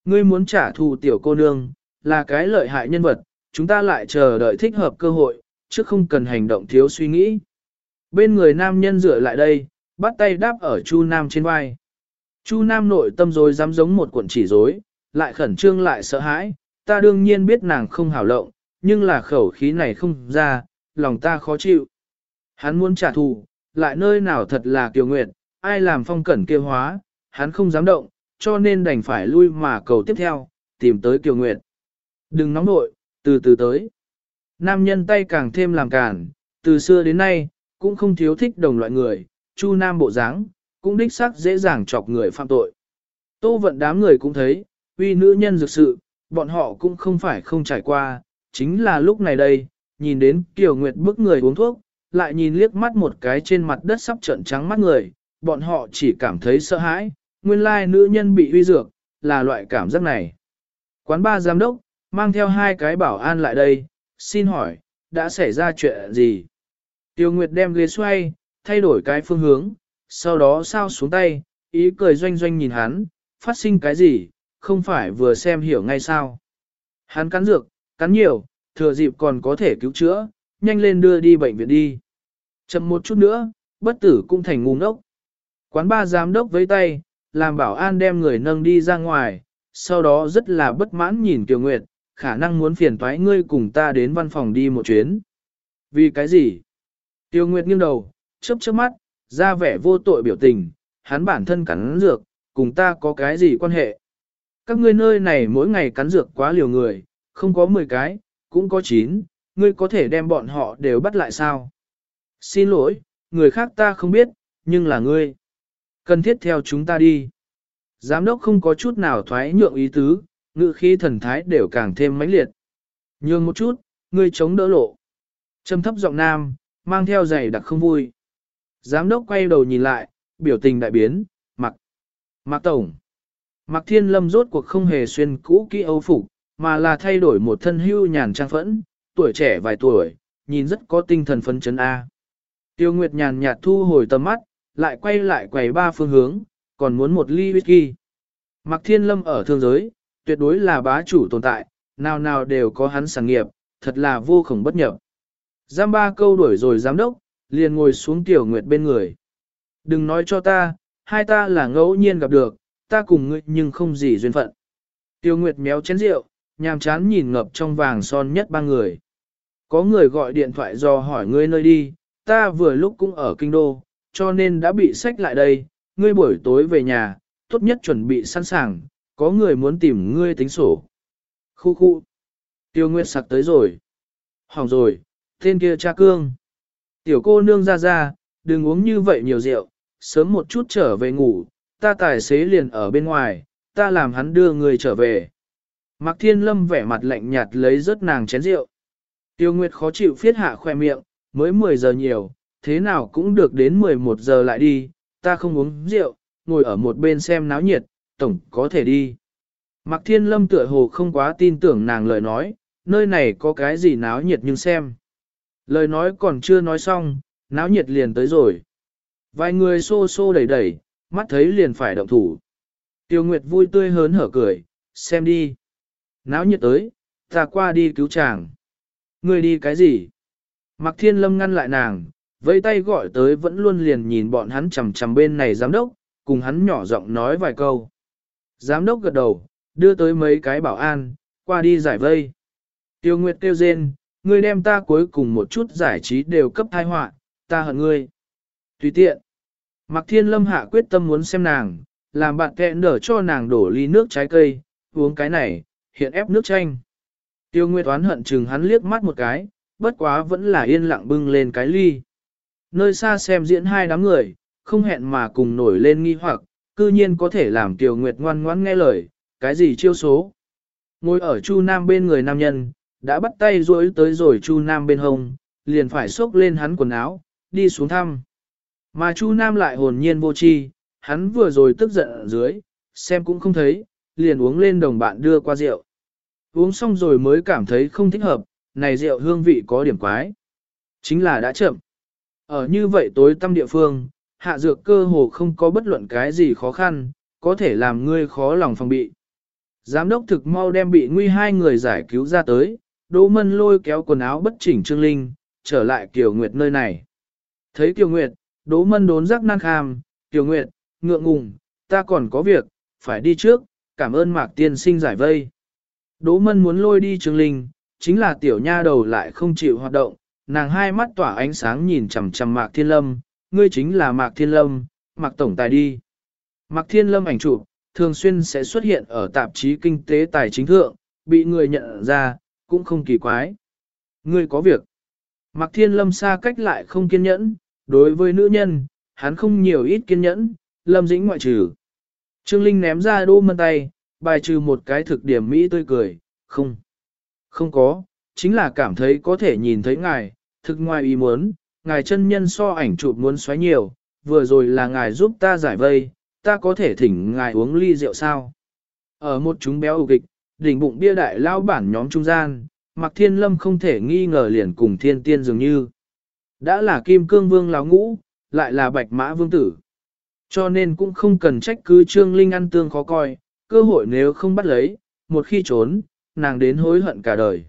Ngươi muốn trả thù tiểu cô nương, là cái lợi hại nhân vật, chúng ta lại chờ đợi thích hợp cơ hội, chứ không cần hành động thiếu suy nghĩ. Bên người nam nhân rửa lại đây, bắt tay đáp ở Chu Nam trên vai. Chu Nam nội tâm rồi dám giống một cuộn chỉ rối, lại khẩn trương lại sợ hãi, ta đương nhiên biết nàng không hảo lộng, nhưng là khẩu khí này không ra, lòng ta khó chịu. Hắn muốn trả thù, lại nơi nào thật là kiều nguyệt, ai làm phong cẩn kia hóa, hắn không dám động, cho nên đành phải lui mà cầu tiếp theo, tìm tới kiều nguyệt. Đừng nóng nội, từ từ tới. Nam nhân tay càng thêm làm cản, từ xưa đến nay, cũng không thiếu thích đồng loại người, chu nam bộ dáng, cũng đích xác dễ dàng chọc người phạm tội. Tô vận đám người cũng thấy, uy nữ nhân dược sự, bọn họ cũng không phải không trải qua, chính là lúc này đây, nhìn đến Kiều Nguyệt bức người uống thuốc, lại nhìn liếc mắt một cái trên mặt đất sắp trợn trắng mắt người, bọn họ chỉ cảm thấy sợ hãi, nguyên lai nữ nhân bị uy dược, là loại cảm giác này. Quán ba giám đốc, mang theo hai cái bảo an lại đây, xin hỏi, đã xảy ra chuyện gì? Tiêu Nguyệt đem ghế xoay, thay đổi cái phương hướng, sau đó sao xuống tay, ý cười doanh doanh nhìn hắn, phát sinh cái gì, không phải vừa xem hiểu ngay sao. Hắn cắn dược, cắn nhiều, thừa dịp còn có thể cứu chữa, nhanh lên đưa đi bệnh viện đi. Chậm một chút nữa, bất tử cũng thành ngu ngốc. Quán ba giám đốc với tay, làm bảo an đem người nâng đi ra ngoài, sau đó rất là bất mãn nhìn Kiều Nguyệt, khả năng muốn phiền toái ngươi cùng ta đến văn phòng đi một chuyến. Vì cái gì? Tiêu Nguyệt nghiêng đầu, chớp chớp mắt, ra vẻ vô tội biểu tình, hắn bản thân cắn dược, cùng ta có cái gì quan hệ? Các ngươi nơi này mỗi ngày cắn dược quá liều người, không có 10 cái, cũng có 9, ngươi có thể đem bọn họ đều bắt lại sao? Xin lỗi, người khác ta không biết, nhưng là ngươi. Cần thiết theo chúng ta đi. Giám đốc không có chút nào thoái nhượng ý tứ, ngự khí thần thái đều càng thêm mãnh liệt. Nhường một chút, ngươi chống đỡ lộ. Trầm thấp giọng nam, mang theo giày đặc không vui. Giám đốc quay đầu nhìn lại, biểu tình đại biến, mặc. Mặc tổng. Mặc thiên lâm rốt cuộc không hề xuyên cũ kỹ âu phục, mà là thay đổi một thân hưu nhàn trang phẫn, tuổi trẻ vài tuổi, nhìn rất có tinh thần phấn chấn A. Tiêu Nguyệt nhàn nhạt thu hồi tầm mắt, lại quay lại quầy ba phương hướng, còn muốn một ly whisky. Mặc thiên lâm ở thương giới, tuyệt đối là bá chủ tồn tại, nào nào đều có hắn sản nghiệp, thật là vô khổng bất nhập. Giam ba câu đuổi rồi giám đốc, liền ngồi xuống tiểu nguyệt bên người. Đừng nói cho ta, hai ta là ngẫu nhiên gặp được, ta cùng ngươi nhưng không gì duyên phận. Tiêu Nguyệt méo chén rượu, nhàm chán nhìn ngập trong vàng son nhất ba người. Có người gọi điện thoại do hỏi ngươi nơi đi, ta vừa lúc cũng ở kinh đô, cho nên đã bị sách lại đây, ngươi buổi tối về nhà, tốt nhất chuẩn bị sẵn sàng, có người muốn tìm ngươi tính sổ. Khu khu. Tiêu Nguyệt sặc tới rồi. Hỏng rồi, tên kia cha cương. Tiểu cô nương ra ra, đừng uống như vậy nhiều rượu, sớm một chút trở về ngủ, ta tài xế liền ở bên ngoài, ta làm hắn đưa người trở về. Mạc Thiên Lâm vẻ mặt lạnh nhạt lấy rớt nàng chén rượu. Tiêu Nguyệt khó chịu phiết hạ khoe miệng, mới 10 giờ nhiều, thế nào cũng được đến 11 giờ lại đi, ta không uống rượu, ngồi ở một bên xem náo nhiệt, tổng có thể đi. Mạc Thiên Lâm tựa hồ không quá tin tưởng nàng lời nói, nơi này có cái gì náo nhiệt nhưng xem. Lời nói còn chưa nói xong, náo nhiệt liền tới rồi. Vài người xô xô đẩy đẩy, mắt thấy liền phải động thủ. Tiêu Nguyệt vui tươi hớn hở cười, xem đi. Náo nhiệt tới, ta qua đi cứu chàng. Người đi cái gì? Mạc Thiên Lâm ngăn lại nàng, vẫy tay gọi tới vẫn luôn liền nhìn bọn hắn chằm chằm bên này giám đốc, cùng hắn nhỏ giọng nói vài câu. Giám đốc gật đầu, đưa tới mấy cái bảo an, qua đi giải vây. Tiêu Nguyệt kêu rên, ngươi đem ta cuối cùng một chút giải trí đều cấp thai họa, ta hận ngươi. Tùy tiện. Mạc Thiên Lâm hạ quyết tâm muốn xem nàng, làm bạn kẹn đỡ cho nàng đổ ly nước trái cây, uống cái này, hiện ép nước chanh. Tiêu Nguyệt oán hận chừng hắn liếc mắt một cái, bất quá vẫn là yên lặng bưng lên cái ly. Nơi xa xem diễn hai đám người, không hẹn mà cùng nổi lên nghi hoặc, cư nhiên có thể làm Tiêu Nguyệt ngoan ngoãn nghe lời, cái gì chiêu số. Ngồi ở Chu Nam bên người nam nhân, đã bắt tay duỗi tới rồi Chu Nam bên hông, liền phải xốc lên hắn quần áo, đi xuống thăm. Mà Chu Nam lại hồn nhiên vô chi, hắn vừa rồi tức giận ở dưới, xem cũng không thấy, liền uống lên đồng bạn đưa qua rượu. Uống xong rồi mới cảm thấy không thích hợp, này rượu hương vị có điểm quái. Chính là đã chậm. Ở như vậy tối tâm địa phương, hạ dược cơ hồ không có bất luận cái gì khó khăn, có thể làm ngươi khó lòng phòng bị. Giám đốc thực mau đem bị nguy hai người giải cứu ra tới, Đỗ Mân lôi kéo quần áo bất chỉnh Trương Linh, trở lại Kiều Nguyệt nơi này. Thấy Kiều Nguyệt, Đỗ Mân đốn rắc năng kham, Kiều Nguyệt, ngượng ngùng, ta còn có việc, phải đi trước, cảm ơn Mạc Tiên sinh giải vây. Đỗ Mân muốn lôi đi Trương Linh, chính là tiểu nha đầu lại không chịu hoạt động, nàng hai mắt tỏa ánh sáng nhìn chằm chằm Mạc Thiên Lâm, ngươi chính là Mạc Thiên Lâm, Mạc Tổng Tài đi. Mạc Thiên Lâm ảnh chụp, thường xuyên sẽ xuất hiện ở tạp chí kinh tế tài chính thượng, bị người nhận ra, cũng không kỳ quái. Ngươi có việc. Mạc Thiên Lâm xa cách lại không kiên nhẫn, đối với nữ nhân, hắn không nhiều ít kiên nhẫn, Lâm Dĩnh ngoại trừ. Trương Linh ném ra đô mân tay, bài trừ một cái thực điểm Mỹ tươi cười, không. Không có, chính là cảm thấy có thể nhìn thấy ngài, thực ngoài ý muốn, ngài chân nhân so ảnh chụp muốn xoáy nhiều, vừa rồi là ngài giúp ta giải vây, ta có thể thỉnh ngài uống ly rượu sao. Ở một chúng béo kịch, đỉnh bụng bia đại lao bản nhóm trung gian, Mạc Thiên Lâm không thể nghi ngờ liền cùng thiên tiên dường như. Đã là kim cương vương lão ngũ, lại là bạch mã vương tử. Cho nên cũng không cần trách cứ Trương Linh ăn tương khó coi, cơ hội nếu không bắt lấy, một khi trốn, nàng đến hối hận cả đời.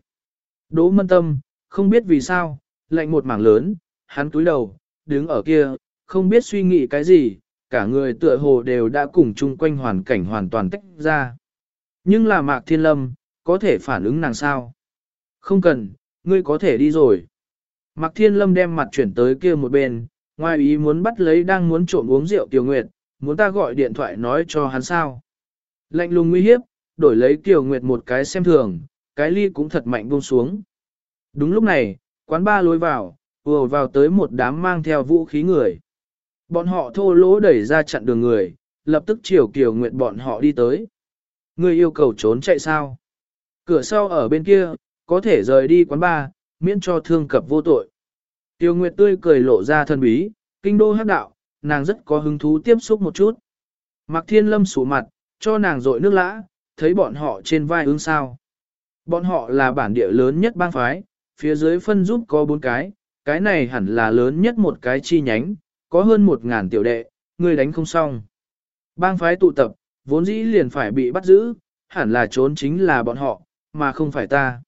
Đỗ mân tâm, không biết vì sao, lạnh một mảng lớn, hắn túi đầu, đứng ở kia, không biết suy nghĩ cái gì, cả người tựa hồ đều đã cùng chung quanh hoàn cảnh hoàn toàn tách ra. Nhưng là Mạc Thiên Lâm, có thể phản ứng nàng sao? Không cần, ngươi có thể đi rồi. Mạc Thiên Lâm đem mặt chuyển tới kia một bên, ngoài ý muốn bắt lấy đang muốn trộm uống rượu tiểu Nguyệt, muốn ta gọi điện thoại nói cho hắn sao. Lạnh lùng nguy hiếp, đổi lấy Kiều Nguyệt một cái xem thường, cái ly cũng thật mạnh buông xuống. Đúng lúc này, quán ba lối vào, vừa vào tới một đám mang theo vũ khí người. Bọn họ thô lỗ đẩy ra chặn đường người, lập tức chiều Kiều Nguyệt bọn họ đi tới. Người yêu cầu trốn chạy sao? Cửa sau ở bên kia, có thể rời đi quán ba, miễn cho thương cập vô tội. Tiêu Nguyệt tươi cười lộ ra thân bí, kinh đô hắc đạo, nàng rất có hứng thú tiếp xúc một chút. Mạc Thiên Lâm sủ mặt, cho nàng rội nước lã, thấy bọn họ trên vai ứng sao. Bọn họ là bản địa lớn nhất bang phái, phía dưới phân giúp có bốn cái, cái này hẳn là lớn nhất một cái chi nhánh, có hơn một ngàn tiểu đệ, người đánh không xong. Bang phái tụ tập, vốn dĩ liền phải bị bắt giữ, hẳn là trốn chính là bọn họ, mà không phải ta.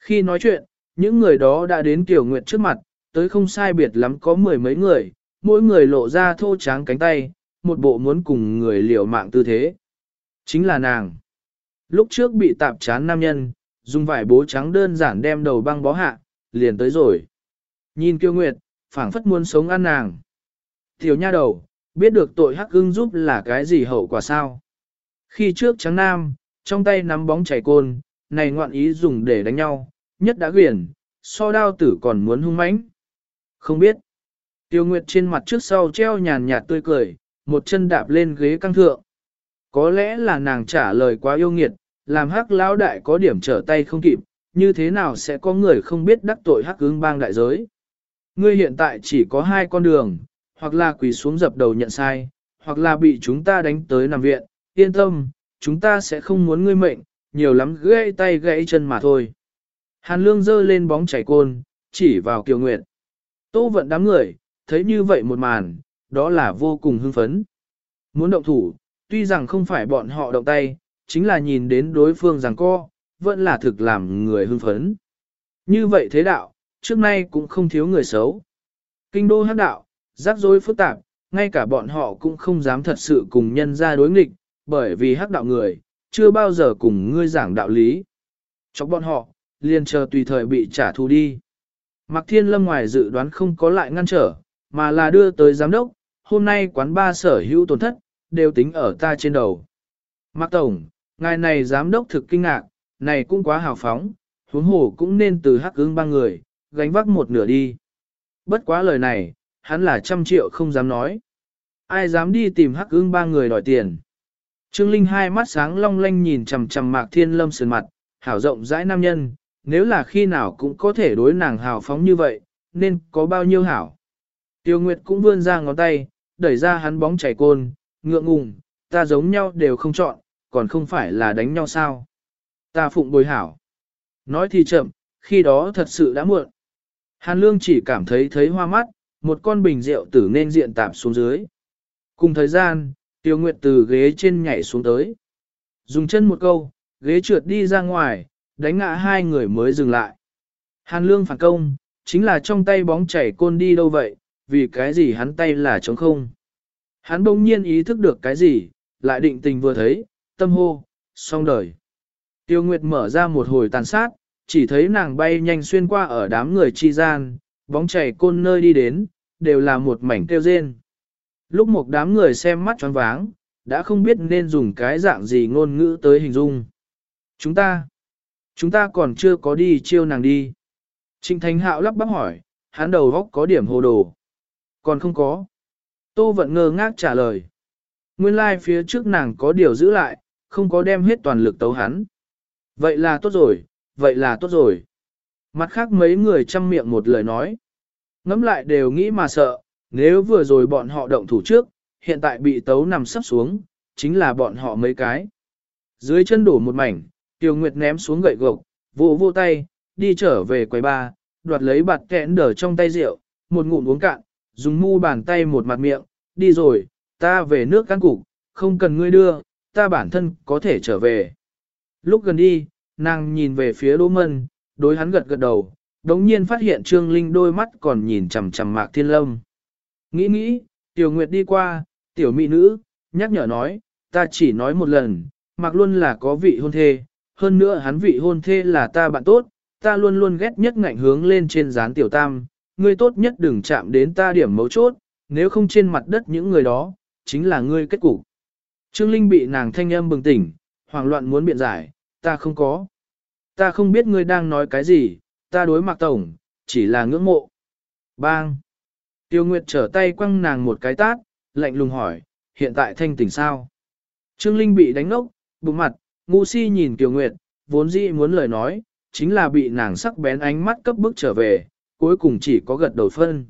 Khi nói chuyện, những người đó đã đến Kiều Nguyệt trước mặt, tới không sai biệt lắm có mười mấy người, mỗi người lộ ra thô tráng cánh tay, một bộ muốn cùng người liều mạng tư thế. Chính là nàng. Lúc trước bị tạp chán nam nhân, dùng vải bố trắng đơn giản đem đầu băng bó hạ, liền tới rồi. Nhìn kiêu Nguyệt, phảng phất muốn sống ăn nàng. Tiểu nha đầu, biết được tội hắc ưng giúp là cái gì hậu quả sao? Khi trước trắng nam, trong tay nắm bóng chảy côn, này ngoạn ý dùng để đánh nhau, nhất đã quyển, so đao tử còn muốn hung mãnh. Không biết. Tiêu Nguyệt trên mặt trước sau treo nhàn nhạt tươi cười, một chân đạp lên ghế căng thượng. Có lẽ là nàng trả lời quá yêu nghiệt, làm hắc lão đại có điểm trở tay không kịp, như thế nào sẽ có người không biết đắc tội hắc ứng bang đại giới. Ngươi hiện tại chỉ có hai con đường, hoặc là quỳ xuống dập đầu nhận sai, hoặc là bị chúng ta đánh tới nằm viện, yên tâm, chúng ta sẽ không muốn ngươi mệnh, nhiều lắm gãy tay gãy chân mà thôi. Hàn lương giơ lên bóng chảy côn, chỉ vào kiều nguyệt. Tô vận đám người, thấy như vậy một màn, đó là vô cùng hưng phấn. Muốn động thủ, tuy rằng không phải bọn họ động tay, chính là nhìn đến đối phương rằng co, vẫn là thực làm người hưng phấn. Như vậy thế đạo, trước nay cũng không thiếu người xấu. Kinh đô hắc đạo, rắc rối phức tạp, ngay cả bọn họ cũng không dám thật sự cùng nhân ra đối nghịch, bởi vì hắc đạo người, chưa bao giờ cùng ngươi giảng đạo lý. Chọc bọn họ, liền chờ tùy thời bị trả thù đi. Mạc Thiên Lâm ngoài dự đoán không có lại ngăn trở, mà là đưa tới giám đốc, hôm nay quán ba sở hữu tổn thất, đều tính ở ta trên đầu. Mạc Tổng, ngài này giám đốc thực kinh ngạc, này cũng quá hào phóng, huống hồ cũng nên từ hắc ứng ba người, gánh vác một nửa đi. Bất quá lời này, hắn là trăm triệu không dám nói. Ai dám đi tìm hắc ứng ba người đòi tiền. Trương Linh hai mắt sáng long lanh nhìn chằm chằm Mạc Thiên Lâm sườn mặt, hảo rộng rãi nam nhân, nếu là khi nào cũng có thể đối nàng hào phóng như vậy, nên có bao nhiêu hảo. Tiêu Nguyệt cũng vươn ra ngón tay, đẩy ra hắn bóng chảy côn, ngượng ngùng, ta giống nhau đều không chọn, còn không phải là đánh nhau sao. Ta phụng bồi hảo. Nói thì chậm, khi đó thật sự đã muộn. Hàn Lương chỉ cảm thấy thấy hoa mắt, một con bình rượu tử nên diện tạp xuống dưới. Cùng thời gian, Tiêu Nguyệt từ ghế trên nhảy xuống tới. Dùng chân một câu, ghế trượt đi ra ngoài, đánh ngã hai người mới dừng lại. Hàn Lương phản công, chính là trong tay bóng chảy côn đi đâu vậy, vì cái gì hắn tay là trống không. Hắn bỗng nhiên ý thức được cái gì, lại định tình vừa thấy, tâm hô, xong đời. Tiêu Nguyệt mở ra một hồi tàn sát, chỉ thấy nàng bay nhanh xuyên qua ở đám người chi gian, bóng chảy côn nơi đi đến, đều là một mảnh tiêu rên. Lúc một đám người xem mắt tròn váng, đã không biết nên dùng cái dạng gì ngôn ngữ tới hình dung. Chúng ta, chúng ta còn chưa có đi chiêu nàng đi. Trịnh thánh Hạo lắp bắp hỏi, hắn đầu góc có điểm hồ đồ. Còn không có. Tô vẫn ngơ ngác trả lời. Nguyên lai like phía trước nàng có điều giữ lại, không có đem hết toàn lực tấu hắn. Vậy là tốt rồi, vậy là tốt rồi. Mặt khác mấy người chăm miệng một lời nói. Ngắm lại đều nghĩ mà sợ, nếu vừa rồi bọn họ động thủ trước, hiện tại bị tấu nằm sắp xuống, chính là bọn họ mấy cái. Dưới chân đổ một mảnh, Tiêu Nguyệt ném xuống gậy gộc, vỗ vô tay, đi trở về quầy ba, đoạt lấy bạt kẹn đở trong tay rượu, một ngụm uống cạn, dùng mu bàn tay một mặt miệng, đi rồi, ta về nước căn cục, không cần ngươi đưa, ta bản thân có thể trở về. Lúc gần đi, nàng nhìn về phía Đỗ Mân, đối hắn gật gật đầu, đống nhiên phát hiện Trương Linh đôi mắt còn nhìn chằm chằm Mạc Thiên Lâm. Nghĩ nghĩ, Tiểu Nguyệt đi qua, tiểu mỹ nữ, nhắc nhở nói, ta chỉ nói một lần, Mạc luôn là có vị hôn thê, hơn nữa hắn vị hôn thê là ta bạn tốt, ta luôn luôn ghét nhất ngạnh hướng lên trên dán tiểu tam, ngươi tốt nhất đừng chạm đến ta điểm mấu chốt, nếu không trên mặt đất những người đó, chính là ngươi kết cục. Trương Linh bị nàng thanh âm bừng tỉnh, hoảng loạn muốn biện giải, ta không có. Ta không biết ngươi đang nói cái gì, ta đối mặt tổng, chỉ là ngưỡng mộ. Bang! Tiêu Nguyệt trở tay quăng nàng một cái tát, lạnh lùng hỏi, hiện tại thanh tỉnh sao? Trương Linh bị đánh ngốc, bụng mặt, ngu si nhìn Tiêu Nguyệt, vốn dĩ muốn lời nói, chính là bị nàng sắc bén ánh mắt cấp bức trở về, cuối cùng chỉ có gật đầu phân.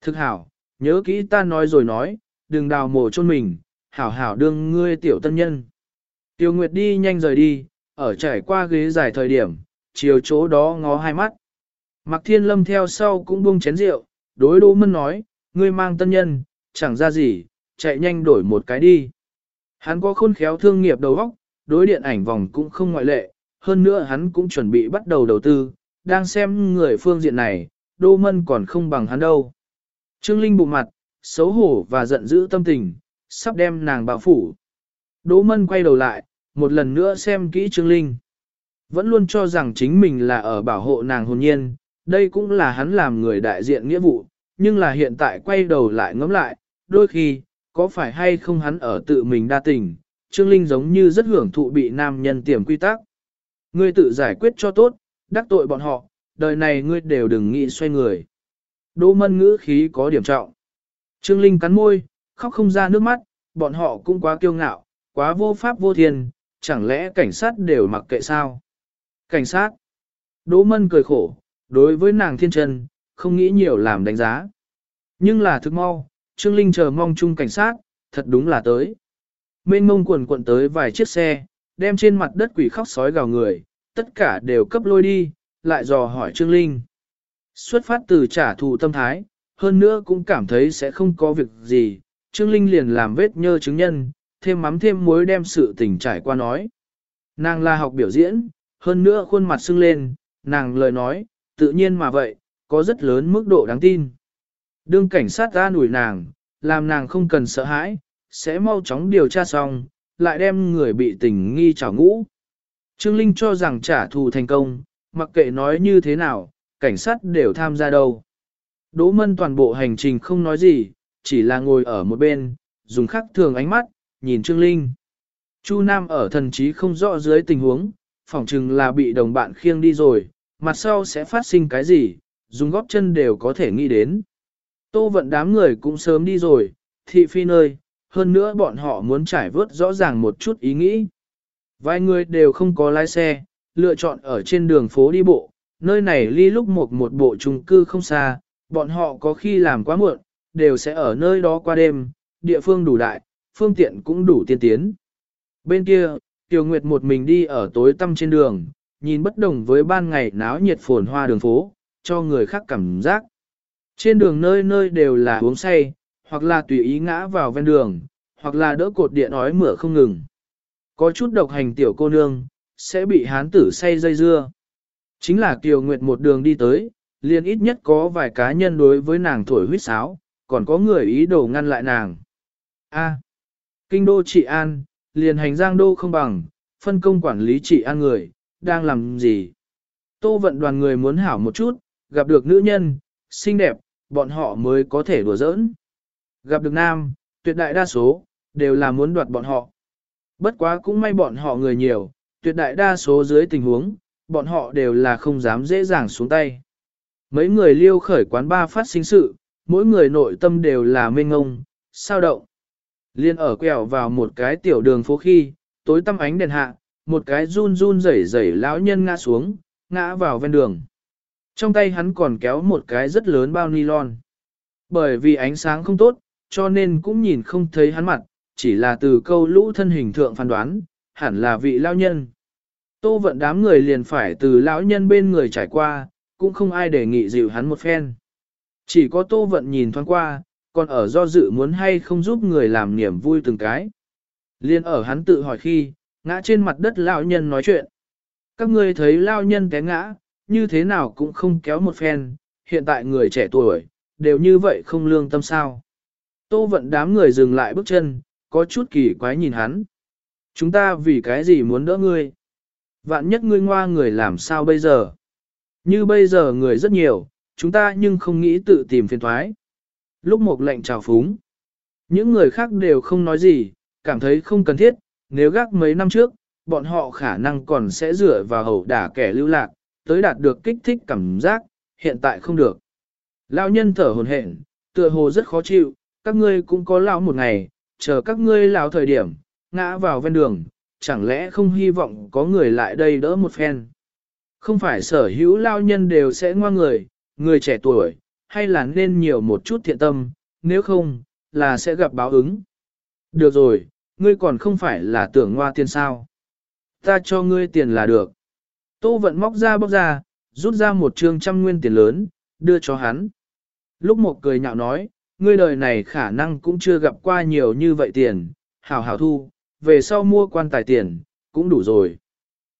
Thực hảo, nhớ kỹ ta nói rồi nói, đừng đào mồ chôn mình, hảo hảo đương ngươi tiểu tân nhân. Tiêu Nguyệt đi nhanh rời đi, ở trải qua ghế dài thời điểm, chiều chỗ đó ngó hai mắt. Mạc Thiên Lâm theo sau cũng buông chén rượu, đối Đỗ Mân nói, ngươi mang tân nhân, chẳng ra gì, chạy nhanh đổi một cái đi. Hắn có khôn khéo thương nghiệp đầu óc, đối điện ảnh vòng cũng không ngoại lệ, hơn nữa hắn cũng chuẩn bị bắt đầu đầu tư, đang xem người phương diện này, Đỗ Mân còn không bằng hắn đâu. Trương Linh bụng mặt, xấu hổ và giận dữ tâm tình, sắp đem nàng bạo phủ. Đỗ Mân quay đầu lại, một lần nữa xem kỹ Trương Linh. Vẫn luôn cho rằng chính mình là ở bảo hộ nàng hồn nhiên, đây cũng là hắn làm người đại diện nghĩa vụ, nhưng là hiện tại quay đầu lại ngẫm lại, đôi khi, có phải hay không hắn ở tự mình đa tình, Trương Linh giống như rất hưởng thụ bị nam nhân tiềm quy tắc. Ngươi tự giải quyết cho tốt, đắc tội bọn họ, đời này ngươi đều đừng nghĩ xoay người. Đỗ mân ngữ khí có điểm trọng. Trương Linh cắn môi, khóc không ra nước mắt, bọn họ cũng quá kiêu ngạo, quá vô pháp vô thiên, chẳng lẽ cảnh sát đều mặc kệ sao? Cảnh sát. Đỗ mân cười khổ, đối với nàng thiên trần, không nghĩ nhiều làm đánh giá. Nhưng là thức mau, Trương Linh chờ mong chung cảnh sát, thật đúng là tới. Mênh mông quần quận tới vài chiếc xe, đem trên mặt đất quỷ khóc sói gào người, tất cả đều cấp lôi đi, lại dò hỏi Trương Linh. Xuất phát từ trả thù tâm thái, hơn nữa cũng cảm thấy sẽ không có việc gì, Trương Linh liền làm vết nhơ chứng nhân, thêm mắm thêm muối đem sự tình trải qua nói. Nàng là học biểu diễn, hơn nữa khuôn mặt sưng lên, nàng lời nói, tự nhiên mà vậy, có rất lớn mức độ đáng tin. Đương cảnh sát ra nủi nàng, làm nàng không cần sợ hãi, sẽ mau chóng điều tra xong, lại đem người bị tình nghi trảo ngũ. Trương Linh cho rằng trả thù thành công, mặc kệ nói như thế nào, cảnh sát đều tham gia đâu. Đỗ Mân toàn bộ hành trình không nói gì, chỉ là ngồi ở một bên, dùng khắc thường ánh mắt, nhìn Trương Linh. Chu Nam ở thần trí không rõ dưới tình huống, phỏng chừng là bị đồng bạn khiêng đi rồi, mặt sau sẽ phát sinh cái gì, dùng góp chân đều có thể nghĩ đến. Tô vận đám người cũng sớm đi rồi, thị phi nơi, hơn nữa bọn họ muốn trải vớt rõ ràng một chút ý nghĩ. Vài người đều không có lái xe, lựa chọn ở trên đường phố đi bộ, nơi này ly lúc một một bộ chung cư không xa, bọn họ có khi làm quá muộn, đều sẽ ở nơi đó qua đêm, địa phương đủ đại, phương tiện cũng đủ tiên tiến. Bên kia, Tiểu Nguyệt một mình đi ở tối tăm trên đường, nhìn bất đồng với ban ngày náo nhiệt phồn hoa đường phố, cho người khác cảm giác. Trên đường nơi nơi đều là uống say, hoặc là tùy ý ngã vào ven đường, hoặc là đỡ cột điện ói mửa không ngừng. Có chút độc hành tiểu cô nương, sẽ bị hán tử say dây dưa. Chính là Kiều Nguyệt một đường đi tới, liền ít nhất có vài cá nhân đối với nàng thổi huyết sáo, còn có người ý đồ ngăn lại nàng. A. kinh đô trị an, liền hành giang đô không bằng, phân công quản lý trị an người, đang làm gì? Tô vận đoàn người muốn hảo một chút, gặp được nữ nhân, xinh đẹp, bọn họ mới có thể đùa giỡn. Gặp được nam, tuyệt đại đa số, đều là muốn đoạt bọn họ. Bất quá cũng may bọn họ người nhiều, tuyệt đại đa số dưới tình huống, bọn họ đều là không dám dễ dàng xuống tay. Mấy người liêu khởi quán ba phát sinh sự, mỗi người nội tâm đều là mênh ngông, sao động. Liên ở quẹo vào một cái tiểu đường phố khi, tối tăm ánh đèn hạ, một cái run run rẩy rẩy lão nhân ngã xuống, ngã vào ven đường. Trong tay hắn còn kéo một cái rất lớn bao nylon. Bởi vì ánh sáng không tốt, cho nên cũng nhìn không thấy hắn mặt, chỉ là từ câu lũ thân hình thượng phán đoán, hẳn là vị lão nhân. Tô vận đám người liền phải từ lão nhân bên người trải qua, cũng không ai đề nghị dịu hắn một phen. Chỉ có tô vận nhìn thoáng qua, còn ở do dự muốn hay không giúp người làm niềm vui từng cái. Liên ở hắn tự hỏi khi, ngã trên mặt đất lão nhân nói chuyện. Các ngươi thấy lão nhân té ngã, như thế nào cũng không kéo một phen, hiện tại người trẻ tuổi, đều như vậy không lương tâm sao. Tô vận đám người dừng lại bước chân, có chút kỳ quái nhìn hắn. Chúng ta vì cái gì muốn đỡ ngươi? Vạn nhất ngươi ngoa người làm sao bây giờ? Như bây giờ người rất nhiều, chúng ta nhưng không nghĩ tự tìm phiền thoái. Lúc một lệnh trào phúng, những người khác đều không nói gì, cảm thấy không cần thiết, nếu gác mấy năm trước, bọn họ khả năng còn sẽ dựa vào hậu đả kẻ lưu lạc, tới đạt được kích thích cảm giác, hiện tại không được. Lão nhân thở hồn hển, tựa hồ rất khó chịu, các ngươi cũng có lão một ngày, chờ các ngươi lão thời điểm, ngã vào ven đường, chẳng lẽ không hy vọng có người lại đây đỡ một phen. Không phải sở hữu lao nhân đều sẽ ngoan người, người trẻ tuổi, hay là nên nhiều một chút thiện tâm, nếu không, là sẽ gặp báo ứng. Được rồi, ngươi còn không phải là tưởng ngoa tiền sao. Ta cho ngươi tiền là được. Tô vận móc ra bóc ra, rút ra một trương trăm nguyên tiền lớn, đưa cho hắn. Lúc một cười nhạo nói, ngươi đời này khả năng cũng chưa gặp qua nhiều như vậy tiền, hảo hảo thu, về sau mua quan tài tiền, cũng đủ rồi.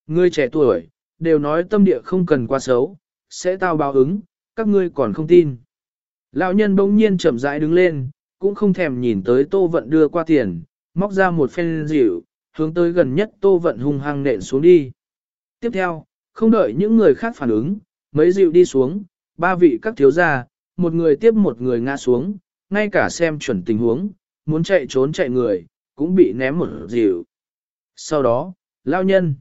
Ngươi trẻ tuổi, đều nói tâm địa không cần quá xấu, sẽ tao báo ứng, các ngươi còn không tin. Lão nhân bỗng nhiên chậm rãi đứng lên, cũng không thèm nhìn tới tô vận đưa qua tiền, móc ra một phen dịu, hướng tới gần nhất tô vận hung hăng nện xuống đi. Tiếp theo, không đợi những người khác phản ứng, mấy dịu đi xuống, ba vị các thiếu gia, một người tiếp một người ngã xuống, ngay cả xem chuẩn tình huống, muốn chạy trốn chạy người, cũng bị ném một dịu. Sau đó, lao nhân,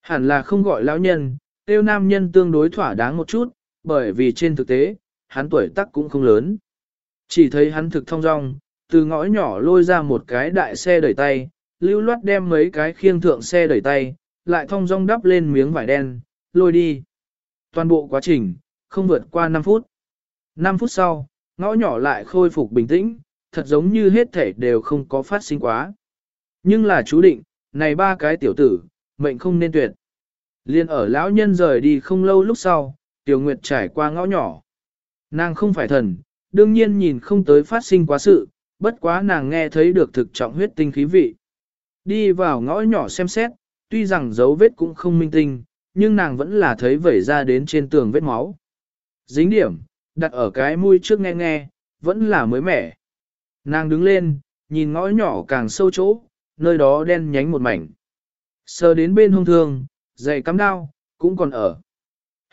hẳn là không gọi lao nhân, tiêu nam nhân tương đối thỏa đáng một chút, bởi vì trên thực tế, hắn tuổi tác cũng không lớn. Chỉ thấy hắn thực thông dong, từ ngõ nhỏ lôi ra một cái đại xe đẩy tay, lưu loát đem mấy cái khiêng thượng xe đẩy tay, lại thông dong đắp lên miếng vải đen, lôi đi. Toàn bộ quá trình, không vượt qua 5 phút. 5 phút sau, ngõ nhỏ lại khôi phục bình tĩnh, thật giống như hết thể đều không có phát sinh quá. Nhưng là chú định, này ba cái tiểu tử, mệnh không nên tuyệt. Liên ở lão nhân rời đi không lâu lúc sau, tiểu nguyệt trải qua ngõ nhỏ. Nàng không phải thần, đương nhiên nhìn không tới phát sinh quá sự, bất quá nàng nghe thấy được thực trọng huyết tinh khí vị. Đi vào ngõ nhỏ xem xét, tuy rằng dấu vết cũng không minh tinh, nhưng nàng vẫn là thấy vẩy ra đến trên tường vết máu. Dính điểm, đặt ở cái mũi trước nghe nghe, vẫn là mới mẻ. Nàng đứng lên, nhìn ngõ nhỏ càng sâu chỗ, nơi đó đen nhánh một mảnh. Sờ đến bên hông thương, dày cắm đao, cũng còn ở.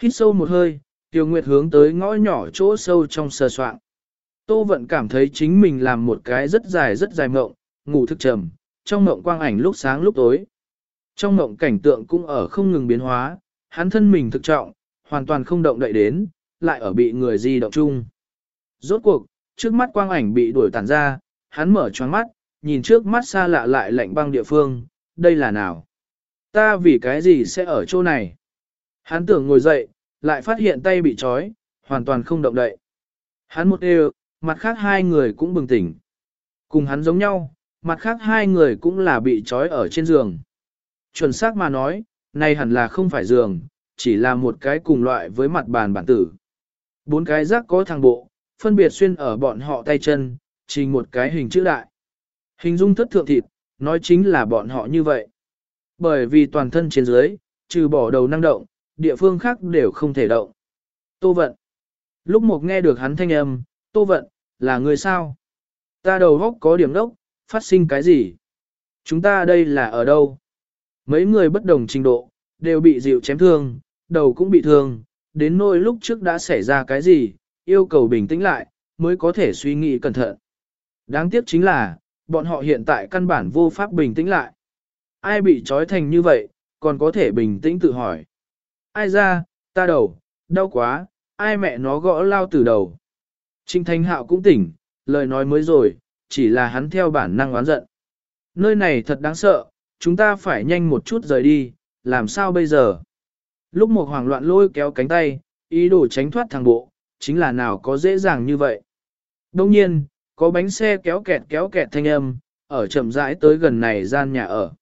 Hít sâu một hơi, Tiêu Nguyệt hướng tới ngõ nhỏ chỗ sâu trong sờ soạn. Tô Vận cảm thấy chính mình làm một cái rất dài rất dài mộng, ngủ thức trầm, trong mộng quang ảnh lúc sáng lúc tối. Trong mộng cảnh tượng cũng ở không ngừng biến hóa, hắn thân mình thực trọng, hoàn toàn không động đậy đến, lại ở bị người di động chung. Rốt cuộc, trước mắt quang ảnh bị đuổi tản ra, hắn mở choáng mắt, nhìn trước mắt xa lạ lại lạnh băng địa phương, đây là nào? Ta vì cái gì sẽ ở chỗ này? Hắn tưởng ngồi dậy, lại phát hiện tay bị trói, hoàn toàn không động đậy. Hắn một đều, mặt khác hai người cũng bừng tỉnh. Cùng hắn giống nhau, mặt khác hai người cũng là bị trói ở trên giường. Chuẩn xác mà nói, này hẳn là không phải giường, chỉ là một cái cùng loại với mặt bàn bản tử. Bốn cái rác có thang bộ, phân biệt xuyên ở bọn họ tay chân, trình một cái hình chữ đại. Hình dung thất thượng thịt, nói chính là bọn họ như vậy. Bởi vì toàn thân trên dưới, trừ bỏ đầu năng động, địa phương khác đều không thể động. Tô Vận. Lúc một nghe được hắn thanh âm, Tô Vận, là người sao? Ta đầu góc có điểm đốc, phát sinh cái gì? Chúng ta đây là ở đâu? Mấy người bất đồng trình độ, đều bị dịu chém thương, đầu cũng bị thương, đến nỗi lúc trước đã xảy ra cái gì, yêu cầu bình tĩnh lại, mới có thể suy nghĩ cẩn thận. Đáng tiếc chính là, bọn họ hiện tại căn bản vô pháp bình tĩnh lại. Ai bị trói thành như vậy, còn có thể bình tĩnh tự hỏi. Ai ra, ta đầu, đau quá, ai mẹ nó gõ lao từ đầu. Trinh Thanh Hạo cũng tỉnh, lời nói mới rồi, chỉ là hắn theo bản năng oán giận. Nơi này thật đáng sợ, chúng ta phải nhanh một chút rời đi, làm sao bây giờ? Lúc một hoảng loạn lôi kéo cánh tay, ý đồ tránh thoát thằng bộ, chính là nào có dễ dàng như vậy. Đông nhiên, có bánh xe kéo kẹt kéo kẹt thanh âm, ở chậm rãi tới gần này gian nhà ở.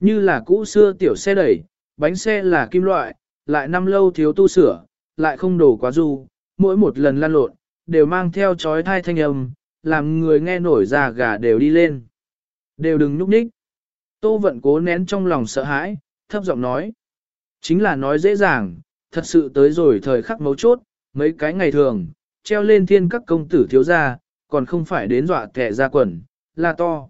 Như là cũ xưa tiểu xe đẩy, bánh xe là kim loại, lại năm lâu thiếu tu sửa, lại không đổ quá du, mỗi một lần lăn lộn, đều mang theo chói thai thanh âm, làm người nghe nổi da gà đều đi lên. Đều đừng nhúc nhích. Tô vận cố nén trong lòng sợ hãi, thấp giọng nói. Chính là nói dễ dàng, thật sự tới rồi thời khắc mấu chốt, mấy cái ngày thường, treo lên thiên các công tử thiếu gia, còn không phải đến dọa kẻ ra quần, là to.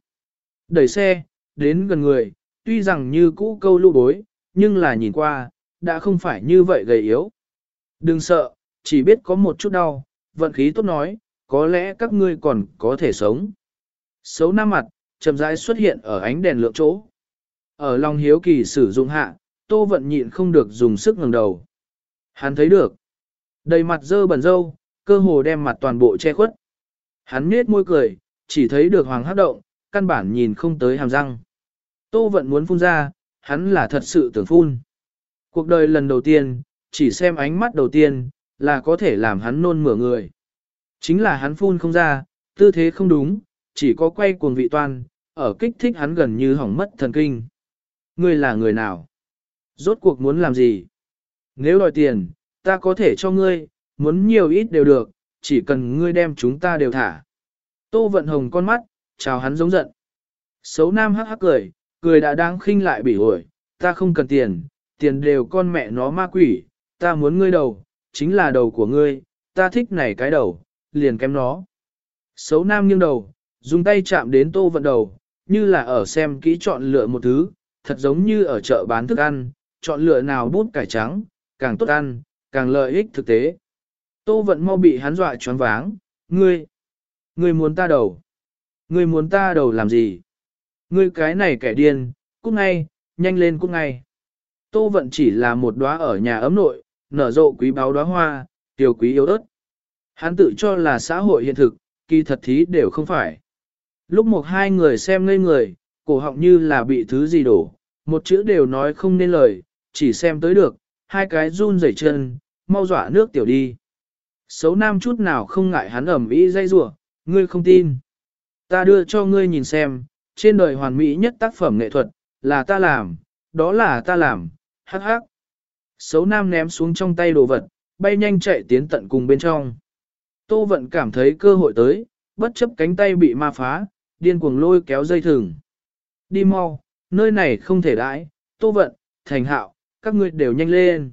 Đẩy xe, đến gần người, tuy rằng như cũ câu lũ bối, nhưng là nhìn qua, đã không phải như vậy gầy yếu. Đừng sợ, chỉ biết có một chút đau, vận khí tốt nói, có lẽ các ngươi còn có thể sống. Xấu nam mặt, chậm rãi xuất hiện ở ánh đèn lượng chỗ. Ở lòng hiếu kỳ sử dụng hạ, tô vận nhịn không được dùng sức ngẩng đầu. Hắn thấy được. Đầy mặt dơ bẩn dâu, cơ hồ đem mặt toàn bộ che khuất. Hắn nết môi cười, chỉ thấy được hoàng hát động, căn bản nhìn không tới hàm răng. Tô vận muốn phun ra, hắn là thật sự tưởng phun. Cuộc đời lần đầu tiên, chỉ xem ánh mắt đầu tiên, là có thể làm hắn nôn mửa người. Chính là hắn phun không ra, tư thế không đúng, chỉ có quay cuồng vị toan, ở kích thích hắn gần như hỏng mất thần kinh. Ngươi là người nào? Rốt cuộc muốn làm gì? Nếu đòi tiền, ta có thể cho ngươi, muốn nhiều ít đều được, chỉ cần ngươi đem chúng ta đều thả. Tô vận hồng con mắt, chào hắn giống giận. Xấu nam hắc hắc cười, cười đã đáng khinh lại bỉ ổi, ta không cần tiền, tiền đều con mẹ nó ma quỷ, ta muốn ngươi đầu, chính là đầu của ngươi, ta thích này cái đầu, liền kém nó. Xấu nam nghiêng đầu, dùng tay chạm đến tô vận đầu, như là ở xem kỹ chọn lựa một thứ, thật giống như ở chợ bán thức ăn, chọn lựa nào bút cải trắng, càng tốt ăn, càng lợi ích thực tế. Tô vận mau bị hắn dọa choáng váng, ngươi, ngươi muốn ta đầu, ngươi muốn ta đầu làm gì? Ngươi cái này kẻ điên, cút ngay, nhanh lên cút ngay. Tô vận chỉ là một đóa ở nhà ấm nội, nở rộ quý báo đóa hoa, tiểu quý yếu ớt. Hắn tự cho là xã hội hiện thực, kỳ thật thí đều không phải. Lúc một hai người xem ngây người, cổ họng như là bị thứ gì đổ, một chữ đều nói không nên lời, chỉ xem tới được, hai cái run rẩy chân, mau dọa nước tiểu đi. Xấu nam chút nào không ngại hắn ẩm ý dây rủa ngươi không tin. Ta đưa cho ngươi nhìn xem, trên đời hoàn mỹ nhất tác phẩm nghệ thuật, là ta làm, đó là ta làm, hắc hắc. Xấu nam ném xuống trong tay đồ vật, bay nhanh chạy tiến tận cùng bên trong. Tô vận cảm thấy cơ hội tới, bất chấp cánh tay bị ma phá, điên cuồng lôi kéo dây thừng. Đi mau, nơi này không thể đãi, tô vận, thành hạo, các ngươi đều nhanh lên.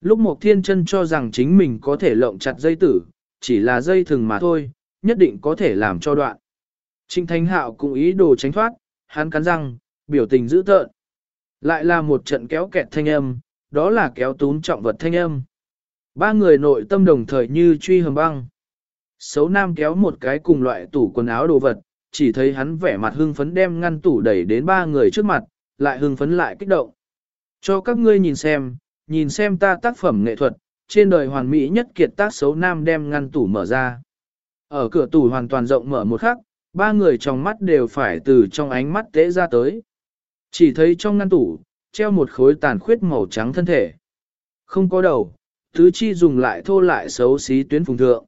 Lúc Mộc thiên chân cho rằng chính mình có thể lộng chặt dây tử, chỉ là dây thừng mà thôi, nhất định có thể làm cho đoạn. Trinh Thánh Hạo cũng ý đồ tránh thoát, hắn cắn răng, biểu tình dữ tợn. Lại là một trận kéo kẹt thanh âm, đó là kéo tún trọng vật thanh âm. Ba người nội tâm đồng thời như truy hầm băng. Xấu nam kéo một cái cùng loại tủ quần áo đồ vật, chỉ thấy hắn vẻ mặt hưng phấn đem ngăn tủ đẩy đến ba người trước mặt, lại hưng phấn lại kích động. Cho các ngươi nhìn xem, nhìn xem ta tác phẩm nghệ thuật, trên đời hoàn mỹ nhất kiệt tác xấu nam đem ngăn tủ mở ra. Ở cửa tủ hoàn toàn rộng mở một khắc, ba người trong mắt đều phải từ trong ánh mắt tế ra tới. Chỉ thấy trong ngăn tủ, treo một khối tàn khuyết màu trắng thân thể. Không có đầu, tứ chi dùng lại thô lại xấu xí tuyến phùng thượng.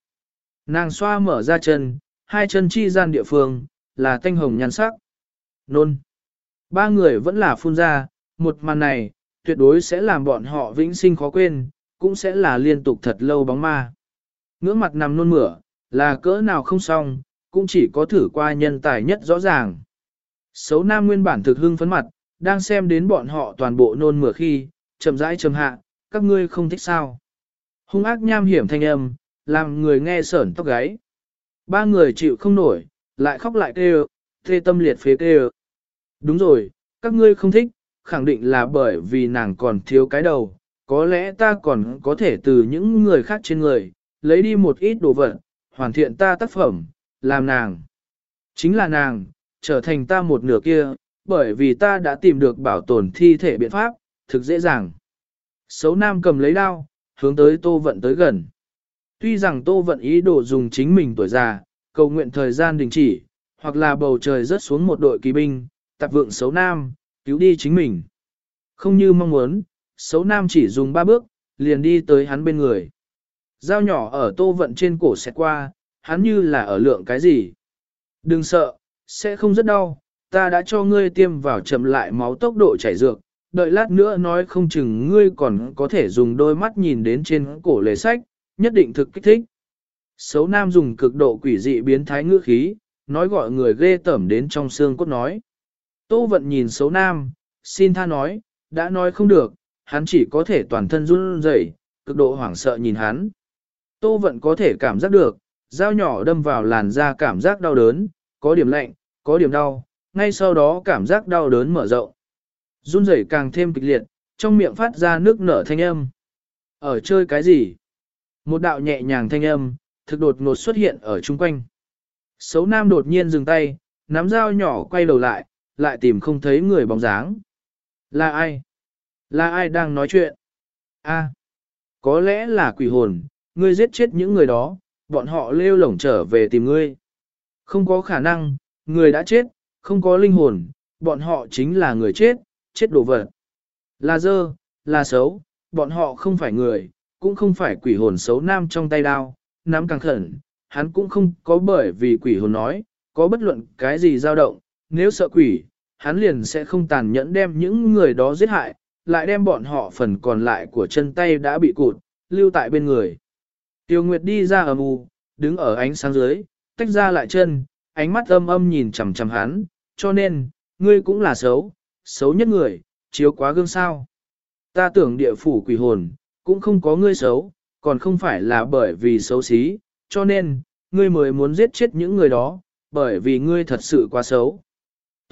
Nàng xoa mở ra chân, hai chân chi gian địa phương, là thanh hồng nhan sắc. Nôn. Ba người vẫn là phun ra, một màn này, tuyệt đối sẽ làm bọn họ vĩnh sinh khó quên, cũng sẽ là liên tục thật lâu bóng ma. Ngưỡng mặt nằm nôn mửa, là cỡ nào không xong, cũng chỉ có thử qua nhân tài nhất rõ ràng. Xấu nam nguyên bản thực hưng phấn mặt, đang xem đến bọn họ toàn bộ nôn mửa khi, chậm rãi chậm hạ, các ngươi không thích sao. Hung ác nham hiểm thanh âm, làm người nghe sởn tóc gáy. Ba người chịu không nổi, lại khóc lại kêu, thê tâm liệt phế kêu. Đúng rồi, các ngươi không thích, khẳng định là bởi vì nàng còn thiếu cái đầu, có lẽ ta còn có thể từ những người khác trên người, lấy đi một ít đồ vật, hoàn thiện ta tác phẩm, làm nàng. Chính là nàng, trở thành ta một nửa kia, bởi vì ta đã tìm được bảo tồn thi thể biện pháp, thực dễ dàng. Xấu nam cầm lấy đao, hướng tới tô vận tới gần. Tuy rằng tô vận ý đồ dùng chính mình tuổi già, cầu nguyện thời gian đình chỉ, hoặc là bầu trời rớt xuống một đội kỳ binh, tạp vượng xấu nam, cứu đi chính mình. Không như mong muốn, xấu nam chỉ dùng ba bước, liền đi tới hắn bên người. Dao nhỏ ở tô vận trên cổ xẹt qua, hắn như là ở lượng cái gì. Đừng sợ, sẽ không rất đau, ta đã cho ngươi tiêm vào chậm lại máu tốc độ chảy dược, đợi lát nữa nói không chừng ngươi còn có thể dùng đôi mắt nhìn đến trên cổ lề sách, nhất định thực kích thích. Xấu nam dùng cực độ quỷ dị biến thái ngữ khí, nói gọi người ghê tẩm đến trong xương cốt nói. Tô vận nhìn xấu nam, xin tha nói, đã nói không được, hắn chỉ có thể toàn thân run rẩy, cực độ hoảng sợ nhìn hắn. Tô vận có thể cảm giác được, dao nhỏ đâm vào làn da cảm giác đau đớn, có điểm lạnh, có điểm đau, ngay sau đó cảm giác đau đớn mở rộng. Run rẩy càng thêm kịch liệt, trong miệng phát ra nước nở thanh âm. Ở chơi cái gì? Một đạo nhẹ nhàng thanh âm, thực đột ngột xuất hiện ở chung quanh. Xấu nam đột nhiên dừng tay, nắm dao nhỏ quay đầu lại, lại tìm không thấy người bóng dáng. Là ai? Là ai đang nói chuyện? A, có lẽ là quỷ hồn, ngươi giết chết những người đó, bọn họ lêu lổng trở về tìm ngươi. Không có khả năng, người đã chết, không có linh hồn, bọn họ chính là người chết, chết đồ vật. Là dơ, là xấu, bọn họ không phải người, cũng không phải quỷ hồn xấu nam trong tay đao, nắm càng khẩn, hắn cũng không có bởi vì quỷ hồn nói, có bất luận cái gì dao động, nếu sợ quỷ, hắn liền sẽ không tàn nhẫn đem những người đó giết hại, lại đem bọn họ phần còn lại của chân tay đã bị cụt, lưu tại bên người. Tiêu Nguyệt đi ra ở mù, đứng ở ánh sáng dưới, tách ra lại chân, ánh mắt âm âm nhìn chằm chằm hắn, cho nên, ngươi cũng là xấu, xấu nhất người, chiếu quá gương sao. Ta tưởng địa phủ quỷ hồn, cũng không có ngươi xấu, còn không phải là bởi vì xấu xí, cho nên, ngươi mới muốn giết chết những người đó, bởi vì ngươi thật sự quá xấu.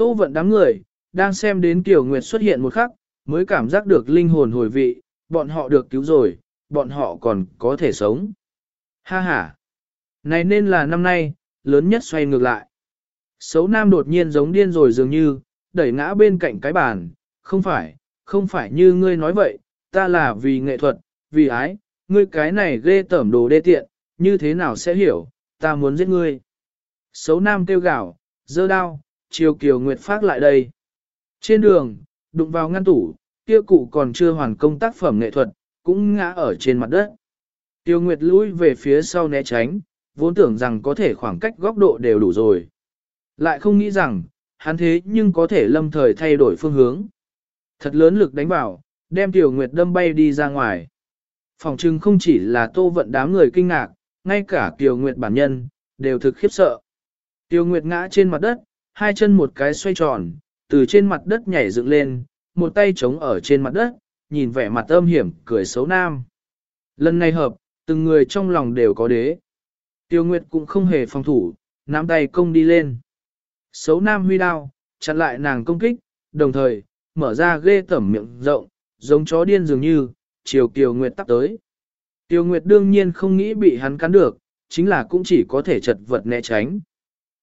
Tô vận đám người, đang xem đến Kiều Nguyệt xuất hiện một khắc, mới cảm giác được linh hồn hồi vị, bọn họ được cứu rồi, bọn họ còn có thể sống. Ha ha! Này nên là năm nay, lớn nhất xoay ngược lại. Xấu nam đột nhiên giống điên rồi dường như, đẩy ngã bên cạnh cái bàn, không phải, không phải như ngươi nói vậy, ta là vì nghệ thuật, vì ái, ngươi cái này ghê tẩm đồ đê tiện, như thế nào sẽ hiểu, ta muốn giết ngươi. Xấu nam kêu gào, dơ đao, chiều kiều nguyệt phát lại đây. Trên đường, đụng vào ngăn tủ, kia cụ còn chưa hoàn công tác phẩm nghệ thuật, cũng ngã ở trên mặt đất. Tiêu Nguyệt lùi về phía sau né tránh, vốn tưởng rằng có thể khoảng cách góc độ đều đủ rồi. Lại không nghĩ rằng, hắn thế nhưng có thể lâm thời thay đổi phương hướng. Thật lớn lực đánh vào, đem Tiêu Nguyệt đâm bay đi ra ngoài. Phòng trưng không chỉ là tô vận đám người kinh ngạc, ngay cả Tiêu Nguyệt bản nhân, đều thực khiếp sợ. Tiêu Nguyệt ngã trên mặt đất, hai chân một cái xoay tròn, từ trên mặt đất nhảy dựng lên, một tay chống ở trên mặt đất, nhìn vẻ mặt âm hiểm, cười xấu nam. Lần này hợp, từng người trong lòng đều có đế. Tiêu Nguyệt cũng không hề phòng thủ, nắm tay công đi lên. Xấu nam huy đao, chặn lại nàng công kích, đồng thời, mở ra ghê tẩm miệng rộng, giống chó điên dường như, chiều tiêu Nguyệt tắt tới. Tiêu Nguyệt đương nhiên không nghĩ bị hắn cắn được, chính là cũng chỉ có thể chật vật né tránh.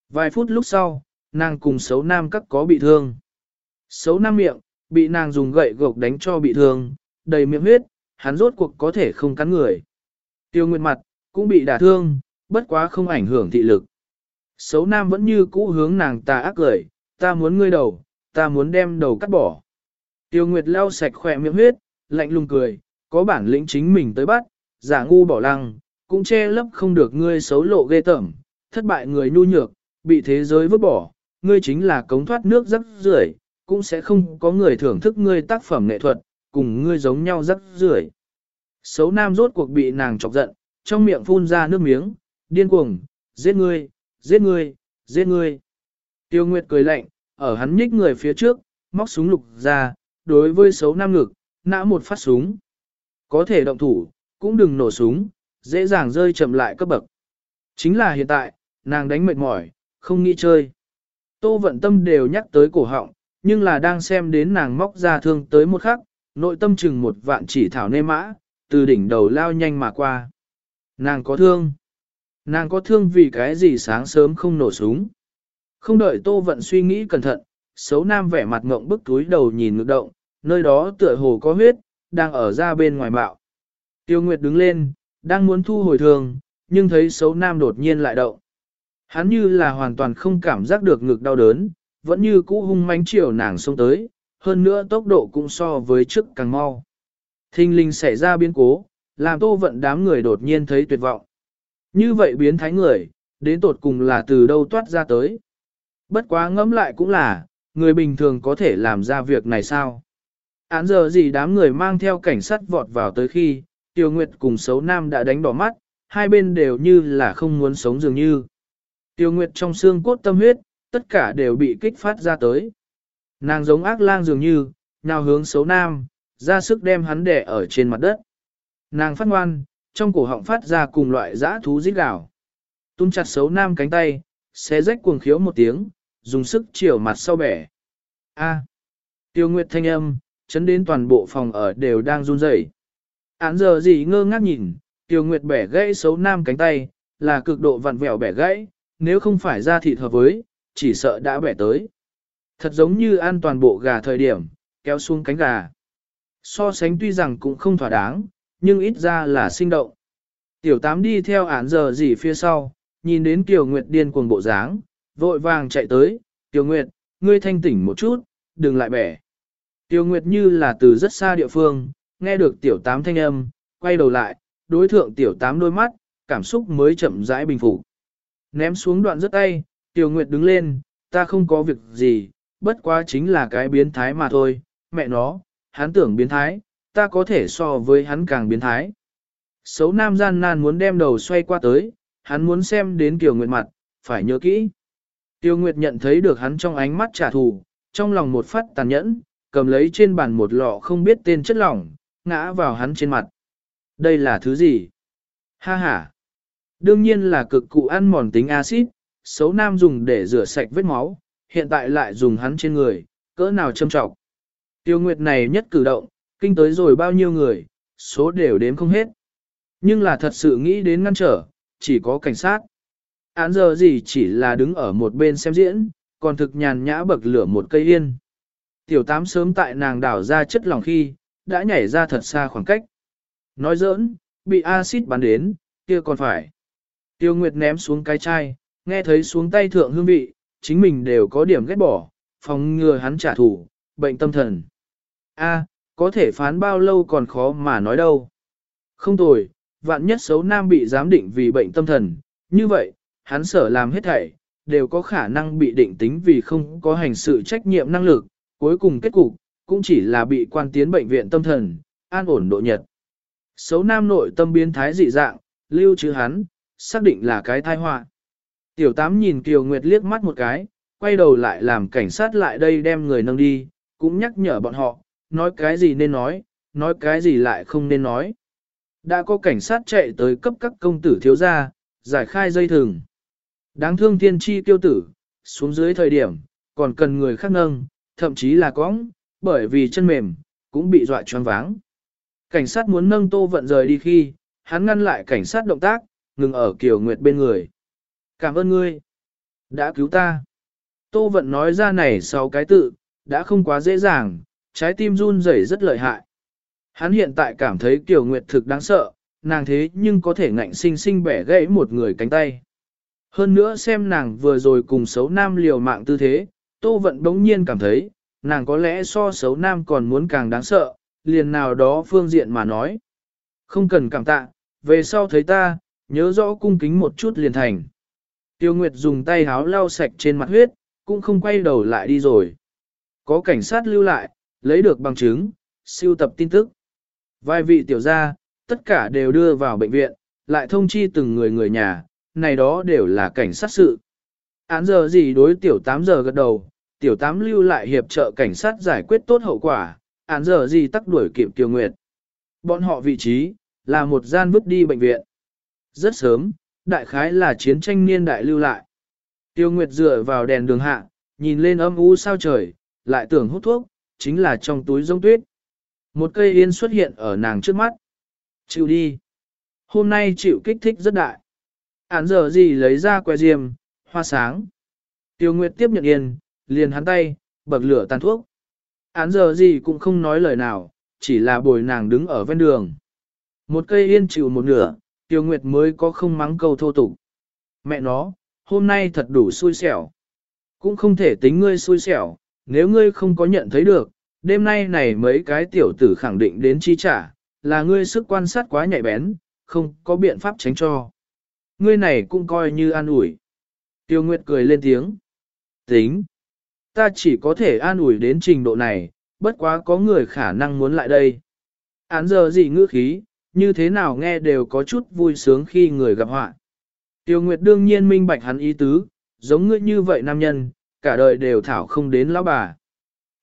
Vài phút lúc sau, nàng cùng xấu nam các có bị thương. Xấu nam miệng, bị nàng dùng gậy gộc đánh cho bị thương, đầy miệng huyết, hắn rốt cuộc có thể không cắn người. Tiêu Nguyệt mặt, cũng bị đả thương, bất quá không ảnh hưởng thị lực. Xấu nam vẫn như cũ hướng nàng ta ác cười, ta muốn ngươi đầu, ta muốn đem đầu cắt bỏ. Tiêu Nguyệt lau sạch khỏe miệng huyết, lạnh lùng cười, có bản lĩnh chính mình tới bắt, giả ngu bỏ lăng, cũng che lấp không được ngươi xấu lộ ghê tởm, thất bại người nhu nhược, bị thế giới vứt bỏ, ngươi chính là cống thoát nước rắc rưởi, cũng sẽ không có người thưởng thức ngươi tác phẩm nghệ thuật, cùng ngươi giống nhau rắc rưởi. Xấu nam rốt cuộc bị nàng chọc giận, trong miệng phun ra nước miếng, điên cuồng, giết ngươi, giết ngươi, giết ngươi. Tiêu Nguyệt cười lạnh, ở hắn nhích người phía trước, móc súng lục ra, đối với xấu nam ngực, nã một phát súng. Có thể động thủ, cũng đừng nổ súng, dễ dàng rơi chậm lại cấp bậc. Chính là hiện tại, nàng đánh mệt mỏi, không nghĩ chơi. Tô vận tâm đều nhắc tới cổ họng, nhưng là đang xem đến nàng móc ra thương tới một khắc, nội tâm chừng một vạn chỉ thảo nê mã, từ đỉnh đầu lao nhanh mà qua. Nàng có thương. Nàng có thương vì cái gì sáng sớm không nổ súng. Không đợi tô vận suy nghĩ cẩn thận, xấu nam vẻ mặt ngộng bức túi đầu nhìn ngược động, nơi đó tựa hồ có huyết, đang ở ra bên ngoài bạo. Tiêu Nguyệt đứng lên, đang muốn thu hồi thường, nhưng thấy xấu nam đột nhiên lại động. Hắn như là hoàn toàn không cảm giác được ngực đau đớn, vẫn như cũ hung mãnh chiều nàng xông tới, hơn nữa tốc độ cũng so với trước càng mau. Thinh linh xảy ra biến cố, làm tô vận đám người đột nhiên thấy tuyệt vọng. Như vậy biến thái người, đến tột cùng là từ đâu toát ra tới. Bất quá ngẫm lại cũng là, người bình thường có thể làm ra việc này sao? Án giờ gì đám người mang theo cảnh sát vọt vào tới khi, Tiêu Nguyệt cùng xấu nam đã đánh đỏ mắt, hai bên đều như là không muốn sống dường như. Tiêu Nguyệt trong xương cốt tâm huyết, tất cả đều bị kích phát ra tới. Nàng giống ác lang dường như, nào hướng xấu nam, ra sức đem hắn đẻ ở trên mặt đất. Nàng phát ngoan, trong cổ họng phát ra cùng loại dã thú rít gào. Tung chặt xấu nam cánh tay, xé rách cuồng khiếu một tiếng, dùng sức chiều mặt sau bẻ. A. À. Tiêu Nguyệt thanh âm, chấn đến toàn bộ phòng ở đều đang run rẩy. Án giờ gì ngơ ngác nhìn, Tiêu Nguyệt bẻ gãy xấu nam cánh tay, là cực độ vặn vẹo bẻ gãy, nếu không phải ra thịt hợp với, chỉ sợ đã bẻ tới. Thật giống như ăn toàn bộ gà thời điểm, kéo xuống cánh gà. So sánh tuy rằng cũng không thỏa đáng, nhưng ít ra là sinh động. Tiểu tám đi theo án giờ gì phía sau, nhìn đến Kiều Nguyệt điên cuồng bộ dáng, vội vàng chạy tới, Kiều Nguyệt, ngươi thanh tỉnh một chút, đừng lại bẻ. Tiêu Nguyệt như là từ rất xa địa phương, nghe được tiểu tám thanh âm, quay đầu lại, đối thượng tiểu tám đôi mắt, cảm xúc mới chậm rãi bình phục. Ném xuống đoạn rất tay, Tiêu Nguyệt đứng lên, ta không có việc gì, bất quá chính là cái biến thái mà thôi, mẹ nó, hắn tưởng biến thái, ta có thể so với hắn càng biến thái. Xấu nam gian nan muốn đem đầu xoay qua tới, hắn muốn xem đến Tiểu Nguyệt mặt, phải nhớ kỹ. Tiêu Nguyệt nhận thấy được hắn trong ánh mắt trả thù, trong lòng một phát tàn nhẫn, cầm lấy trên bàn một lọ không biết tên chất lỏng, ngã vào hắn trên mặt. Đây là thứ gì? Ha ha! Đương nhiên là cực cụ ăn mòn tính axit, xấu nam dùng để rửa sạch vết máu, hiện tại lại dùng hắn trên người, cỡ nào châm trọng. Tiêu Nguyệt này nhất cử động, kinh tới rồi bao nhiêu người, số đều đếm không hết. Nhưng là thật sự nghĩ đến ngăn trở, chỉ có cảnh sát. Án giờ gì chỉ là đứng ở một bên xem diễn, còn thực nhàn nhã bậc lửa một cây yên. Tiểu tám sớm tại nàng đảo ra chất lòng khi, đã nhảy ra thật xa khoảng cách. Nói giỡn, bị axit bắn đến, kia còn phải. Tiêu Nguyệt ném xuống cái chai, nghe thấy xuống tay thượng hương vị, chính mình đều có điểm ghét bỏ, phòng ngừa hắn trả thù, bệnh tâm thần. A, có thể phán bao lâu còn khó mà nói đâu. Không tồi, vạn nhất xấu nam bị giám định vì bệnh tâm thần, như vậy, hắn sở làm hết thảy, đều có khả năng bị định tính vì không có hành sự trách nhiệm năng lực, cuối cùng kết cục, cũng chỉ là bị quan tiến bệnh viện tâm thần, an ổn độ nhật. Xấu nam nội tâm biến thái dị dạng, lưu trữ hắn, xác định là cái thai họa. Tiểu tám nhìn Kiều Nguyệt liếc mắt một cái, quay đầu lại làm cảnh sát lại đây đem người nâng đi, cũng nhắc nhở bọn họ, nói cái gì nên nói, nói cái gì lại không nên nói. Đã có cảnh sát chạy tới cấp các công tử thiếu gia, giải khai dây thừng. Đáng thương thiên chi tiêu tử, xuống dưới thời điểm, còn cần người khác nâng, thậm chí là cõng, bởi vì chân mềm, cũng bị dọa choáng váng. Cảnh sát muốn nâng tô vận rời đi khi, hắn ngăn lại cảnh sát động tác, ngừng ở Kiều Nguyệt bên người. Cảm ơn ngươi. Đã cứu ta. Tô Vận nói ra này sau cái tự, đã không quá dễ dàng, trái tim run rẩy rất lợi hại. Hắn hiện tại cảm thấy Kiều Nguyệt thực đáng sợ, nàng thế nhưng có thể ngạnh sinh sinh bẻ gãy một người cánh tay. Hơn nữa xem nàng vừa rồi cùng xấu nam liều mạng tư thế, Tô Vận đống nhiên cảm thấy, nàng có lẽ so xấu nam còn muốn càng đáng sợ, liền nào đó phương diện mà nói. Không cần cảm tạ, về sau thấy ta, nhớ rõ cung kính một chút liền thành. Tiêu Nguyệt dùng tay háo lau sạch trên mặt huyết, cũng không quay đầu lại đi rồi. Có cảnh sát lưu lại, lấy được bằng chứng, siêu tập tin tức. Vài vị tiểu gia, tất cả đều đưa vào bệnh viện, lại thông chi từng người người nhà, này đó đều là cảnh sát sự. Án giờ gì đối tiểu 8 giờ gật đầu, tiểu 8 lưu lại hiệp trợ cảnh sát giải quyết tốt hậu quả, án giờ gì tắc đuổi kịp Tiêu Nguyệt. Bọn họ vị trí, là một gian vứt đi bệnh viện. Rất sớm, đại khái là chiến tranh niên đại lưu lại. Tiêu Nguyệt dựa vào đèn đường hạ, nhìn lên âm u sao trời, lại tưởng hút thuốc, chính là trong túi rông tuyết. Một cây yên xuất hiện ở nàng trước mắt. Chịu đi. Hôm nay chịu kích thích rất đại. Án giờ gì lấy ra que diêm, hoa sáng. Tiêu Nguyệt tiếp nhận yên, liền hắn tay, bậc lửa tàn thuốc. Án giờ gì cũng không nói lời nào, chỉ là bồi nàng đứng ở ven đường. Một cây yên chịu một nửa, Tiêu Nguyệt mới có không mắng câu thô tục. Mẹ nó, hôm nay thật đủ xui xẻo. Cũng không thể tính ngươi xui xẻo, nếu ngươi không có nhận thấy được, đêm nay này mấy cái tiểu tử khẳng định đến chi trả, là ngươi sức quan sát quá nhạy bén, không có biện pháp tránh cho. Ngươi này cũng coi như an ủi. Tiêu Nguyệt cười lên tiếng. Tính. Ta chỉ có thể an ủi đến trình độ này, bất quá có người khả năng muốn lại đây. Án giờ gì ngữ khí, như thế nào nghe đều có chút vui sướng khi người gặp họa. Tiêu Nguyệt đương nhiên minh bạch hắn ý tứ, giống ngươi như vậy nam nhân, cả đời đều thảo không đến lão bà.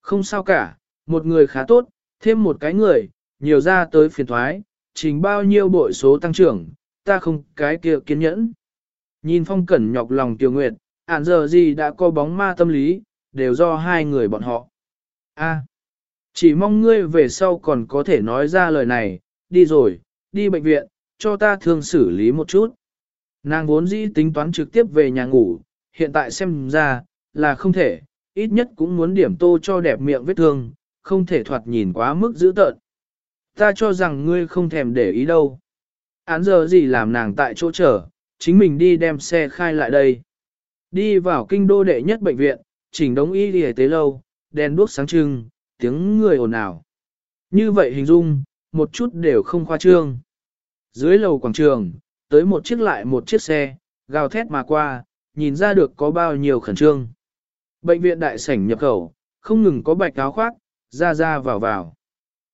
Không sao cả, một người khá tốt, thêm một cái người, nhiều ra tới phiền thoái, trình bao nhiêu bội số tăng trưởng, ta không cái kia kiên nhẫn. Nhìn phong cẩn nhọc lòng Tiêu Nguyệt, ản giờ gì đã có bóng ma tâm lý, đều do hai người bọn họ. A, chỉ mong ngươi về sau còn có thể nói ra lời này, đi rồi, đi bệnh viện, cho ta thương xử lý một chút. Nàng vốn dĩ tính toán trực tiếp về nhà ngủ, hiện tại xem ra, là không thể, ít nhất cũng muốn điểm tô cho đẹp miệng vết thương, không thể thoạt nhìn quá mức dữ tợn. Ta cho rằng ngươi không thèm để ý đâu. Án giờ gì làm nàng tại chỗ chờ, chính mình đi đem xe khai lại đây. Đi vào kinh đô đệ nhất bệnh viện, chỉnh đống y đi tế lâu, đèn đuốc sáng trưng, tiếng người ồn ào. Như vậy hình dung, một chút đều không khoa trương. Dưới lầu quảng trường, tới một chiếc lại một chiếc xe, gào thét mà qua, nhìn ra được có bao nhiêu khẩn trương. Bệnh viện đại sảnh nhập khẩu, không ngừng có bạch áo khoác, ra ra vào vào.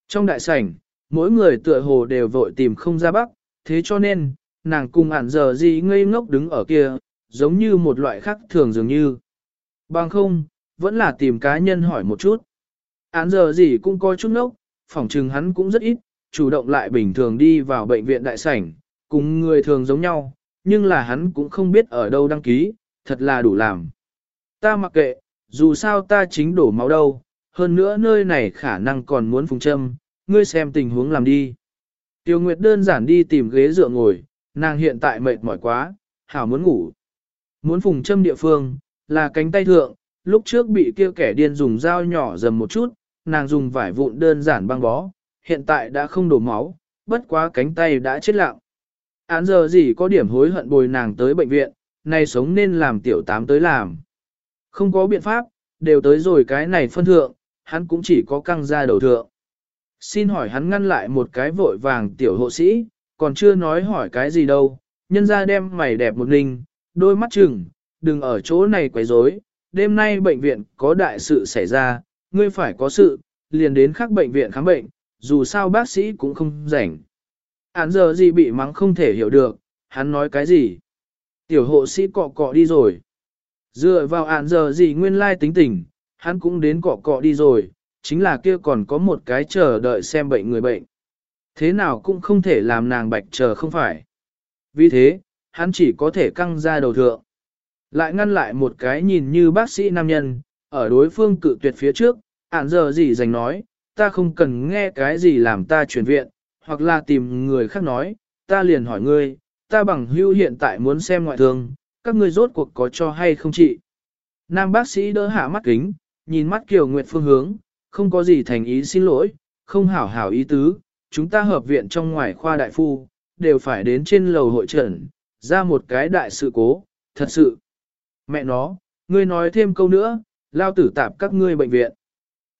Trong đại sảnh, mỗi người tựa hồ đều vội tìm không ra bắc, thế cho nên, nàng cùng ản giờ gì ngây ngốc đứng ở kia, giống như một loại khác thường dường như. Bằng không, vẫn là tìm cá nhân hỏi một chút. Án giờ gì cũng coi chút ngốc, phỏng chừng hắn cũng rất ít, chủ động lại bình thường đi vào bệnh viện đại sảnh, cùng người thường giống nhau, nhưng là hắn cũng không biết ở đâu đăng ký, thật là đủ làm. Ta mặc kệ, dù sao ta chính đổ máu đâu, hơn nữa nơi này khả năng còn muốn phùng châm, ngươi xem tình huống làm đi. Tiêu Nguyệt đơn giản đi tìm ghế dựa ngồi, nàng hiện tại mệt mỏi quá, hảo muốn ngủ. Muốn phùng châm địa phương, là cánh tay thượng, lúc trước bị kia kẻ điên dùng dao nhỏ dầm một chút, nàng dùng vải vụn đơn giản băng bó, hiện tại đã không đổ máu, bất quá cánh tay đã chết lặng. Án giờ gì có điểm hối hận bồi nàng tới bệnh viện, nay sống nên làm tiểu tám tới làm. Không có biện pháp, đều tới rồi cái này phân thượng, hắn cũng chỉ có căng ra đầu thượng. Xin hỏi hắn ngăn lại một cái vội vàng tiểu hộ sĩ, còn chưa nói hỏi cái gì đâu, nhân ra đem mày đẹp một ninh, đôi mắt chừng, đừng ở chỗ này quấy rối. đêm nay bệnh viện có đại sự xảy ra, ngươi phải có sự, liền đến khác bệnh viện khám bệnh, dù sao bác sĩ cũng không rảnh. Án giờ gì bị mắng không thể hiểu được, hắn nói cái gì. Tiểu hộ sĩ cọ cọ đi rồi. Dựa vào án giờ gì nguyên lai tính tình, hắn cũng đến cọ cọ đi rồi, chính là kia còn có một cái chờ đợi xem bệnh người bệnh. Thế nào cũng không thể làm nàng bạch chờ không phải. Vì thế, hắn chỉ có thể căng ra đầu thượng. Lại ngăn lại một cái nhìn như bác sĩ nam nhân, ở đối phương cự tuyệt phía trước, ản giờ gì dành nói, ta không cần nghe cái gì làm ta chuyển viện, hoặc là tìm người khác nói, ta liền hỏi ngươi, ta bằng hưu hiện tại muốn xem ngoại thương, các ngươi rốt cuộc có cho hay không chị. Nam bác sĩ đỡ hạ mắt kính, nhìn mắt Kiều Nguyệt phương hướng, không có gì thành ý xin lỗi, không hảo hảo ý tứ, chúng ta hợp viện trong ngoài khoa đại phu, đều phải đến trên lầu hội trận, ra một cái đại sự cố, thật sự. Mẹ nó, ngươi nói thêm câu nữa, lao tử tạp các ngươi bệnh viện.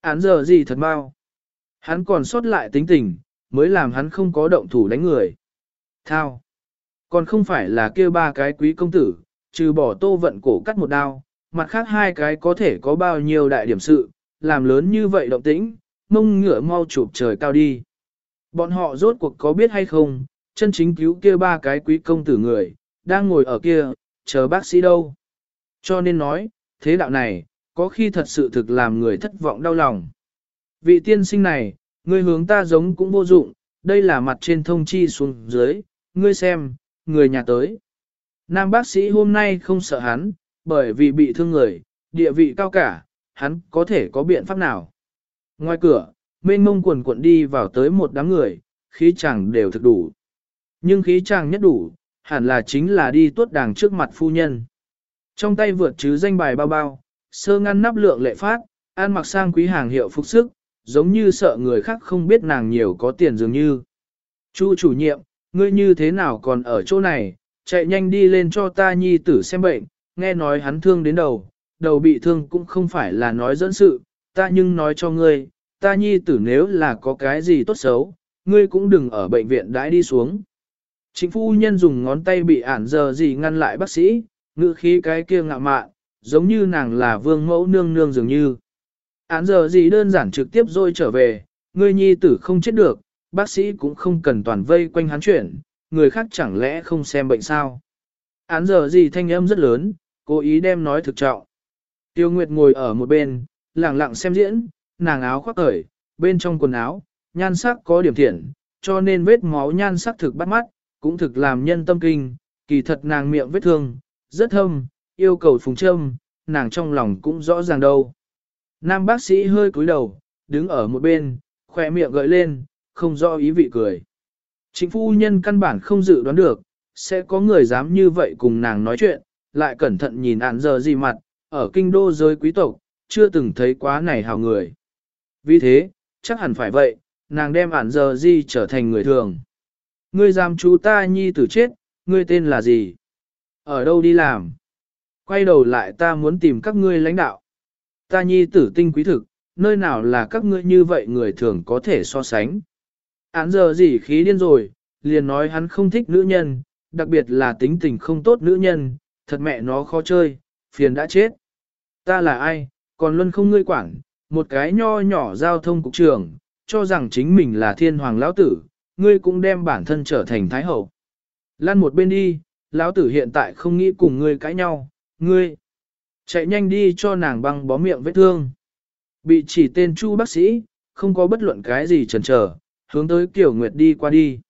Án giờ gì thật mau. Hắn còn sót lại tính tình, mới làm hắn không có động thủ đánh người. Thao. Còn không phải là kêu ba cái quý công tử, trừ bỏ tô vận cổ cắt một đao, mặt khác hai cái có thể có bao nhiêu đại điểm sự, làm lớn như vậy động tĩnh, mông ngựa mau chụp trời cao đi. Bọn họ rốt cuộc có biết hay không, chân chính cứu kia ba cái quý công tử người, đang ngồi ở kia, chờ bác sĩ đâu. Cho nên nói, thế đạo này, có khi thật sự thực làm người thất vọng đau lòng. Vị tiên sinh này, ngươi hướng ta giống cũng vô dụng, đây là mặt trên thông chi xuống dưới, ngươi xem, người nhà tới. Nam bác sĩ hôm nay không sợ hắn, bởi vì bị thương người, địa vị cao cả, hắn có thể có biện pháp nào. Ngoài cửa, mênh mông quần cuộn đi vào tới một đám người, khí chẳng đều thực đủ. Nhưng khí chàng nhất đủ, hẳn là chính là đi tuốt đàng trước mặt phu nhân. Trong tay vượt chứ danh bài bao bao, sơ ngăn nắp lượng lệ phát, an mặc sang quý hàng hiệu phục sức, giống như sợ người khác không biết nàng nhiều có tiền dường như. Chu chủ nhiệm, ngươi như thế nào còn ở chỗ này, chạy nhanh đi lên cho ta nhi tử xem bệnh, nghe nói hắn thương đến đầu, đầu bị thương cũng không phải là nói dẫn sự, ta nhưng nói cho ngươi, ta nhi tử nếu là có cái gì tốt xấu, ngươi cũng đừng ở bệnh viện đãi đi xuống. Chính phu nhân dùng ngón tay bị ản giờ gì ngăn lại bác sĩ, ngữ khí cái kia ngạ mạn, giống như nàng là vương mẫu nương nương dường như. Án giờ gì đơn giản trực tiếp rồi trở về, người nhi tử không chết được, bác sĩ cũng không cần toàn vây quanh hắn chuyển, người khác chẳng lẽ không xem bệnh sao. Án giờ gì thanh âm rất lớn, cố ý đem nói thực trọng. Tiêu Nguyệt ngồi ở một bên, lặng lặng xem diễn, nàng áo khoác cởi, bên trong quần áo, nhan sắc có điểm thiện, cho nên vết máu nhan sắc thực bắt mắt, cũng thực làm nhân tâm kinh, kỳ thật nàng miệng vết thương, rất thâm, yêu cầu phùng châm, nàng trong lòng cũng rõ ràng đâu. Nam bác sĩ hơi cúi đầu, đứng ở một bên, khỏe miệng gợi lên, không rõ ý vị cười. Chính phu nhân căn bản không dự đoán được, sẽ có người dám như vậy cùng nàng nói chuyện, lại cẩn thận nhìn ản giờ gì mặt, ở kinh đô giới quý tộc, chưa từng thấy quá này hào người. Vì thế, chắc hẳn phải vậy, nàng đem ản giờ gì trở thành người thường. Ngươi dám chú ta nhi tử chết, ngươi tên là gì? Ở đâu đi làm? Quay đầu lại ta muốn tìm các ngươi lãnh đạo. Ta nhi tử tinh quý thực, nơi nào là các ngươi như vậy người thường có thể so sánh. Án giờ gì khí điên rồi, liền nói hắn không thích nữ nhân, đặc biệt là tính tình không tốt nữ nhân, thật mẹ nó khó chơi, phiền đã chết. Ta là ai, còn luân không ngươi quản, một cái nho nhỏ giao thông cục trưởng, cho rằng chính mình là thiên hoàng lão tử, ngươi cũng đem bản thân trở thành thái hậu. Lan một bên đi, lão tử hiện tại không nghĩ cùng ngươi cãi nhau, ngươi. Chạy nhanh đi cho nàng băng bó miệng vết thương. Bị chỉ tên chu bác sĩ, không có bất luận cái gì chần chờ, hướng tới Kiều Nguyệt đi qua đi.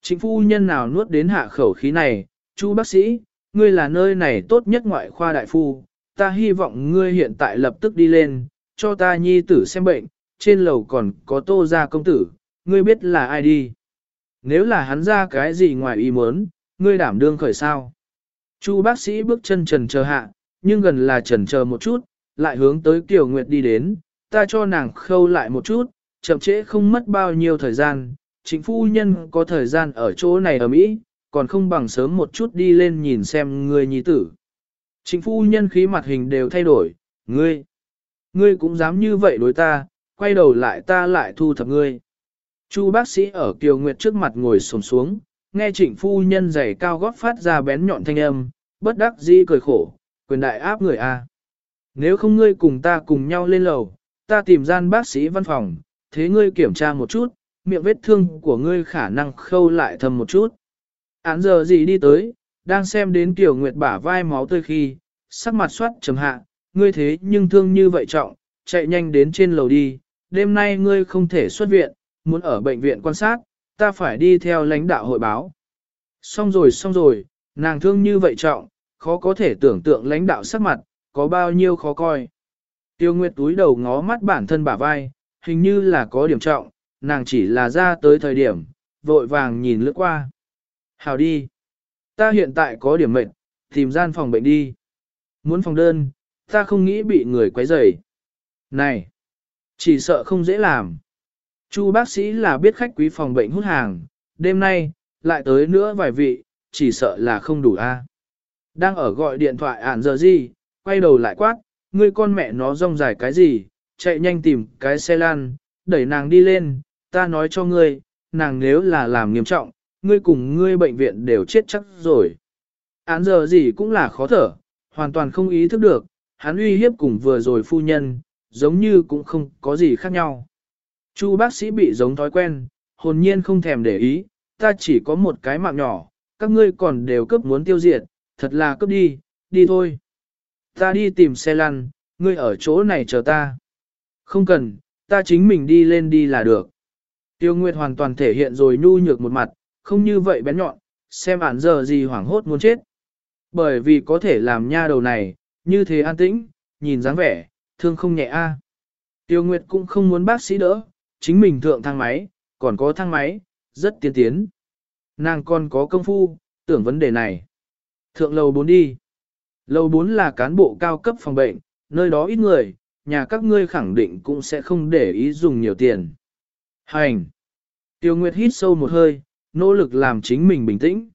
Chính phu nhân nào nuốt đến hạ khẩu khí này, chu bác sĩ, ngươi là nơi này tốt nhất ngoại khoa đại phu, ta hy vọng ngươi hiện tại lập tức đi lên, cho ta nhi tử xem bệnh, trên lầu còn có tô gia công tử, ngươi biết là ai đi. Nếu là hắn ra cái gì ngoài ý muốn, ngươi đảm đương khởi sao. Chu bác sĩ bước chân trần chờ hạ, nhưng gần là chần chờ một chút, lại hướng tới Kiều Nguyệt đi đến, ta cho nàng khâu lại một chút, chậm trễ không mất bao nhiêu thời gian, chính phu nhân có thời gian ở chỗ này ở Mỹ, còn không bằng sớm một chút đi lên nhìn xem người nhi tử. Chính phu nhân khí mặt hình đều thay đổi, ngươi, ngươi cũng dám như vậy đối ta, quay đầu lại ta lại thu thập ngươi. Chu bác sĩ ở Kiều Nguyệt trước mặt ngồi xổm xuống, nghe trịnh phu nhân giày cao gót phát ra bén nhọn thanh âm, bất đắc dĩ cười khổ, quyền đại áp người a. Nếu không ngươi cùng ta cùng nhau lên lầu, ta tìm gian bác sĩ văn phòng, thế ngươi kiểm tra một chút, miệng vết thương của ngươi khả năng khâu lại thầm một chút. Án giờ gì đi tới, đang xem đến Tiểu Nguyệt bả vai máu tươi khi, sắc mặt soát trầm hạ, ngươi thế nhưng thương như vậy trọng, chạy nhanh đến trên lầu đi, đêm nay ngươi không thể xuất viện, muốn ở bệnh viện quan sát, ta phải đi theo lãnh đạo hội báo. Xong rồi xong rồi, nàng thương như vậy trọng, khó có thể tưởng tượng lãnh đạo sắc mặt, có bao nhiêu khó coi. Tiêu Nguyệt túi đầu ngó mắt bản thân bả vai, hình như là có điểm trọng, nàng chỉ là ra tới thời điểm, vội vàng nhìn lướt qua. Hào đi. Ta hiện tại có điểm mệnh, tìm gian phòng bệnh đi. Muốn phòng đơn, ta không nghĩ bị người quấy rầy. Này, chỉ sợ không dễ làm. Chu bác sĩ là biết khách quý phòng bệnh hút hàng, đêm nay, lại tới nữa vài vị, chỉ sợ là không đủ a. Đang ở gọi điện thoại ản giờ gì, quay đầu lại quát, ngươi con mẹ nó rong dài cái gì, chạy nhanh tìm cái xe lan, đẩy nàng đi lên, ta nói cho ngươi, nàng nếu là làm nghiêm trọng, ngươi cùng ngươi bệnh viện đều chết chắc rồi. Án giờ gì cũng là khó thở, hoàn toàn không ý thức được, hắn uy hiếp cùng vừa rồi phu nhân, giống như cũng không có gì khác nhau. Chu bác sĩ bị giống thói quen, hồn nhiên không thèm để ý, ta chỉ có một cái mạng nhỏ, các ngươi còn đều cấp muốn tiêu diệt, thật là cấp đi, đi thôi. Ta đi tìm xe lăn, ngươi ở chỗ này chờ ta. Không cần, ta chính mình đi lên đi là được. Tiêu Nguyệt hoàn toàn thể hiện rồi nhu nhược một mặt, không như vậy bén nhọn, xem ản giờ gì hoảng hốt muốn chết. Bởi vì có thể làm nha đầu này, như thế an tĩnh, nhìn dáng vẻ, thương không nhẹ a. À. Tiêu Nguyệt cũng không muốn bác sĩ đỡ, chính mình thượng thang máy, còn có thang máy, rất tiến tiến. Nàng còn có công phu, tưởng vấn đề này. Thượng lầu 4 đi. Lầu 4 là cán bộ cao cấp phòng bệnh, nơi đó ít người, nhà các ngươi khẳng định cũng sẽ không để ý dùng nhiều tiền. Hành! Tiêu Nguyệt hít sâu một hơi, nỗ lực làm chính mình bình tĩnh.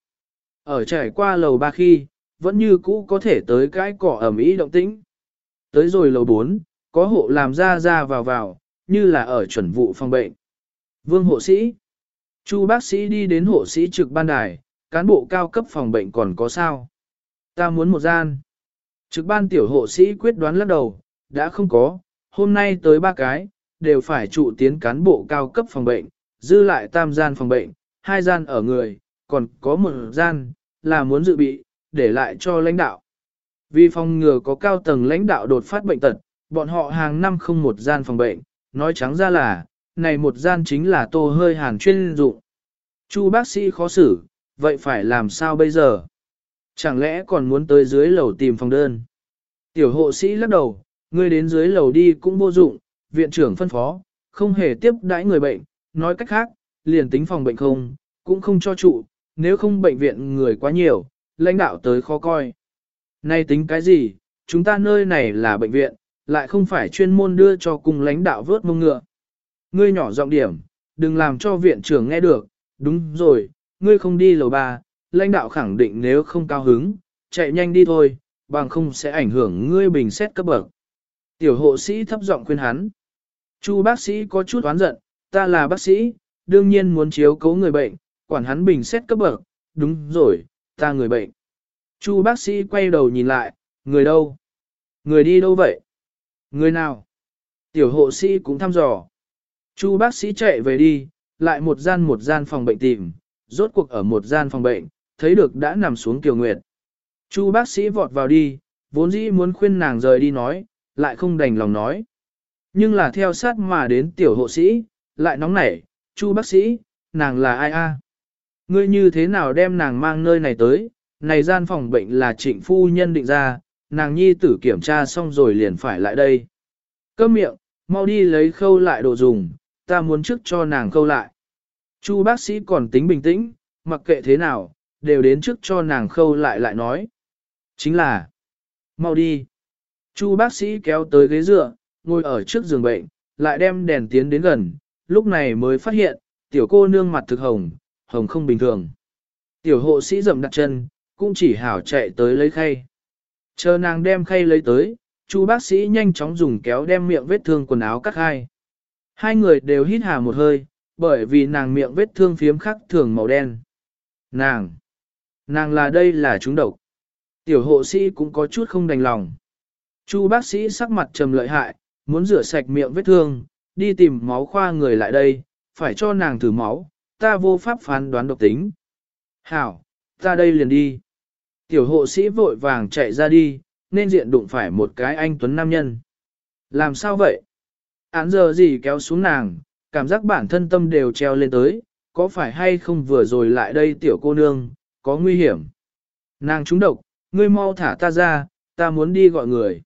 Ở trải qua lầu ba khi, vẫn như cũ có thể tới cái cỏ ẩm ý động tĩnh. Tới rồi lầu 4, có hộ làm ra ra vào vào, như là ở chuẩn vụ phòng bệnh. Vương hộ sĩ. Chu bác sĩ đi đến hộ sĩ trực ban đài, cán bộ cao cấp phòng bệnh còn có sao? Ta muốn một gian. Trực ban tiểu hộ sĩ quyết đoán lắc đầu, đã không có, hôm nay tới ba cái, đều phải trụ tiến cán bộ cao cấp phòng bệnh, dư lại tam gian phòng bệnh, hai gian ở người, còn có một gian, là muốn dự bị, để lại cho lãnh đạo. Vì phòng ngừa có cao tầng lãnh đạo đột phát bệnh tật, bọn họ hàng năm không một gian phòng bệnh, nói trắng ra là, này một gian chính là tô hơi hàn chuyên dụng. Chu bác sĩ khó xử, vậy phải làm sao bây giờ? Chẳng lẽ còn muốn tới dưới lầu tìm phòng đơn? Tiểu hộ sĩ lắc đầu, ngươi đến dưới lầu đi cũng vô dụng, viện trưởng phân phó, không hề tiếp đãi người bệnh, nói cách khác, liền tính phòng bệnh không, cũng không cho trụ, nếu không bệnh viện người quá nhiều, lãnh đạo tới khó coi. Nay tính cái gì, chúng ta nơi này là bệnh viện, lại không phải chuyên môn đưa cho cùng lãnh đạo vớt mông ngựa. Ngươi nhỏ giọng điểm, đừng làm cho viện trưởng nghe được, đúng rồi, ngươi không đi lầu ba, lãnh đạo khẳng định nếu không cao hứng, chạy nhanh đi thôi, bằng không sẽ ảnh hưởng ngươi bình xét cấp bậc. Tiểu hộ sĩ thấp giọng khuyên hắn. Chu bác sĩ có chút oán giận, ta là bác sĩ, đương nhiên muốn chiếu cố người bệnh, quản hắn bình xét cấp bậc, đúng rồi, ta người bệnh. Chu bác sĩ quay đầu nhìn lại, người đâu? Người đi đâu vậy? Người nào? Tiểu hộ sĩ cũng thăm dò. Chu bác sĩ chạy về đi, lại một gian một gian phòng bệnh tìm, rốt cuộc ở một gian phòng bệnh, thấy được đã nằm xuống Kiều Nguyệt. Chu bác sĩ vọt vào đi, vốn dĩ muốn khuyên nàng rời đi nói, lại không đành lòng nói. Nhưng là theo sát mà đến tiểu hộ sĩ, lại nóng nảy, Chu bác sĩ, nàng là ai a? Ngươi như thế nào đem nàng mang nơi này tới, này gian phòng bệnh là trịnh phu nhân định ra, nàng nhi tử kiểm tra xong rồi liền phải lại đây. Câm miệng, mau đi lấy khâu lại đồ dùng, ta muốn trước cho nàng khâu lại. Chu bác sĩ còn tính bình tĩnh, mặc kệ thế nào, đều đến trước cho nàng khâu lại lại nói. Chính là, mau đi. Chu bác sĩ kéo tới ghế dựa, ngồi ở trước giường bệnh, lại đem đèn tiến đến gần, lúc này mới phát hiện, tiểu cô nương mặt thực hồng, hồng không bình thường. Tiểu hộ sĩ dậm đặt chân, cũng chỉ hảo chạy tới lấy khay. Chờ nàng đem khay lấy tới, chu bác sĩ nhanh chóng dùng kéo đem miệng vết thương quần áo cắt hai. Hai người đều hít hà một hơi, bởi vì nàng miệng vết thương phiếm khắc thường màu đen. Nàng! Nàng là đây là chúng độc. Tiểu hộ sĩ cũng có chút không đành lòng. Chu bác sĩ sắc mặt trầm lợi hại, muốn rửa sạch miệng vết thương, đi tìm máu khoa người lại đây, phải cho nàng thử máu, ta vô pháp phán đoán độc tính. Hảo, ta đây liền đi. Tiểu hộ sĩ vội vàng chạy ra đi, nên diện đụng phải một cái anh tuấn nam nhân. Làm sao vậy? Án giờ gì kéo xuống nàng, cảm giác bản thân tâm đều treo lên tới, có phải hay không vừa rồi lại đây tiểu cô nương, có nguy hiểm. Nàng trúng độc, ngươi mau thả ta ra, ta muốn đi gọi người.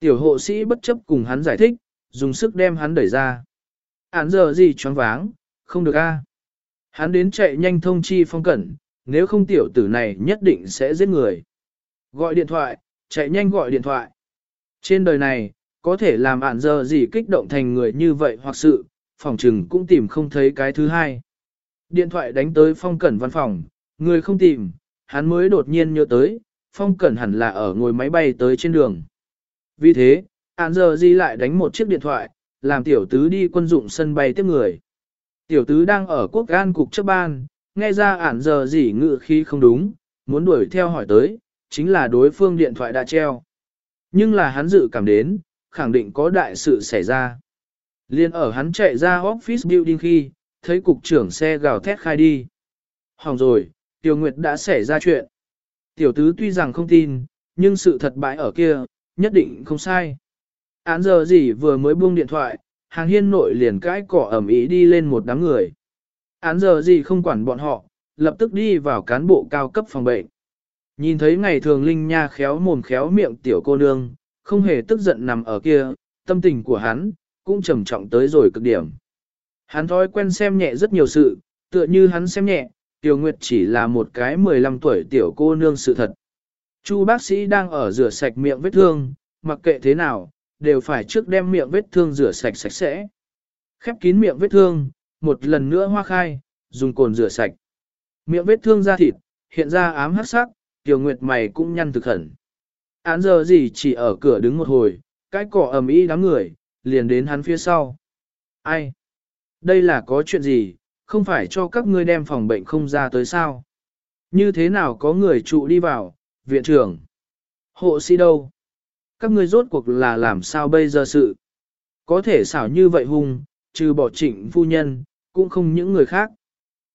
Tiểu hộ sĩ bất chấp cùng hắn giải thích, dùng sức đem hắn đẩy ra. Án giờ gì choáng váng, không được a. Hắn đến chạy nhanh thông chi phong cẩn, nếu không tiểu tử này nhất định sẽ giết người. Gọi điện thoại, chạy nhanh gọi điện thoại. Trên đời này, có thể làm ản giờ gì kích động thành người như vậy hoặc sự, phòng trừng cũng tìm không thấy cái thứ hai. Điện thoại đánh tới phong cẩn văn phòng, người không tìm, hắn mới đột nhiên nhớ tới, phong cẩn hẳn là ở ngồi máy bay tới trên đường. Vì thế, án giờ gì lại đánh một chiếc điện thoại, làm tiểu tứ đi quân dụng sân bay tiếp người. Tiểu tứ đang ở quốc an cục chấp ban, nghe ra ản giờ gì ngự khi không đúng, muốn đuổi theo hỏi tới, chính là đối phương điện thoại đã treo. Nhưng là hắn dự cảm đến, khẳng định có đại sự xảy ra. Liên ở hắn chạy ra office building khi, thấy cục trưởng xe gào thét khai đi. Hỏng rồi, Tiểu Nguyệt đã xảy ra chuyện. Tiểu tứ tuy rằng không tin, nhưng sự thật bại ở kia, nhất định không sai. Án giờ gì vừa mới buông điện thoại, hàng hiên nội liền cãi cỏ ẩm ý đi lên một đám người. Án giờ gì không quản bọn họ, lập tức đi vào cán bộ cao cấp phòng bệnh. Nhìn thấy ngày thường Linh Nha khéo mồm khéo miệng tiểu cô nương, không hề tức giận nằm ở kia, tâm tình của hắn, cũng trầm trọng tới rồi cực điểm. Hắn thói quen xem nhẹ rất nhiều sự, tựa như hắn xem nhẹ, Tiểu Nguyệt chỉ là một cái 15 tuổi tiểu cô nương sự thật. Chu bác sĩ đang ở rửa sạch miệng vết thương, mặc kệ thế nào, đều phải trước đem miệng vết thương rửa sạch sạch sẽ. Khép kín miệng vết thương, một lần nữa hoa khai, dùng cồn rửa sạch. Miệng vết thương da thịt, hiện ra ám hắc sắc, Tiểu Nguyệt mày cũng nhăn thực khẩn. Án giờ gì chỉ ở cửa đứng một hồi, cái cỏ ầm ĩ đám người, liền đến hắn phía sau. Ai? Đây là có chuyện gì, không phải cho các ngươi đem phòng bệnh không ra tới sao? Như thế nào có người trụ đi vào, viện trưởng? Hộ sĩ đâu? Các ngươi rốt cuộc là làm sao bây giờ sự? Có thể xảo như vậy hung, trừ bỏ trịnh phu nhân, cũng không những người khác.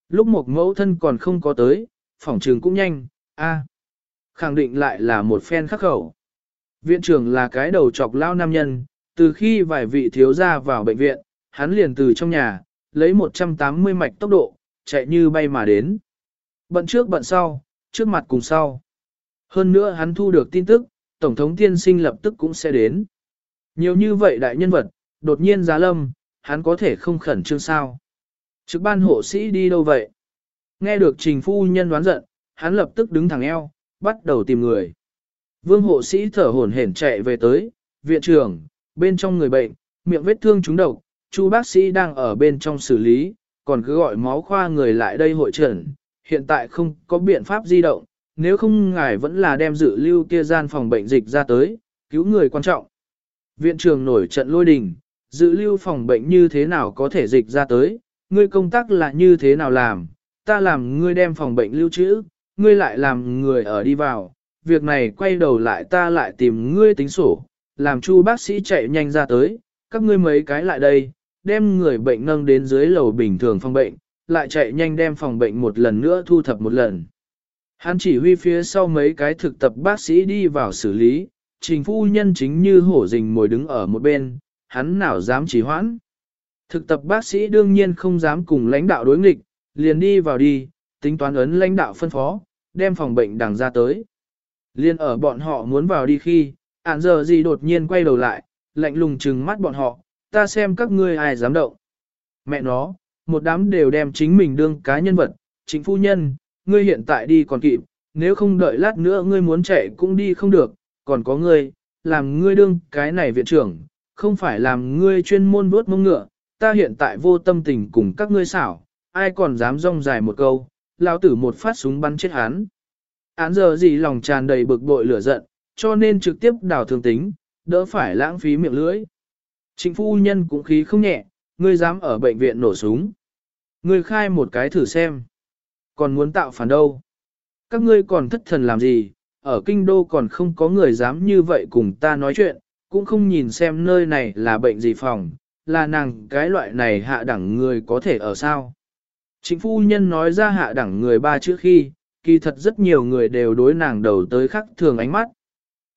Lúc một mẫu thân còn không có tới, phòng trường cũng nhanh, a khẳng định lại là một phen khắc khẩu. Viện trưởng là cái đầu chọc lao nam nhân, từ khi vài vị thiếu gia vào bệnh viện, hắn liền từ trong nhà, lấy 180 mạch tốc độ, chạy như bay mà đến. Bận trước bận sau, trước mặt cùng sau. Hơn nữa hắn thu được tin tức, Tổng thống tiên sinh lập tức cũng sẽ đến. Nhiều như vậy đại nhân vật, đột nhiên giá lâm, hắn có thể không khẩn trương sao. Trực ban hộ sĩ đi đâu vậy? Nghe được trình phu nhân đoán giận, hắn lập tức đứng thẳng eo, bắt đầu tìm người. Vương hộ sĩ thở hổn hển chạy về tới, viện trưởng, bên trong người bệnh, miệng vết thương trúng độc, chu bác sĩ đang ở bên trong xử lý, còn cứ gọi máu khoa người lại đây hội trần, hiện tại không có biện pháp di động, nếu không ngài vẫn là đem dự lưu kia gian phòng bệnh dịch ra tới, cứu người quan trọng. Viện trưởng nổi trận lôi đình, dự lưu phòng bệnh như thế nào có thể dịch ra tới, ngươi công tác là như thế nào làm, ta làm ngươi đem phòng bệnh lưu trữ, ngươi lại làm người ở đi vào, việc này quay đầu lại ta lại tìm ngươi tính sổ, làm chu bác sĩ chạy nhanh ra tới, các ngươi mấy cái lại đây, đem người bệnh nâng đến dưới lầu bình thường phòng bệnh, lại chạy nhanh đem phòng bệnh một lần nữa thu thập một lần. Hắn chỉ huy phía sau mấy cái thực tập bác sĩ đi vào xử lý, trình phu nhân chính như hổ rình ngồi đứng ở một bên, hắn nào dám chỉ hoãn. Thực tập bác sĩ đương nhiên không dám cùng lãnh đạo đối nghịch, liền đi vào đi, tính toán ấn lãnh đạo phân phó, đem phòng bệnh đằng ra tới. Liên ở bọn họ muốn vào đi khi, ản giờ gì đột nhiên quay đầu lại, lạnh lùng trừng mắt bọn họ, ta xem các ngươi ai dám động. Mẹ nó, một đám đều đem chính mình đương cá nhân vật, chính phu nhân, ngươi hiện tại đi còn kịp, nếu không đợi lát nữa ngươi muốn chạy cũng đi không được, còn có ngươi, làm ngươi đương cái này viện trưởng, không phải làm ngươi chuyên môn vuốt mông ngựa, ta hiện tại vô tâm tình cùng các ngươi xảo, ai còn dám rong dài một câu, lão tử một phát súng bắn chết hắn. Án giờ gì lòng tràn đầy bực bội lửa giận, cho nên trực tiếp đào thương tính, đỡ phải lãng phí miệng lưỡi. Trịnh phu nhân cũng khí không nhẹ, ngươi dám ở bệnh viện nổ súng. Ngươi khai một cái thử xem. Còn muốn tạo phản đâu? Các ngươi còn thất thần làm gì? Ở kinh đô còn không có người dám như vậy cùng ta nói chuyện, cũng không nhìn xem nơi này là bệnh gì phòng, là nàng cái loại này hạ đẳng người có thể ở sao. Chính phu nhân nói ra hạ đẳng người ba chữ khi, kỳ thật rất nhiều người đều đối nàng đầu tới khắc thường ánh mắt.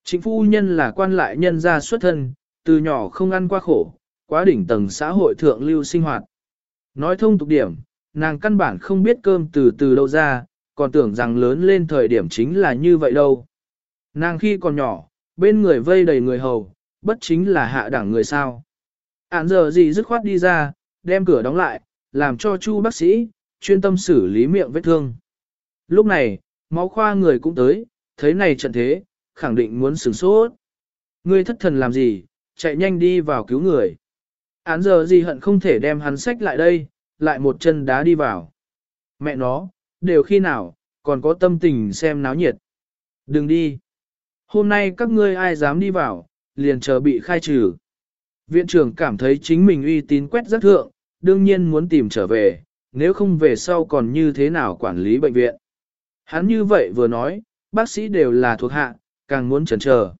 Chính phu nhân là quan lại nhân gia xuất thân, từ nhỏ không ăn qua khổ, quá đỉnh tầng xã hội thượng lưu sinh hoạt. Nói thông tục điểm, nàng căn bản không biết cơm từ từ đâu ra, còn tưởng rằng lớn lên thời điểm chính là như vậy đâu. Nàng khi còn nhỏ, bên người vây đầy người hầu, bất chính là hạ đẳng người sao. Án giờ gì dứt khoát đi ra, đem cửa đóng lại, làm cho chu bác sĩ, chuyên tâm xử lý miệng vết thương. Lúc này, máu khoa người cũng tới, thấy này trận thế, khẳng định muốn sửng sốt. Ngươi thất thần làm gì, chạy nhanh đi vào cứu người. Án giờ gì hận không thể đem hắn sách lại đây, lại một chân đá đi vào. Mẹ nó, đều khi nào, còn có tâm tình xem náo nhiệt. Đừng đi. Hôm nay các ngươi ai dám đi vào, liền chờ bị khai trừ. Viện trưởng cảm thấy chính mình uy tín quét rất thượng, đương nhiên muốn tìm trở về, nếu không về sau còn như thế nào quản lý bệnh viện. Hắn như vậy vừa nói, bác sĩ đều là thuộc hạ, càng muốn chần chờ.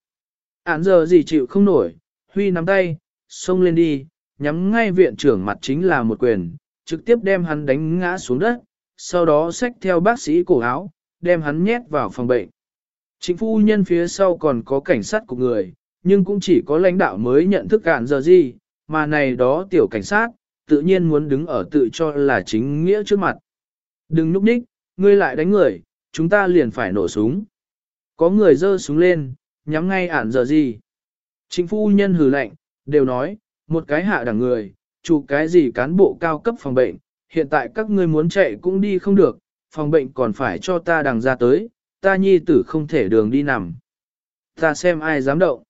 Án giờ gì chịu không nổi, Huy nắm tay, xông lên đi, nhắm ngay viện trưởng mặt chính là một quyền, trực tiếp đem hắn đánh ngã xuống đất, sau đó xách theo bác sĩ cổ áo, đem hắn nhét vào phòng bệnh. Chính phu nhân phía sau còn có cảnh sát của người, nhưng cũng chỉ có lãnh đạo mới nhận thức cạn giờ gì, mà này đó tiểu cảnh sát, tự nhiên muốn đứng ở tự cho là chính nghĩa trước mặt. Đừng núp ních, ngươi lại đánh người, chúng ta liền phải nổ súng. Có người giơ súng lên, nhắm ngay ản giờ gì. Chính phu nhân hừ lạnh, đều nói, một cái hạ đẳng người, chủ cái gì cán bộ cao cấp phòng bệnh, hiện tại các ngươi muốn chạy cũng đi không được, phòng bệnh còn phải cho ta đằng ra tới, ta nhi tử không thể đường đi nằm. Ta xem ai dám động.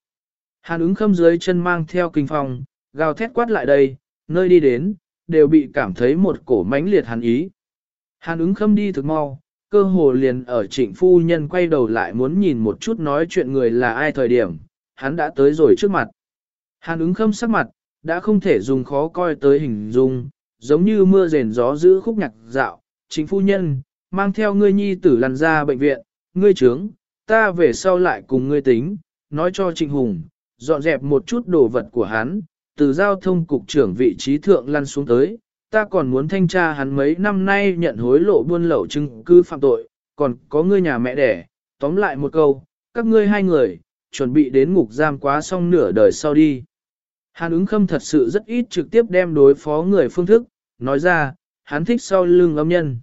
Hàn ứng khâm dưới chân mang theo kinh phòng, gào thét quát lại đây, nơi đi đến, đều bị cảm thấy một cổ mãnh liệt hàn ý. Hàn ứng khâm đi thực mau, cơ hồ liền ở trịnh phu nhân quay đầu lại muốn nhìn một chút nói chuyện người là ai thời điểm, hắn đã tới rồi trước mặt. Hàn ứng khâm sắc mặt, đã không thể dùng khó coi tới hình dung, giống như mưa rền gió giữ khúc nhạc dạo, chính phu nhân, mang theo ngươi nhi tử lăn ra bệnh viện, ngươi trướng, ta về sau lại cùng ngươi tính, nói cho Trịnh Hùng, dọn dẹp một chút đồ vật của hắn, từ giao thông cục trưởng vị trí thượng lăn xuống tới, ta còn muốn thanh tra hắn mấy năm nay nhận hối lộ buôn lậu chứng cứ phạm tội, còn có ngươi nhà mẹ đẻ, tóm lại một câu, các ngươi hai người, chuẩn bị đến ngục giam quá xong nửa đời sau đi. Hàn ứng khâm thật sự rất ít trực tiếp đem đối phó người phương thức, nói ra, hắn thích sau lưng âm nhân.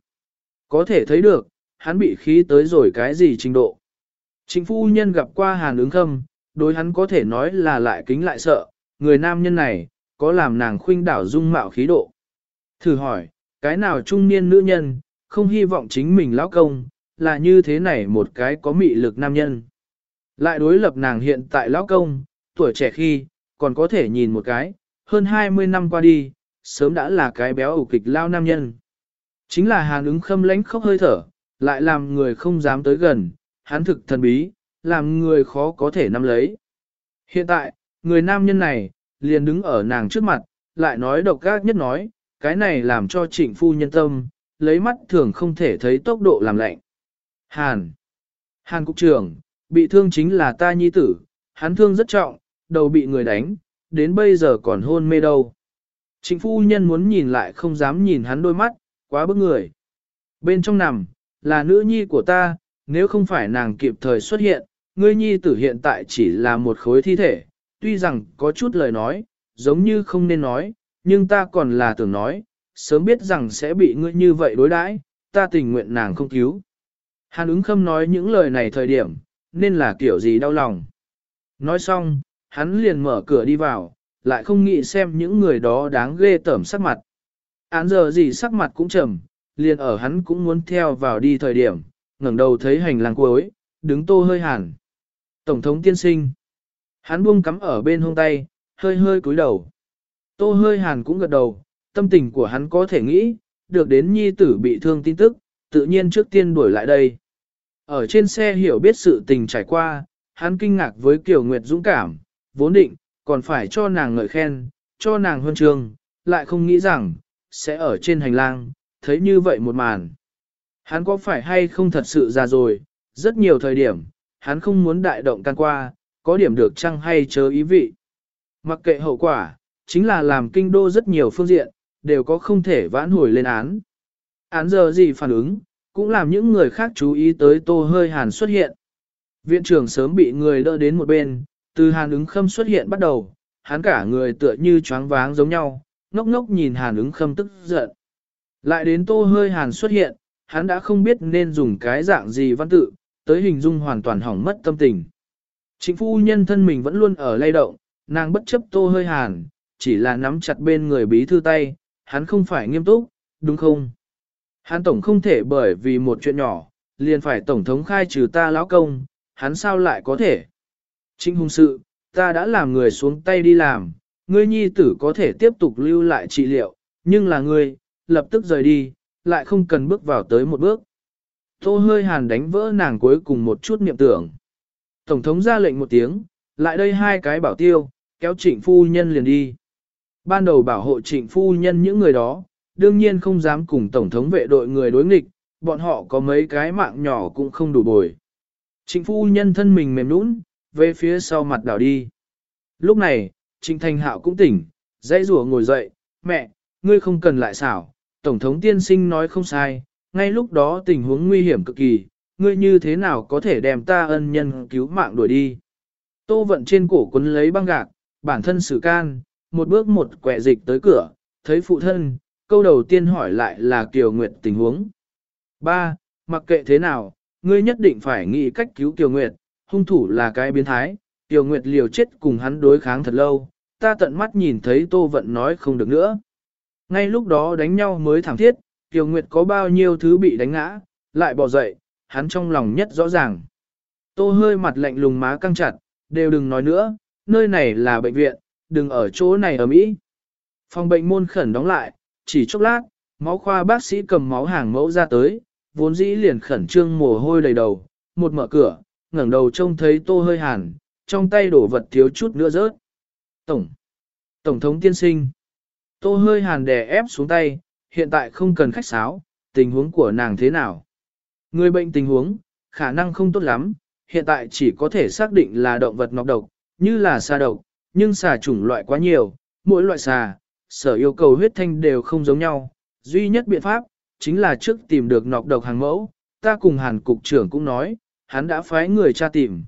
Có thể thấy được, hắn bị khí tới rồi cái gì trình độ. Chính phu nhân gặp qua hàn ứng khâm, đối hắn có thể nói là lại kính lại sợ, người nam nhân này, có làm nàng khuynh đảo dung mạo khí độ. Thử hỏi, cái nào trung niên nữ nhân, không hy vọng chính mình lão công, là như thế này một cái có mị lực nam nhân. Lại đối lập nàng hiện tại lão công, tuổi trẻ khi, còn có thể nhìn một cái, hơn 20 năm qua đi, sớm đã là cái béo ủ kịch lao nam nhân. Chính là hàn ứng khâm lánh khóc hơi thở, lại làm người không dám tới gần, hắn thực thần bí, làm người khó có thể nắm lấy. Hiện tại, người nam nhân này, liền đứng ở nàng trước mặt, lại nói độc gác nhất nói, cái này làm cho trịnh phu nhân tâm, lấy mắt thường không thể thấy tốc độ làm lạnh. Hàn. Hàn cục trưởng, bị thương chính là ta nhi tử, hắn thương rất trọng, đầu bị người đánh, đến bây giờ còn hôn mê đâu. Trịnh phu nhân muốn nhìn lại không dám nhìn hắn đôi mắt, quá bức người. Bên trong nằm, là nữ nhi của ta, nếu không phải nàng kịp thời xuất hiện, ngươi nhi tử hiện tại chỉ là một khối thi thể, tuy rằng có chút lời nói, giống như không nên nói, nhưng ta còn là tưởng nói, sớm biết rằng sẽ bị ngươi như vậy đối đãi, ta tình nguyện nàng không cứu. Hàn ứng khâm nói những lời này thời điểm, nên là kiểu gì đau lòng. Nói xong, hắn liền mở cửa đi vào, lại không nghĩ xem những người đó đáng ghê tởm sắc mặt. Án giờ gì sắc mặt cũng trầm, liền ở hắn cũng muốn theo vào đi thời điểm, ngẩng đầu thấy hành lang cuối, đứng tô hơi hàn. Tổng thống tiên sinh. Hắn buông cắm ở bên hông tay, hơi hơi cúi đầu. Tô hơi hàn cũng gật đầu, tâm tình của hắn có thể nghĩ, được đến nhi tử bị thương tin tức, tự nhiên trước tiên đuổi lại đây. Ở trên xe hiểu biết sự tình trải qua, hắn kinh ngạc với Kiều Nguyệt dũng cảm, vốn định, còn phải cho nàng ngợi khen, cho nàng huân trường, lại không nghĩ rằng, sẽ ở trên hành lang, thấy như vậy một màn. Hắn có phải hay không thật sự ra rồi, rất nhiều thời điểm, hắn không muốn đại động can qua, có điểm được chăng hay chớ ý vị. Mặc kệ hậu quả, chính là làm kinh đô rất nhiều phương diện, đều có không thể vãn hồi lên án. Án giờ gì phản ứng, cũng làm những người khác chú ý tới tô hơi hàn xuất hiện. Viện trưởng sớm bị người đỡ đến một bên, từ hàn ứng khâm xuất hiện bắt đầu, hắn cả người tựa như choáng váng giống nhau, ngốc ngốc nhìn hàn ứng khâm tức giận. Lại đến tô hơi hàn xuất hiện, hắn đã không biết nên dùng cái dạng gì văn tự, tới hình dung hoàn toàn hỏng mất tâm tình. Chính phu nhân thân mình vẫn luôn ở lay động, nàng bất chấp tô hơi hàn, chỉ là nắm chặt bên người bí thư tay, hắn không phải nghiêm túc, đúng không? Hắn tổng không thể bởi vì một chuyện nhỏ, liền phải tổng thống khai trừ ta lão công, hắn sao lại có thể? Trinh hung sự, ta đã làm người xuống tay đi làm, ngươi nhi tử có thể tiếp tục lưu lại trị liệu, nhưng là ngươi, lập tức rời đi, lại không cần bước vào tới một bước. Tô hơi hàn đánh vỡ nàng cuối cùng một chút niệm tưởng. Tổng thống ra lệnh một tiếng, lại đây hai cái bảo tiêu, kéo trịnh phu nhân liền đi. Ban đầu bảo hộ trịnh phu nhân những người đó, đương nhiên không dám cùng tổng thống vệ đội người đối nghịch, bọn họ có mấy cái mạng nhỏ cũng không đủ bồi. Trịnh phu nhân thân mình mềm nũng, về phía sau mặt đảo đi. Lúc này, trịnh thành hạo cũng tỉnh, dãy rủa ngồi dậy, mẹ, ngươi không cần lại xảo, tổng thống tiên sinh nói không sai, ngay lúc đó tình huống nguy hiểm cực kỳ, ngươi như thế nào có thể đem ta ân nhân cứu mạng đuổi đi. Tô vận trên cổ quấn lấy băng gạc, bản thân xử can, một bước một quẹ dịch tới cửa, thấy phụ thân, câu đầu tiên hỏi lại là Kiều Nguyệt tình huống. Ba, mặc kệ thế nào, ngươi nhất định phải nghĩ cách cứu Kiều Nguyệt, hung thủ là cái biến thái, Kiều Nguyệt liều chết cùng hắn đối kháng thật lâu, ta tận mắt nhìn thấy Tô Vận nói không được nữa. Ngay lúc đó đánh nhau mới thẳng thiết, Kiều Nguyệt có bao nhiêu thứ bị đánh ngã, lại bỏ dậy, hắn trong lòng nhất rõ ràng. Tô hơi mặt lạnh lùng má căng chặt, đều đừng nói nữa, nơi này là bệnh viện, đừng ở chỗ này ở Mỹ. Phòng bệnh môn khẩn đóng lại, chỉ chốc lát, máu khoa bác sĩ cầm máu hàng mẫu ra tới, vốn dĩ liền khẩn trương mồ hôi đầy đầu, một mở cửa, ngẩng đầu trông thấy tô hơi hàn, trong tay đổ vật thiếu chút nữa rớt. Tổng, Tổng thống tiên sinh, tô hơi hàn đè ép xuống tay, hiện tại không cần khách sáo, tình huống của nàng thế nào. Người bệnh tình huống, khả năng không tốt lắm, hiện tại chỉ có thể xác định là động vật nọc độc, như là xa độc, nhưng xà chủng loại quá nhiều, mỗi loại xà, sở yêu cầu huyết thanh đều không giống nhau. Duy nhất biện pháp, chính là trước tìm được nọc độc hàng mẫu, ta cùng hàn cục trưởng cũng nói, hắn đã phái người tra tìm.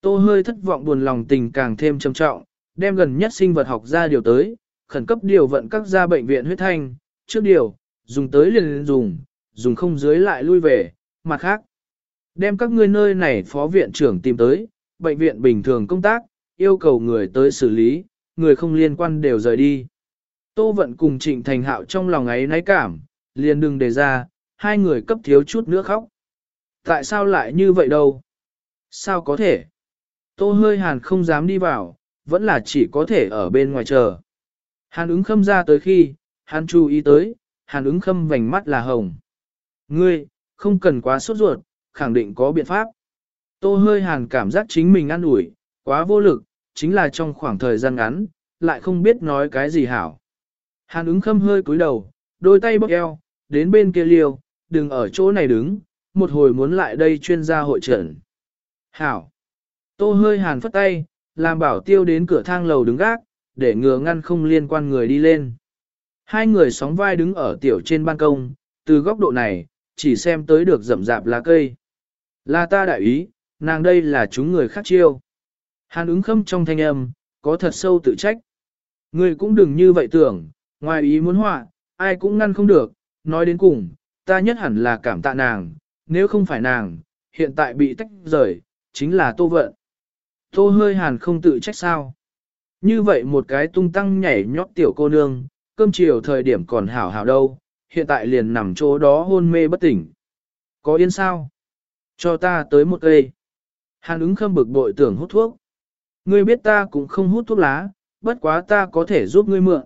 Tô hơi thất vọng buồn lòng tình càng thêm trầm trọng, đem gần nhất sinh vật học ra điều tới, khẩn cấp điều vận các gia bệnh viện huyết thanh, trước điều, dùng tới liền dùng, dùng không dưới lại lui về, mặt khác. Đem các ngươi nơi này phó viện trưởng tìm tới, bệnh viện bình thường công tác, yêu cầu người tới xử lý, người không liên quan đều rời đi. Tô Vận cùng Trịnh Thành Hạo trong lòng ấy náy cảm, liền đừng đề ra, hai người cấp thiếu chút nữa khóc. Tại sao lại như vậy đâu? Sao có thể? Tô hơi hàn không dám đi vào, vẫn là chỉ có thể ở bên ngoài chờ. Hàn ứng khâm ra tới khi, hàn chú ý tới, hàn ứng khâm vành mắt là hồng. Ngươi, không cần quá sốt ruột, khẳng định có biện pháp. Tô hơi hàn cảm giác chính mình ăn ủi, quá vô lực, chính là trong khoảng thời gian ngắn, lại không biết nói cái gì hảo. Hàn ứng khâm hơi cúi đầu, đôi tay bóp eo, đến bên kia liêu, đừng ở chỗ này đứng, một hồi muốn lại đây chuyên gia hội trận. Hảo. Tô hơi hàn phất tay, làm bảo tiêu đến cửa thang lầu đứng gác, để ngừa ngăn không liên quan người đi lên. Hai người sóng vai đứng ở tiểu trên ban công, từ góc độ này, chỉ xem tới được rậm rạp lá cây. Là ta đại ý, nàng đây là chúng người khác chiêu. Hàn ứng khâm trong thanh âm, có thật sâu tự trách. Ngươi cũng đừng như vậy tưởng, ngoài ý muốn họa, ai cũng ngăn không được, nói đến cùng, ta nhất hẳn là cảm tạ nàng, nếu không phải nàng, hiện tại bị tách rời, chính là tô vận. Tô hơi hàn không tự trách sao. Như vậy một cái tung tăng nhảy nhót tiểu cô nương, cơm chiều thời điểm còn hảo hảo đâu, hiện tại liền nằm chỗ đó hôn mê bất tỉnh. Có yên sao? Cho ta tới một cây. Hàn ứng khâm bực bội tưởng hút thuốc. Ngươi biết ta cũng không hút thuốc lá, bất quá ta có thể giúp ngươi mượn.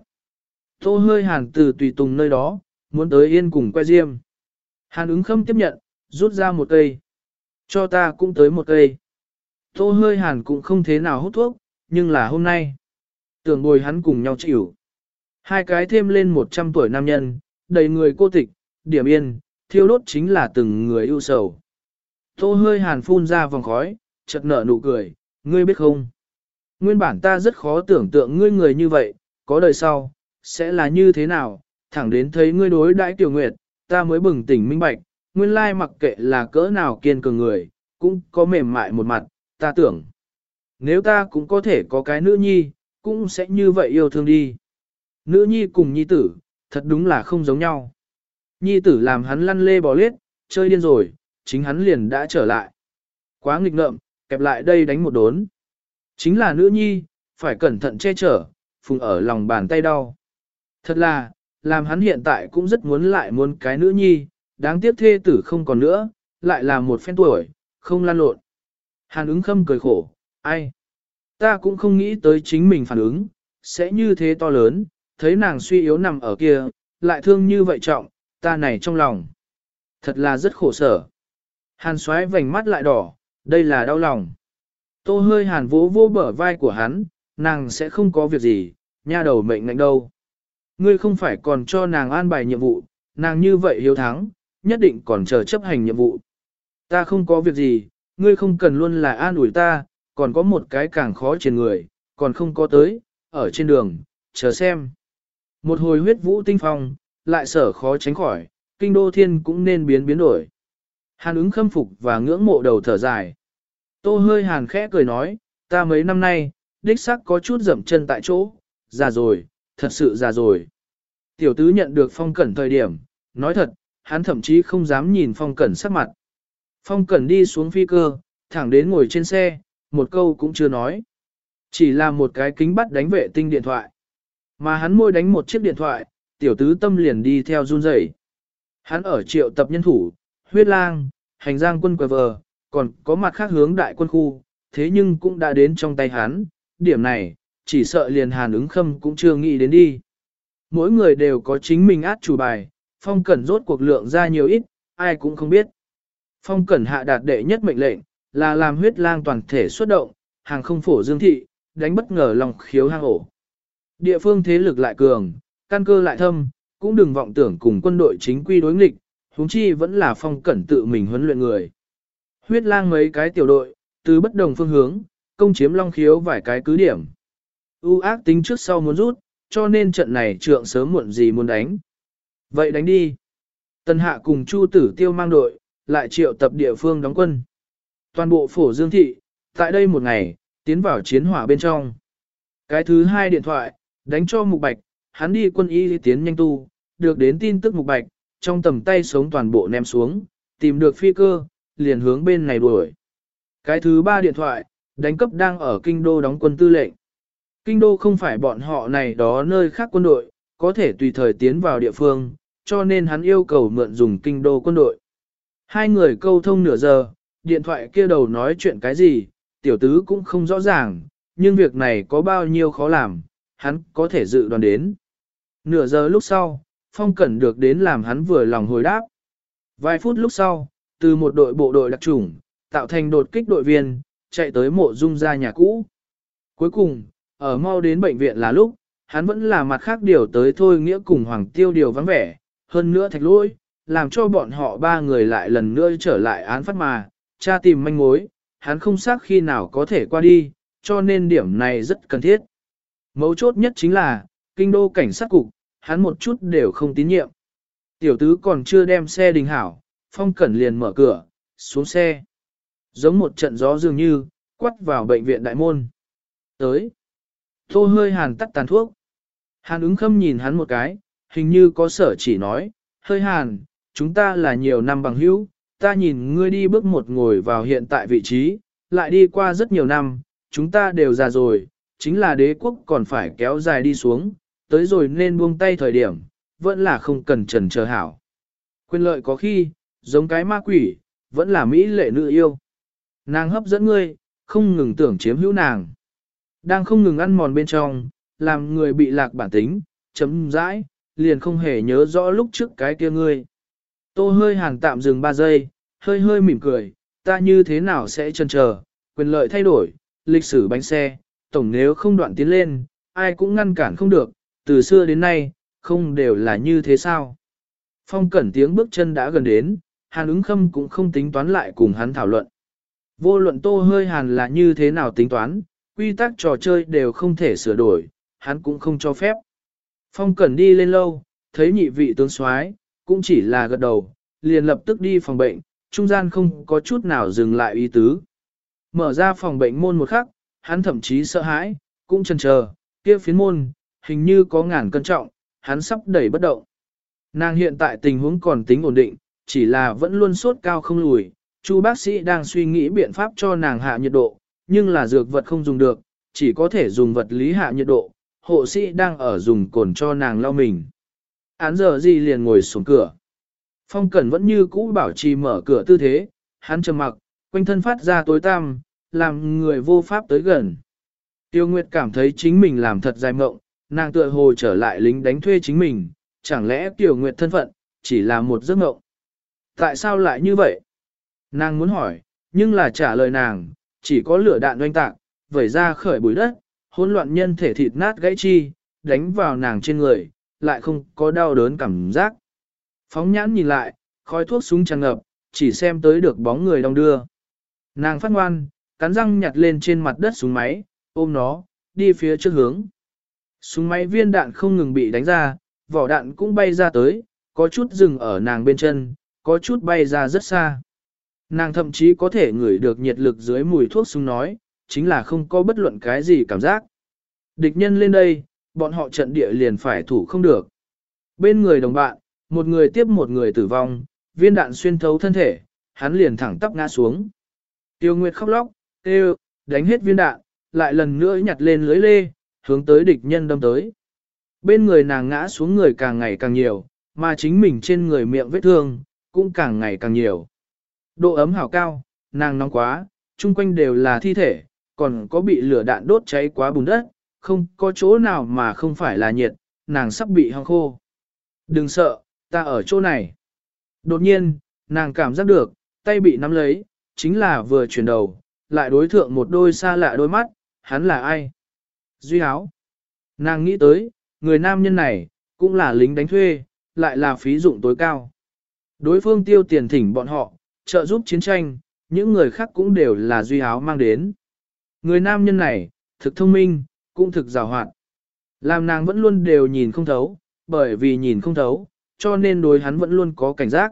Tô hơi hàn từ tùy tùng nơi đó, muốn tới yên cùng que diêm. Hàn ứng khâm tiếp nhận, rút ra một cây. Cho ta cũng tới một cây. Tô hơi hàn cũng không thế nào hút thuốc, nhưng là hôm nay. Tưởng bồi hắn cùng nhau chịu. Hai cái thêm lên 100 tuổi nam nhân, đầy người cô tịch, điểm yên, thiêu đốt chính là từng người ưu sầu. Tô hơi hàn phun ra vòng khói, chợt nở nụ cười, ngươi biết không? Nguyên bản ta rất khó tưởng tượng ngươi người như vậy, có đời sau, sẽ là như thế nào, thẳng đến thấy ngươi đối đãi tiểu nguyệt, ta mới bừng tỉnh minh bạch, nguyên lai mặc kệ là cỡ nào kiên cường người, cũng có mềm mại một mặt, ta tưởng. Nếu ta cũng có thể có cái nữ nhi, cũng sẽ như vậy yêu thương đi. Nữ nhi cùng nhi tử, thật đúng là không giống nhau. Nhi tử làm hắn lăn lê bò liết, chơi điên rồi, chính hắn liền đã trở lại. Quá nghịch ngợm, kẹp lại đây đánh một đốn. Chính là nữ nhi, phải cẩn thận che chở, phùng ở lòng bàn tay đau. Thật là, làm hắn hiện tại cũng rất muốn lại muốn cái nữ nhi, đáng tiếc thê tử không còn nữa, lại là một phen tuổi, không lan lộn. Hàn ứng khâm cười khổ, ai? Ta cũng không nghĩ tới chính mình phản ứng, sẽ như thế to lớn, thấy nàng suy yếu nằm ở kia, lại thương như vậy trọng, ta này trong lòng. Thật là rất khổ sở. Hàn xoáy vành mắt lại đỏ, đây là đau lòng. Tô hơi hàn vỗ vô bờ vai của hắn, nàng sẽ không có việc gì, nha đầu mệnh ngạnh đâu. Ngươi không phải còn cho nàng an bài nhiệm vụ, nàng như vậy hiếu thắng, nhất định còn chờ chấp hành nhiệm vụ. Ta không có việc gì, ngươi không cần luôn là an ủi ta, còn có một cái càng khó trên người, còn không có tới, ở trên đường, chờ xem. Một hồi huyết vũ tinh phong, lại sở khó tránh khỏi, kinh đô thiên cũng nên biến biến đổi. Hàn ứng khâm phục và ngưỡng mộ đầu thở dài. Tô hơi hàn khẽ cười nói, ta mấy năm nay, đích sắc có chút dậm chân tại chỗ, già rồi, thật sự già rồi. Tiểu tứ nhận được phong cẩn thời điểm, nói thật, hắn thậm chí không dám nhìn phong cẩn sắc mặt. Phong cẩn đi xuống phi cơ, thẳng đến ngồi trên xe, một câu cũng chưa nói. Chỉ là một cái kính bắt đánh vệ tinh điện thoại. Mà hắn môi đánh một chiếc điện thoại, tiểu tứ tâm liền đi theo run rẩy. Hắn ở triệu tập nhân thủ, huyết lang, hành giang quân quờ vờ, còn có mặt khác hướng đại quân khu, thế nhưng cũng đã đến trong tay hắn, điểm này, chỉ sợ liền hàn ứng khâm cũng chưa nghĩ đến đi. Mỗi người đều có chính mình át chủ bài, phong cẩn rốt cuộc lượng ra nhiều ít, ai cũng không biết. Phong cẩn hạ đạt đệ nhất mệnh lệnh, là làm huyết lang toàn thể xuất động, hàng không phổ dương thị, đánh bất ngờ lòng khiếu hang ổ. Địa phương thế lực lại cường, căn cơ lại thâm, cũng đừng vọng tưởng cùng quân đội chính quy đối nghịch, huống chi vẫn là phong cẩn tự mình huấn luyện người. Huyết lang mấy cái tiểu đội, từ bất đồng phương hướng, công chiếm long khiếu vài cái cứ điểm. U ác tính trước sau muốn rút, cho nên trận này trượng sớm muộn gì muốn đánh. Vậy đánh đi. Tân hạ cùng Chu tử tiêu mang đội, lại triệu tập địa phương đóng quân. Toàn bộ phổ dương thị, tại đây một ngày, tiến vào chiến hỏa bên trong. Cái thứ hai điện thoại, đánh cho Mục Bạch, hắn đi quân y tiến nhanh tu, được đến tin tức Mục Bạch, trong tầm tay sống toàn bộ ném xuống, tìm được phi cơ, liền hướng bên này đuổi. Cái thứ ba điện thoại, đánh cấp đang ở kinh đô đóng quân tư lệnh. Kinh đô không phải bọn họ này đó nơi khác quân đội, có thể tùy thời tiến vào địa phương, cho nên hắn yêu cầu mượn dùng kinh đô quân đội. Hai người câu thông nửa giờ, điện thoại kia đầu nói chuyện cái gì, tiểu tứ cũng không rõ ràng, nhưng việc này có bao nhiêu khó làm, hắn có thể dự đoán đến. Nửa giờ lúc sau, Phong Cẩn được đến làm hắn vừa lòng hồi đáp. Vài phút lúc sau, từ một đội bộ đội đặc chủng, tạo thành đột kích đội viên, chạy tới mộ dung ra nhà cũ. Cuối cùng, ở mau đến bệnh viện là lúc, hắn vẫn là mặt khác điều tới thôi nghĩa cùng Hoàng Tiêu điều vắng vẻ, hơn nữa thạch lỗi, làm cho bọn họ ba người lại lần nữa trở lại án phát mà, cha tìm manh mối, hắn không xác khi nào có thể qua đi, cho nên điểm này rất cần thiết. Mấu chốt nhất chính là, kinh đô cảnh sát cục, hắn một chút đều không tín nhiệm. Tiểu tứ còn chưa đem xe đình hảo, phong cẩn liền mở cửa, xuống xe. Giống một trận gió dường như, quắt vào bệnh viện đại môn. Tới. Tô hơi hàn tắt tàn thuốc. Hàn ứng khâm nhìn hắn một cái, hình như có sở chỉ nói, hơi hàn, chúng ta là nhiều năm bằng hữu, ta nhìn ngươi đi bước một ngồi vào hiện tại vị trí, lại đi qua rất nhiều năm, chúng ta đều già rồi, chính là đế quốc còn phải kéo dài đi xuống, tới rồi nên buông tay thời điểm, vẫn là không cần trần chờ hảo. Quyền lợi có khi, giống cái ma quỷ, vẫn là mỹ lệ nữ yêu. Nàng hấp dẫn ngươi, không ngừng tưởng chiếm hữu nàng. Đang không ngừng ăn mòn bên trong, làm người bị lạc bản tính, chấm dãi, liền không hề nhớ rõ lúc trước cái kia ngươi. Tô hơi hàng tạm dừng 3 giây, hơi hơi mỉm cười, ta như thế nào sẽ chần chờ, quyền lợi thay đổi, lịch sử bánh xe, tổng nếu không đoạn tiến lên, ai cũng ngăn cản không được, từ xưa đến nay, không đều là như thế sao. Phong cẩn tiếng bước chân đã gần đến, hàn ứng khâm cũng không tính toán lại cùng hắn thảo luận. Vô luận tô hơi hàn là như thế nào tính toán, quy tắc trò chơi đều không thể sửa đổi, hắn cũng không cho phép. Phong cẩn đi lên lâu, thấy nhị vị tướng soái cũng chỉ là gật đầu, liền lập tức đi phòng bệnh, trung gian không có chút nào dừng lại ý tứ. Mở ra phòng bệnh môn một khắc, hắn thậm chí sợ hãi, cũng chần chờ, kia phiến môn, hình như có ngàn cân trọng, hắn sắp đẩy bất động. Nàng hiện tại tình huống còn tính ổn định, chỉ là vẫn luôn sốt cao không lùi, Chu bác sĩ đang suy nghĩ biện pháp cho nàng hạ nhiệt độ, nhưng là dược vật không dùng được, chỉ có thể dùng vật lý hạ nhiệt độ, hộ sĩ đang ở dùng cồn cho nàng lau mình. Án giờ gì liền ngồi xuống cửa. Phong Cẩn vẫn như cũ bảo trì mở cửa tư thế, hắn trầm mặc, quanh thân phát ra tối tăm, làm người vô pháp tới gần. Tiêu Nguyệt cảm thấy chính mình làm thật dài mộng, nàng tựa hồ trở lại lính đánh thuê chính mình, chẳng lẽ Tiêu Nguyệt thân phận, chỉ là một giấc mộng. Tại sao lại như vậy? Nàng muốn hỏi, nhưng là trả lời nàng, chỉ có lửa đạn doanh tạc, vẩy ra khởi bụi đất, hỗn loạn nhân thể thịt nát gãy chi, đánh vào nàng trên người, lại không có đau đớn cảm giác. Phóng nhãn nhìn lại, khói thuốc súng tràn ngập, chỉ xem tới được bóng người đông đưa. Nàng phát ngoan, cắn răng nhặt lên trên mặt đất súng máy, ôm nó, đi phía trước hướng. Súng máy viên đạn không ngừng bị đánh ra, vỏ đạn cũng bay ra tới, có chút dừng ở nàng bên chân, có chút bay ra rất xa. Nàng thậm chí có thể ngửi được nhiệt lực dưới mùi thuốc súng nói, chính là không có bất luận cái gì cảm giác. Địch nhân lên đây, bọn họ trận địa liền phải thủ không được. Bên người đồng bạn, một người tiếp một người tử vong, viên đạn xuyên thấu thân thể, hắn liền thẳng tắp ngã xuống. Tiêu Nguyệt khóc lóc, kêu, đánh hết viên đạn, lại lần nữa nhặt lên lưới lê, hướng tới địch nhân đâm tới. Bên người nàng ngã xuống người càng ngày càng nhiều, mà chính mình trên người miệng vết thương, cũng càng ngày càng nhiều. Độ ấm hảo cao, nàng nóng quá, chung quanh đều là thi thể, còn có bị lửa đạn đốt cháy quá bùn đất, không có chỗ nào mà không phải là nhiệt, nàng sắp bị hong khô. Đừng sợ, ta ở chỗ này. Đột nhiên, nàng cảm giác được, tay bị nắm lấy, chính là vừa chuyển đầu, lại đối thượng một đôi xa lạ đôi mắt, hắn là ai? Duy áo. Nàng nghĩ tới, người nam nhân này, cũng là lính đánh thuê, lại là phí dụng tối cao. Đối phương tiêu tiền thỉnh bọn họ, trợ giúp chiến tranh, những người khác cũng đều là duy áo mang đến. Người nam nhân này, thực thông minh, cũng thực rào hoạt. Làm nàng vẫn luôn đều nhìn không thấu, bởi vì nhìn không thấu, cho nên đối hắn vẫn luôn có cảnh giác.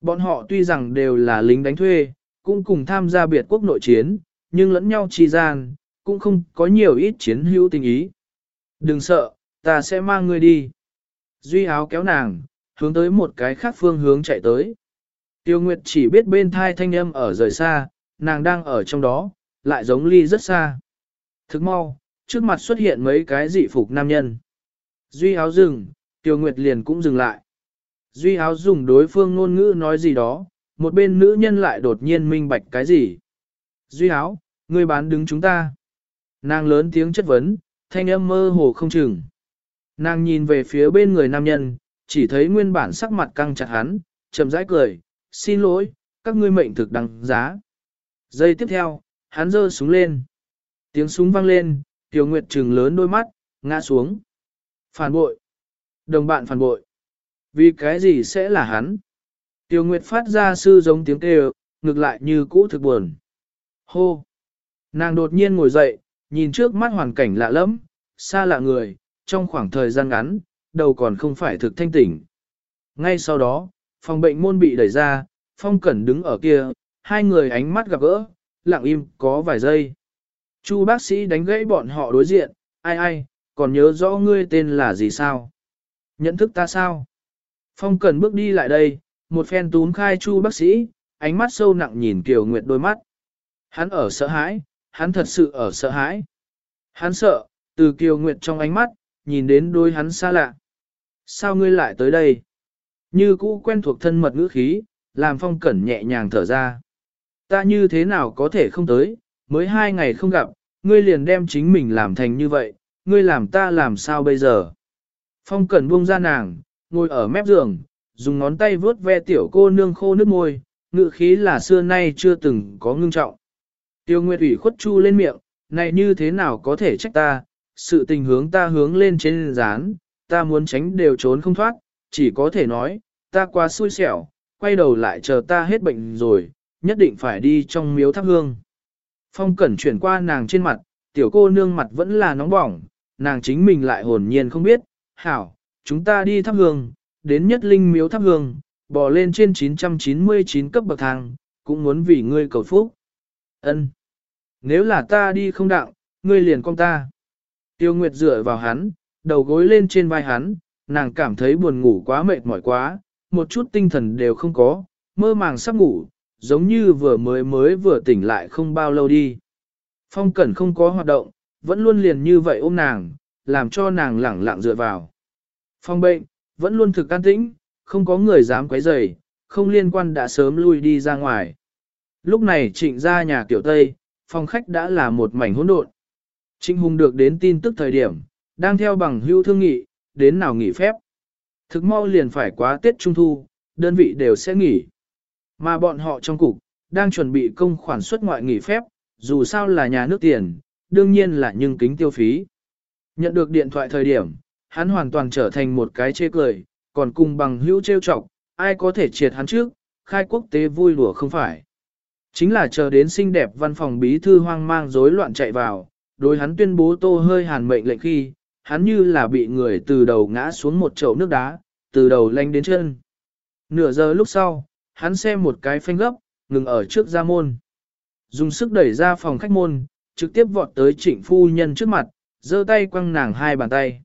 Bọn họ tuy rằng đều là lính đánh thuê, cũng cùng tham gia biệt quốc nội chiến, nhưng lẫn nhau trì gian, cũng không có nhiều ít chiến hữu tình ý. Đừng sợ, ta sẽ mang ngươi đi. Duy áo kéo nàng, hướng tới một cái khác phương hướng chạy tới. Tiêu Nguyệt chỉ biết bên thai thanh âm ở rời xa, nàng đang ở trong đó, lại giống ly rất xa. Thức mau, trước mặt xuất hiện mấy cái dị phục nam nhân. Duy áo dừng, Tiêu Nguyệt liền cũng dừng lại. Duy áo dùng đối phương ngôn ngữ nói gì đó, một bên nữ nhân lại đột nhiên minh bạch cái gì. Duy áo, ngươi bán đứng chúng ta. Nàng lớn tiếng chất vấn, thanh âm mơ hồ không chừng. Nàng nhìn về phía bên người nam nhân, chỉ thấy nguyên bản sắc mặt căng chặt hắn, chậm rãi cười, xin lỗi, các ngươi mệnh thực đăng giá. Giây tiếp theo, hắn giơ súng lên. Tiếng súng vang lên, Tiểu Nguyệt trừng lớn đôi mắt, ngã xuống. Phản bội. Đồng bạn phản bội. Vì cái gì sẽ là hắn? tiểu Nguyệt phát ra sư giống tiếng kêu, ngược lại như cũ thực buồn. Hô! Nàng đột nhiên ngồi dậy, nhìn trước mắt hoàn cảnh lạ lẫm, xa lạ người, trong khoảng thời gian ngắn, đầu còn không phải thực thanh tỉnh. Ngay sau đó, phòng bệnh môn bị đẩy ra, Phong Cẩn đứng ở kia, hai người ánh mắt gặp gỡ, lặng im có vài giây. Chu bác sĩ đánh gãy bọn họ đối diện, ai ai, còn nhớ rõ ngươi tên là gì sao? Nhận thức ta sao? Phong Cẩn bước đi lại đây, một phen túm khai chu bác sĩ, ánh mắt sâu nặng nhìn Kiều Nguyệt đôi mắt. Hắn ở sợ hãi, hắn thật sự ở sợ hãi. Hắn sợ, từ Kiều Nguyệt trong ánh mắt, nhìn đến đôi hắn xa lạ. Sao ngươi lại tới đây? Như cũ quen thuộc thân mật ngữ khí, làm phong cẩn nhẹ nhàng thở ra. Ta như thế nào có thể không tới, mới hai ngày không gặp, ngươi liền đem chính mình làm thành như vậy, ngươi làm ta làm sao bây giờ? Phong cẩn buông ra nàng, ngồi ở mép giường, dùng ngón tay vuốt ve tiểu cô nương khô nước môi, ngữ khí là xưa nay chưa từng có ngưng trọng. Tiêu Nguyệt ủy khuất chu lên miệng, này như thế nào có thể trách ta, sự tình hướng ta hướng lên trên rán, ta muốn tránh đều trốn không thoát, chỉ có thể nói, ta quá xui xẻo, quay đầu lại chờ ta hết bệnh rồi, nhất định phải đi trong miếu thắp hương. Phong cẩn chuyển qua nàng trên mặt, tiểu cô nương mặt vẫn là nóng bỏng, nàng chính mình lại hồn nhiên không biết, hảo, chúng ta đi thắp hương, đến nhất linh miếu thắp hương, bò lên trên 999 cấp bậc thang, cũng muốn vì ngươi cầu phúc. Ân, Nếu là ta đi không đặng, ngươi liền con ta. Tiêu Nguyệt dựa vào hắn, đầu gối lên trên vai hắn, nàng cảm thấy buồn ngủ quá mệt mỏi quá, một chút tinh thần đều không có, mơ màng sắp ngủ, giống như vừa mới mới vừa tỉnh lại không bao lâu đi. Phong Cẩn không có hoạt động, vẫn luôn liền như vậy ôm nàng, làm cho nàng lẳng lặng dựa vào. Phong bệnh, vẫn luôn thực an tĩnh, không có người dám quấy rầy, không liên quan đã sớm lui đi ra ngoài. Lúc này trịnh ra nhà kiểu Tây, phòng khách đã là một mảnh hỗn độn. Trịnh Hùng được đến tin tức thời điểm, đang theo bằng hưu thương nghị, đến nào nghỉ phép. Thực mau liền phải quá Tết Trung Thu, đơn vị đều sẽ nghỉ. Mà bọn họ trong cục, đang chuẩn bị công khoản xuất ngoại nghỉ phép, dù sao là nhà nước tiền, đương nhiên là nhưng kính tiêu phí. Nhận được điện thoại thời điểm, hắn hoàn toàn trở thành một cái chê cười, còn cùng bằng hữu trêu chọc, ai có thể triệt hắn trước, khai quốc tế vui đùa không phải. Chính là chờ đến xinh đẹp văn phòng bí thư hoang mang rối loạn chạy vào, đối hắn tuyên bố tô hơi hàn mệnh lệnh khi, hắn như là bị người từ đầu ngã xuống một chậu nước đá, từ đầu lanh đến chân. Nửa giờ lúc sau, hắn xem một cái phanh gấp, ngừng ở trước ra môn. Dùng sức đẩy ra phòng khách môn, trực tiếp vọt tới trịnh phu nhân trước mặt, giơ tay quăng nàng hai bàn tay.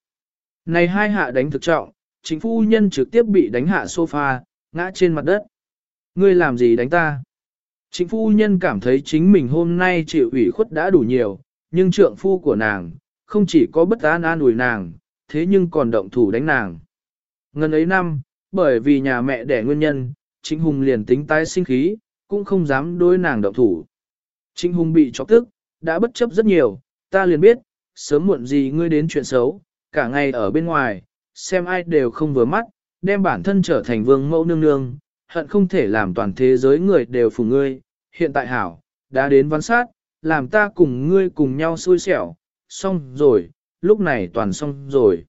Này hai hạ đánh thực trọng, trịnh phu nhân trực tiếp bị đánh hạ sofa, ngã trên mặt đất. Ngươi làm gì đánh ta? Trịnh phu nhân cảm thấy chính mình hôm nay chịu ủy khuất đã đủ nhiều, nhưng trượng phu của nàng, không chỉ có bất an an ủi nàng, thế nhưng còn động thủ đánh nàng. Ngân ấy năm, bởi vì nhà mẹ đẻ nguyên nhân, Trịnh Hùng liền tính tái sinh khí, cũng không dám đối nàng động thủ. Trịnh Hùng bị chọc tức, đã bất chấp rất nhiều, ta liền biết, sớm muộn gì ngươi đến chuyện xấu, cả ngày ở bên ngoài, xem ai đều không vừa mắt, đem bản thân trở thành vương mẫu nương nương, hận không thể làm toàn thế giới người đều phụ ngươi, hiện tại hảo, đã đến văn sát, làm ta cùng ngươi cùng nhau xui xẻo, xong rồi, lúc này toàn xong rồi.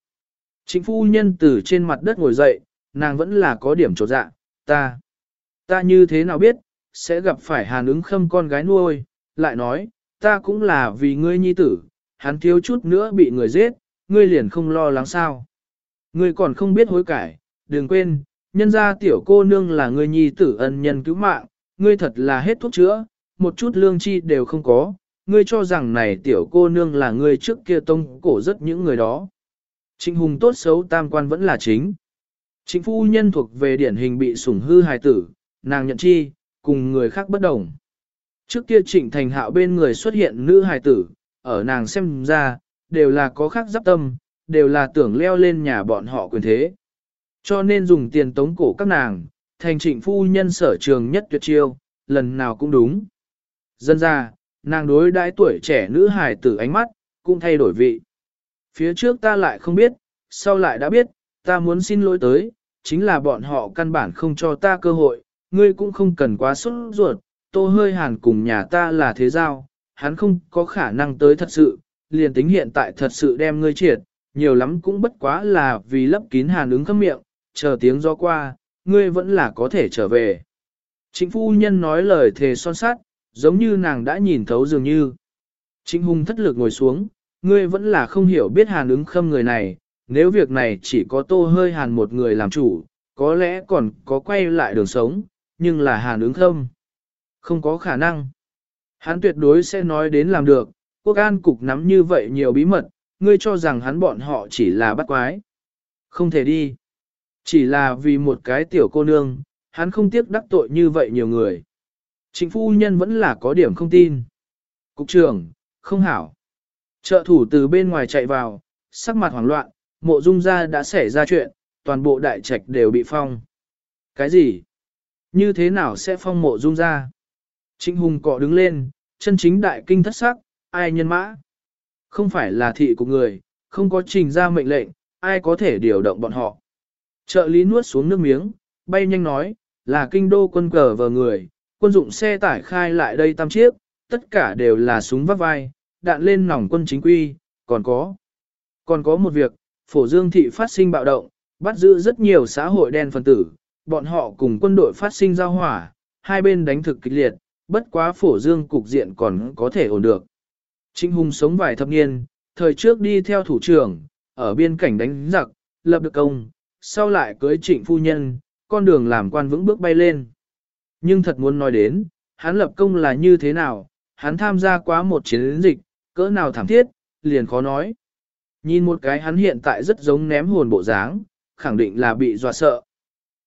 Trịnh phu nhân từ trên mặt đất ngồi dậy, nàng vẫn là có điểm trột dạ, ta, ta như thế nào biết, sẽ gặp phải hàn ứng khâm con gái nuôi, lại nói, ta cũng là vì ngươi nhi tử, hắn thiếu chút nữa bị người giết, ngươi liền không lo lắng sao. Ngươi còn không biết hối cải, đừng quên, nhân ra tiểu cô nương là ngươi nhi tử ân nhân cứu mạng, ngươi thật là hết thuốc chữa, một chút lương chi đều không có, ngươi cho rằng này tiểu cô nương là ngươi trước kia tông cổ rất những người đó. Trịnh hùng tốt xấu tam quan vẫn là chính. Trịnh phu nhân thuộc về điển hình bị sủng hư hài tử, nàng nhận chi, cùng người khác bất đồng. Trước kia trịnh thành hạo bên người xuất hiện nữ hài tử, ở nàng xem ra, đều là có khác giáp tâm, đều là tưởng leo lên nhà bọn họ quyền thế. Cho nên dùng tiền tống cổ các nàng, thành trịnh phu nhân sở trường nhất tuyệt chiêu, lần nào cũng đúng. Dân ra, nàng đối đãi tuổi trẻ nữ hài tử ánh mắt, cũng thay đổi vị. Phía trước ta lại không biết, sau lại đã biết, ta muốn xin lỗi tới, chính là bọn họ căn bản không cho ta cơ hội, ngươi cũng không cần quá sốt ruột, tô hơi hàn cùng nhà ta là thế giao, hắn không có khả năng tới thật sự, liền tính hiện tại thật sự đem ngươi triệt, nhiều lắm cũng bất quá là vì lấp kín hàn ứng khắp miệng, chờ tiếng gió qua, ngươi vẫn là có thể trở về. Chính phu nhân nói lời thề son sát, giống như nàng đã nhìn thấu dường như. Trịnh Hùng thất lực ngồi xuống, ngươi vẫn là không hiểu biết hàn ứng khâm người này, nếu việc này chỉ có tô hơi hàn một người làm chủ, có lẽ còn có quay lại đường sống, nhưng là hàn ứng khâm. Không có khả năng. Hắn tuyệt đối sẽ nói đến làm được, quốc an cục nắm như vậy nhiều bí mật, ngươi cho rằng hắn bọn họ chỉ là bắt quái. Không thể đi. Chỉ là vì một cái tiểu cô nương, hắn không tiếc đắc tội như vậy nhiều người. Trịnh phu nhân vẫn là có điểm không tin. Cục trưởng, không hảo. Trợ thủ từ bên ngoài chạy vào, sắc mặt hoảng loạn, mộ dung ra đã xảy ra chuyện, toàn bộ đại trạch đều bị phong. Cái gì? Như thế nào sẽ phong mộ dung ra? Trịnh hùng cọ đứng lên, chân chính đại kinh thất sắc, ai nhân mã? Không phải là thị của người, không có trình ra mệnh lệnh, ai có thể điều động bọn họ. Trợ lý nuốt xuống nước miếng, bay nhanh nói, là kinh đô quân cờ vờ người, quân dụng xe tải khai lại đây tam chiếc, tất cả đều là súng vắt vai, đạn lên nòng quân chính quy, còn có. Còn có một việc, phổ dương thị phát sinh bạo động, bắt giữ rất nhiều xã hội đen phần tử, bọn họ cùng quân đội phát sinh giao hỏa, hai bên đánh thực kịch liệt, bất quá phổ dương cục diện còn có thể ổn được. Trịnh Hùng sống vài thập niên, thời trước đi theo thủ trưởng, ở biên cảnh đánh giặc, lập được công, sau lại cưới trịnh phu nhân, con đường làm quan vững bước bay lên. Nhưng thật muốn nói đến, hắn lập công là như thế nào, hắn tham gia quá một chiến dịch, cỡ nào thảm thiết, liền khó nói. Nhìn một cái hắn hiện tại rất giống ném hồn bộ dáng, khẳng định là bị dọa sợ.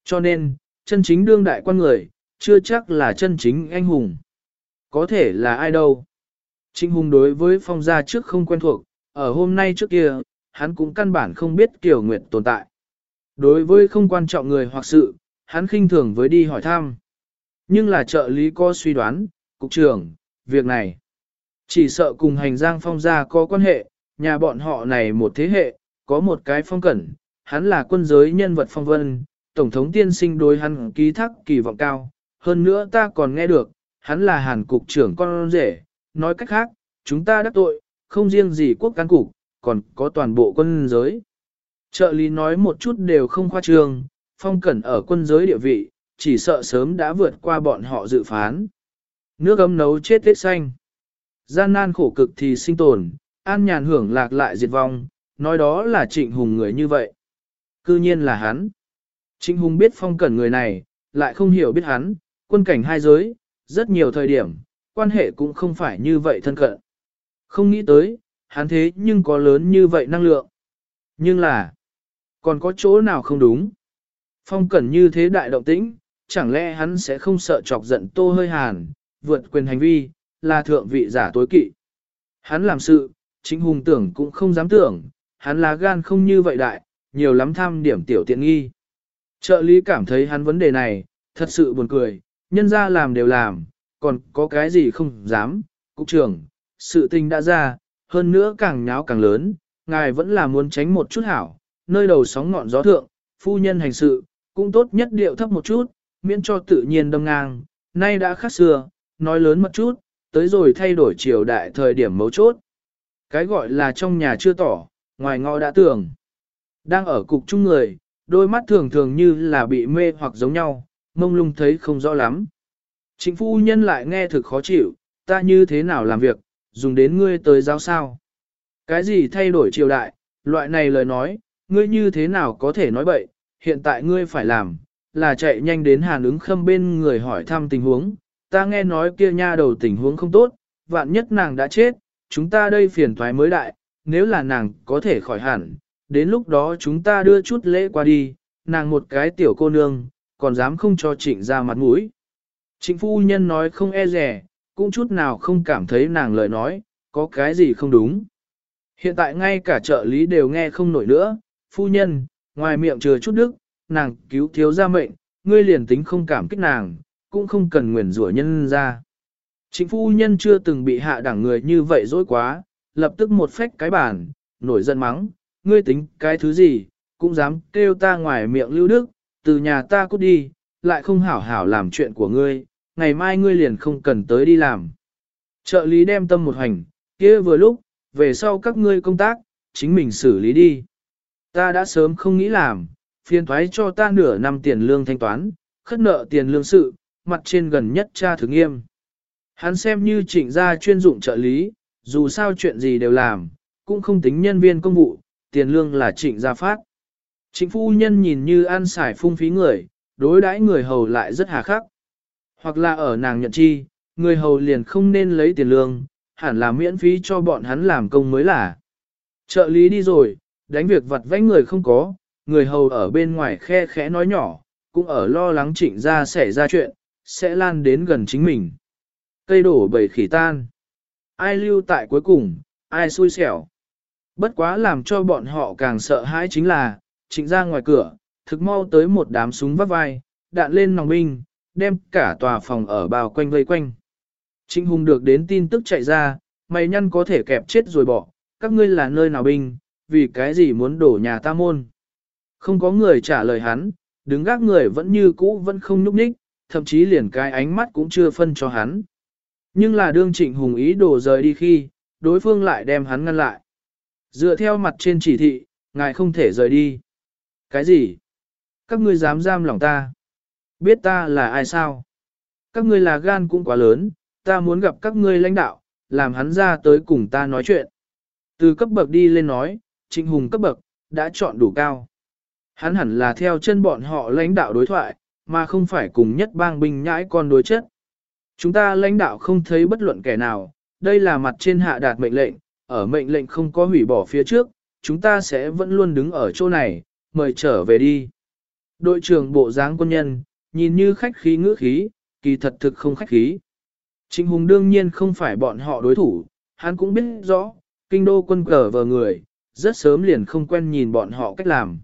Cho nên, chân chính đương đại quan người, chưa chắc là chân chính anh hùng. Có thể là ai đâu. Trinh hùng đối với phong gia trước không quen thuộc, ở hôm nay trước kia, hắn cũng căn bản không biết Kiều Nguyệt tồn tại. Đối với không quan trọng người hoặc sự, hắn khinh thường với đi hỏi thăm. Nhưng là trợ lý có suy đoán, cục trưởng, việc này. Chỉ sợ cùng hành giang phong gia có quan hệ, nhà bọn họ này một thế hệ, có một cái phong cẩn, hắn là quân giới nhân vật phong vân, Tổng thống tiên sinh đối hắn ký thác kỳ vọng cao. Hơn nữa ta còn nghe được, hắn là hàn cục trưởng con rể, nói cách khác, chúng ta đắc tội, không riêng gì quốc cán cục, còn có toàn bộ quân giới. Trợ lý nói một chút đều không khoa trương, phong cẩn ở quân giới địa vị, chỉ sợ sớm đã vượt qua bọn họ dự phán. Nước ấm nấu chết tết xanh. Gian nan khổ cực thì sinh tồn, an nhàn hưởng lạc lại diệt vong, nói đó là trịnh hùng người như vậy. Cư nhiên là hắn. Trịnh hùng biết phong cẩn người này, lại không hiểu biết hắn, quân cảnh hai giới, rất nhiều thời điểm, quan hệ cũng không phải như vậy thân cận. Không nghĩ tới, hắn thế nhưng có lớn như vậy năng lượng. Nhưng là, còn có chỗ nào không đúng? Phong cẩn như thế đại động tĩnh, chẳng lẽ hắn sẽ không sợ chọc giận tô hơi hàn, vượt quyền hành vi, là thượng vị giả tối kỵ. Hắn làm sự, chính hùng tưởng cũng không dám tưởng, hắn là gan không như vậy đại, nhiều lắm tham điểm tiểu tiện nghi. Trợ lý cảm thấy hắn vấn đề này, thật sự buồn cười, nhân ra làm đều làm, còn có cái gì không dám, cục trưởng, sự tình đã ra, hơn nữa càng nháo càng lớn, ngài vẫn là muốn tránh một chút hảo, nơi đầu sóng ngọn gió thượng, phu nhân hành sự, cũng tốt nhất điệu thấp một chút, miễn cho tự nhiên đâm ngang, nay đã khác xưa, nói lớn một chút, tới rồi thay đổi triều đại thời điểm mấu chốt. Cái gọi là trong nhà chưa tỏ, ngoài ngõ đã tưởng. Đang ở cục chung người, đôi mắt thường thường như là bị mê hoặc giống nhau, mông lung thấy không rõ lắm. Chính phu nhân lại nghe thực khó chịu, ta như thế nào làm việc, dùng đến ngươi tới giáo sao. Cái gì thay đổi triều đại, loại này lời nói, ngươi như thế nào có thể nói bậy, hiện tại ngươi phải làm, là chạy nhanh đến hàn ứng khâm bên người hỏi thăm tình huống, ta nghe nói kia nha đầu tình huống không tốt, vạn nhất nàng đã chết, chúng ta đây phiền thoái mới đại, nếu là nàng có thể khỏi hẳn, đến lúc đó chúng ta đưa chút lễ qua đi, nàng một cái tiểu cô nương, còn dám không cho trịnh ra mặt mũi. Trịnh phu nhân nói không e rẻ, cũng chút nào không cảm thấy nàng lời nói, có cái gì không đúng. Hiện tại ngay cả trợ lý đều nghe không nổi nữa, phu nhân, ngoài miệng chừa chút đức, nàng cứu thiếu gia mệnh, ngươi liền tính không cảm kích nàng, cũng không cần nguyền rủa nhân ra. chính phu nhân chưa từng bị hạ đẳng người như vậy dối quá, lập tức một phách cái bản, nổi giận mắng, ngươi tính cái thứ gì, cũng dám kêu ta ngoài miệng lưu đức, từ nhà ta cút đi, lại không hảo hảo làm chuyện của ngươi, ngày mai ngươi liền không cần tới đi làm. Trợ lý đem tâm một hành, kia vừa lúc, về sau các ngươi công tác, chính mình xử lý đi. Ta đã sớm không nghĩ làm, phiền thoái cho ta nửa năm tiền lương thanh toán, khất nợ tiền lương sự, mặt trên gần nhất cha thử nghiêm. Hắn xem như trịnh gia chuyên dụng trợ lý, dù sao chuyện gì đều làm, cũng không tính nhân viên công vụ, tiền lương là trịnh gia phát. Trịnh phu nhân nhìn như ăn xài phung phí người, đối đãi người hầu lại rất hà khắc. Hoặc là ở nàng nhận chi, người hầu liền không nên lấy tiền lương, hẳn là miễn phí cho bọn hắn làm công mới là. Trợ lý đi rồi, đánh việc vặt vãnh người không có, người hầu ở bên ngoài khe khẽ nói nhỏ, cũng ở lo lắng trịnh ra xảy ra chuyện, sẽ lan đến gần chính mình. Cây đổ bầy khỉ tan. Ai lưu tại cuối cùng, ai xui xẻo. Bất quá làm cho bọn họ càng sợ hãi chính là, trịnh ra ngoài cửa, thực mau tới một đám súng vắt vai, đạn lên nòng binh, đem cả tòa phòng ở bao quanh vây quanh. Trịnh Hùng được đến tin tức chạy ra, mày nhăn có thể kẹp chết rồi bỏ, các ngươi là nơi nào binh, vì cái gì muốn đổ nhà ta môn. Không có người trả lời hắn, đứng gác người vẫn như cũ vẫn không nhúc nhích, thậm chí liền cái ánh mắt cũng chưa phân cho hắn. Nhưng là đương trịnh hùng ý đồ rời đi khi, đối phương lại đem hắn ngăn lại. Dựa theo mặt trên chỉ thị, ngài không thể rời đi. Cái gì? Các ngươi dám giam lòng ta? Biết ta là ai sao? Các ngươi là gan cũng quá lớn, ta muốn gặp các ngươi lãnh đạo, làm hắn ra tới cùng ta nói chuyện. Từ cấp bậc đi lên nói, trịnh hùng cấp bậc, đã chọn đủ cao. Hắn hẳn là theo chân bọn họ lãnh đạo đối thoại, mà không phải cùng nhất bang binh nhãi con đối chất. Chúng ta lãnh đạo không thấy bất luận kẻ nào, đây là mặt trên hạ đạt mệnh lệnh, ở mệnh lệnh không có hủy bỏ phía trước, chúng ta sẽ vẫn luôn đứng ở chỗ này, mời trở về đi. Đội trưởng bộ dáng quân nhân, nhìn như khách khí ngữ khí, kỳ thật thực không khách khí. Trịnh Hùng đương nhiên không phải bọn họ đối thủ, hắn cũng biết rõ, kinh đô quân cờ vờ người, rất sớm liền không quen nhìn bọn họ cách làm.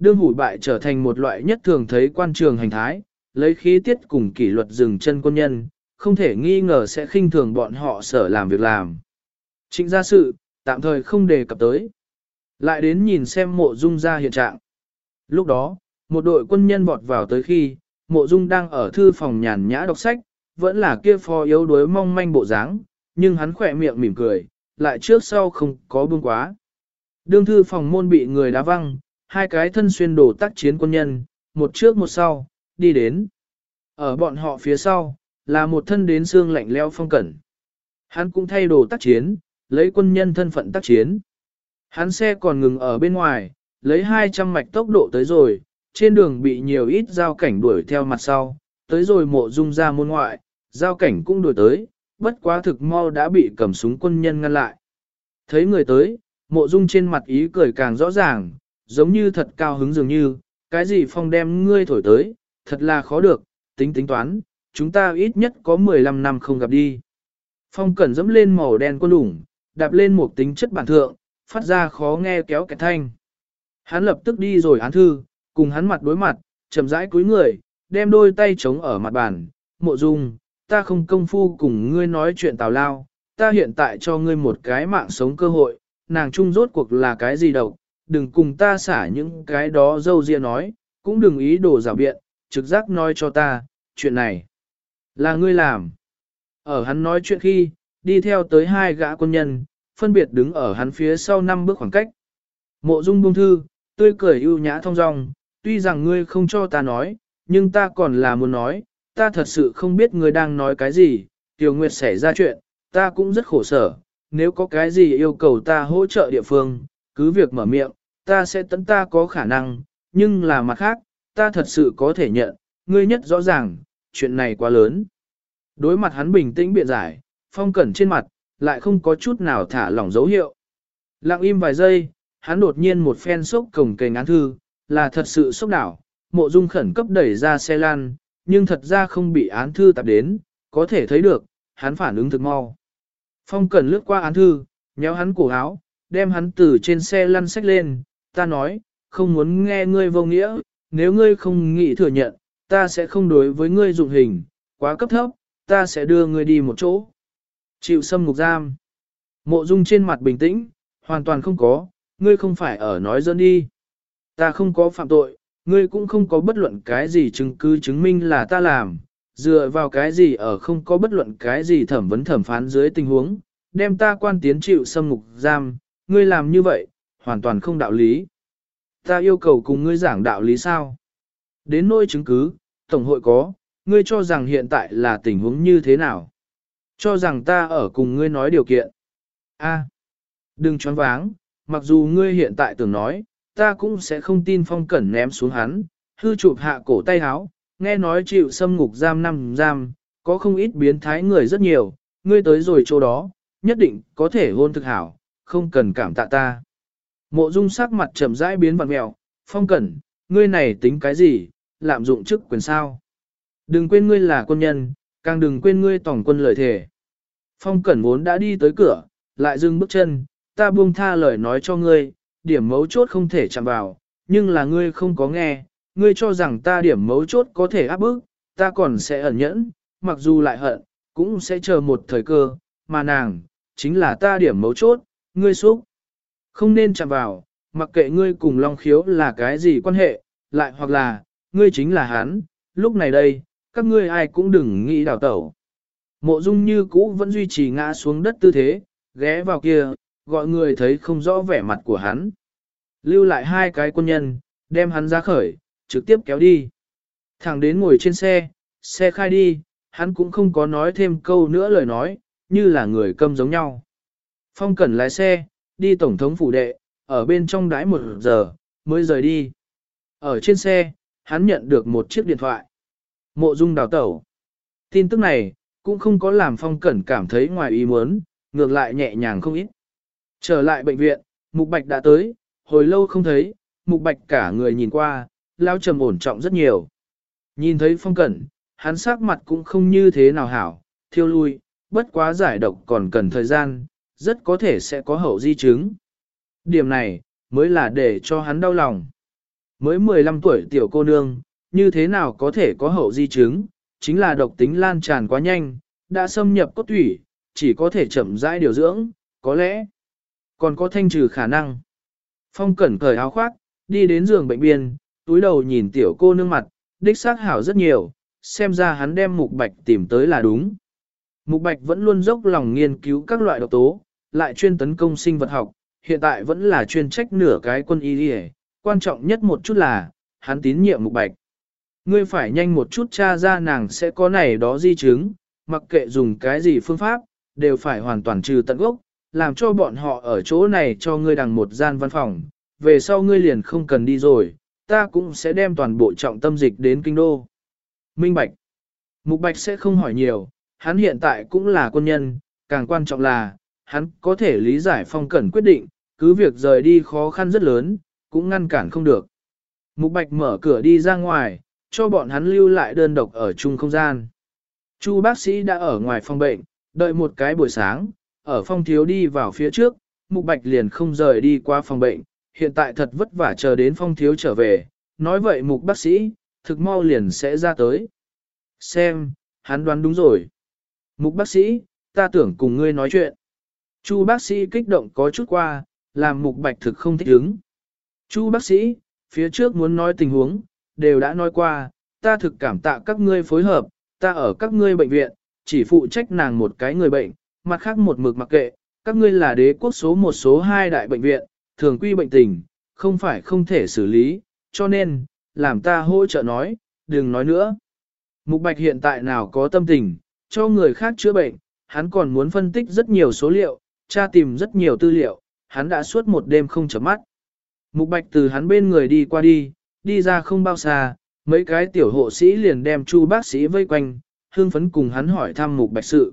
Đương hủ bại trở thành một loại nhất thường thấy quan trường hành thái, lấy khí tiết cùng kỷ luật dừng chân quân nhân, không thể nghi ngờ sẽ khinh thường bọn họ sở làm việc làm. Trịnh gia sự, tạm thời không đề cập tới. Lại đến nhìn xem mộ dung ra hiện trạng. Lúc đó, một đội quân nhân vọt vào tới khi, mộ dung đang ở thư phòng nhàn nhã đọc sách, vẫn là kia phò yếu đuối mong manh bộ dáng, nhưng hắn khỏe miệng mỉm cười, lại trước sau không có buông quá. Đương thư phòng môn bị người đá văng, hai cái thân xuyên đồ tác chiến quân nhân, một trước một sau, đi đến. Ở bọn họ phía sau, là một thân đến xương lạnh leo phong cẩn. Hắn cũng thay đồ tác chiến, lấy quân nhân thân phận tác chiến. Hắn xe còn ngừng ở bên ngoài, lấy 200 mạch tốc độ tới rồi, trên đường bị nhiều ít giao cảnh đuổi theo mặt sau, tới rồi mộ dung ra môn ngoại, giao cảnh cũng đuổi tới, bất quá thực mau đã bị cầm súng quân nhân ngăn lại. Thấy người tới, mộ dung trên mặt ý cười càng rõ ràng, giống như thật cao hứng dường như, cái gì phong đem ngươi thổi tới, thật là khó được, tính tính toán, chúng ta ít nhất có 15 năm không gặp đi. Phong cẩn dẫm lên màu đen quân lủng, đạp lên một tính chất bản thượng, phát ra khó nghe kéo kẹt thanh. Hắn lập tức đi rồi án thư, cùng hắn mặt đối mặt, chậm rãi cúi người, đem đôi tay chống ở mặt bàn, mộ dung, ta không công phu cùng ngươi nói chuyện tào lao, ta hiện tại cho ngươi một cái mạng sống cơ hội, nàng trung rốt cuộc là cái gì đâu, đừng cùng ta xả những cái đó dâu ria nói, cũng đừng ý đồ rào biện, trực giác nói cho ta, chuyện này là ngươi làm. Ở hắn nói chuyện khi, đi theo tới hai gã quân nhân, phân biệt đứng ở hắn phía sau năm bước khoảng cách. Mộ dung Bông thư, tươi cười ưu nhã thong dong, tuy rằng ngươi không cho ta nói, nhưng ta còn là muốn nói, ta thật sự không biết ngươi đang nói cái gì, Tiểu Nguyệt xảy ra chuyện, ta cũng rất khổ sở, nếu có cái gì yêu cầu ta hỗ trợ địa phương, cứ việc mở miệng, ta sẽ tấn ta có khả năng, nhưng là mặt khác, ta thật sự có thể nhận, ngươi nhất rõ ràng, chuyện này quá lớn. Đối mặt hắn bình tĩnh biện giải, phong cẩn trên mặt, lại không có chút nào thả lỏng dấu hiệu. Lặng im vài giây, hắn đột nhiên một phen sốc cổng cây án thư, là thật sự sốc đảo, mộ dung khẩn cấp đẩy ra xe lan, nhưng thật ra không bị án thư tạp đến, có thể thấy được, hắn phản ứng thực mau. Phong cẩn lướt qua án thư, nhéo hắn cổ áo, đem hắn từ trên xe lăn sách lên, ta nói, không muốn nghe ngươi vô nghĩa, nếu ngươi không nghĩ thừa nhận, ta sẽ không đối với ngươi dụng hình, quá cấp thấp, ta sẽ đưa ngươi đi một chỗ. Chịu xâm ngục giam. Mộ dung trên mặt bình tĩnh, hoàn toàn không có, ngươi không phải ở nói dân đi. Ta không có phạm tội, ngươi cũng không có bất luận cái gì chứng cứ chứng minh là ta làm, dựa vào cái gì ở không có bất luận cái gì thẩm vấn thẩm phán dưới tình huống, đem ta quan tiến chịu xâm ngục giam, ngươi làm như vậy, hoàn toàn không đạo lý. Ta yêu cầu cùng ngươi giảng đạo lý sao? Đến nỗi chứng cứ, Tổng hội có, ngươi cho rằng hiện tại là tình huống như thế nào? Cho rằng ta ở cùng ngươi nói điều kiện. A, đừng choáng váng, mặc dù ngươi hiện tại tưởng nói, ta cũng sẽ không tin phong cẩn ném xuống hắn, hư chụp hạ cổ tay háo, nghe nói chịu xâm ngục giam năm giam, có không ít biến thái người rất nhiều, ngươi tới rồi chỗ đó, nhất định có thể hôn thực hảo, không cần cảm tạ ta. Mộ dung sắc mặt trầm rãi biến vặn mèo, phong cẩn, ngươi này tính cái gì, lạm dụng chức quyền sao. Đừng quên ngươi là quân nhân, càng đừng quên ngươi tổng quân lợi thể. Phong cẩn vốn đã đi tới cửa, lại dừng bước chân, ta buông tha lời nói cho ngươi, điểm mấu chốt không thể chạm vào, nhưng là ngươi không có nghe, ngươi cho rằng ta điểm mấu chốt có thể áp bức, ta còn sẽ ẩn nhẫn, mặc dù lại hận, cũng sẽ chờ một thời cơ, mà nàng, chính là ta điểm mấu chốt, ngươi xúc. Không nên chạm vào, mặc kệ ngươi cùng Long Khiếu là cái gì quan hệ, lại hoặc là, ngươi chính là hắn, lúc này đây, các ngươi ai cũng đừng nghĩ đào tẩu. Mộ dung như cũ vẫn duy trì ngã xuống đất tư thế, ghé vào kia, gọi người thấy không rõ vẻ mặt của hắn. Lưu lại hai cái quân nhân, đem hắn ra khởi, trực tiếp kéo đi. Thẳng đến ngồi trên xe, xe khai đi, hắn cũng không có nói thêm câu nữa lời nói, như là người câm giống nhau. Phong Cẩn lái xe, đi tổng thống phủ đệ, ở bên trong đái một giờ, mới rời đi. Ở trên xe, hắn nhận được một chiếc điện thoại. Mộ dung đào tẩu. Tin tức này, cũng không có làm Phong Cẩn cảm thấy ngoài ý muốn, ngược lại nhẹ nhàng không ít. Trở lại bệnh viện, Mục Bạch đã tới, hồi lâu không thấy, Mục Bạch cả người nhìn qua, lao trầm ổn trọng rất nhiều. Nhìn thấy Phong Cẩn, hắn sắc mặt cũng không như thế nào hảo, thiêu lui, bất quá giải độc còn cần thời gian, rất có thể sẽ có hậu di chứng. Điểm này, mới là để cho hắn đau lòng. Mới 15 tuổi tiểu cô nương, như thế nào có thể có hậu di chứng, chính là độc tính lan tràn quá nhanh, đã xâm nhập cốt thủy, chỉ có thể chậm rãi điều dưỡng, có lẽ còn có thanh trừ khả năng. Phong cẩn cởi áo khoác, đi đến giường bệnh biên, túi đầu nhìn tiểu cô nương mặt, đích xác hảo rất nhiều, xem ra hắn đem mục bạch tìm tới là đúng. Mục bạch vẫn luôn dốc lòng nghiên cứu các loại độc tố, lại chuyên tấn công sinh vật học, hiện tại vẫn là chuyên trách nửa cái quân y đi quan trọng nhất một chút là, hắn tín nhiệm mục bạch. Ngươi phải nhanh một chút tra ra nàng sẽ có này đó di chứng, mặc kệ dùng cái gì phương pháp, đều phải hoàn toàn trừ tận gốc, làm cho bọn họ ở chỗ này cho ngươi đằng một gian văn phòng, về sau ngươi liền không cần đi rồi, ta cũng sẽ đem toàn bộ trọng tâm dịch đến kinh đô. Minh Bạch Mục Bạch sẽ không hỏi nhiều, hắn hiện tại cũng là quân nhân, càng quan trọng là, hắn có thể lý giải phong cẩn quyết định, cứ việc rời đi khó khăn rất lớn, cũng ngăn cản không được. Mục Bạch mở cửa đi ra ngoài, cho bọn hắn lưu lại đơn độc ở chung không gian. Chu bác sĩ đã ở ngoài phòng bệnh, đợi một cái buổi sáng, ở phong thiếu đi vào phía trước, Mục Bạch liền không rời đi qua phòng bệnh, hiện tại thật vất vả chờ đến phong thiếu trở về, nói vậy Mục bác sĩ, thực mau liền sẽ ra tới. Xem, hắn đoán đúng rồi. Mục bác sĩ, ta tưởng cùng ngươi nói chuyện. Chu bác sĩ kích động có chút qua, làm Mục Bạch thực không thích ứng. Chu bác sĩ, phía trước muốn nói tình huống, đều đã nói qua, ta thực cảm tạ các ngươi phối hợp, ta ở các ngươi bệnh viện, chỉ phụ trách nàng một cái người bệnh, mặt khác một mực mặc kệ, các ngươi là đế quốc số một số hai đại bệnh viện, thường quy bệnh tình, không phải không thể xử lý, cho nên, làm ta hỗ trợ nói, đừng nói nữa. Mục Bạch hiện tại nào có tâm tình, cho người khác chữa bệnh, hắn còn muốn phân tích rất nhiều số liệu, Cha tìm rất nhiều tư liệu, hắn đã suốt một đêm không chấm mắt. Mục Bạch từ hắn bên người đi qua đi, đi ra không bao xa, mấy cái tiểu hộ sĩ liền đem chu bác sĩ vây quanh, hương phấn cùng hắn hỏi thăm Mục Bạch sự.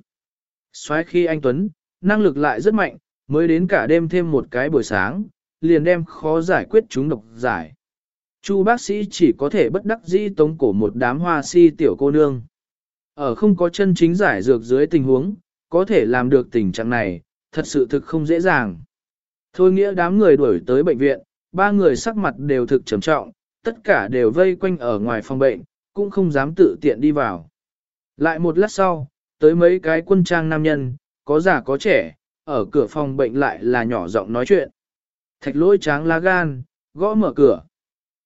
Xoáy khi anh Tuấn, năng lực lại rất mạnh, mới đến cả đêm thêm một cái buổi sáng, liền đem khó giải quyết chúng độc giải. Chu bác sĩ chỉ có thể bất đắc dĩ tống cổ một đám hoa si tiểu cô nương. Ở không có chân chính giải dược dưới tình huống, có thể làm được tình trạng này, thật sự thực không dễ dàng. Thôi nghĩa đám người đuổi tới bệnh viện, ba người sắc mặt đều thực trầm trọng, tất cả đều vây quanh ở ngoài phòng bệnh, cũng không dám tự tiện đi vào. Lại một lát sau, tới mấy cái quân trang nam nhân, có già có trẻ, ở cửa phòng bệnh lại là nhỏ giọng nói chuyện. Thạch Lỗi tráng lá gan, gõ mở cửa.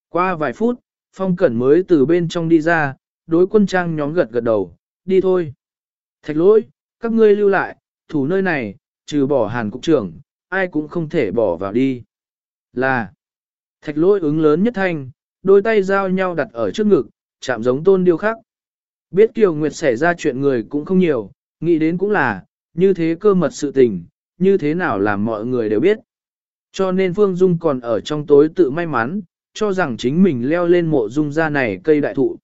Qua vài phút, phong cẩn mới từ bên trong đi ra, đối quân trang nhóm gật gật đầu, đi thôi. Thạch lỗi, các ngươi lưu lại, thủ nơi này, trừ bỏ hàn cục trưởng, ai cũng không thể bỏ vào đi. Là, thạch lỗi ứng lớn nhất thanh, đôi tay giao nhau đặt ở trước ngực, chạm giống tôn điêu khắc. Biết Kiều Nguyệt xảy ra chuyện người cũng không nhiều, nghĩ đến cũng là, như thế cơ mật sự tình, như thế nào làm mọi người đều biết. Cho nên Phương Dung còn ở trong tối tự may mắn, cho rằng chính mình leo lên mộ dung ra này cây đại thụ.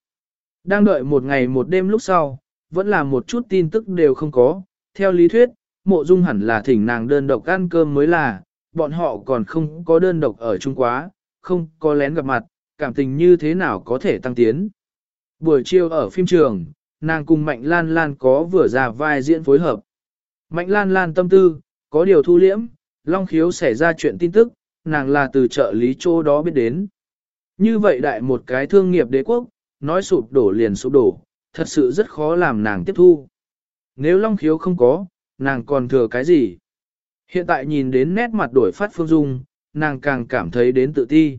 Đang đợi một ngày một đêm lúc sau, vẫn là một chút tin tức đều không có. Theo lý thuyết, mộ dung hẳn là thỉnh nàng đơn độc ăn cơm mới là, bọn họ còn không có đơn độc ở chung quá, không có lén gặp mặt, cảm tình như thế nào có thể tăng tiến. Buổi chiều ở phim trường, nàng cùng Mạnh Lan Lan có vừa ra vai diễn phối hợp. Mạnh Lan Lan tâm tư, có điều thu liễm, Long Khiếu xảy ra chuyện tin tức, nàng là từ trợ lý chỗ đó biết đến. Như vậy đại một cái thương nghiệp đế quốc, nói sụp đổ liền sụp đổ, thật sự rất khó làm nàng tiếp thu. Nếu Long Khiếu không có, nàng còn thừa cái gì? Hiện tại nhìn đến nét mặt đổi phát Phương Dung, nàng càng cảm thấy đến tự ti.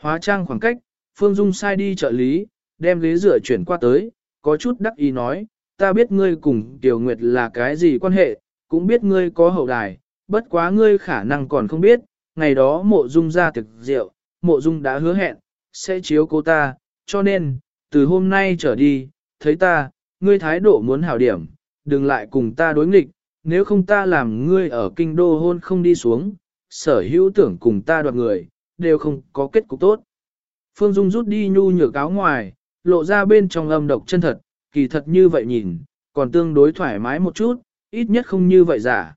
Hóa trang khoảng cách, Phương Dung sai đi trợ lý, đem ghế rửa chuyển qua tới, có chút đắc ý nói, ta biết ngươi cùng Tiểu Nguyệt là cái gì quan hệ, cũng biết ngươi có hậu đài, bất quá ngươi khả năng còn không biết, ngày đó mộ dung ra thực rượu, mộ dung đã hứa hẹn, sẽ chiếu cô ta, cho nên, từ hôm nay trở đi, thấy ta, ngươi thái độ muốn hảo điểm, đừng lại cùng ta đối nghịch, nếu không ta làm ngươi ở kinh đô hôn không đi xuống, sở hữu tưởng cùng ta đoạt người, đều không có kết cục tốt. Phương Dung rút đi nhu nhược áo ngoài, lộ ra bên trong âm độc chân thật, kỳ thật như vậy nhìn, còn tương đối thoải mái một chút, ít nhất không như vậy giả.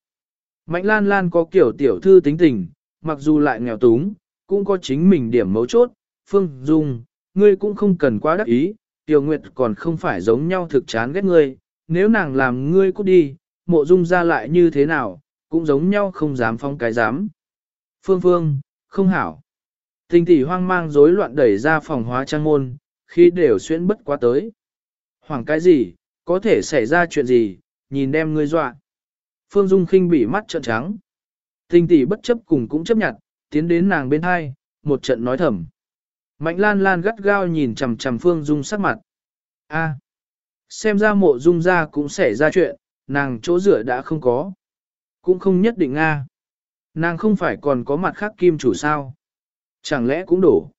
Mạnh Lan Lan có kiểu tiểu thư tính tình, mặc dù lại nghèo túng, cũng có chính mình điểm mấu chốt, Phương Dung, ngươi cũng không cần quá đắc ý, Tiểu Nguyệt còn không phải giống nhau thực chán ghét ngươi, nếu nàng làm ngươi cút đi, mộ dung ra lại như thế nào, cũng giống nhau không dám phong cái dám. Phương Phương, không hảo. Tình tỷ hoang mang rối loạn đẩy ra phòng hóa trang môn, khi đều xuyên bất quá tới. Hoảng cái gì, có thể xảy ra chuyện gì, nhìn đem ngươi dọa. Phương Dung khinh bị mắt trợn trắng. Tình tỷ bất chấp cùng cũng chấp nhận, tiến đến nàng bên hai, một trận nói thầm. Mạnh lan lan gắt gao nhìn chằm chằm Phương Dung sắc mặt. A, xem ra mộ Dung ra cũng xảy ra chuyện, nàng chỗ rửa đã không có. Cũng không nhất định nga Nàng không phải còn có mặt khác kim chủ sao. Chẳng lẽ cũng đổ.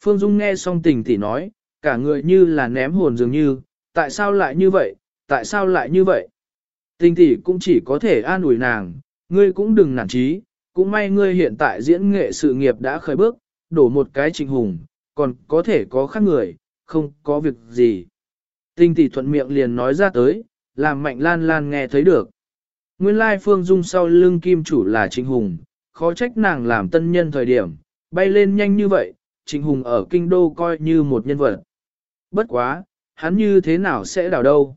Phương Dung nghe xong tình tỷ nói, cả người như là ném hồn dường như, tại sao lại như vậy, tại sao lại như vậy? Tình tỷ cũng chỉ có thể an ủi nàng, ngươi cũng đừng nản trí, cũng may ngươi hiện tại diễn nghệ sự nghiệp đã khởi bước, đổ một cái trình hùng, còn có thể có khác người, không có việc gì. Tinh tỷ thuận miệng liền nói ra tới, làm mạnh lan lan nghe thấy được. Nguyên lai phương dung sau lưng kim chủ là trịnh hùng, khó trách nàng làm tân nhân thời điểm, bay lên nhanh như vậy, trịnh hùng ở kinh đô coi như một nhân vật. Bất quá, hắn như thế nào sẽ đảo đâu?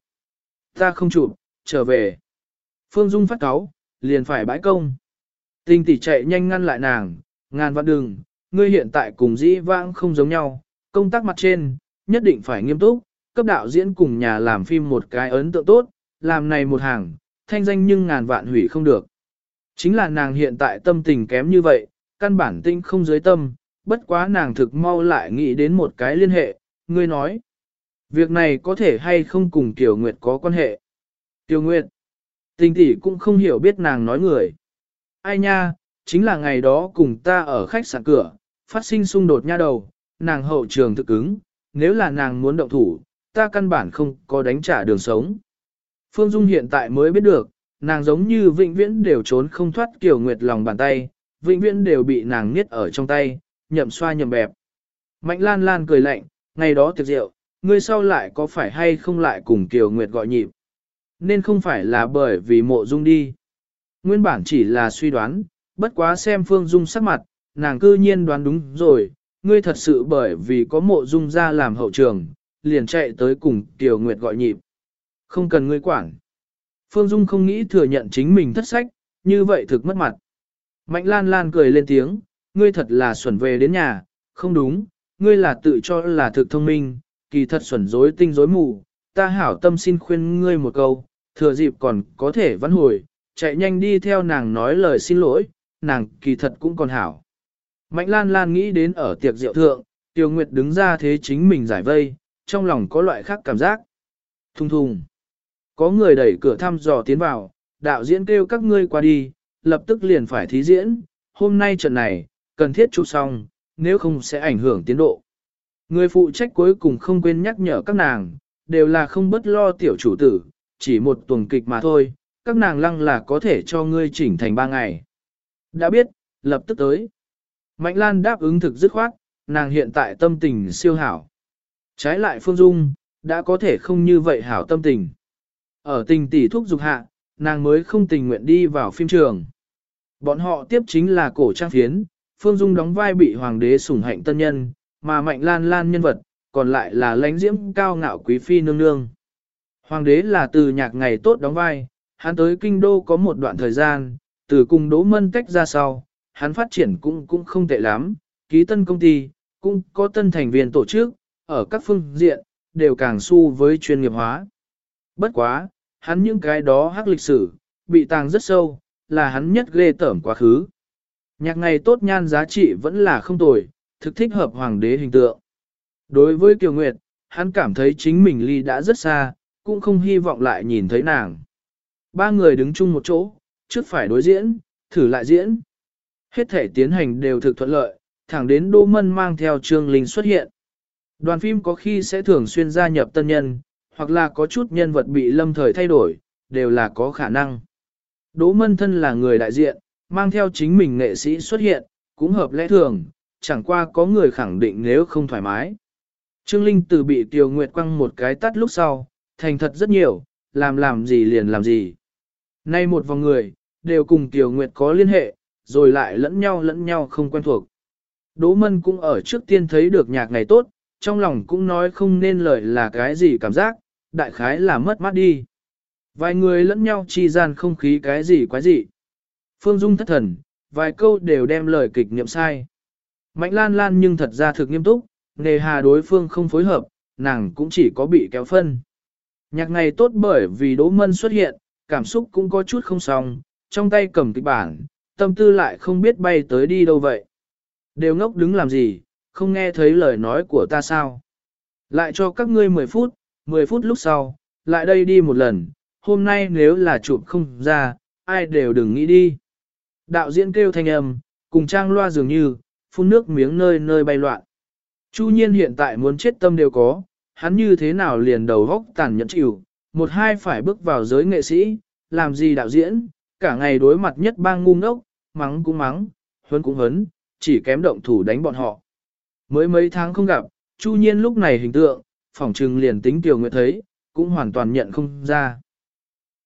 Ta không chụp, trở về. Phương Dung phát cáo, liền phải bãi công. Tinh tỷ chạy nhanh ngăn lại nàng, ngàn vạn đừng, ngươi hiện tại cùng dĩ vãng không giống nhau, công tác mặt trên, nhất định phải nghiêm túc, cấp đạo diễn cùng nhà làm phim một cái ấn tượng tốt, làm này một hàng, thanh danh nhưng ngàn vạn hủy không được. Chính là nàng hiện tại tâm tình kém như vậy, căn bản tinh không dưới tâm, bất quá nàng thực mau lại nghĩ đến một cái liên hệ, ngươi nói. Việc này có thể hay không cùng Tiểu Nguyệt có quan hệ. Tiểu Nguyệt, tình tỷ cũng không hiểu biết nàng nói người. Ai nha, chính là ngày đó cùng ta ở khách sạn cửa, phát sinh xung đột nha đầu, nàng hậu trường thực ứng, nếu là nàng muốn động thủ, ta căn bản không có đánh trả đường sống. Phương Dung hiện tại mới biết được, nàng giống như vĩnh viễn đều trốn không thoát Kiều Nguyệt lòng bàn tay, vĩnh viễn đều bị nàng niết ở trong tay, nhậm xoa nhậm bẹp. Mạnh lan lan cười lạnh, ngày đó tiệc rượu, ngươi sau lại có phải hay không lại cùng Kiều Nguyệt gọi nhịp? Nên không phải là bởi vì mộ dung đi. Nguyên bản chỉ là suy đoán, bất quá xem Phương Dung sắc mặt, nàng cư nhiên đoán đúng rồi, ngươi thật sự bởi vì có mộ dung ra làm hậu trường, liền chạy tới cùng Tiểu Nguyệt gọi nhịp. Không cần ngươi quản. Phương Dung không nghĩ thừa nhận chính mình thất sách, như vậy thực mất mặt. Mạnh lan lan cười lên tiếng, ngươi thật là xuẩn về đến nhà, không đúng, ngươi là tự cho là thực thông minh, kỳ thật xuẩn dối tinh dối mù, ta hảo tâm xin khuyên ngươi một câu, thừa dịp còn có thể vãn hồi, chạy nhanh đi theo nàng nói lời xin lỗi, nàng kỳ thật cũng còn hảo. Mạnh lan lan nghĩ đến ở tiệc rượu thượng, Tiêu Nguyệt đứng ra thế chính mình giải vây, trong lòng có loại khác cảm giác. Thùng thùng. Có người đẩy cửa thăm dò tiến vào, đạo diễn kêu các ngươi qua đi, lập tức liền phải thí diễn, hôm nay trận này, cần thiết chụp xong, nếu không sẽ ảnh hưởng tiến độ. Người phụ trách cuối cùng không quên nhắc nhở các nàng, đều là không bất lo tiểu chủ tử, chỉ một tuần kịch mà thôi, các nàng lăng là có thể cho ngươi chỉnh thành ba ngày. Đã biết, lập tức tới. Mạnh Lan đáp ứng thực dứt khoát, nàng hiện tại tâm tình siêu hảo. Trái lại Phương Dung, đã có thể không như vậy hảo tâm tình. Ở tình tỷ thuốc dục hạ, nàng mới không tình nguyện đi vào phim trường. Bọn họ tiếp chính là cổ trang phiến, Phương Dung đóng vai bị hoàng đế sủng hạnh tân nhân, mà Mạnh Lan Lan nhân vật, còn lại là lãnh diễm cao ngạo quý phi nương nương. Hoàng đế là từ nhạc ngày tốt đóng vai, hắn tới kinh đô có một đoạn thời gian, từ cùng đỗ mân tách ra sau, hắn phát triển cũng cũng không tệ lắm, ký tân công ty, cũng có tân thành viên tổ chức, ở các phương diện, đều càng su với chuyên nghiệp hóa. Bất quá, hắn những cái đó hắc lịch sử, bị tàng rất sâu, là hắn nhất ghê tởm quá khứ. Nhạc ngày tốt nhan giá trị vẫn là không tồi, thực thích hợp hoàng đế hình tượng. Đối với Kiều Nguyệt, hắn cảm thấy chính mình ly đã rất xa, cũng không hy vọng lại nhìn thấy nàng. Ba người đứng chung một chỗ, trước phải đối diễn, thử lại diễn. Hết thể tiến hành đều thực thuận lợi, thẳng đến Đỗ Mân mang theo Trương Linh xuất hiện. Đoàn phim có khi sẽ thường xuyên gia nhập tân nhân, hoặc là có chút nhân vật bị lâm thời thay đổi, đều là có khả năng. Đỗ Mân thân là người đại diện, mang theo chính mình nghệ sĩ xuất hiện, cũng hợp lẽ thường, chẳng qua có người khẳng định nếu không thoải mái. Trương Linh từ bị Tiêu Nguyệt quăng một cái tắt lúc sau, thành thật rất nhiều, làm làm gì liền làm gì. Nay một vòng người, đều cùng Tiêu Nguyệt có liên hệ, rồi lại lẫn nhau lẫn nhau không quen thuộc. Đỗ Mân cũng ở trước tiên thấy được nhạc ngày tốt, trong lòng cũng nói không nên lời là cái gì cảm giác, đại khái là mất mát đi. Vài người lẫn nhau chi gian không khí cái gì quái gì. Phương Dung thất thần, vài câu đều đem lời kịch niệm sai. Mạnh lan lan nhưng thật ra thực nghiêm túc, nề hà đối phương không phối hợp, nàng cũng chỉ có bị kéo phân. Nhạc này tốt bởi vì Đỗ Mân xuất hiện, cảm xúc cũng có chút không xong, trong tay cầm kịch bản, tâm tư lại không biết bay tới đi đâu vậy. Đều ngốc đứng làm gì, không nghe thấy lời nói của ta sao. Lại cho các ngươi 10 phút, 10 phút lúc sau, lại đây đi một lần, hôm nay nếu là chụp không ra, ai đều đừng nghĩ đi. Đạo diễn kêu thanh âm, cùng trang loa dường như, phun nước miếng nơi nơi bay loạn. Chu nhiên hiện tại muốn chết tâm đều có, hắn như thế nào liền đầu góc tàn nhẫn chịu, một hai phải bước vào giới nghệ sĩ, làm gì đạo diễn, cả ngày đối mặt nhất bang ngu ngốc, mắng cũng mắng, huấn cũng huấn, chỉ kém động thủ đánh bọn họ. Mới mấy tháng không gặp, Chu Nhiên lúc này hình tượng, phỏng trừng liền tính Tiểu Nguyệt thấy, cũng hoàn toàn nhận không ra.